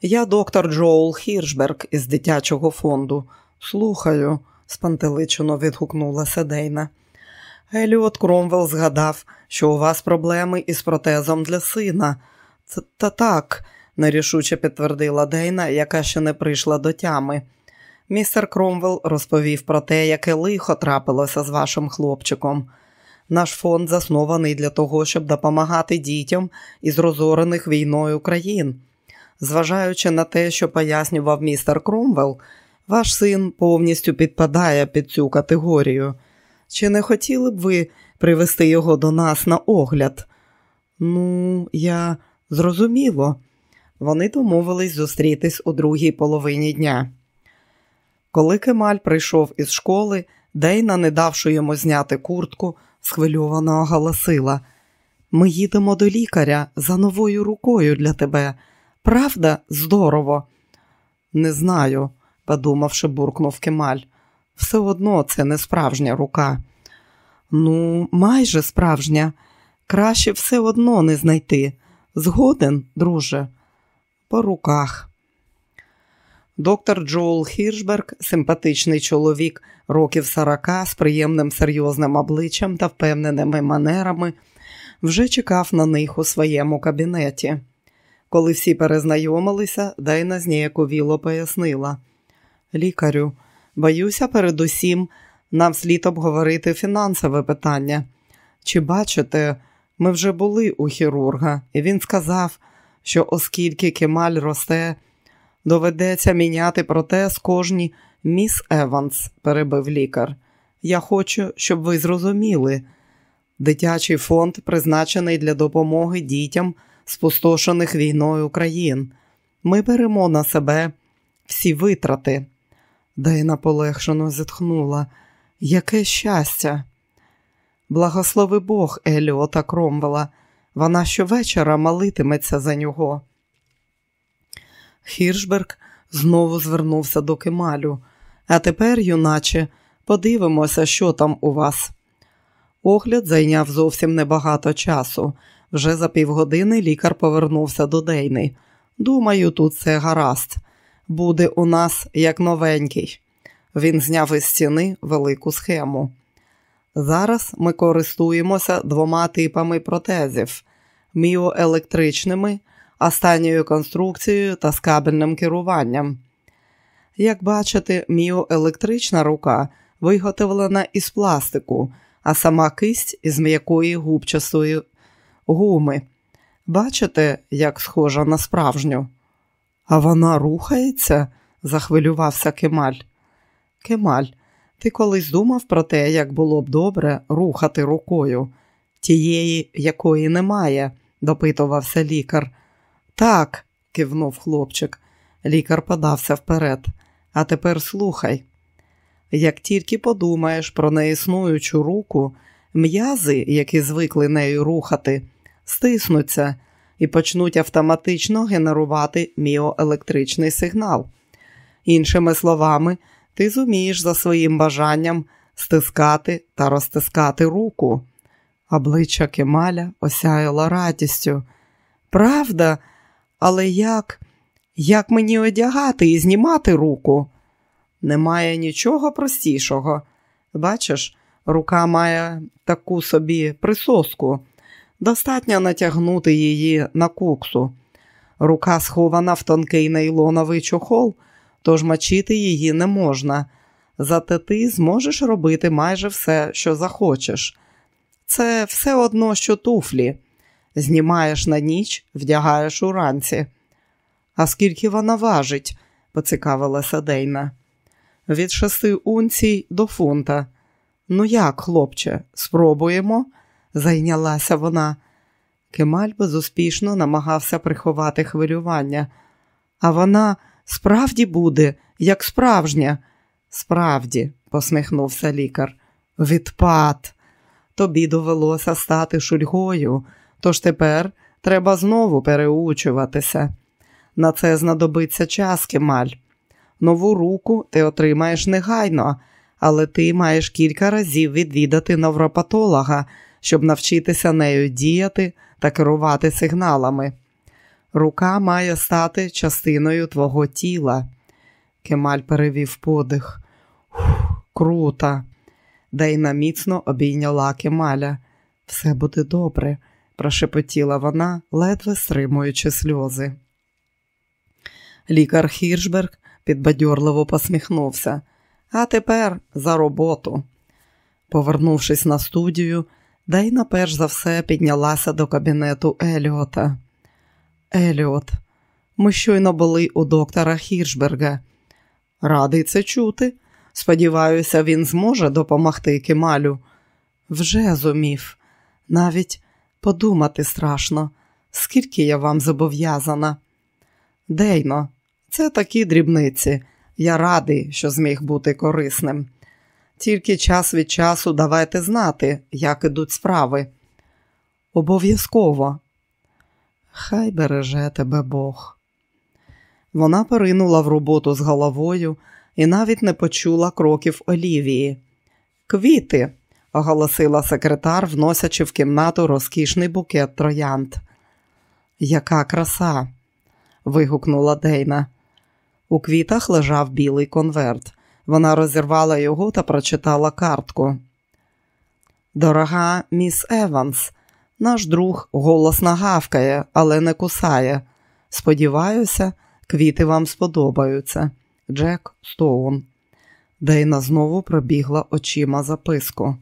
Я доктор Джоул Хіршберг із дитячого фонду. Слухаю, спантеличено відгукнулася Дейна. Еліот Кромвелл згадав, що у вас проблеми із протезом для сина. Та так, нерішуче підтвердила Дейна, яка ще не прийшла до тями. Містер Кромвелл розповів про те, яке лихо трапилося з вашим хлопчиком. Наш фонд заснований для того, щоб допомагати дітям із розорених війною країн. Зважаючи на те, що пояснював містер Кромвелл, ваш син повністю підпадає під цю категорію. Чи не хотіли б ви привести його до нас на огляд? Ну, я зрозуміло. Вони домовились зустрітись у другій половині дня. Коли Кемаль прийшов із школи, Дейна, не давши йому зняти куртку, схвильовано оголосила. Ми їдемо до лікаря за новою рукою для тебе. Правда, здорово? Не знаю, подумавши, буркнув Кемаль. Все одно це не справжня рука. Ну, майже справжня. Краще все одно не знайти. Згоден, друже, по руках. Доктор Джоел Хіршберг, симпатичний чоловік років сорока з приємним серйозним обличчям та впевненими манерами, вже чекав на них у своєму кабінеті. Коли всі перезнайомилися, Дайна зніяковіло пояснила. Лікарю, боюся, передусім нам слід обговорити фінансове питання. Чи бачите, ми вже були у хірурга, і він сказав, що оскільки кемаль росте, доведеться міняти протез кожній міс Еванс, перебив лікар. Я хочу, щоб ви зрозуміли. Дитячий фонд призначений для допомоги дітям, спустошених війною країн. Ми беремо на себе всі витрати. Дейна полегшено зітхнула. Яке щастя! Благослови Бог Еліота Кромвела. Вона щовечора молитиметься за нього. Хіршберг знову звернувся до Кемалю. А тепер, юначе, подивимося, що там у вас. Огляд зайняв зовсім небагато часу. Вже за півгодини лікар повернувся до Дейни. Думаю, тут все гаразд. Буде у нас як новенький. Він зняв із стіни велику схему. Зараз ми користуємося двома типами протезів: міоелектричними, останньою конструкцією та з кабельним керуванням. Як бачите, міоелектрична рука виготовлена із пластику, а сама кисть із м'якої губчастої гуми. Бачите, як схожа на справжню? А вона рухається? захвилювався Кемаль. Кемаль, ти колись думав про те, як було б добре рухати рукою, тієї, якої немає, допитувався лікар. Так, кивнув хлопчик. Лікар подався вперед. А тепер слухай. Як тільки подумаєш про неіснуючу руку, м'язи, які звикли нею рухати, стиснуться і почнуть автоматично генерувати міоелектричний сигнал. Іншими словами, ти зумієш за своїм бажанням стискати та розтискати руку. Обличчя Кемаля осяяло радістю. Правда, але як? Як мені одягати і знімати руку? Немає нічого простішого. Бачиш, рука має таку собі присоску. Достатньо натягнути її на куксу. Рука схована в тонкий нейлоновий чохол, тож мочити її не можна. Зате ти зможеш робити майже все, що захочеш. Це все одно, що туфлі. Знімаєш на ніч, вдягаєш уранці. А скільки вона важить? поцікавилася Дейна. Від шести унцій до фунта. Ну як, хлопче, спробуємо? зайнялася вона. Кемаль безуспішно намагався приховати хвилювання. А вона справді буде, як справжня. Справді, посміхнувся лікар. Відпад. Тобі довелося стати шульгою, тож тепер треба знову переучуватися. На це знадобиться час, Кемаль. Нову руку ти отримаєш негайно, але ти маєш кілька разів відвідати невропатолога, щоб навчитися нею діяти та керувати сигналами. Рука має стати частиною твого тіла. Кемаль перевів подих. Фух, круто. Дейна міцно обійняла Кемаля. Все буде добре, прошепотіла вона, ледве стримуючи сльози. Лікар Хіршберг підбадьорливо посміхнувся. А тепер за роботу. Повернувшись на студію, Дейна перш за все піднялася до кабінету Еліота. Еліот, ми щойно були у доктора Хіршберга. Радий це чути. Сподіваюся, він зможе допомогти Кемалю. Вже зумів. Навіть подумати страшно, скільки я вам зобов'язана. Дейно, це такі дрібниці. Я радий, що зміг бути корисним. Тільки час від часу давайте знати, як ідуть справи. Обов'язково. Хай береже тебе Бог. Вона поринула в роботу з головою і навіть не почула кроків Олівії. Квіти, оголосила секретар, вносячи в кімнату розкішний букет троянд. Яка краса. вигукнула Дейна. У квітах лежав білий конверт. Вона розірвала його та прочитала картку. Дорога міс Еванс, наш друг голосно гавкає, але не кусає. Сподіваюся, квіти вам сподобаються. Джек Стоун. Дейна знову пробігла очима записку.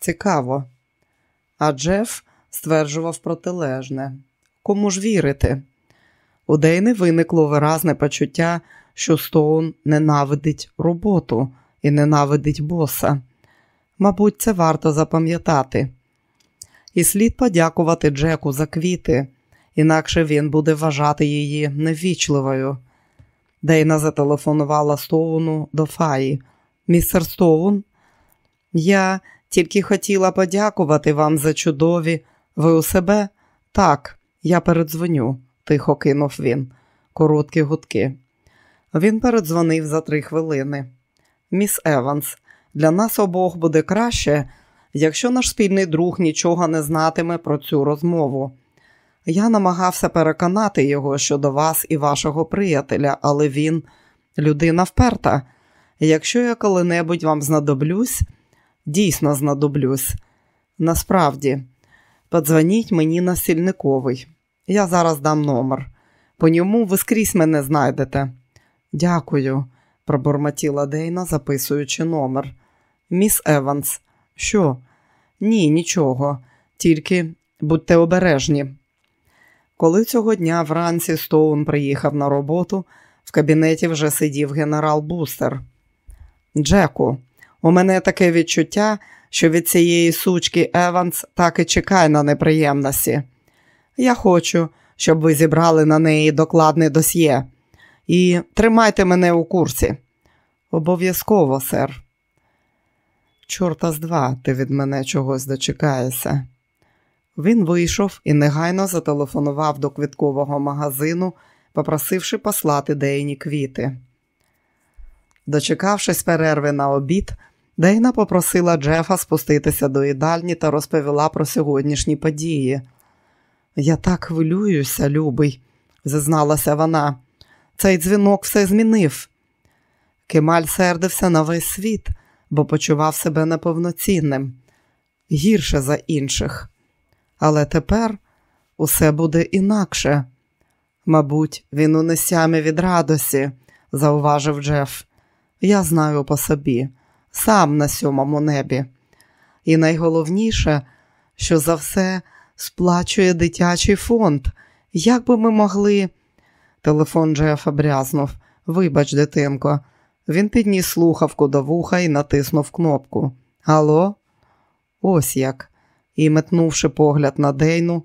Цікаво. А Джеф стверджував протилежне. Кому ж вірити? У Дейни виникло виразне почуття, що Стоун ненавидить роботу і ненавидить боса. Мабуть, це варто запам'ятати. І слід подякувати Джеку за квіти, інакше він буде вважати її невічливою. Дейна зателефонувала Стоуну до Фаї. Містер Стоун, я тільки хотіла подякувати вам за чудові. Ви у себе? Так, я передзвоню, тихо кинув він. Короткі гудки. Він передзвонив за три хвилини. Міс Еванс, для нас обох буде краще, якщо наш спільний друг нічого не знатиме про цю розмову. Я намагався переконати його щодо вас і вашого приятеля, але він людина вперта. Якщо я коли-небудь вам знадоблюсь, дійсно знадоблюсь. Насправді, подзвоніть мені на сільниковий. Я зараз дам номер. По ньому ви скрізь мене знайдете. Дякую, пробормотіла Дейна, записуючи номер. Міс Еванс, що? Ні, нічого, тільки будьте обережні. Коли цього дня вранці Стоун приїхав на роботу, в кабінеті вже сидів генерал Бустер. Джеку, у мене таке відчуття, що від цієї сучки Еванс так і чекає на неприємності. Я хочу, щоб ви зібрали на неї докладне досьє. І тримайте мене у курсі. Обов'язково, сер. Чорта з два, ти від мене чогось дочекаєшся. Він вийшов і негайно зателефонував до квіткового магазину, попросивши послати Дейні квіти. Дочекавшись перерви на обід, Дейна попросила Джефа спуститися до їдальні та розповіла про сьогоднішні події. Я так хвилююся, любий, зізналася вона. Цей дзвінок все змінив. Кемаль сердився на весь світ, бо почував себе неповноцінним, гірше за інших. Але тепер усе буде інакше. Мабуть, він у несямі від радості, зауважив Джеф. Я знаю по собі, сам на сьомому небі. І найголовніше, що за все сплачує дитячий фонд. Як би ми могли. Телефон Джефа брязнув. Вибач, дитинко. Він підніс слухавку до вуха і натиснув кнопку. Алло? Ось як. І, метнувши погляд на Дейну,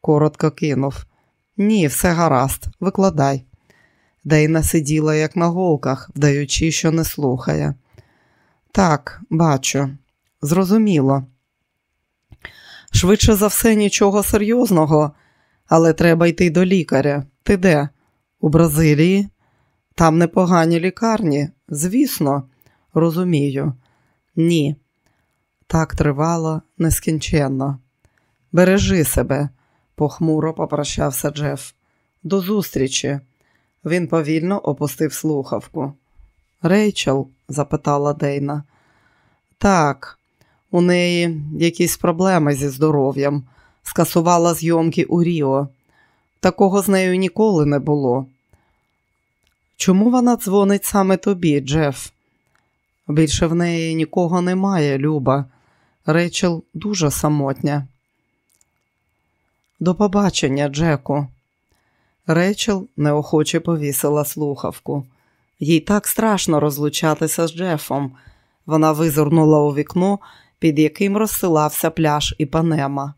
коротко кинув. Ні, все гаразд, викладай. Дейна сиділа, як на голках, вдаючи, що не слухає. Так, бачу, зрозуміло. Швидше за все, нічого серйозного, але треба йти до лікаря. Ти де? У Бразилії? Там непогані лікарні, звісно, розумію. Ні. Так тривало нескінченно. Бережи себе, похмуро попрощався Джеф. До зустрічі. Він повільно опустив слухавку. Рейчел? запитала Дейна. Так, у неї якісь проблеми зі здоров'ям. Скасувала зйомки у Ріо. Такого з нею ніколи не було. Чому вона дзвонить саме тобі, Джеф? Більше в неї нікого немає, Люба. Рейчел дуже самотня. До побачення, Джеку. Рейчел неохоче повісила слухавку. Їй так страшно розлучатися з Джефом. Вона визирнула у вікно, під яким розсилався пляж і панема.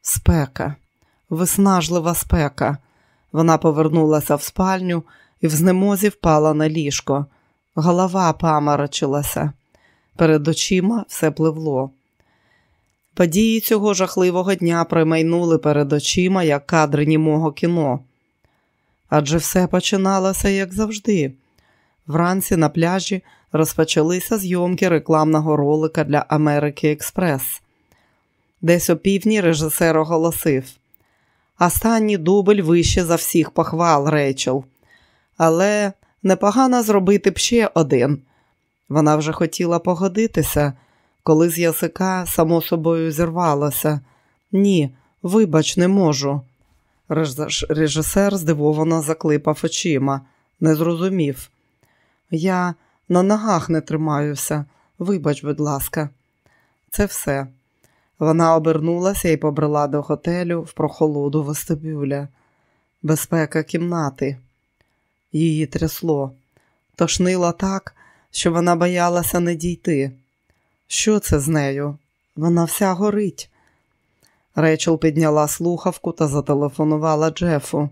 Спека, виснажлива спека. Вона повернулася в спальню і в знемозі впала на ліжко. Голова паморочилася. Перед очима все пливло. Події цього жахливого дня примайнули перед очима, як кадри німого кіно. адже все починалося як завжди. Вранці на пляжі розпочалися зйомки рекламного ролика для Америки Експрес. Десь о півдні режисер оголосив: Останній дубль вище за всіх похвал, Рейчел. Але непогано зробити б ще один. Вона вже хотіла погодитися, коли з язика само собою зірвалося. Ні, вибач, не можу. Режисер здивовано заклипав очима, не зрозумів. Я на ногах не тримаюся, вибач, будь ласка, це все. Вона обернулася і побрела до готелю в прохолоду вестибюля. Безпека кімнати. Її трясло, тошнило так, що вона боялася не дійти. Що це з нею? Вона вся горить. Рейчел підняла слухавку та зателефонувала Джефу.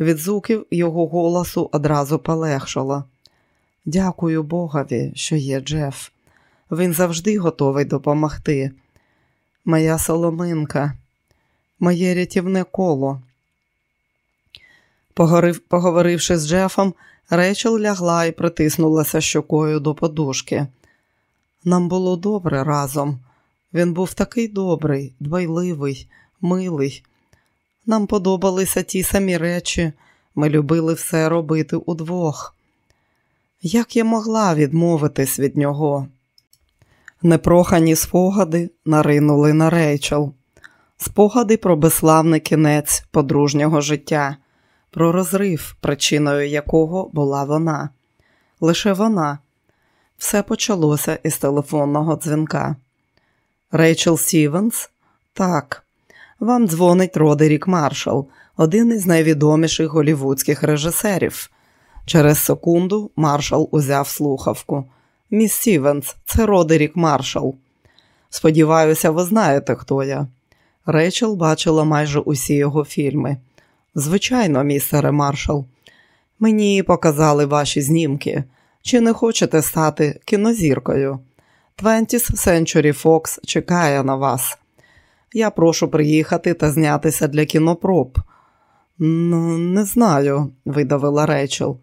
Від звуків його голосу одразу полегшало. Дякую Богові, що є Джеф. Він завжди готовий допомогти. Моя соломинка, моє рятівне коло. Погорив, поговоривши з Джефом, Рейчел лягла і притиснулася щокою до подушки. Нам було добре разом. Він був такий добрий, дбайливий, милий. Нам подобалися ті самі речі, ми любили все робити удвох. Як я могла відмовитись від нього? Непрохані спогади наринули на рейчел, спогади про безславний кінець подружнього життя, про розрив, причиною якого була вона. Лише вона. Все почалося із телефонного дзвінка. Рейчел Стівенс? Так, вам дзвонить Родерік Маршал, один із найвідоміших голівудських режисерів. Через секунду маршал узяв слухавку. Міс Стівенс, це Родерік Маршал. Сподіваюся, ви знаєте, хто я. Рейчел бачила майже усі його фільми. Звичайно, містере маршал. Мені показали ваші знімки. Чи не хочете стати кінозіркою? 20th Century Fox чекає на вас. Я прошу приїхати та знятися для кінопроб. Ну, не знаю, видавила Рейчел.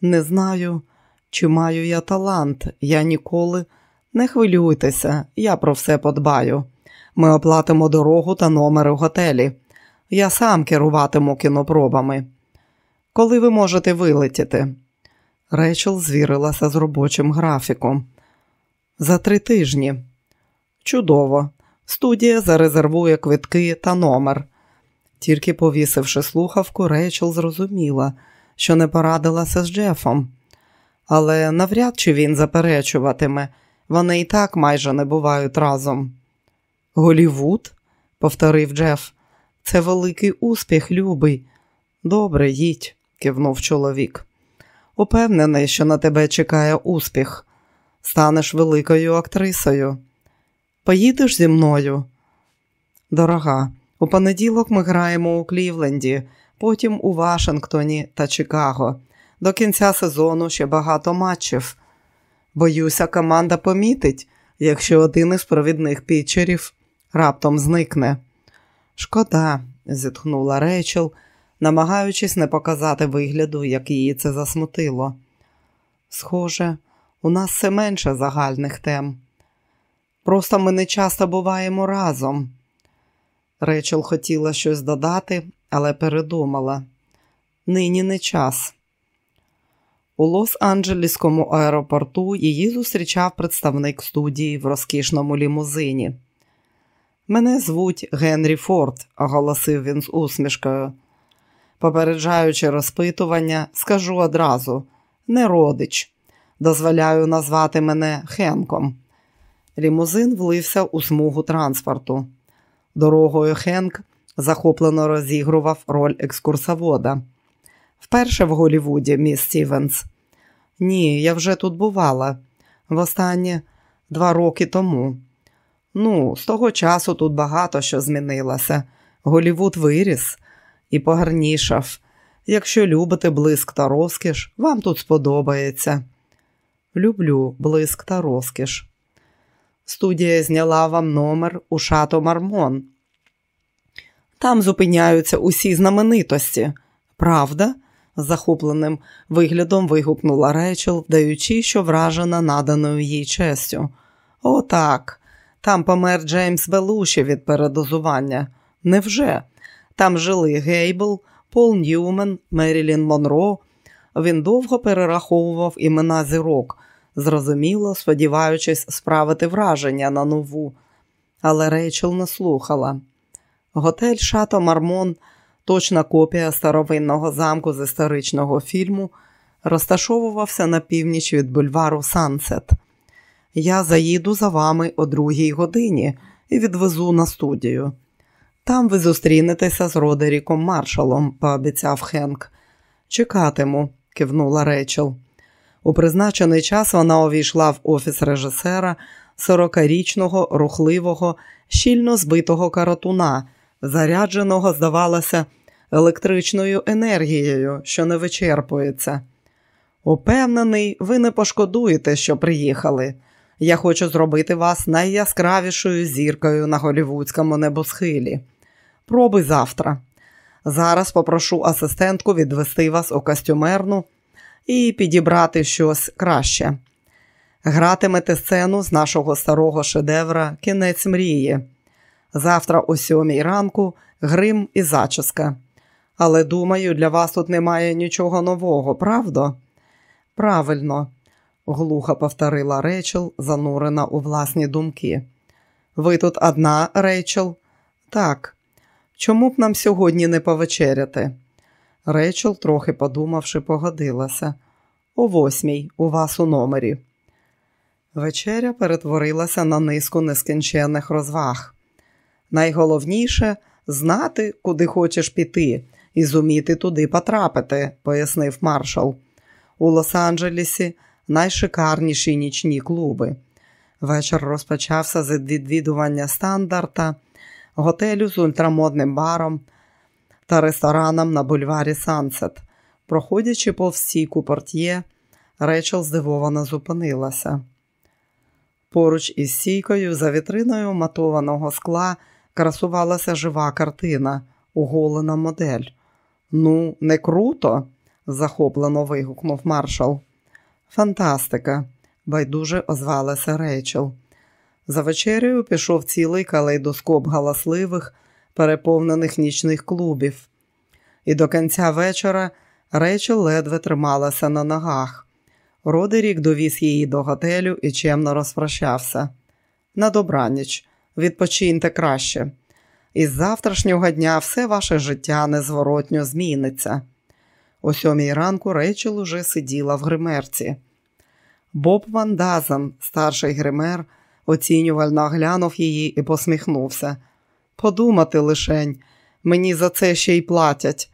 Не знаю, чи маю я талант. Я ніколи. Не хвилюйтеся, я про все подбаю. Ми оплатимо дорогу та номери в готелі. Я сам керуватиму кінопробами. Коли ви можете вилетіти? Рейчел звірилася з робочим графіком. За три тижні. Чудово. Студія зарезервує квитки та номер. Тільки повісивши слухавку, Рейчел зрозуміла, що не порадилася з Джефом. Але навряд чи він заперечуватиме, вони і так майже не бувають разом. Голівуд, повторив Джеф, це великий успіх, любий. Добре, їдь, кивнув чоловік. Упевнений, що на тебе чекає успіх. Станеш великою актрисою. Поїдеш зі мною? Дорога, у понеділок ми граємо у Клівленді, потім у Вашингтоні та Чикаго. До кінця сезону ще багато матчів. Боюся, команда помітить, якщо один із провідних пітчерів раптом зникне. Шкода, зітхнула Рейчел, намагаючись не показати вигляду, як її це засмутило. Схоже, у нас все менше загальних тем. Просто ми не часто буваємо разом. Рейчел хотіла щось додати, але передумала. Нині не час. У Лос-Анджелеському аеропорту її зустрічав представник студії в розкішному лімузині. Мене звуть Генрі Форд, оголосив він з усмішкою. Попереджаючи розпитування, скажу одразу не родич. Дозволяю назвати мене Хенком. Лімузин влився у смугу транспорту. Дорогою Хенк захоплено розігрував роль екскурсовода. Вперше в Голівуді, міс Стівенс. Ні, я вже тут бувала. Востаннє два роки тому. Ну, з того часу тут багато що змінилося. Голівуд виріс і погарнішав. Якщо любите блиск та розкіш, вам тут сподобається. Люблю блиск та розкіш. Студія зняла вам номер у шато Мармон. Там зупиняються усі знаменитості. Правда? з захопленим виглядом вигукнула Рейчел, вдаючи, що вражена наданою їй честю. «О, так, там помер Джеймс Белуші від передозування. Невже? Там жили Гейбл, Пол Ньюмен, Мерілін Монро. Він довго перераховував імена зірок, зрозуміло, сподіваючись справити враження на нову. Але Рейчел не слухала. Готель Шато Мармон, точна копія старовинного замку з історичного фільму, розташовувався на північ від бульвару Сансет. Я заїду за вами о другій годині і відвезу на студію. Там ви зустрінетеся з Родеріком Маршалом, пообіцяв Хенк. Чекатиму, кивнула Рейчел. У призначений час вона увійшла в офіс режисера, сорокарічного, рухливого, щільно збитого каратуна, зарядженого, здавалося, електричною енергією, що не вичерпується. Упевнений, ви не пошкодуєте, що приїхали. Я хочу зробити вас найяскравішою зіркою на голівудському небосхилі. Проби завтра. Зараз попрошу асистентку відвести вас у костюмерну і підібрати щось краще. Гратимете сцену з нашого старого шедевра Кінець мрії. Завтра о сьомій ранку грим і зачіска. Але думаю, для вас тут немає нічого нового, правда? Правильно, глухо повторила Рейчел, занурена у власні думки. Ви тут одна, Рейчел? Так. Чому б нам сьогодні не повечеряти? Рейчел, трохи подумавши, погодилася. О восьмій у вас у номері. Вечеря перетворилася на низку нескінченних розваг. Найголовніше знати, куди хочеш піти, і зуміти туди потрапити, пояснив маршал. У Лос-Анджелесі найшикарніші нічні клуби. Вечір розпочався з відвідування стандарта, готелю з ультрамодним баром та рестораном на бульварі Сансет. Проходячи по всіку портьє, Речел здивовано зупинилася. Поруч із сійкою за вітриною матованого скла красувалася жива картина, оголена модель. Ну, не круто, захоплено вигукнув маршал. Фантастика, байдуже озвалася Рейчел. За вечерею пішов цілий калейдоскоп галасливих, переповнених нічних клубів. І до кінця вечора Рейчел ледве трималася на ногах. Родерік довіз її до готелю і чемно розпрощався. На добраніч, відпочиньте краще. Із завтрашнього дня все ваше життя незворотньо зміниться. О сьомій ранку Рейчел уже сиділа в гримерці. Боб Ван Дазен, старший гример, оцінювально глянув її і посміхнувся. Подумати лишень, мені за це ще й платять.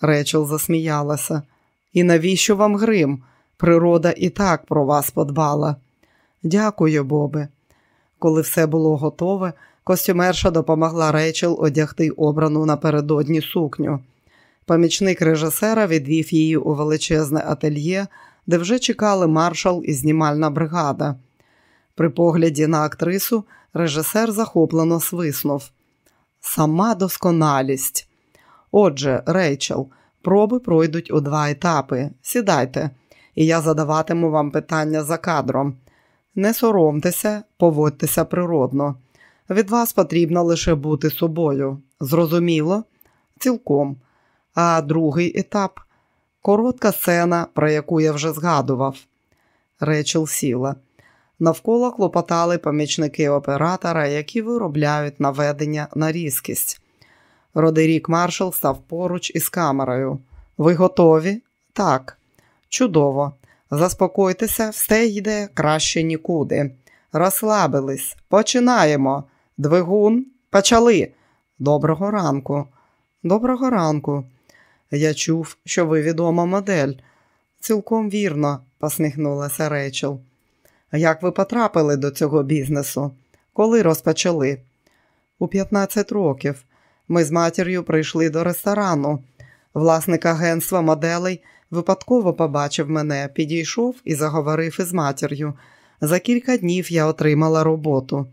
Речел засміялася. І навіщо вам грим? Природа і так про вас подбала. Дякую, Бобе. Коли все було готове, костюмерша допомогла Рейчел одягти обрану напередодні сукню. Помічник режисера відвів її у величезне ательє, де вже чекали маршал і знімальна бригада. При погляді на актрису режисер захоплено свиснув. Сама досконалість. Отже, Рейчел, проби пройдуть у два етапи. Сідайте, і я задаватиму вам питання за кадром. Не соромтеся, поводьтеся природно. Від вас потрібно лише бути собою. Зрозуміло? Цілком. А другий етап коротка сцена, про яку я вже згадував. Рейчел сіла. Навколо клопотали помічники оператора, які виробляють наведення на різкість. Родерік Маршал став поруч із камерою. Ви готові? Так. Чудово. Заспокойтеся, все йде краще нікуди. Розслабились, починаємо. Двигун, почали. Доброго ранку. Доброго ранку. Я чув, що ви відома модель. Цілком вірно, посміхнулася Рейчел. Як ви потрапили до цього бізнесу? Коли розпочали? У 15 років. Ми з матір'ю прийшли до ресторану. Власник агентства моделей випадково побачив мене, підійшов і заговорив із матір'ю. За кілька днів я отримала роботу.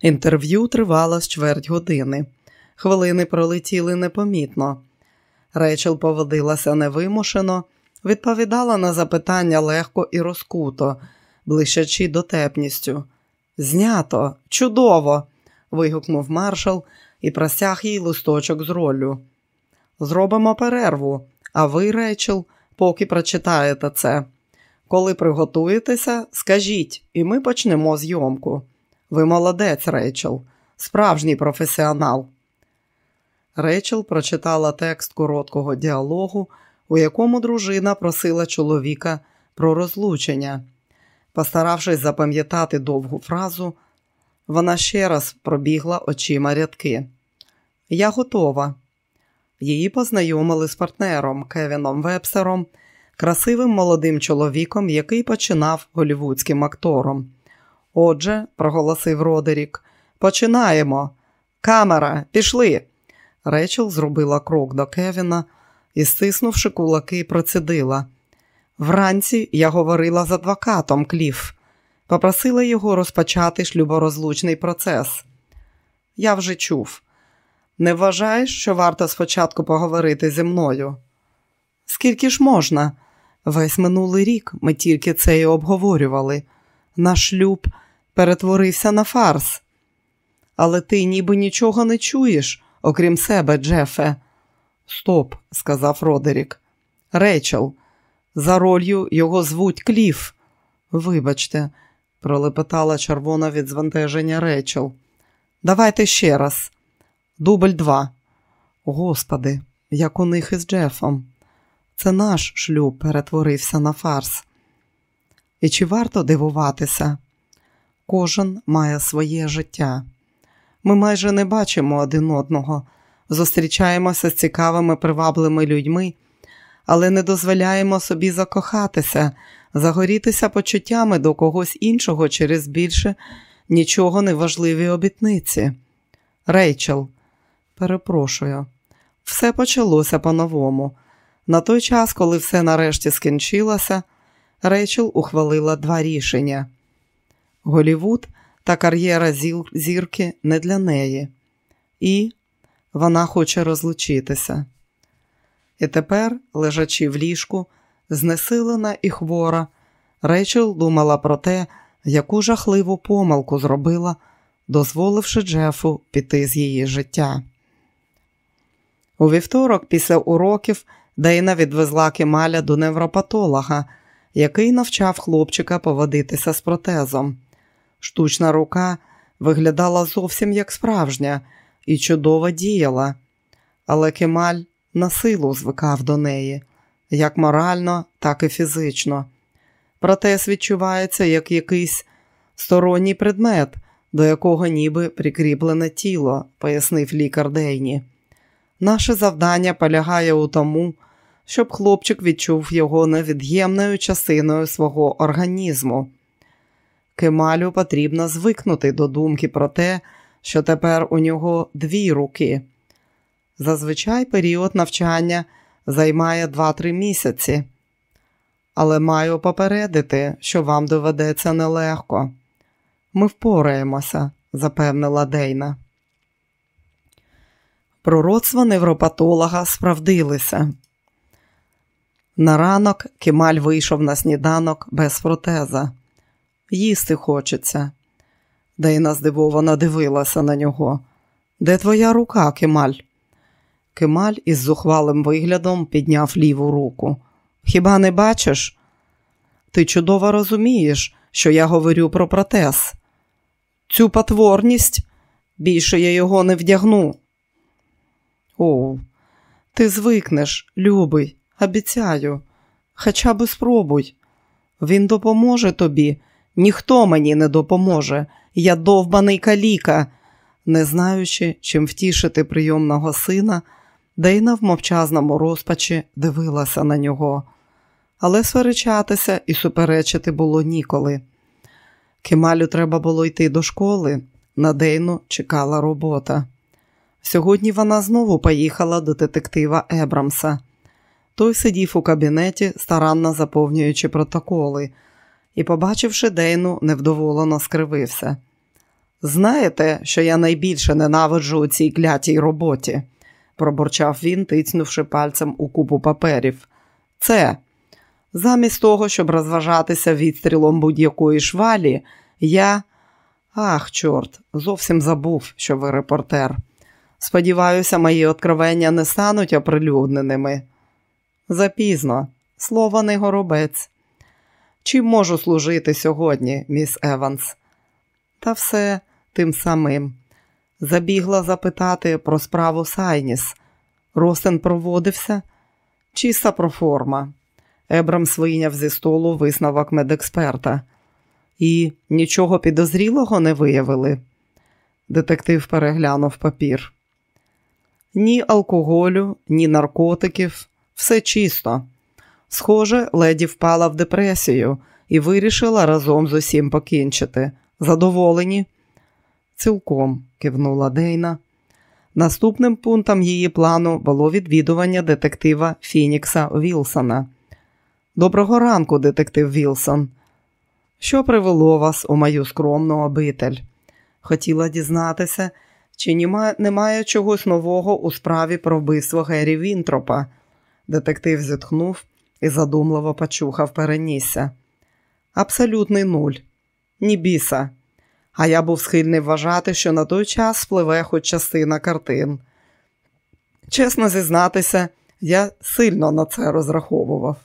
Інтерв'ю тривало з чверть години. Хвилини пролетіли непомітно. Рейчел поводилася невимушено, відповідала на запитання легко і розкуто, блищачи дотепністю. Знято, чудово! вигукнув маршал і простяг їй листочок з роллю. Зробимо перерву, а ви, Рейчел, поки прочитаєте це. Коли приготуєтеся, скажіть, і ми почнемо зйомку. Ви молодець, Рейчел, справжній професіонал. Рейчел прочитала текст короткого діалогу, у якому дружина просила чоловіка про розлучення. Постаравшись запам'ятати довгу фразу, вона ще раз пробігла очима рядки. Я готова. Її познайомили з партнером Кевіном Вебстером, красивим молодим чоловіком, який починав голівудським актором. Отже, проголосив Родерік, починаємо. Камера, пішли. Рейчел зробила крок до Кевіна і, стиснувши кулаки, процідила. Вранці я говорила з адвокатом Кліф, попросила його розпочати шлюборозлучний процес. Я вже чув. Не вважаєш, що варто спочатку поговорити зі мною? Скільки ж можна? Весь минулий рік ми тільки це і обговорювали. Наш шлюб перетворився на фарс. Але ти ніби нічого не чуєш, окрім себе, Джефе. Стоп, сказав Родерік. Рейчел, за ролью його звуть Кліф. Вибачте, пролепетала червона від звантаження Рейчел. Давайте ще раз. Дубль два. Господи, як у них із Джефом. Це наш шлюб перетворився на фарс. І чи варто дивуватися? Кожен має своє життя. Ми майже не бачимо один одного, зустрічаємося з цікавими привабливими людьми, але не дозволяємо собі закохатися, загорітися почуттями до когось іншого через більше нічого неважливі обітниці. Рейчел, перепрошую, все почалося по-новому. На той час, коли все нарешті скінчилося, Рейчел ухвалила два рішення: Голівуд та кар'єра зірки не для неї, і вона хоче розлучитися. І тепер, лежачи в ліжку, знесилена і хвора, Рейчел думала про те, яку жахливу помилку зробила, дозволивши Джефу піти з її життя. У вівторок, після уроків, Дейна відвезла Кемаля до невропатолога, який навчав хлопчика поводитися з протезом. Штучна рука виглядала зовсім як справжня і чудово діяла, але Кемаль на силу звикав до неї, як морально, так і фізично. Протез відчувається як якийсь сторонній предмет, до якого ніби прикріплене тіло, пояснив лікар Дейні. Наше завдання полягає у тому, щоб хлопчик відчув його невід'ємною частиною свого організму. Кемалю потрібно звикнути до думки про те, що тепер у нього дві руки. Зазвичай період навчання займає 2-3 місяці, але маю попередити, що вам доведеться нелегко. Ми впораємося, запевнила Дейна. Пророцтва невропатолога справдилися. На ранок Кемаль вийшов на сніданок без протеза. Їсти хочеться. Дейна здивовано дивилася на нього. Де твоя рука, Кемаль? Кемаль із зухвалим виглядом підняв ліву руку. Хіба не бачиш? Ти чудово розумієш, що я говорю про протез. Цю потворність більше я його не вдягну. О, ти звикнеш, любий, обіцяю, хоча би спробуй. Він допоможе тобі, ніхто мені не допоможе. Я довбаний каліка. Не знаючи, чим втішити прийомного сина, Дейна в мовчазному розпачі дивилася на нього, але сперечатися і суперечити було ніколи. Кемалю треба було йти до школи, на Дейну чекала робота. Сьогодні вона знову поїхала до детектива Ебрамса. Той сидів у кабінеті, старанно заповнюючи протоколи, і, побачивши Дейну, невдоволено скривився. Знаєте, що я найбільше ненавиджу у цій клятій роботі, пробурчав він, тицнувши пальцем у купу паперів. Це. Замість того, щоб розважатися відстрілом будь-якої швалі, я. Ах, чорт, зовсім забув, що ви репортер. Сподіваюся, мої откровення не стануть оприлюдненими. Запізно, слово не горобець. Чим можу служити сьогодні, міс Еванс? Та все тим самим. Забігла запитати про справу Сайніс. Ростен проводився? Чиста проформа. Ебрам свиняв зі столу висновок медексперта. І нічого підозрілого не виявили. Детектив переглянув папір. Ні алкоголю, ні наркотиків, все чисто. Схоже, леді впала в депресію і вирішила разом з усім покінчити. Задоволені? Цілком, кивнула Дейна. Наступним пунктом її плану було відвідування детектива Фінікса Вілсона. Доброго ранку, детектив Вілсон. Що привело вас у мою скромну обитель? Хотіла дізнатися, чи немає чогось нового у справі про вбивство Геррі Вінтропа. Детектив зітхнув і задумливо почухав перенісся. Абсолютний нуль. Ні біса. А я був схильний вважати, що на той час спливе хоч частина картин. Чесно зізнатися, я сильно на це розраховував.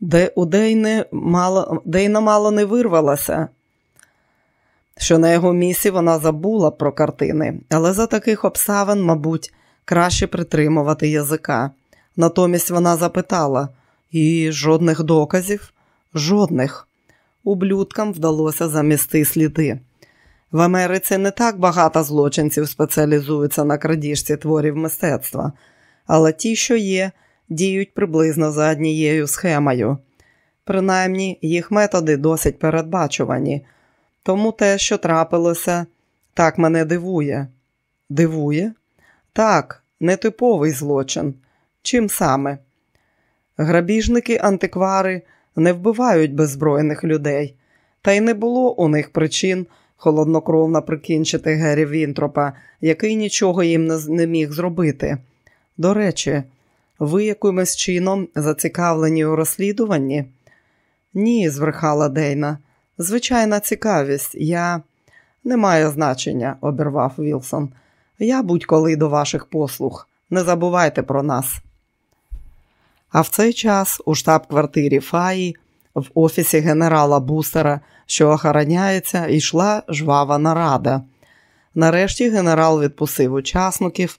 Де у Дейни мало, Дейна мало не вирвалася, що на його місці вона забула про картини, але за таких обставин, мабуть, краще притримувати язика. Натомість вона запитала і жодних доказів? Жодних. Ублюдкам вдалося замісти сліди. В Америці не так багато злочинців спеціалізуються на крадіжці творів мистецтва, але ті, що є, діють приблизно за однією схемою. Принаймні, їх методи досить передбачувані, тому те, що трапилося, так мене дивує. Дивує? Так, нетиповий злочин. Чим саме? Грабіжники, антиквари не вбивають беззбройних людей, та й не було у них причин холоднокровно прикінчити Гері Вінтропа, який нічого їм не міг зробити. До речі, ви якимось чином зацікавлені у розслідуванні? Ні, зверхала Дейна. Звичайна цікавість. Я не має значення, обірвав Вілсон. Я будь-коли до ваших послуг. Не забувайте про нас. А в цей час у штаб-квартирі Фаї в офісі генерала Бустера, що охороняється, йшла жвава нарада. Нарешті генерал відпустив учасників,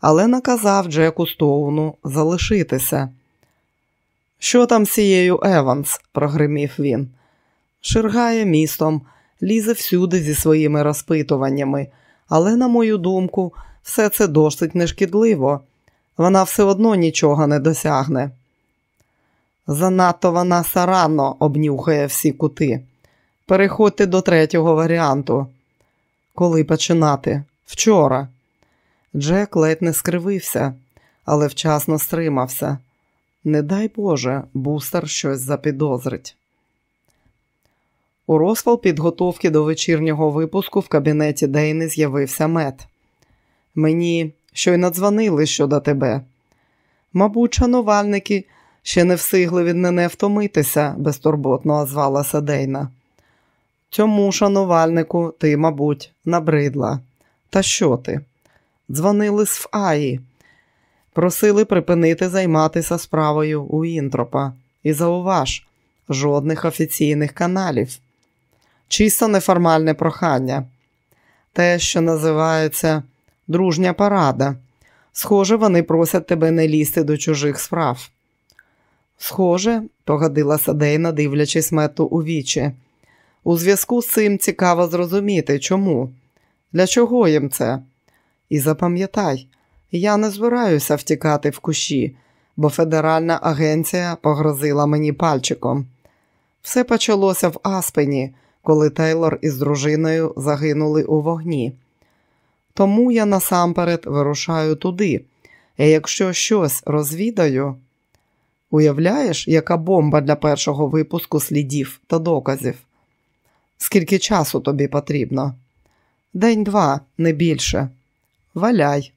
але наказав Джеку Стоуну залишитися. Що там з цією Еванс? прогримів він. Ширгає містом, лізе всюди зі своїми розпитуваннями, але, на мою думку, все це досить нешкідливо. Вона все одно нічого не досягне. Занадто вона сарано обнюхає всі кути. Переходьте до третього варіанту. Коли починати? Вчора. Джек ледь не скривився, але вчасно стримався. Не дай Боже, бустер щось запідозрить. У розпал підготовки до вечірнього випуску в кабінеті Дейни з'явився мед. Мені щойно дзвонили щодо тебе. Мабуть, шанувальники ще не встигли від мене втомитися, безтурботно озвалася Дейна. Цьому шанувальнику ти, мабуть, набридла. Та що ти? Дзвонили з ФАї, просили припинити займатися справою у інтропа. І зауваж, жодних офіційних каналів. Чисто неформальне прохання. Те, що називається дружня парада. Схоже, вони просять тебе не лізти до чужих справ. Схоже, погодилася Дейна, дивлячись мету у вічі. У зв'язку з цим цікаво зрозуміти, чому, для чого їм це? І запам'ятай, я не збираюся втікати в кущі, бо федеральна агенція погрозила мені пальчиком. Все почалося в Аспені, коли Тейлор із дружиною загинули у вогні. Тому я насамперед вирушаю туди, і якщо щось розвідаю, уявляєш, яка бомба для першого випуску слідів та доказів? Скільки часу тобі потрібно? День-два, не більше. Валяй.